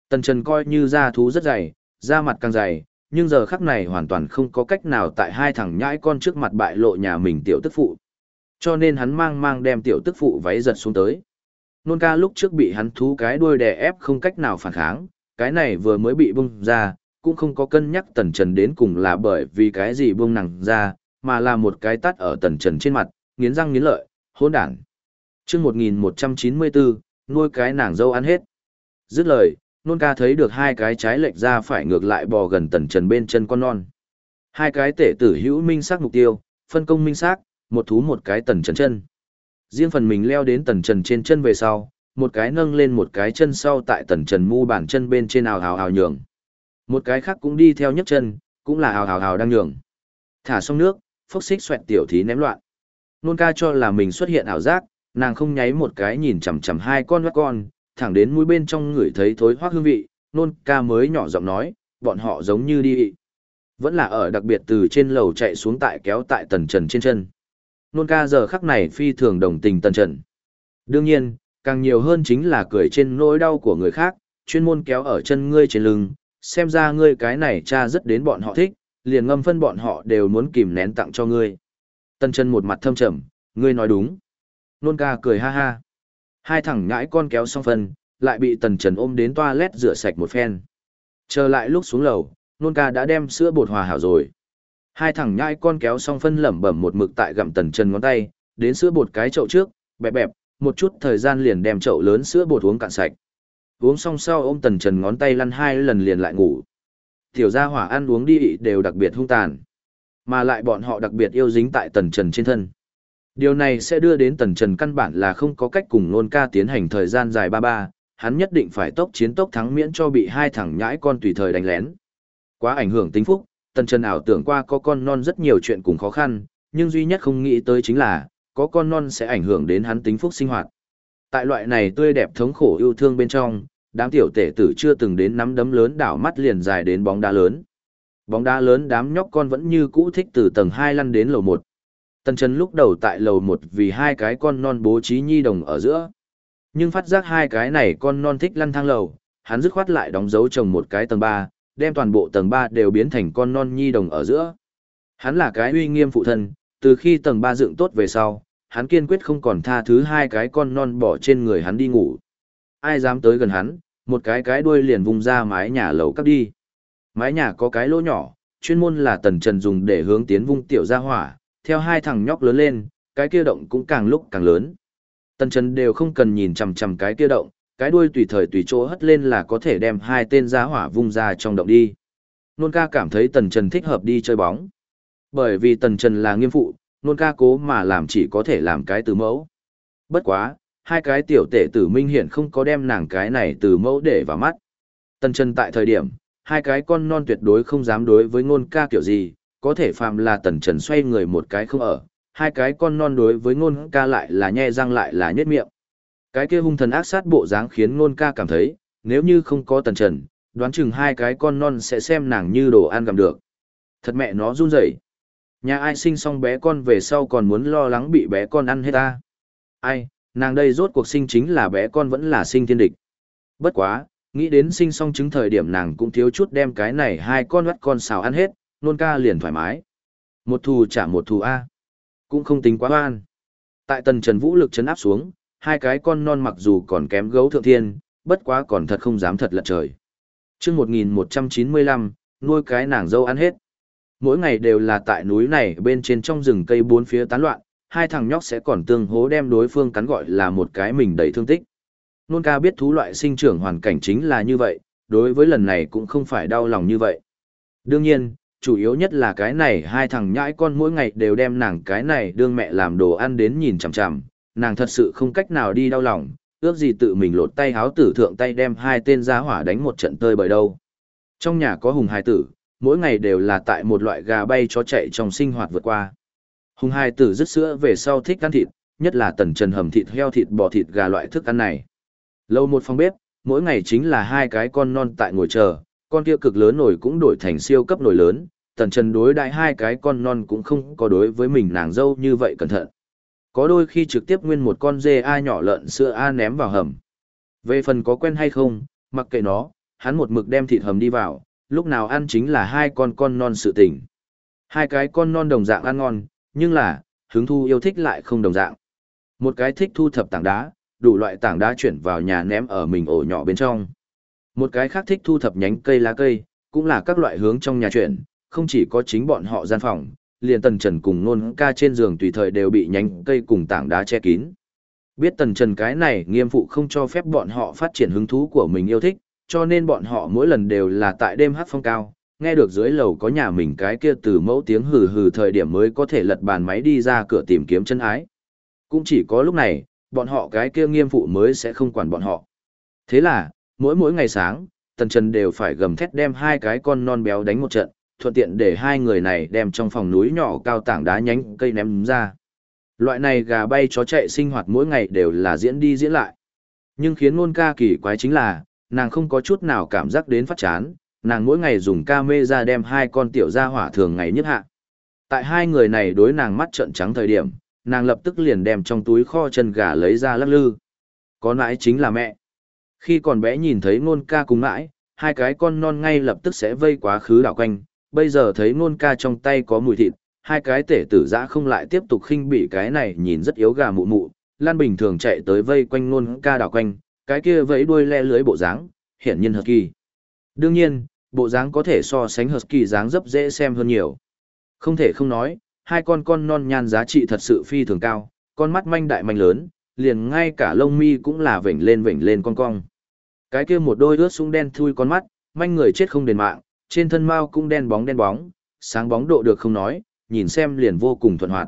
Tần Trần coi như da thú rất dày, da mặt càng dày, nhưng giờ khắc này hoàn toàn không có cách nào tại hai thằng nhãi con trước mặt bại lộ nhà mình tiểu tức phụ. Cho nên hắn mang mang đem tiểu tức phụ váy giật xuống tới. Nôn ca lúc trước bị hắn thú cái đuôi đè ép không cách nào phản kháng, cái này vừa mới bị bung ra, cũng không có cân nhắc tần trần đến cùng là bởi vì cái gì bung nặng ra, mà là một cái tắt ở tần trần trên mặt, nghiến răng nghiến lợi, hôn đản chương 1194, nuôi cái nàng dâu ăn hết. Dứt lời, nôn ca thấy được hai cái trái lệch ra phải ngược lại bò gần tần trần bên chân con non. Hai cái tể tử hữu minh xác mục tiêu, phân công minh xác, một thú một cái tần trần chân. Riêng phần mình leo đến tần trần trên chân về sau, một cái nâng lên một cái chân sau tại tần trần mu bàn chân bên trên ào ào ào nhường. Một cái khác cũng đi theo nhấc chân, cũng là ào ào ào đang nhường. Thả xong nước, phốc xích xoẹt tiểu thí ném loạn. Nôn ca cho là mình xuất hiện ảo giác, nàng không nháy một cái nhìn chằm chằm hai con mắt con, thẳng đến mũi bên trong người thấy thối hoác hương vị, nôn ca mới nhỏ giọng nói, bọn họ giống như đi. Vẫn là ở đặc biệt từ trên lầu chạy xuống tại kéo tại tần trần trên chân nôn ca giờ khắc này phi thường đồng tình tần trần. Đương nhiên, càng nhiều hơn chính là cười trên nỗi đau của người khác, chuyên môn kéo ở chân ngươi trên lưng, xem ra ngươi cái này cha rất đến bọn họ thích, liền ngâm phân bọn họ đều muốn kìm nén tặng cho ngươi. Tần Trần một mặt thâm trầm, ngươi nói đúng. Nôn ca cười ha ha. Hai thằng nhãi con kéo xong phân, lại bị tần trần ôm đến toilet rửa sạch một phen. Trở lại lúc xuống lầu, nôn ca đã đem sữa bột hòa hảo rồi. Hai thằng nhãi con kéo xong phân lẩm bẩm một mực tại gặm tần trần ngón tay, đến sữa bột cái chậu trước, bẹp bẹp, một chút thời gian liền đem chậu lớn sữa bột uống cạn sạch. Uống xong sau ôm tần trần ngón tay lăn hai lần liền lại ngủ. Tiểu gia hỏa ăn uống đi đều đặc biệt hung tàn. Mà lại bọn họ đặc biệt yêu dính tại tần trần trên thân. Điều này sẽ đưa đến tần trần căn bản là không có cách cùng nôn ca tiến hành thời gian dài ba ba, hắn nhất định phải tốc chiến tốc thắng miễn cho bị hai thằng nhãi con tùy thời đánh lén. Quá ảnh hưởng tính phúc, tần trần ảo tưởng qua có con non rất nhiều chuyện cùng khó khăn, nhưng duy nhất không nghĩ tới chính là, có con non sẽ ảnh hưởng đến hắn tính phúc sinh hoạt. Tại loại này tươi đẹp thống khổ yêu thương bên trong, đám tiểu tể tử chưa từng đến nắm đấm lớn đảo mắt liền dài đến bóng đá lớn. Bóng đá lớn đám nhóc con vẫn như cũ thích từ tầng 2 lăn đến lầu 1. Tần Trần lúc đầu tại lầu một vì hai cái con non bố trí nhi đồng ở giữa. Nhưng phát giác hai cái này con non thích lăn thang lầu, hắn dứt khoát lại đóng dấu trồng một cái tầng ba, đem toàn bộ tầng ba đều biến thành con non nhi đồng ở giữa. Hắn là cái uy nghiêm phụ thân, từ khi tầng ba dựng tốt về sau, hắn kiên quyết không còn tha thứ hai cái con non bỏ trên người hắn đi ngủ. Ai dám tới gần hắn, một cái cái đuôi liền vùng ra mái nhà lầu cắp đi. Mái nhà có cái lỗ nhỏ, chuyên môn là tần trần dùng để hướng tiến vung tiểu ra hỏa, theo hai thằng nhóc lớn lên, cái kia động cũng càng lúc càng lớn. Tần trần đều không cần nhìn chằm chằm cái kia động, cái đuôi tùy thời tùy chỗ hất lên là có thể đem hai tên giá hỏa vung ra trong động đi. Nôn ca cảm thấy tần trần thích hợp đi chơi bóng. Bởi vì tần trần là nghiêm phụ, nôn ca cố mà làm chỉ có thể làm cái từ mẫu. Bất quá, hai cái tiểu tể tử minh hiện không có đem nàng cái này từ mẫu để vào mắt. Tần trần tại thời điểm, hai cái con non tuyệt đối không dám đối với ngôn ca kiểu gì, có thể phàm là tần trần xoay người một cái không ở, hai cái con non đối với ngôn ca lại là nhe răng lại là nhất miệng. Cái kia hung thần ác sát bộ dáng khiến ngôn ca cảm thấy, nếu như không có tần trần, đoán chừng hai cái con non sẽ xem nàng như đồ ăn gặm được. Thật mẹ nó run rẩy. Nhà ai sinh xong bé con về sau còn muốn lo lắng bị bé con ăn hết ta. Ai, nàng đây rốt cuộc sinh chính là bé con vẫn là sinh thiên địch. Bất quá, nghĩ đến sinh xong chứng thời điểm nàng cũng thiếu chút đem cái này hai con vắt con xào ăn hết, nôn ca liền thoải mái. Một thù trả một thù A. Cũng không tính quá oan. Tại tần trần vũ lực chấn áp xuống, hai cái con non mặc dù còn kém gấu thượng thiên, bất quá còn thật không dám thật lật trời. chương 1195, nuôi cái nàng dâu ăn hết. Mỗi ngày đều là tại núi này bên trên trong rừng cây bốn phía tán loạn, hai thằng nhóc sẽ còn tương hố đem đối phương cắn gọi là một cái mình đầy thương tích. Nôn ca biết thú loại sinh trưởng hoàn cảnh chính là như vậy, đối với lần này cũng không phải đau lòng như vậy. Đương nhiên, chủ yếu nhất là cái này hai thằng nhãi con mỗi ngày đều đem nàng cái này đương mẹ làm đồ ăn đến nhìn chằm chằm, nàng thật sự không cách nào đi đau lòng, ước gì tự mình lột tay háo tử thượng tay đem hai tên giá hỏa đánh một trận tơi bởi đâu. Trong nhà có hùng hai tử, mỗi ngày đều là tại một loại gà bay chó chạy trong sinh hoạt vượt qua. Hùng hai tử rứt sữa về sau thích ăn thịt, nhất là tần trần hầm thịt heo thịt bò thịt gà loại thức ăn này. Lâu một phòng bếp, mỗi ngày chính là hai cái con non tại ngồi chờ, con kia cực lớn nổi cũng đổi thành siêu cấp nổi lớn, tần trần đối đại hai cái con non cũng không có đối với mình nàng dâu như vậy cẩn thận. Có đôi khi trực tiếp nguyên một con dê A nhỏ lợn sữa A ném vào hầm. Về phần có quen hay không, mặc kệ nó, hắn một mực đem thịt hầm đi vào, lúc nào ăn chính là hai con con non sự tình. Hai cái con non đồng dạng ăn ngon, nhưng là, hứng thu yêu thích lại không đồng dạng. Một cái thích thu thập tảng đá, đủ loại tảng đá chuyển vào nhà ném ở mình ổ nhỏ bên trong. Một cái khác thích thu thập nhánh cây lá cây, cũng là các loại hướng trong nhà chuyện, không chỉ có chính bọn họ gian phòng, liền tần trần cùng nôn ca trên giường tùy thời đều bị nhánh cây cùng tảng đá che kín. Biết tần trần cái này nghiêm phụ không cho phép bọn họ phát triển hứng thú của mình yêu thích, cho nên bọn họ mỗi lần đều là tại đêm hát phong cao, nghe được dưới lầu có nhà mình cái kia từ mẫu tiếng hừ hừ thời điểm mới có thể lật bàn máy đi ra cửa tìm kiếm chân ái. Cũng chỉ có lúc này, bọn họ cái kia nghiêm phụ mới sẽ không quản bọn họ. Thế là, mỗi mỗi ngày sáng, Tần Trần đều phải gầm thét đem hai cái con non béo đánh một trận, thuận tiện để hai người này đem trong phòng núi nhỏ cao tảng đá nhánh cây ném ra. Loại này gà bay chó chạy sinh hoạt mỗi ngày đều là diễn đi diễn lại. Nhưng khiến ngôn ca kỳ quái chính là, nàng không có chút nào cảm giác đến phát chán, nàng mỗi ngày dùng ca mê ra đem hai con tiểu gia hỏa thường ngày nhất hạ. Tại hai người này đối nàng mắt trợn trắng thời điểm, nàng lập tức liền đem trong túi kho chân gà lấy ra lắc lư. Có nãi chính là mẹ. Khi còn bé nhìn thấy ngôn ca cùng mãi, hai cái con non ngay lập tức sẽ vây quá khứ đảo quanh, bây giờ thấy ngôn ca trong tay có mùi thịt, hai cái tể tử dã không lại tiếp tục khinh bị cái này nhìn rất yếu gà mụ mụ, lan bình thường chạy tới vây quanh ngôn ca đảo quanh, cái kia vẫy đuôi le lưới bộ dáng, hiển nhiên Husky. Đương nhiên, bộ dáng có thể so sánh Husky dáng dấp dễ xem hơn nhiều. Không thể không nói, hai con con non nhan giá trị thật sự phi thường cao, con mắt manh đại manh lớn, liền ngay cả lông mi cũng là vểnh lên vểnh lên con cong. Cái kia một đôi ướt súng đen thui con mắt, manh người chết không đền mạng, trên thân mao cũng đen bóng đen bóng, sáng bóng độ được không nói, nhìn xem liền vô cùng thuận hoạt.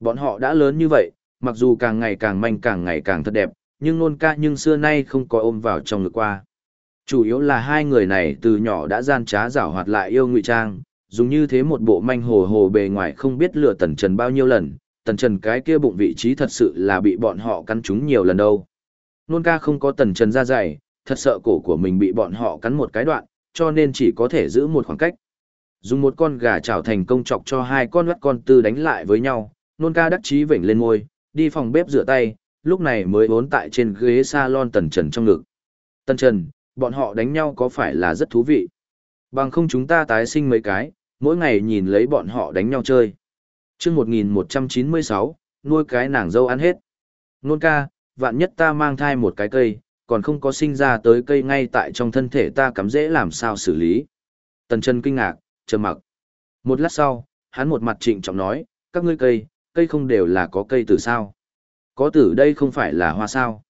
Bọn họ đã lớn như vậy, mặc dù càng ngày càng manh càng ngày càng thật đẹp, nhưng nôn ca nhưng xưa nay không có ôm vào trong ngực qua. Chủ yếu là hai người này từ nhỏ đã gian trá giảo hoạt lại yêu ngụy trang, dùng như thế một bộ manh hồ hồ bề ngoài không biết lừa tần trần bao nhiêu lần, tần trần cái kia bụng vị trí thật sự là bị bọn họ cắn trúng nhiều lần đâu. Nôn ca không có tần trần ra dày, thật sợ cổ của mình bị bọn họ cắn một cái đoạn, cho nên chỉ có thể giữ một khoảng cách. Dùng một con gà chảo thành công chọc cho hai con vắt con tư đánh lại với nhau, nôn ca đắc chí vểnh lên ngôi, đi phòng bếp rửa tay, lúc này mới bốn tại trên ghế salon tần trần trong ngực. Tần trần, bọn họ đánh nhau có phải là rất thú vị? Bằng không chúng ta tái sinh mấy cái, mỗi ngày nhìn lấy bọn họ đánh nhau chơi. chương 1196, nuôi cái nàng dâu ăn hết. Nôn ca, vạn nhất ta mang thai một cái cây, còn không có sinh ra tới cây ngay tại trong thân thể ta cắm dễ làm sao xử lý. Tần chân kinh ngạc, trầm mặc. Một lát sau, hắn một mặt trịnh trọng nói, các ngươi cây, cây không đều là có cây từ sao. Có tử đây không phải là hoa sao.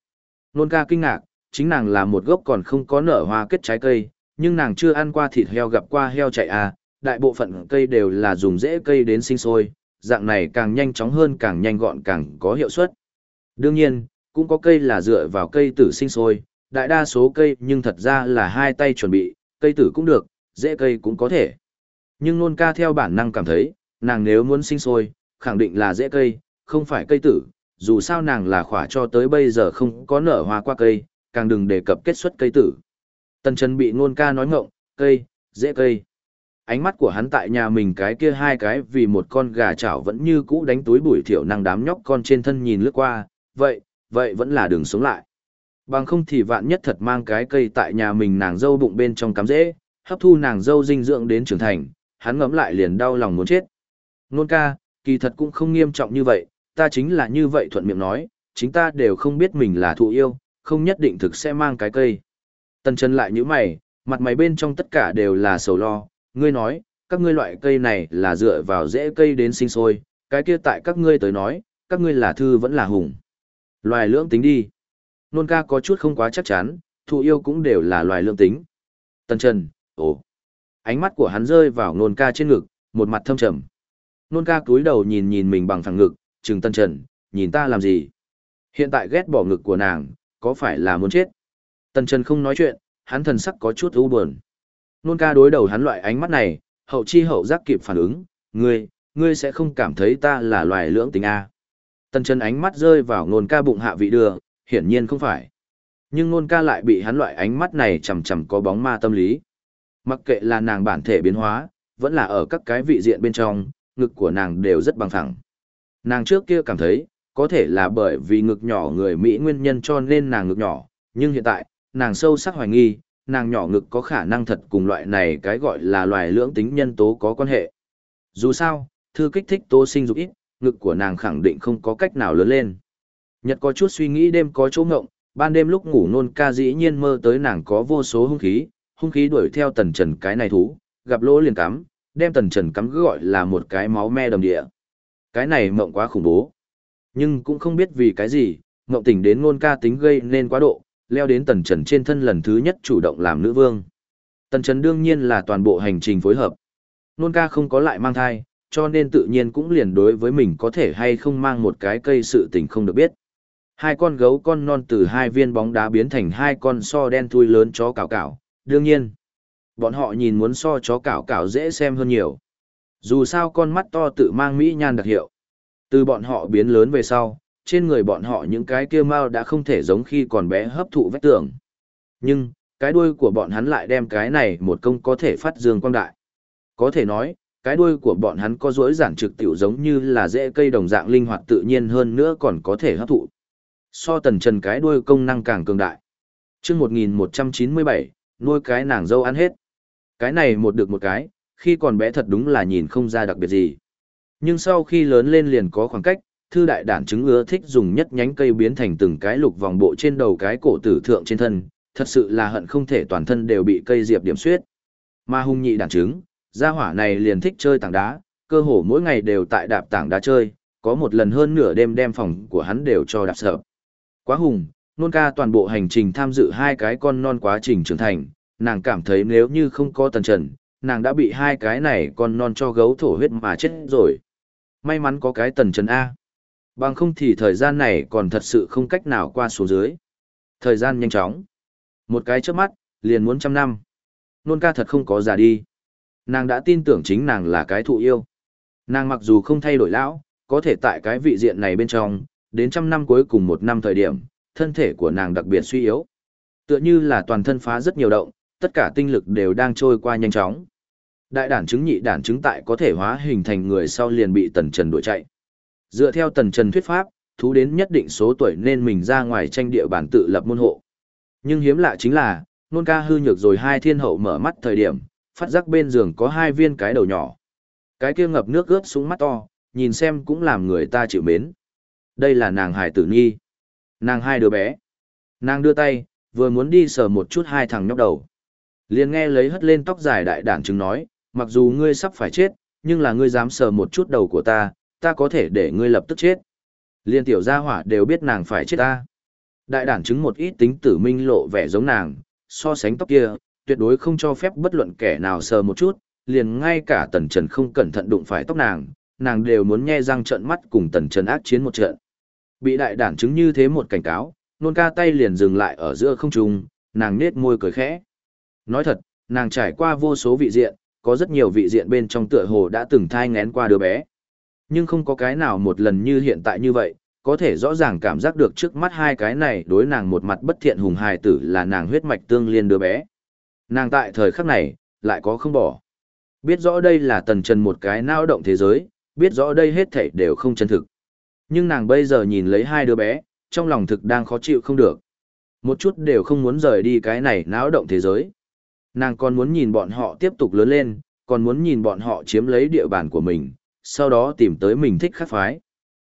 Nôn ca kinh ngạc, chính nàng là một gốc còn không có nở hoa kết trái cây, nhưng nàng chưa ăn qua thịt heo gặp qua heo chạy à, đại bộ phận cây đều là dùng rễ cây đến sinh sôi, dạng này càng nhanh chóng hơn càng nhanh gọn càng có hiệu suất. Đương nhiên, cũng có cây là dựa vào cây tử sinh sôi, đại đa số cây nhưng thật ra là hai tay chuẩn bị, cây tử cũng được, dễ cây cũng có thể. Nhưng nôn ca theo bản năng cảm thấy, nàng nếu muốn sinh sôi, khẳng định là dễ cây, không phải cây tử, dù sao nàng là khỏa cho tới bây giờ không có nở hoa qua cây, càng đừng đề cập kết xuất cây tử. Tần Trần bị nôn ca nói ngộng, cây, dễ cây ánh mắt của hắn tại nhà mình cái kia hai cái vì một con gà chảo vẫn như cũ đánh túi bụi thiểu năng đám nhóc con trên thân nhìn lướt qua, vậy, vậy vẫn là đường sống lại. Bằng không thì vạn nhất thật mang cái cây tại nhà mình nàng dâu bụng bên trong cắm rễ, hấp thu nàng dâu dinh dưỡng đến trưởng thành, hắn ngấm lại liền đau lòng muốn chết. Nôn ca, kỳ thật cũng không nghiêm trọng như vậy, ta chính là như vậy thuận miệng nói, chính ta đều không biết mình là thụ yêu, không nhất định thực sẽ mang cái cây. Tần chân lại như mày, mặt mày bên trong tất cả đều là sầu lo, ngươi nói, các ngươi loại cây này là dựa vào rễ cây đến sinh sôi, cái kia tại các ngươi tới nói, các ngươi là thư vẫn là hùng. Loài lưỡng tính đi. Nôn ca có chút không quá chắc chắn, thụ yêu cũng đều là loài lưỡng tính. Tần Trần, ồ. Ánh mắt của hắn rơi vào nôn ca trên ngực, một mặt thâm trầm. Nôn ca cúi đầu nhìn nhìn mình bằng phẳng ngực, trừng Tần Trần, nhìn ta làm gì? Hiện tại ghét bỏ ngực của nàng, có phải là muốn chết? Tần Trần không nói chuyện, hắn thần sắc có chút u buồn. Nôn ca đối đầu hắn loại ánh mắt này, hậu chi hậu giác kịp phản ứng, ngươi, ngươi sẽ không cảm thấy ta là loài lưỡng tính A. Tần chân ánh mắt rơi vào nôn ca bụng hạ vị đưa, hiển nhiên không phải. Nhưng nôn ca lại bị hắn loại ánh mắt này chầm chầm có bóng ma tâm lý. Mặc kệ là nàng bản thể biến hóa, vẫn là ở các cái vị diện bên trong, ngực của nàng đều rất bằng thẳng. Nàng trước kia cảm thấy, có thể là bởi vì ngực nhỏ người Mỹ nguyên nhân cho nên nàng ngực nhỏ, nhưng hiện tại, nàng sâu sắc hoài nghi, nàng nhỏ ngực có khả năng thật cùng loại này cái gọi là loài lưỡng tính nhân tố có quan hệ. Dù sao, thư kích thích tố sinh dục ít, ngực của nàng khẳng định không có cách nào lớn lên. Nhật có chút suy nghĩ đêm có chỗ ngộng, ban đêm lúc ngủ nôn ca dĩ nhiên mơ tới nàng có vô số hung khí, hung khí đuổi theo tần trần cái này thú, gặp lỗ liền cắm, đem tần trần cắm cứ gọi là một cái máu me đầm địa. Cái này mộng quá khủng bố. Nhưng cũng không biết vì cái gì, mộng tỉnh đến nôn ca tính gây nên quá độ, leo đến tần trần trên thân lần thứ nhất chủ động làm nữ vương. Tần trần đương nhiên là toàn bộ hành trình phối hợp. Nôn ca không có lại mang thai, cho nên tự nhiên cũng liền đối với mình có thể hay không mang một cái cây sự tình không được biết. Hai con gấu con non từ hai viên bóng đá biến thành hai con so đen thui lớn chó cào cào, đương nhiên. Bọn họ nhìn muốn so chó cào cào dễ xem hơn nhiều. Dù sao con mắt to tự mang mỹ nhan đặc hiệu. Từ bọn họ biến lớn về sau, trên người bọn họ những cái kia mao đã không thể giống khi còn bé hấp thụ vách tường. Nhưng, cái đuôi của bọn hắn lại đem cái này một công có thể phát dương quang đại. Có thể nói, cái đuôi của bọn hắn có rỗi giản trực tiểu giống như là rễ cây đồng dạng linh hoạt tự nhiên hơn nữa còn có thể hấp thụ. So tần trần cái đuôi công năng càng cường đại. chương 1197, nuôi cái nàng dâu ăn hết. Cái này một được một cái, khi còn bé thật đúng là nhìn không ra đặc biệt gì. Nhưng sau khi lớn lên liền có khoảng cách, thư đại đản chứng ưa thích dùng nhất nhánh cây biến thành từng cái lục vòng bộ trên đầu cái cổ tử thượng trên thân, thật sự là hận không thể toàn thân đều bị cây diệp điểm xuyết. Mà hung nhị đản chứng, gia hỏa này liền thích chơi tảng đá, cơ hồ mỗi ngày đều tại đạp tảng đá chơi, có một lần hơn nửa đêm đem phòng của hắn đều cho đạp sợ. Quá hùng, nôn ca toàn bộ hành trình tham dự hai cái con non quá trình trưởng thành, nàng cảm thấy nếu như không có tần trần, nàng đã bị hai cái này con non cho gấu thổ huyết mà chết rồi. May mắn có cái tần trần A. Bằng không thì thời gian này còn thật sự không cách nào qua số dưới. Thời gian nhanh chóng. Một cái trước mắt, liền muốn trăm năm. Nôn ca thật không có già đi. Nàng đã tin tưởng chính nàng là cái thụ yêu. Nàng mặc dù không thay đổi lão, có thể tại cái vị diện này bên trong, đến trăm năm cuối cùng một năm thời điểm, thân thể của nàng đặc biệt suy yếu. Tựa như là toàn thân phá rất nhiều động, tất cả tinh lực đều đang trôi qua nhanh chóng. Đại đản chứng nhị đản chứng tại có thể hóa hình thành người sau liền bị tần trần đuổi chạy. Dựa theo tần trần thuyết pháp, thú đến nhất định số tuổi nên mình ra ngoài tranh địa bản tự lập môn hộ. Nhưng hiếm lạ chính là, nôn ca hư nhược rồi hai thiên hậu mở mắt thời điểm, phát giác bên giường có hai viên cái đầu nhỏ. Cái kia ngập nước ướt xuống mắt to, nhìn xem cũng làm người ta chịu mến. Đây là nàng hải tử nhi. Nàng hai đứa bé. Nàng đưa tay, vừa muốn đi sờ một chút hai thằng nhóc đầu. liền nghe lấy hất lên tóc dài đại đản chứng nói, mặc dù ngươi sắp phải chết, nhưng là ngươi dám sờ một chút đầu của ta, ta có thể để ngươi lập tức chết. Liên tiểu gia hỏa đều biết nàng phải chết ta. Đại đản chứng một ít tính tử minh lộ vẻ giống nàng, so sánh tóc kia, tuyệt đối không cho phép bất luận kẻ nào sờ một chút, liền ngay cả tần trần không cẩn thận đụng phải tóc nàng, nàng đều muốn nhe răng trợn mắt cùng tần trần ác chiến một trận. Bị đại đản chứng như thế một cảnh cáo, nôn ca tay liền dừng lại ở giữa không trung, nàng nết môi cười khẽ. Nói thật, nàng trải qua vô số vị diện, có rất nhiều vị diện bên trong tựa hồ đã từng thai ngén qua đứa bé. Nhưng không có cái nào một lần như hiện tại như vậy, có thể rõ ràng cảm giác được trước mắt hai cái này đối nàng một mặt bất thiện hùng hài tử là nàng huyết mạch tương liên đứa bé. Nàng tại thời khắc này, lại có không bỏ. Biết rõ đây là tần trần một cái nao động thế giới, biết rõ đây hết thảy đều không chân thực. Nhưng nàng bây giờ nhìn lấy hai đứa bé, trong lòng thực đang khó chịu không được. Một chút đều không muốn rời đi cái này náo động thế giới. Nàng còn muốn nhìn bọn họ tiếp tục lớn lên, còn muốn nhìn bọn họ chiếm lấy địa bàn của mình, sau đó tìm tới mình thích khắc phái.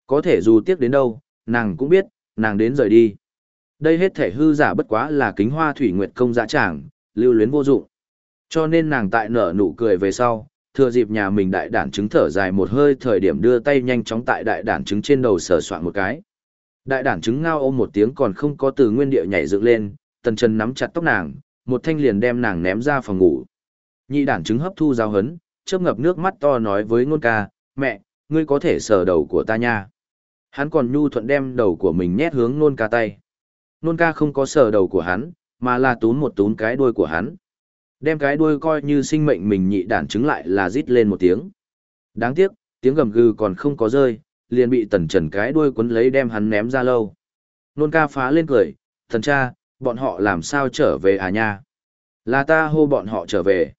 Có thể dù tiếc đến đâu, nàng cũng biết, nàng đến rời đi. Đây hết thể hư giả bất quá là kính hoa thủy nguyệt công dã tràng, lưu luyến vô dụng. Cho nên nàng tại nở nụ cười về sau, thừa dịp nhà mình đại đản trứng thở dài một hơi thời điểm đưa tay nhanh chóng tại đại đản trứng trên đầu sờ soạn một cái. Đại đản trứng ngao ôm một tiếng còn không có từ nguyên địa nhảy dựng lên, tần chân nắm chặt tóc nàng, một thanh liền đem nàng ném ra phòng ngủ. Nhị đản trứng hấp thu giao hấn, chớp ngập nước mắt to nói với ngôn ca, mẹ, ngươi có thể sờ đầu của ta nha. Hắn còn nhu thuận đem đầu của mình nhét hướng nôn ca tay. Nôn ca không có sờ đầu của hắn, mà là tún một tún cái đuôi của hắn. Đem cái đuôi coi như sinh mệnh mình nhị đản trứng lại là rít lên một tiếng. Đáng tiếc, tiếng gầm gừ còn không có rơi, liền bị tần trần cái đuôi quấn lấy đem hắn ném ra lâu. Nôn ca phá lên cười, thần cha, bọn họ làm sao trở về à nha? Là ta hô bọn họ trở về.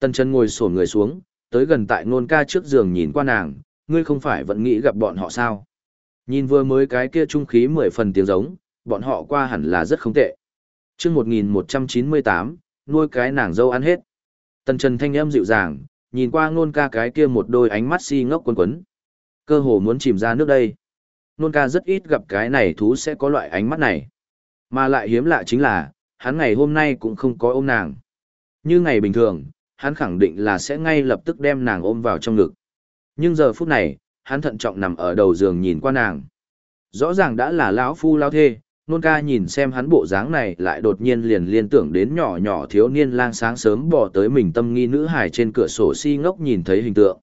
Tần trần ngồi sổn người xuống, tới gần tại nôn ca trước giường nhìn qua nàng, ngươi không phải vẫn nghĩ gặp bọn họ sao? Nhìn vừa mới cái kia trung khí mười phần tiếng giống, bọn họ qua hẳn là rất không tệ. Trước 1198, nuôi cái nàng dâu ăn hết. Tần Trần thanh âm dịu dàng, nhìn qua nôn ca cái kia một đôi ánh mắt si ngốc quấn quấn. Cơ hồ muốn chìm ra nước đây. Nôn ca rất ít gặp cái này thú sẽ có loại ánh mắt này. Mà lại hiếm lạ chính là, hắn ngày hôm nay cũng không có ôm nàng. Như ngày bình thường, hắn khẳng định là sẽ ngay lập tức đem nàng ôm vào trong ngực. Nhưng giờ phút này, hắn thận trọng nằm ở đầu giường nhìn qua nàng. Rõ ràng đã là lão phu lao thê, nôn ca nhìn xem hắn bộ dáng này lại đột nhiên liền liên tưởng đến nhỏ nhỏ thiếu niên lang sáng sớm bỏ tới mình tâm nghi nữ hải trên cửa sổ si ngốc nhìn thấy hình tượng.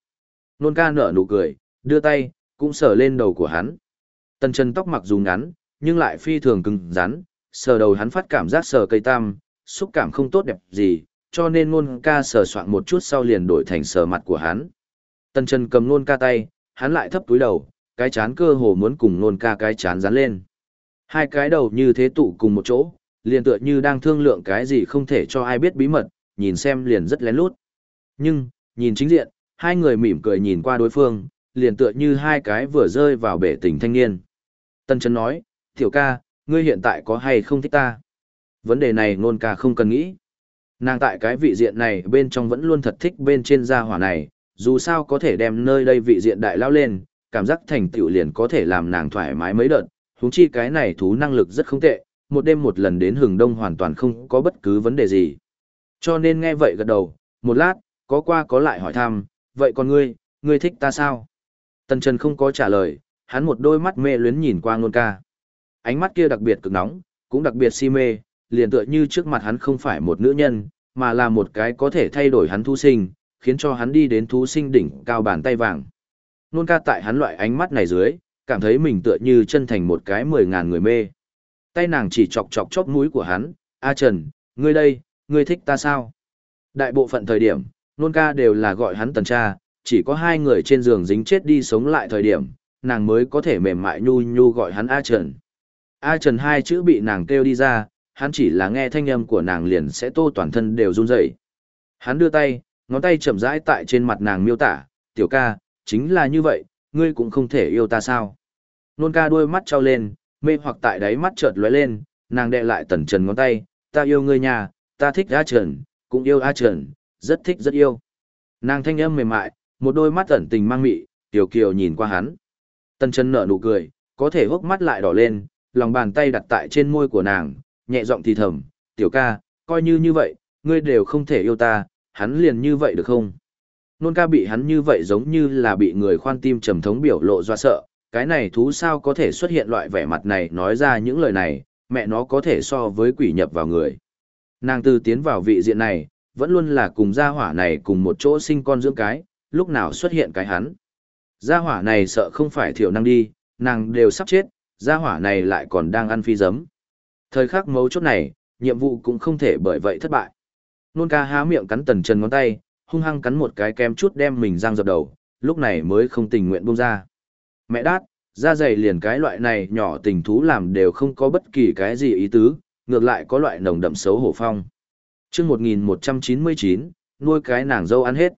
Nôn ca nở nụ cười, đưa tay, cũng sờ lên đầu của hắn. Tần chân tóc mặc dù ngắn, nhưng lại phi thường cứng rắn, sờ đầu hắn phát cảm giác sờ cây tam, xúc cảm không tốt đẹp gì, cho nên nôn ca sờ soạn một chút sau liền đổi thành sờ mặt của hắn. Tần chân cầm nôn ca tay, hắn lại thấp túi đầu, cái chán cơ hồ muốn cùng nôn ca cái chán dán lên. Hai cái đầu như thế tụ cùng một chỗ, liền tựa như đang thương lượng cái gì không thể cho ai biết bí mật, nhìn xem liền rất lén lút. Nhưng, nhìn chính diện, hai người mỉm cười nhìn qua đối phương, liền tựa như hai cái vừa rơi vào bể tình thanh niên. Tân Trấn nói, tiểu ca, ngươi hiện tại có hay không thích ta? Vấn đề này nôn ca không cần nghĩ. Nàng tại cái vị diện này bên trong vẫn luôn thật thích bên trên gia hỏa này, dù sao có thể đem nơi đây vị diện đại lao lên, cảm giác thành tựu liền có thể làm nàng thoải mái mấy đợt, huống chi cái này thú năng lực rất không tệ, một đêm một lần đến hừng đông hoàn toàn không có bất cứ vấn đề gì. Cho nên nghe vậy gật đầu, một lát, có qua có lại hỏi thăm, vậy còn ngươi, ngươi thích ta sao? Tần Trần không có trả lời, hắn một đôi mắt mê luyến nhìn qua ngôn ca. Ánh mắt kia đặc biệt cực nóng, cũng đặc biệt si mê, liền tựa như trước mặt hắn không phải một nữ nhân, mà là một cái có thể thay đổi hắn thú sinh, khiến cho hắn đi đến thú sinh đỉnh cao bàn tay vàng. Nôn ca tại hắn loại ánh mắt này dưới, cảm thấy mình tựa như chân thành một cái mười ngàn người mê. Tay nàng chỉ chọc chọc chóp mũi của hắn, A Trần, ngươi đây, ngươi thích ta sao? Đại bộ phận thời điểm, nôn ca đều là gọi hắn tần cha, chỉ có hai người trên giường dính chết đi sống lại thời điểm, nàng mới có thể mềm mại nhu nhu gọi hắn A Trần. A Trần hai chữ bị nàng kêu đi ra, hắn chỉ là nghe thanh âm của nàng liền sẽ tô toàn thân đều run rẩy. Hắn đưa tay, ngón tay chậm rãi tại trên mặt nàng miêu tả, tiểu ca, chính là như vậy, ngươi cũng không thể yêu ta sao. Nôn ca đôi mắt trao lên, mê hoặc tại đáy mắt chợt lóe lên, nàng đệ lại tần trần ngón tay, ta yêu ngươi nhà, ta thích A Trần, cũng yêu A Trần, rất thích rất yêu. Nàng thanh âm mềm mại, một đôi mắt ẩn tình mang mị, tiểu kiều nhìn qua hắn. Tần Trần nở nụ cười, có thể hốc mắt lại đỏ lên, lòng bàn tay đặt tại trên môi của nàng, nhẹ giọng thì thầm, tiểu ca, coi như như vậy, ngươi đều không thể yêu ta, hắn liền như vậy được không? Nôn ca bị hắn như vậy giống như là bị người khoan tim trầm thống biểu lộ do sợ, cái này thú sao có thể xuất hiện loại vẻ mặt này nói ra những lời này, mẹ nó có thể so với quỷ nhập vào người. Nàng từ tiến vào vị diện này, vẫn luôn là cùng gia hỏa này cùng một chỗ sinh con dưỡng cái, lúc nào xuất hiện cái hắn. Gia hỏa này sợ không phải thiểu năng đi, nàng đều sắp chết, gia hỏa này lại còn đang ăn phi giấm. Thời khắc mấu chốt này, nhiệm vụ cũng không thể bởi vậy thất bại. Nôn ca há miệng cắn tần chân ngón tay, hung hăng cắn một cái kem chút đem mình răng dập đầu, lúc này mới không tình nguyện buông ra. Mẹ đát, da dày liền cái loại này nhỏ tình thú làm đều không có bất kỳ cái gì ý tứ, ngược lại có loại nồng đậm xấu hổ phong. chương 1199, nuôi cái nàng dâu ăn hết.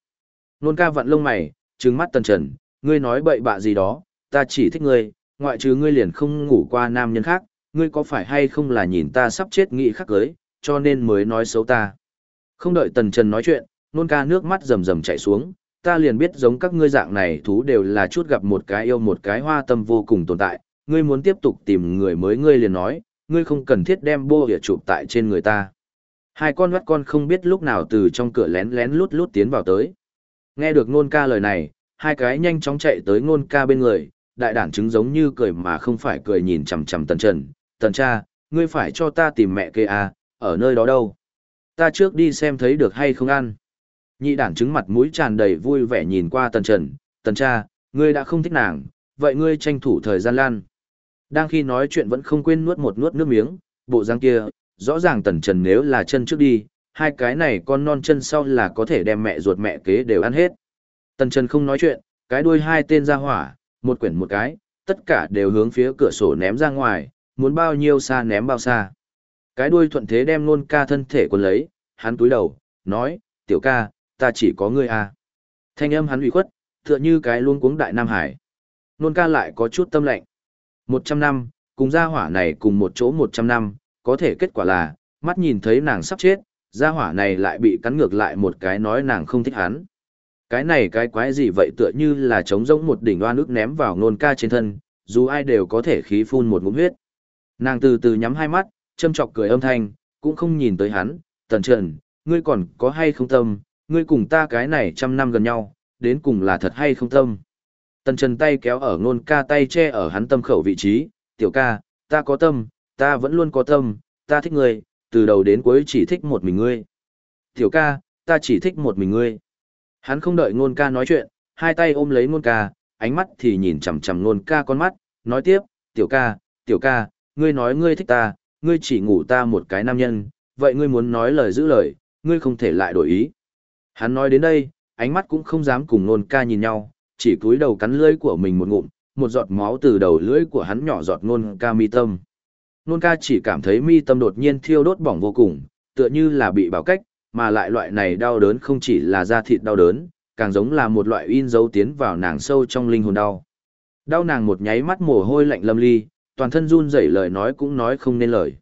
Nôn ca vặn lông mày, trừng mắt tần trần, ngươi nói bậy bạ gì đó, ta chỉ thích ngươi, ngoại trừ ngươi liền không ngủ qua nam nhân khác, ngươi có phải hay không là nhìn ta sắp chết nghĩ khắc cưới, cho nên mới nói xấu ta. Không đợi tần trần nói chuyện, nôn ca nước mắt rầm rầm chảy xuống, ta liền biết giống các ngươi dạng này thú đều là chút gặp một cái yêu một cái hoa tâm vô cùng tồn tại, ngươi muốn tiếp tục tìm người mới ngươi liền nói, ngươi không cần thiết đem bô địa chụp tại trên người ta. Hai con mắt con không biết lúc nào từ trong cửa lén lén lút lút tiến vào tới. Nghe được nôn ca lời này, hai cái nhanh chóng chạy tới nôn ca bên người, đại đản chứng giống như cười mà không phải cười nhìn chằm chằm tần trần. Tần cha, ngươi phải cho ta tìm mẹ kê à, ở nơi đó đâu? Ta trước đi xem thấy được hay không ăn. Nhị đản chứng mặt mũi tràn đầy vui vẻ nhìn qua tần trần, tần cha, ngươi đã không thích nàng, vậy ngươi tranh thủ thời gian lan. Đang khi nói chuyện vẫn không quên nuốt một nuốt nước miếng, bộ răng kia, rõ ràng tần trần nếu là chân trước đi, hai cái này con non chân sau là có thể đem mẹ ruột mẹ kế đều ăn hết. Tần trần không nói chuyện, cái đuôi hai tên ra hỏa, một quyển một cái, tất cả đều hướng phía cửa sổ ném ra ngoài, muốn bao nhiêu xa ném bao xa. Cái đuôi thuận thế đem nôn ca thân thể quần lấy, hắn túi đầu, nói, tiểu ca, ta chỉ có ngươi à. Thanh âm hắn ủy khuất, tựa như cái luôn cuống đại Nam Hải. Nôn ca lại có chút tâm lệnh. Một trăm năm, cùng gia hỏa này cùng một chỗ một trăm năm, có thể kết quả là, mắt nhìn thấy nàng sắp chết, gia hỏa này lại bị cắn ngược lại một cái nói nàng không thích hắn. Cái này cái quái gì vậy tựa như là trống rỗng một đỉnh loa nước ném vào nôn ca trên thân, dù ai đều có thể khí phun một ngụm huyết. Nàng từ từ nhắm hai mắt, châm chọc cười âm thanh, cũng không nhìn tới hắn, tần trần, ngươi còn có hay không tâm, ngươi cùng ta cái này trăm năm gần nhau, đến cùng là thật hay không tâm. Tần trần tay kéo ở nôn ca tay che ở hắn tâm khẩu vị trí, tiểu ca, ta có tâm, ta vẫn luôn có tâm, ta thích ngươi, từ đầu đến cuối chỉ thích một mình ngươi. Tiểu ca, ta chỉ thích một mình ngươi. Hắn không đợi nôn ca nói chuyện, hai tay ôm lấy nôn ca, ánh mắt thì nhìn chằm chằm nôn ca con mắt, nói tiếp, tiểu ca, tiểu ca, ngươi nói ngươi thích ta, ngươi chỉ ngủ ta một cái nam nhân, vậy ngươi muốn nói lời giữ lời, ngươi không thể lại đổi ý. Hắn nói đến đây, ánh mắt cũng không dám cùng nôn ca nhìn nhau, chỉ cúi đầu cắn lưỡi của mình một ngụm, một giọt máu từ đầu lưỡi của hắn nhỏ giọt nôn ca mi tâm. Nôn ca chỉ cảm thấy mi tâm đột nhiên thiêu đốt bỏng vô cùng, tựa như là bị bảo cách, mà lại loại này đau đớn không chỉ là da thịt đau đớn, càng giống là một loại in dấu tiến vào nàng sâu trong linh hồn đau. Đau nàng một nháy mắt mồ hôi lạnh lâm ly, toàn thân run rẩy lời nói cũng nói không nên lời.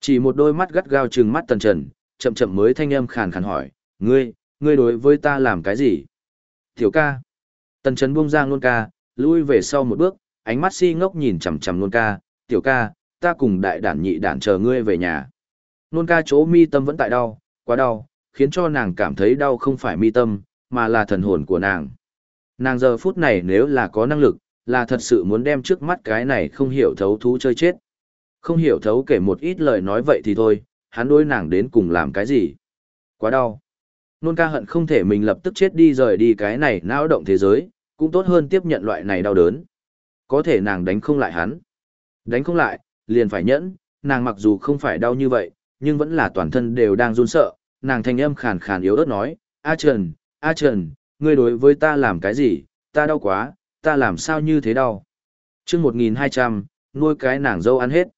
Chỉ một đôi mắt gắt gao trừng mắt tần trần, chậm chậm mới thanh âm khàn khàn hỏi, ngươi, ngươi đối với ta làm cái gì? Tiểu ca. Tần Trấn buông ra Nôn ca, lui về sau một bước, ánh mắt si ngốc nhìn chằm chằm nôn ca, tiểu ca, ta cùng đại đản nhị đản chờ ngươi về nhà. Nôn ca chỗ mi tâm vẫn tại đau, quá đau, khiến cho nàng cảm thấy đau không phải mi tâm, mà là thần hồn của nàng. Nàng giờ phút này nếu là có năng lực, là thật sự muốn đem trước mắt cái này không hiểu thấu thú chơi chết. Không hiểu thấu kể một ít lời nói vậy thì thôi, hắn đối nàng đến cùng làm cái gì. Quá đau. Nôn ca hận không thể mình lập tức chết đi rời đi cái này não động thế giới, cũng tốt hơn tiếp nhận loại này đau đớn. Có thể nàng đánh không lại hắn. Đánh không lại, liền phải nhẫn, nàng mặc dù không phải đau như vậy, nhưng vẫn là toàn thân đều đang run sợ, nàng thanh âm khàn khàn yếu ớt nói, A Trần, A Trần, ngươi đối với ta làm cái gì, ta đau quá, ta làm sao như thế đau. chương 1200, nuôi cái nàng dâu ăn hết.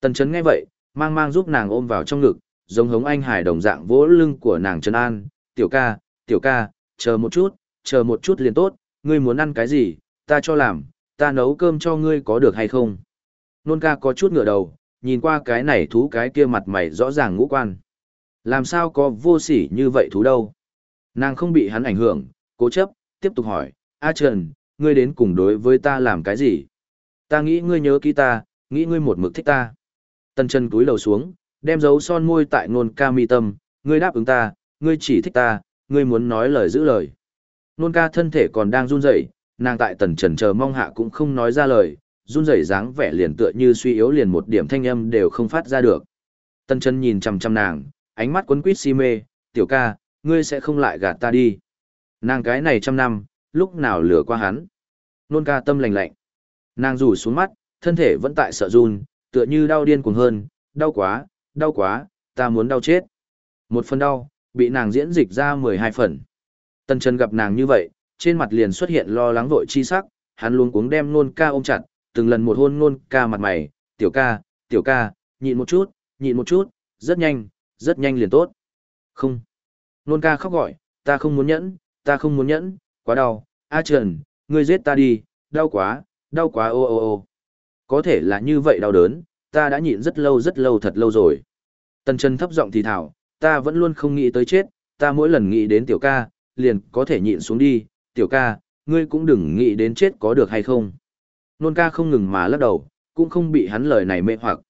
Tần Trấn nghe vậy, mang mang giúp nàng ôm vào trong ngực, giống hống anh hải đồng dạng vỗ lưng của nàng Trần An, tiểu ca, tiểu ca, chờ một chút, chờ một chút liền tốt, ngươi muốn ăn cái gì, ta cho làm, ta nấu cơm cho ngươi có được hay không. Nôn ca có chút ngửa đầu, nhìn qua cái này thú cái kia mặt mày rõ ràng ngũ quan. Làm sao có vô sỉ như vậy thú đâu. Nàng không bị hắn ảnh hưởng, cố chấp, tiếp tục hỏi, A Trần, ngươi đến cùng đối với ta làm cái gì? Ta nghĩ ngươi nhớ kỹ ta, nghĩ ngươi một mực thích ta. Tần Trần túi đầu xuống, đem dấu son môi tại nôn ca mi tâm, ngươi đáp ứng ta, ngươi chỉ thích ta, ngươi muốn nói lời giữ lời. Nôn ca thân thể còn đang run rẩy, nàng tại tần trần chờ mong hạ cũng không nói ra lời, run rẩy dáng vẻ liền tựa như suy yếu liền một điểm thanh âm đều không phát ra được. Tần trần nhìn chằm chằm nàng, ánh mắt quấn quýt si mê, tiểu ca, ngươi sẽ không lại gạt ta đi. Nàng cái này trăm năm, lúc nào lừa qua hắn. Nôn ca tâm lành lạnh. Nàng rủ xuống mắt, thân thể vẫn tại sợ run, tựa như đau điên cuồng hơn, đau quá, đau quá, ta muốn đau chết. Một phần đau, bị nàng diễn dịch ra 12 phần. Tần Trần gặp nàng như vậy, trên mặt liền xuất hiện lo lắng vội chi sắc, hắn luôn cuống đem nôn ca ôm chặt, từng lần một hôn nôn ca mặt mày, tiểu ca, tiểu ca, nhịn một chút, nhịn một chút, rất nhanh, rất nhanh liền tốt. Không. Nôn ca khóc gọi, ta không muốn nhẫn, ta không muốn nhẫn, quá đau, A Trần, ngươi giết ta đi, đau quá, đau quá ô ô ô. Có thể là như vậy đau đớn, ta đã nhịn rất lâu rất lâu thật lâu rồi. Tần Trần thấp giọng thì thảo, ta vẫn luôn không nghĩ tới chết, ta mỗi lần nghĩ đến tiểu ca, liền có thể nhịn xuống đi, tiểu ca, ngươi cũng đừng nghĩ đến chết có được hay không. Nôn ca không ngừng mà lắc đầu, cũng không bị hắn lời này mê hoặc.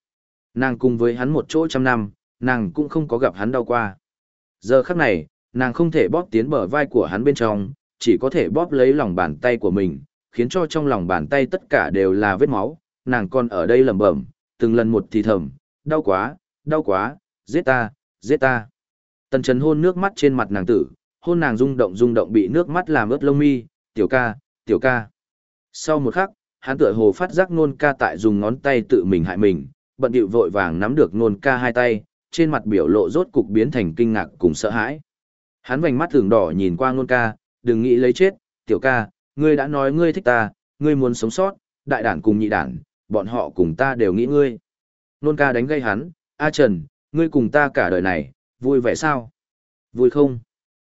Nàng cùng với hắn một chỗ trăm năm, nàng cũng không có gặp hắn đau qua. Giờ khắc này, nàng không thể bóp tiến bờ vai của hắn bên trong, chỉ có thể bóp lấy lòng bàn tay của mình, khiến cho trong lòng bàn tay tất cả đều là vết máu, nàng còn ở đây lẩm bẩm, từng lần một thì thầm, đau quá, đau quá, giết ta, giết ta. Tần Trần hôn nước mắt trên mặt nàng tử, hôn nàng rung động rung động bị nước mắt làm ướt lông mi, tiểu ca, tiểu ca. Sau một khắc, hắn tựa hồ phát giác nôn ca tại dùng ngón tay tự mình hại mình, bận điệu vội vàng nắm được nôn ca hai tay, trên mặt biểu lộ rốt cục biến thành kinh ngạc cùng sợ hãi. Hắn vành mắt thường đỏ nhìn qua nôn ca, đừng nghĩ lấy chết, tiểu ca, ngươi đã nói ngươi thích ta, ngươi muốn sống sót, đại đản cùng nhị đản, bọn họ cùng ta đều nghĩ ngươi. Nôn ca đánh gây hắn, A Trần, ngươi cùng ta cả đời này, vui vẻ sao? Vui không?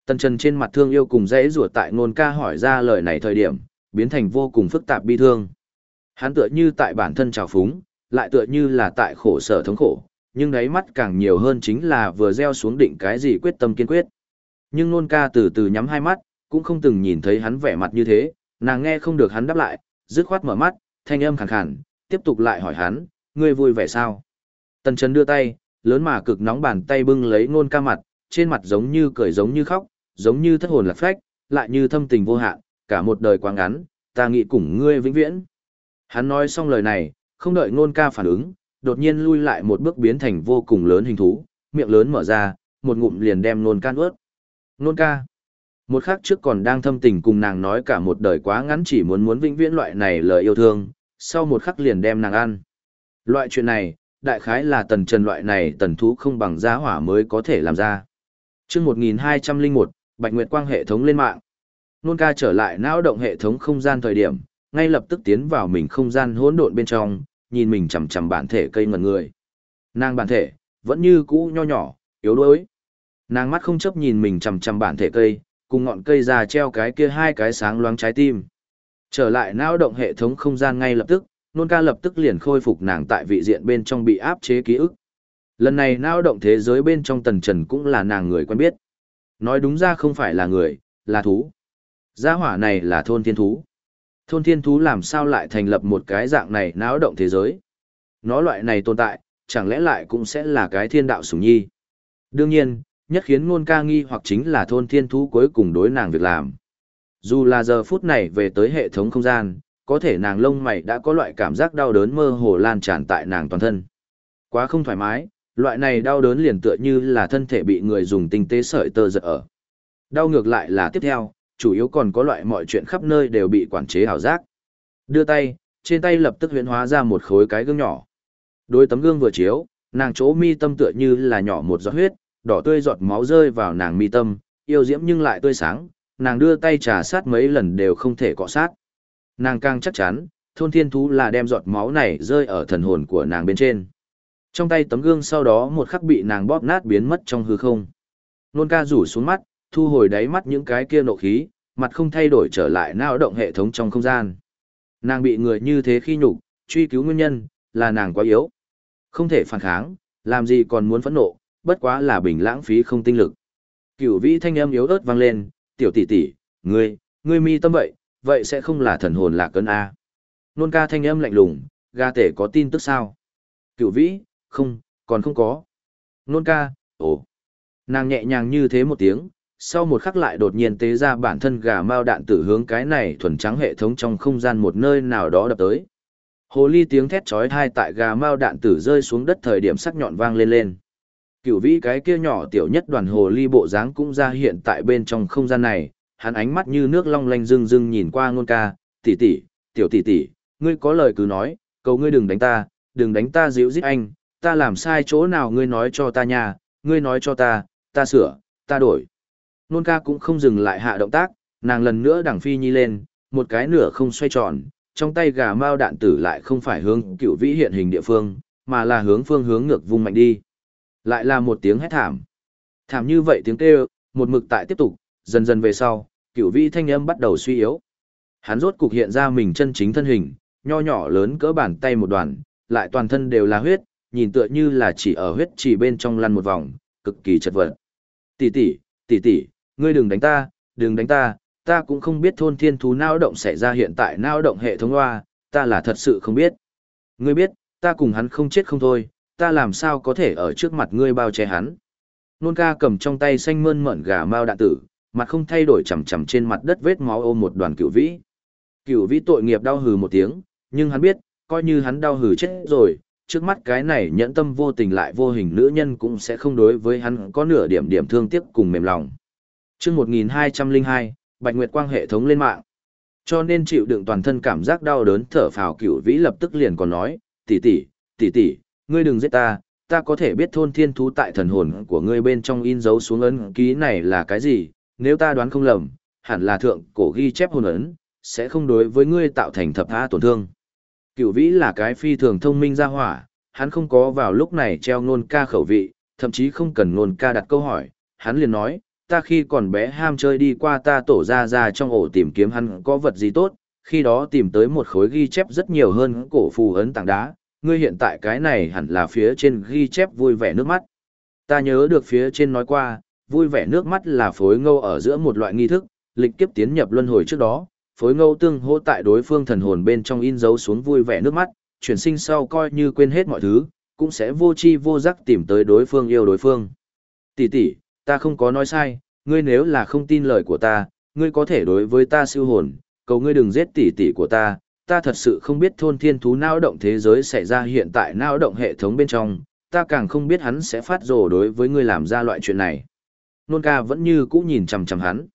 Tần Trần trên mặt thương yêu cùng dễ rủa tại ngôn ca hỏi ra lời này thời điểm, biến thành vô cùng phức tạp bi thương. Hắn tựa như tại bản thân trào phúng, lại tựa như là tại khổ sở thống khổ, nhưng đáy mắt càng nhiều hơn chính là vừa gieo xuống định cái gì quyết tâm kiên quyết. Nhưng nôn ca từ từ nhắm hai mắt, cũng không từng nhìn thấy hắn vẻ mặt như thế, nàng nghe không được hắn đáp lại, dứt khoát mở mắt, thanh âm khàn khàn, tiếp tục lại hỏi hắn, ngươi vui vẻ sao? Tần Trần đưa tay, lớn mà cực nóng bàn tay bưng lấy nôn ca mặt, trên mặt giống như cười giống như khóc, giống như thất hồn lạc phách, lại như thâm tình vô hạn, cả một đời quá ngắn, ta nghĩ cùng ngươi vĩnh viễn. Hắn nói xong lời này, không đợi nôn ca phản ứng, đột nhiên lui lại một bước biến thành vô cùng lớn hình thú, miệng lớn mở ra, một ngụm liền đem nôn ca nuốt. Nôn ca. Một khắc trước còn đang thâm tình cùng nàng nói cả một đời quá ngắn chỉ muốn muốn vĩnh viễn loại này lời yêu thương, sau một khắc liền đem nàng ăn. Loại chuyện này, đại khái là tần trần loại này tần thú không bằng giá hỏa mới có thể làm ra. chương 1201, Bạch Nguyệt Quang hệ thống lên mạng. Nôn ca trở lại não động hệ thống không gian thời điểm, ngay lập tức tiến vào mình không gian hỗn độn bên trong, nhìn mình chằm chằm bản thể cây ngẩn người. Nàng bản thể, vẫn như cũ nho nhỏ, yếu đuối. Nàng mắt không chấp nhìn mình chằm chằm bản thể cây, cùng ngọn cây già treo cái kia hai cái sáng loáng trái tim. Trở lại não động hệ thống không gian ngay lập tức, nôn ca lập tức liền khôi phục nàng tại vị diện bên trong bị áp chế ký ức. Lần này não động thế giới bên trong tần trần cũng là nàng người quen biết. Nói đúng ra không phải là người, là thú. Gia hỏa này là thôn thiên thú. Thôn thiên thú làm sao lại thành lập một cái dạng này náo động thế giới? Nó loại này tồn tại, chẳng lẽ lại cũng sẽ là cái thiên đạo sủng nhi? Đương nhiên, nhất khiến ngôn ca nghi hoặc chính là thôn thiên thú cuối cùng đối nàng việc làm. Dù là giờ phút này về tới hệ thống không gian, có thể nàng lông mày đã có loại cảm giác đau đớn mơ hồ lan tràn tại nàng toàn thân. Quá không thoải mái, loại này đau đớn liền tựa như là thân thể bị người dùng tinh tế sợi tơ giật ở. Đau ngược lại là tiếp theo, chủ yếu còn có loại mọi chuyện khắp nơi đều bị quản chế hảo giác. Đưa tay, trên tay lập tức huyễn hóa ra một khối cái gương nhỏ. Đôi tấm gương vừa chiếu, nàng chỗ mi tâm tựa như là nhỏ một giọt huyết, đỏ tươi giọt máu rơi vào nàng mi tâm, yêu diễm nhưng lại tươi sáng, nàng đưa tay trà sát mấy lần đều không thể cọ sát. Nàng càng chắc chắn, thôn thiên thú là đem giọt máu này rơi ở thần hồn của nàng bên trên. Trong tay tấm gương sau đó một khắc bị nàng bóp nát biến mất trong hư không. Nôn ca rủ xuống mắt, thu hồi đáy mắt những cái kia nộ khí, mặt không thay đổi trở lại nao động hệ thống trong không gian. Nàng bị người như thế khi nhục, truy cứu nguyên nhân, là nàng quá yếu. Không thể phản kháng, làm gì còn muốn phẫn nộ, bất quá là bình lãng phí không tinh lực. Cửu vĩ thanh âm yếu ớt vang lên, tiểu tỷ tỷ, ngươi, ngươi mi tâm vậy, vậy sẽ không là thần hồn lạc cơn A. Nôn ca thanh âm lạnh lùng, ga tể có tin tức sao? cựu vĩ, không, còn không có. Nôn ca, ồ. Nàng nhẹ nhàng như thế một tiếng, sau một khắc lại đột nhiên tế ra bản thân gà mao đạn tử hướng cái này thuần trắng hệ thống trong không gian một nơi nào đó đập tới. Hồ ly tiếng thét chói tai tại gà mao đạn tử rơi xuống đất thời điểm sắc nhọn vang lên lên. Cửu vĩ cái kia nhỏ tiểu nhất đoàn hồ ly bộ dáng cũng ra hiện tại bên trong không gian này, hắn ánh mắt như nước long lanh rưng rưng nhìn qua ngôn ca, tỷ tỷ, tiểu tỷ tỷ, ngươi có lời cứ nói, cầu ngươi đừng đánh ta, đừng đánh ta dịu giết anh, ta làm sai chỗ nào ngươi nói cho ta nha, ngươi nói cho ta, ta sửa, ta đổi. Nôn ca cũng không dừng lại hạ động tác, nàng lần nữa đằng phi nhi lên, một cái nửa không xoay tròn, trong tay gà mao đạn tử lại không phải hướng cựu vĩ hiện hình địa phương, mà là hướng phương hướng ngược vung mạnh đi. Lại là một tiếng hét thảm. Thảm như vậy tiếng kêu, một mực tại tiếp tục, dần dần về sau, cửu vĩ thanh âm bắt đầu suy yếu. Hắn rốt cục hiện ra mình chân chính thân hình, nho nhỏ lớn cỡ bàn tay một đoàn, lại toàn thân đều là huyết, nhìn tựa như là chỉ ở huyết chỉ bên trong lăn một vòng, cực kỳ chật vật. Tỷ tỷ, tỷ tỷ, ngươi đừng đánh ta, đừng đánh ta, ta cũng không biết thôn thiên thú nao động xảy ra hiện tại nao động hệ thống hoa, ta là thật sự không biết. Ngươi biết, ta cùng hắn không chết không thôi, ta làm sao có thể ở trước mặt ngươi bao che hắn. Nôn ca cầm trong tay xanh mơn mởn gà mao đạn tử, mặt không thay đổi chầm chầm trên mặt đất vết máu ôm một đoàn cửu vĩ. Cửu vĩ tội nghiệp đau hừ một tiếng, nhưng hắn biết, coi như hắn đau hừ chết rồi, trước mắt cái này nhẫn tâm vô tình lại vô hình nữ nhân cũng sẽ không đối với hắn có nửa điểm điểm thương tiếc cùng mềm lòng. chương 1202, Bạch Nguyệt Quang hệ thống lên mạng. Cho nên chịu đựng toàn thân cảm giác đau đớn thở phào cửu vĩ lập tức liền còn nói, tỷ tỷ, tỷ tỷ, ngươi đừng giết ta, ta có thể biết thôn thiên thú tại thần hồn của ngươi bên trong in dấu xuống ấn ký này là cái gì, nếu ta đoán không lầm, hẳn là thượng cổ ghi chép hồn ấn, sẽ không đối với ngươi tạo thành thập tha tổn thương. Cửu vĩ là cái phi thường thông minh ra hỏa, hắn không có vào lúc này treo ngôn ca khẩu vị, thậm chí không cần ngôn ca đặt câu hỏi, hắn liền nói, ta khi còn bé ham chơi đi qua ta tổ ra ra trong ổ tìm kiếm hắn có vật gì tốt, khi đó tìm tới một khối ghi chép rất nhiều hơn cổ phù ấn tảng đá, ngươi hiện tại cái này hẳn là phía trên ghi chép vui vẻ nước mắt. Ta nhớ được phía trên nói qua, vui vẻ nước mắt là phối ngâu ở giữa một loại nghi thức, lịch kiếp tiến nhập luân hồi trước đó, phối ngâu tương hỗ tại đối phương thần hồn bên trong in dấu xuống vui vẻ nước mắt, chuyển sinh sau coi như quên hết mọi thứ, cũng sẽ vô chi vô giác tìm tới đối phương yêu đối phương. Tỷ tỷ, ta không có nói sai, ngươi nếu là không tin lời của ta, ngươi có thể đối với ta siêu hồn, cầu ngươi đừng giết tỷ tỷ của ta, ta thật sự không biết thôn thiên thú nao động thế giới xảy ra hiện tại nao động hệ thống bên trong, ta càng không biết hắn sẽ phát rồ đối với ngươi làm ra loại chuyện này. Nôn ca vẫn như cũ nhìn chằm chằm hắn.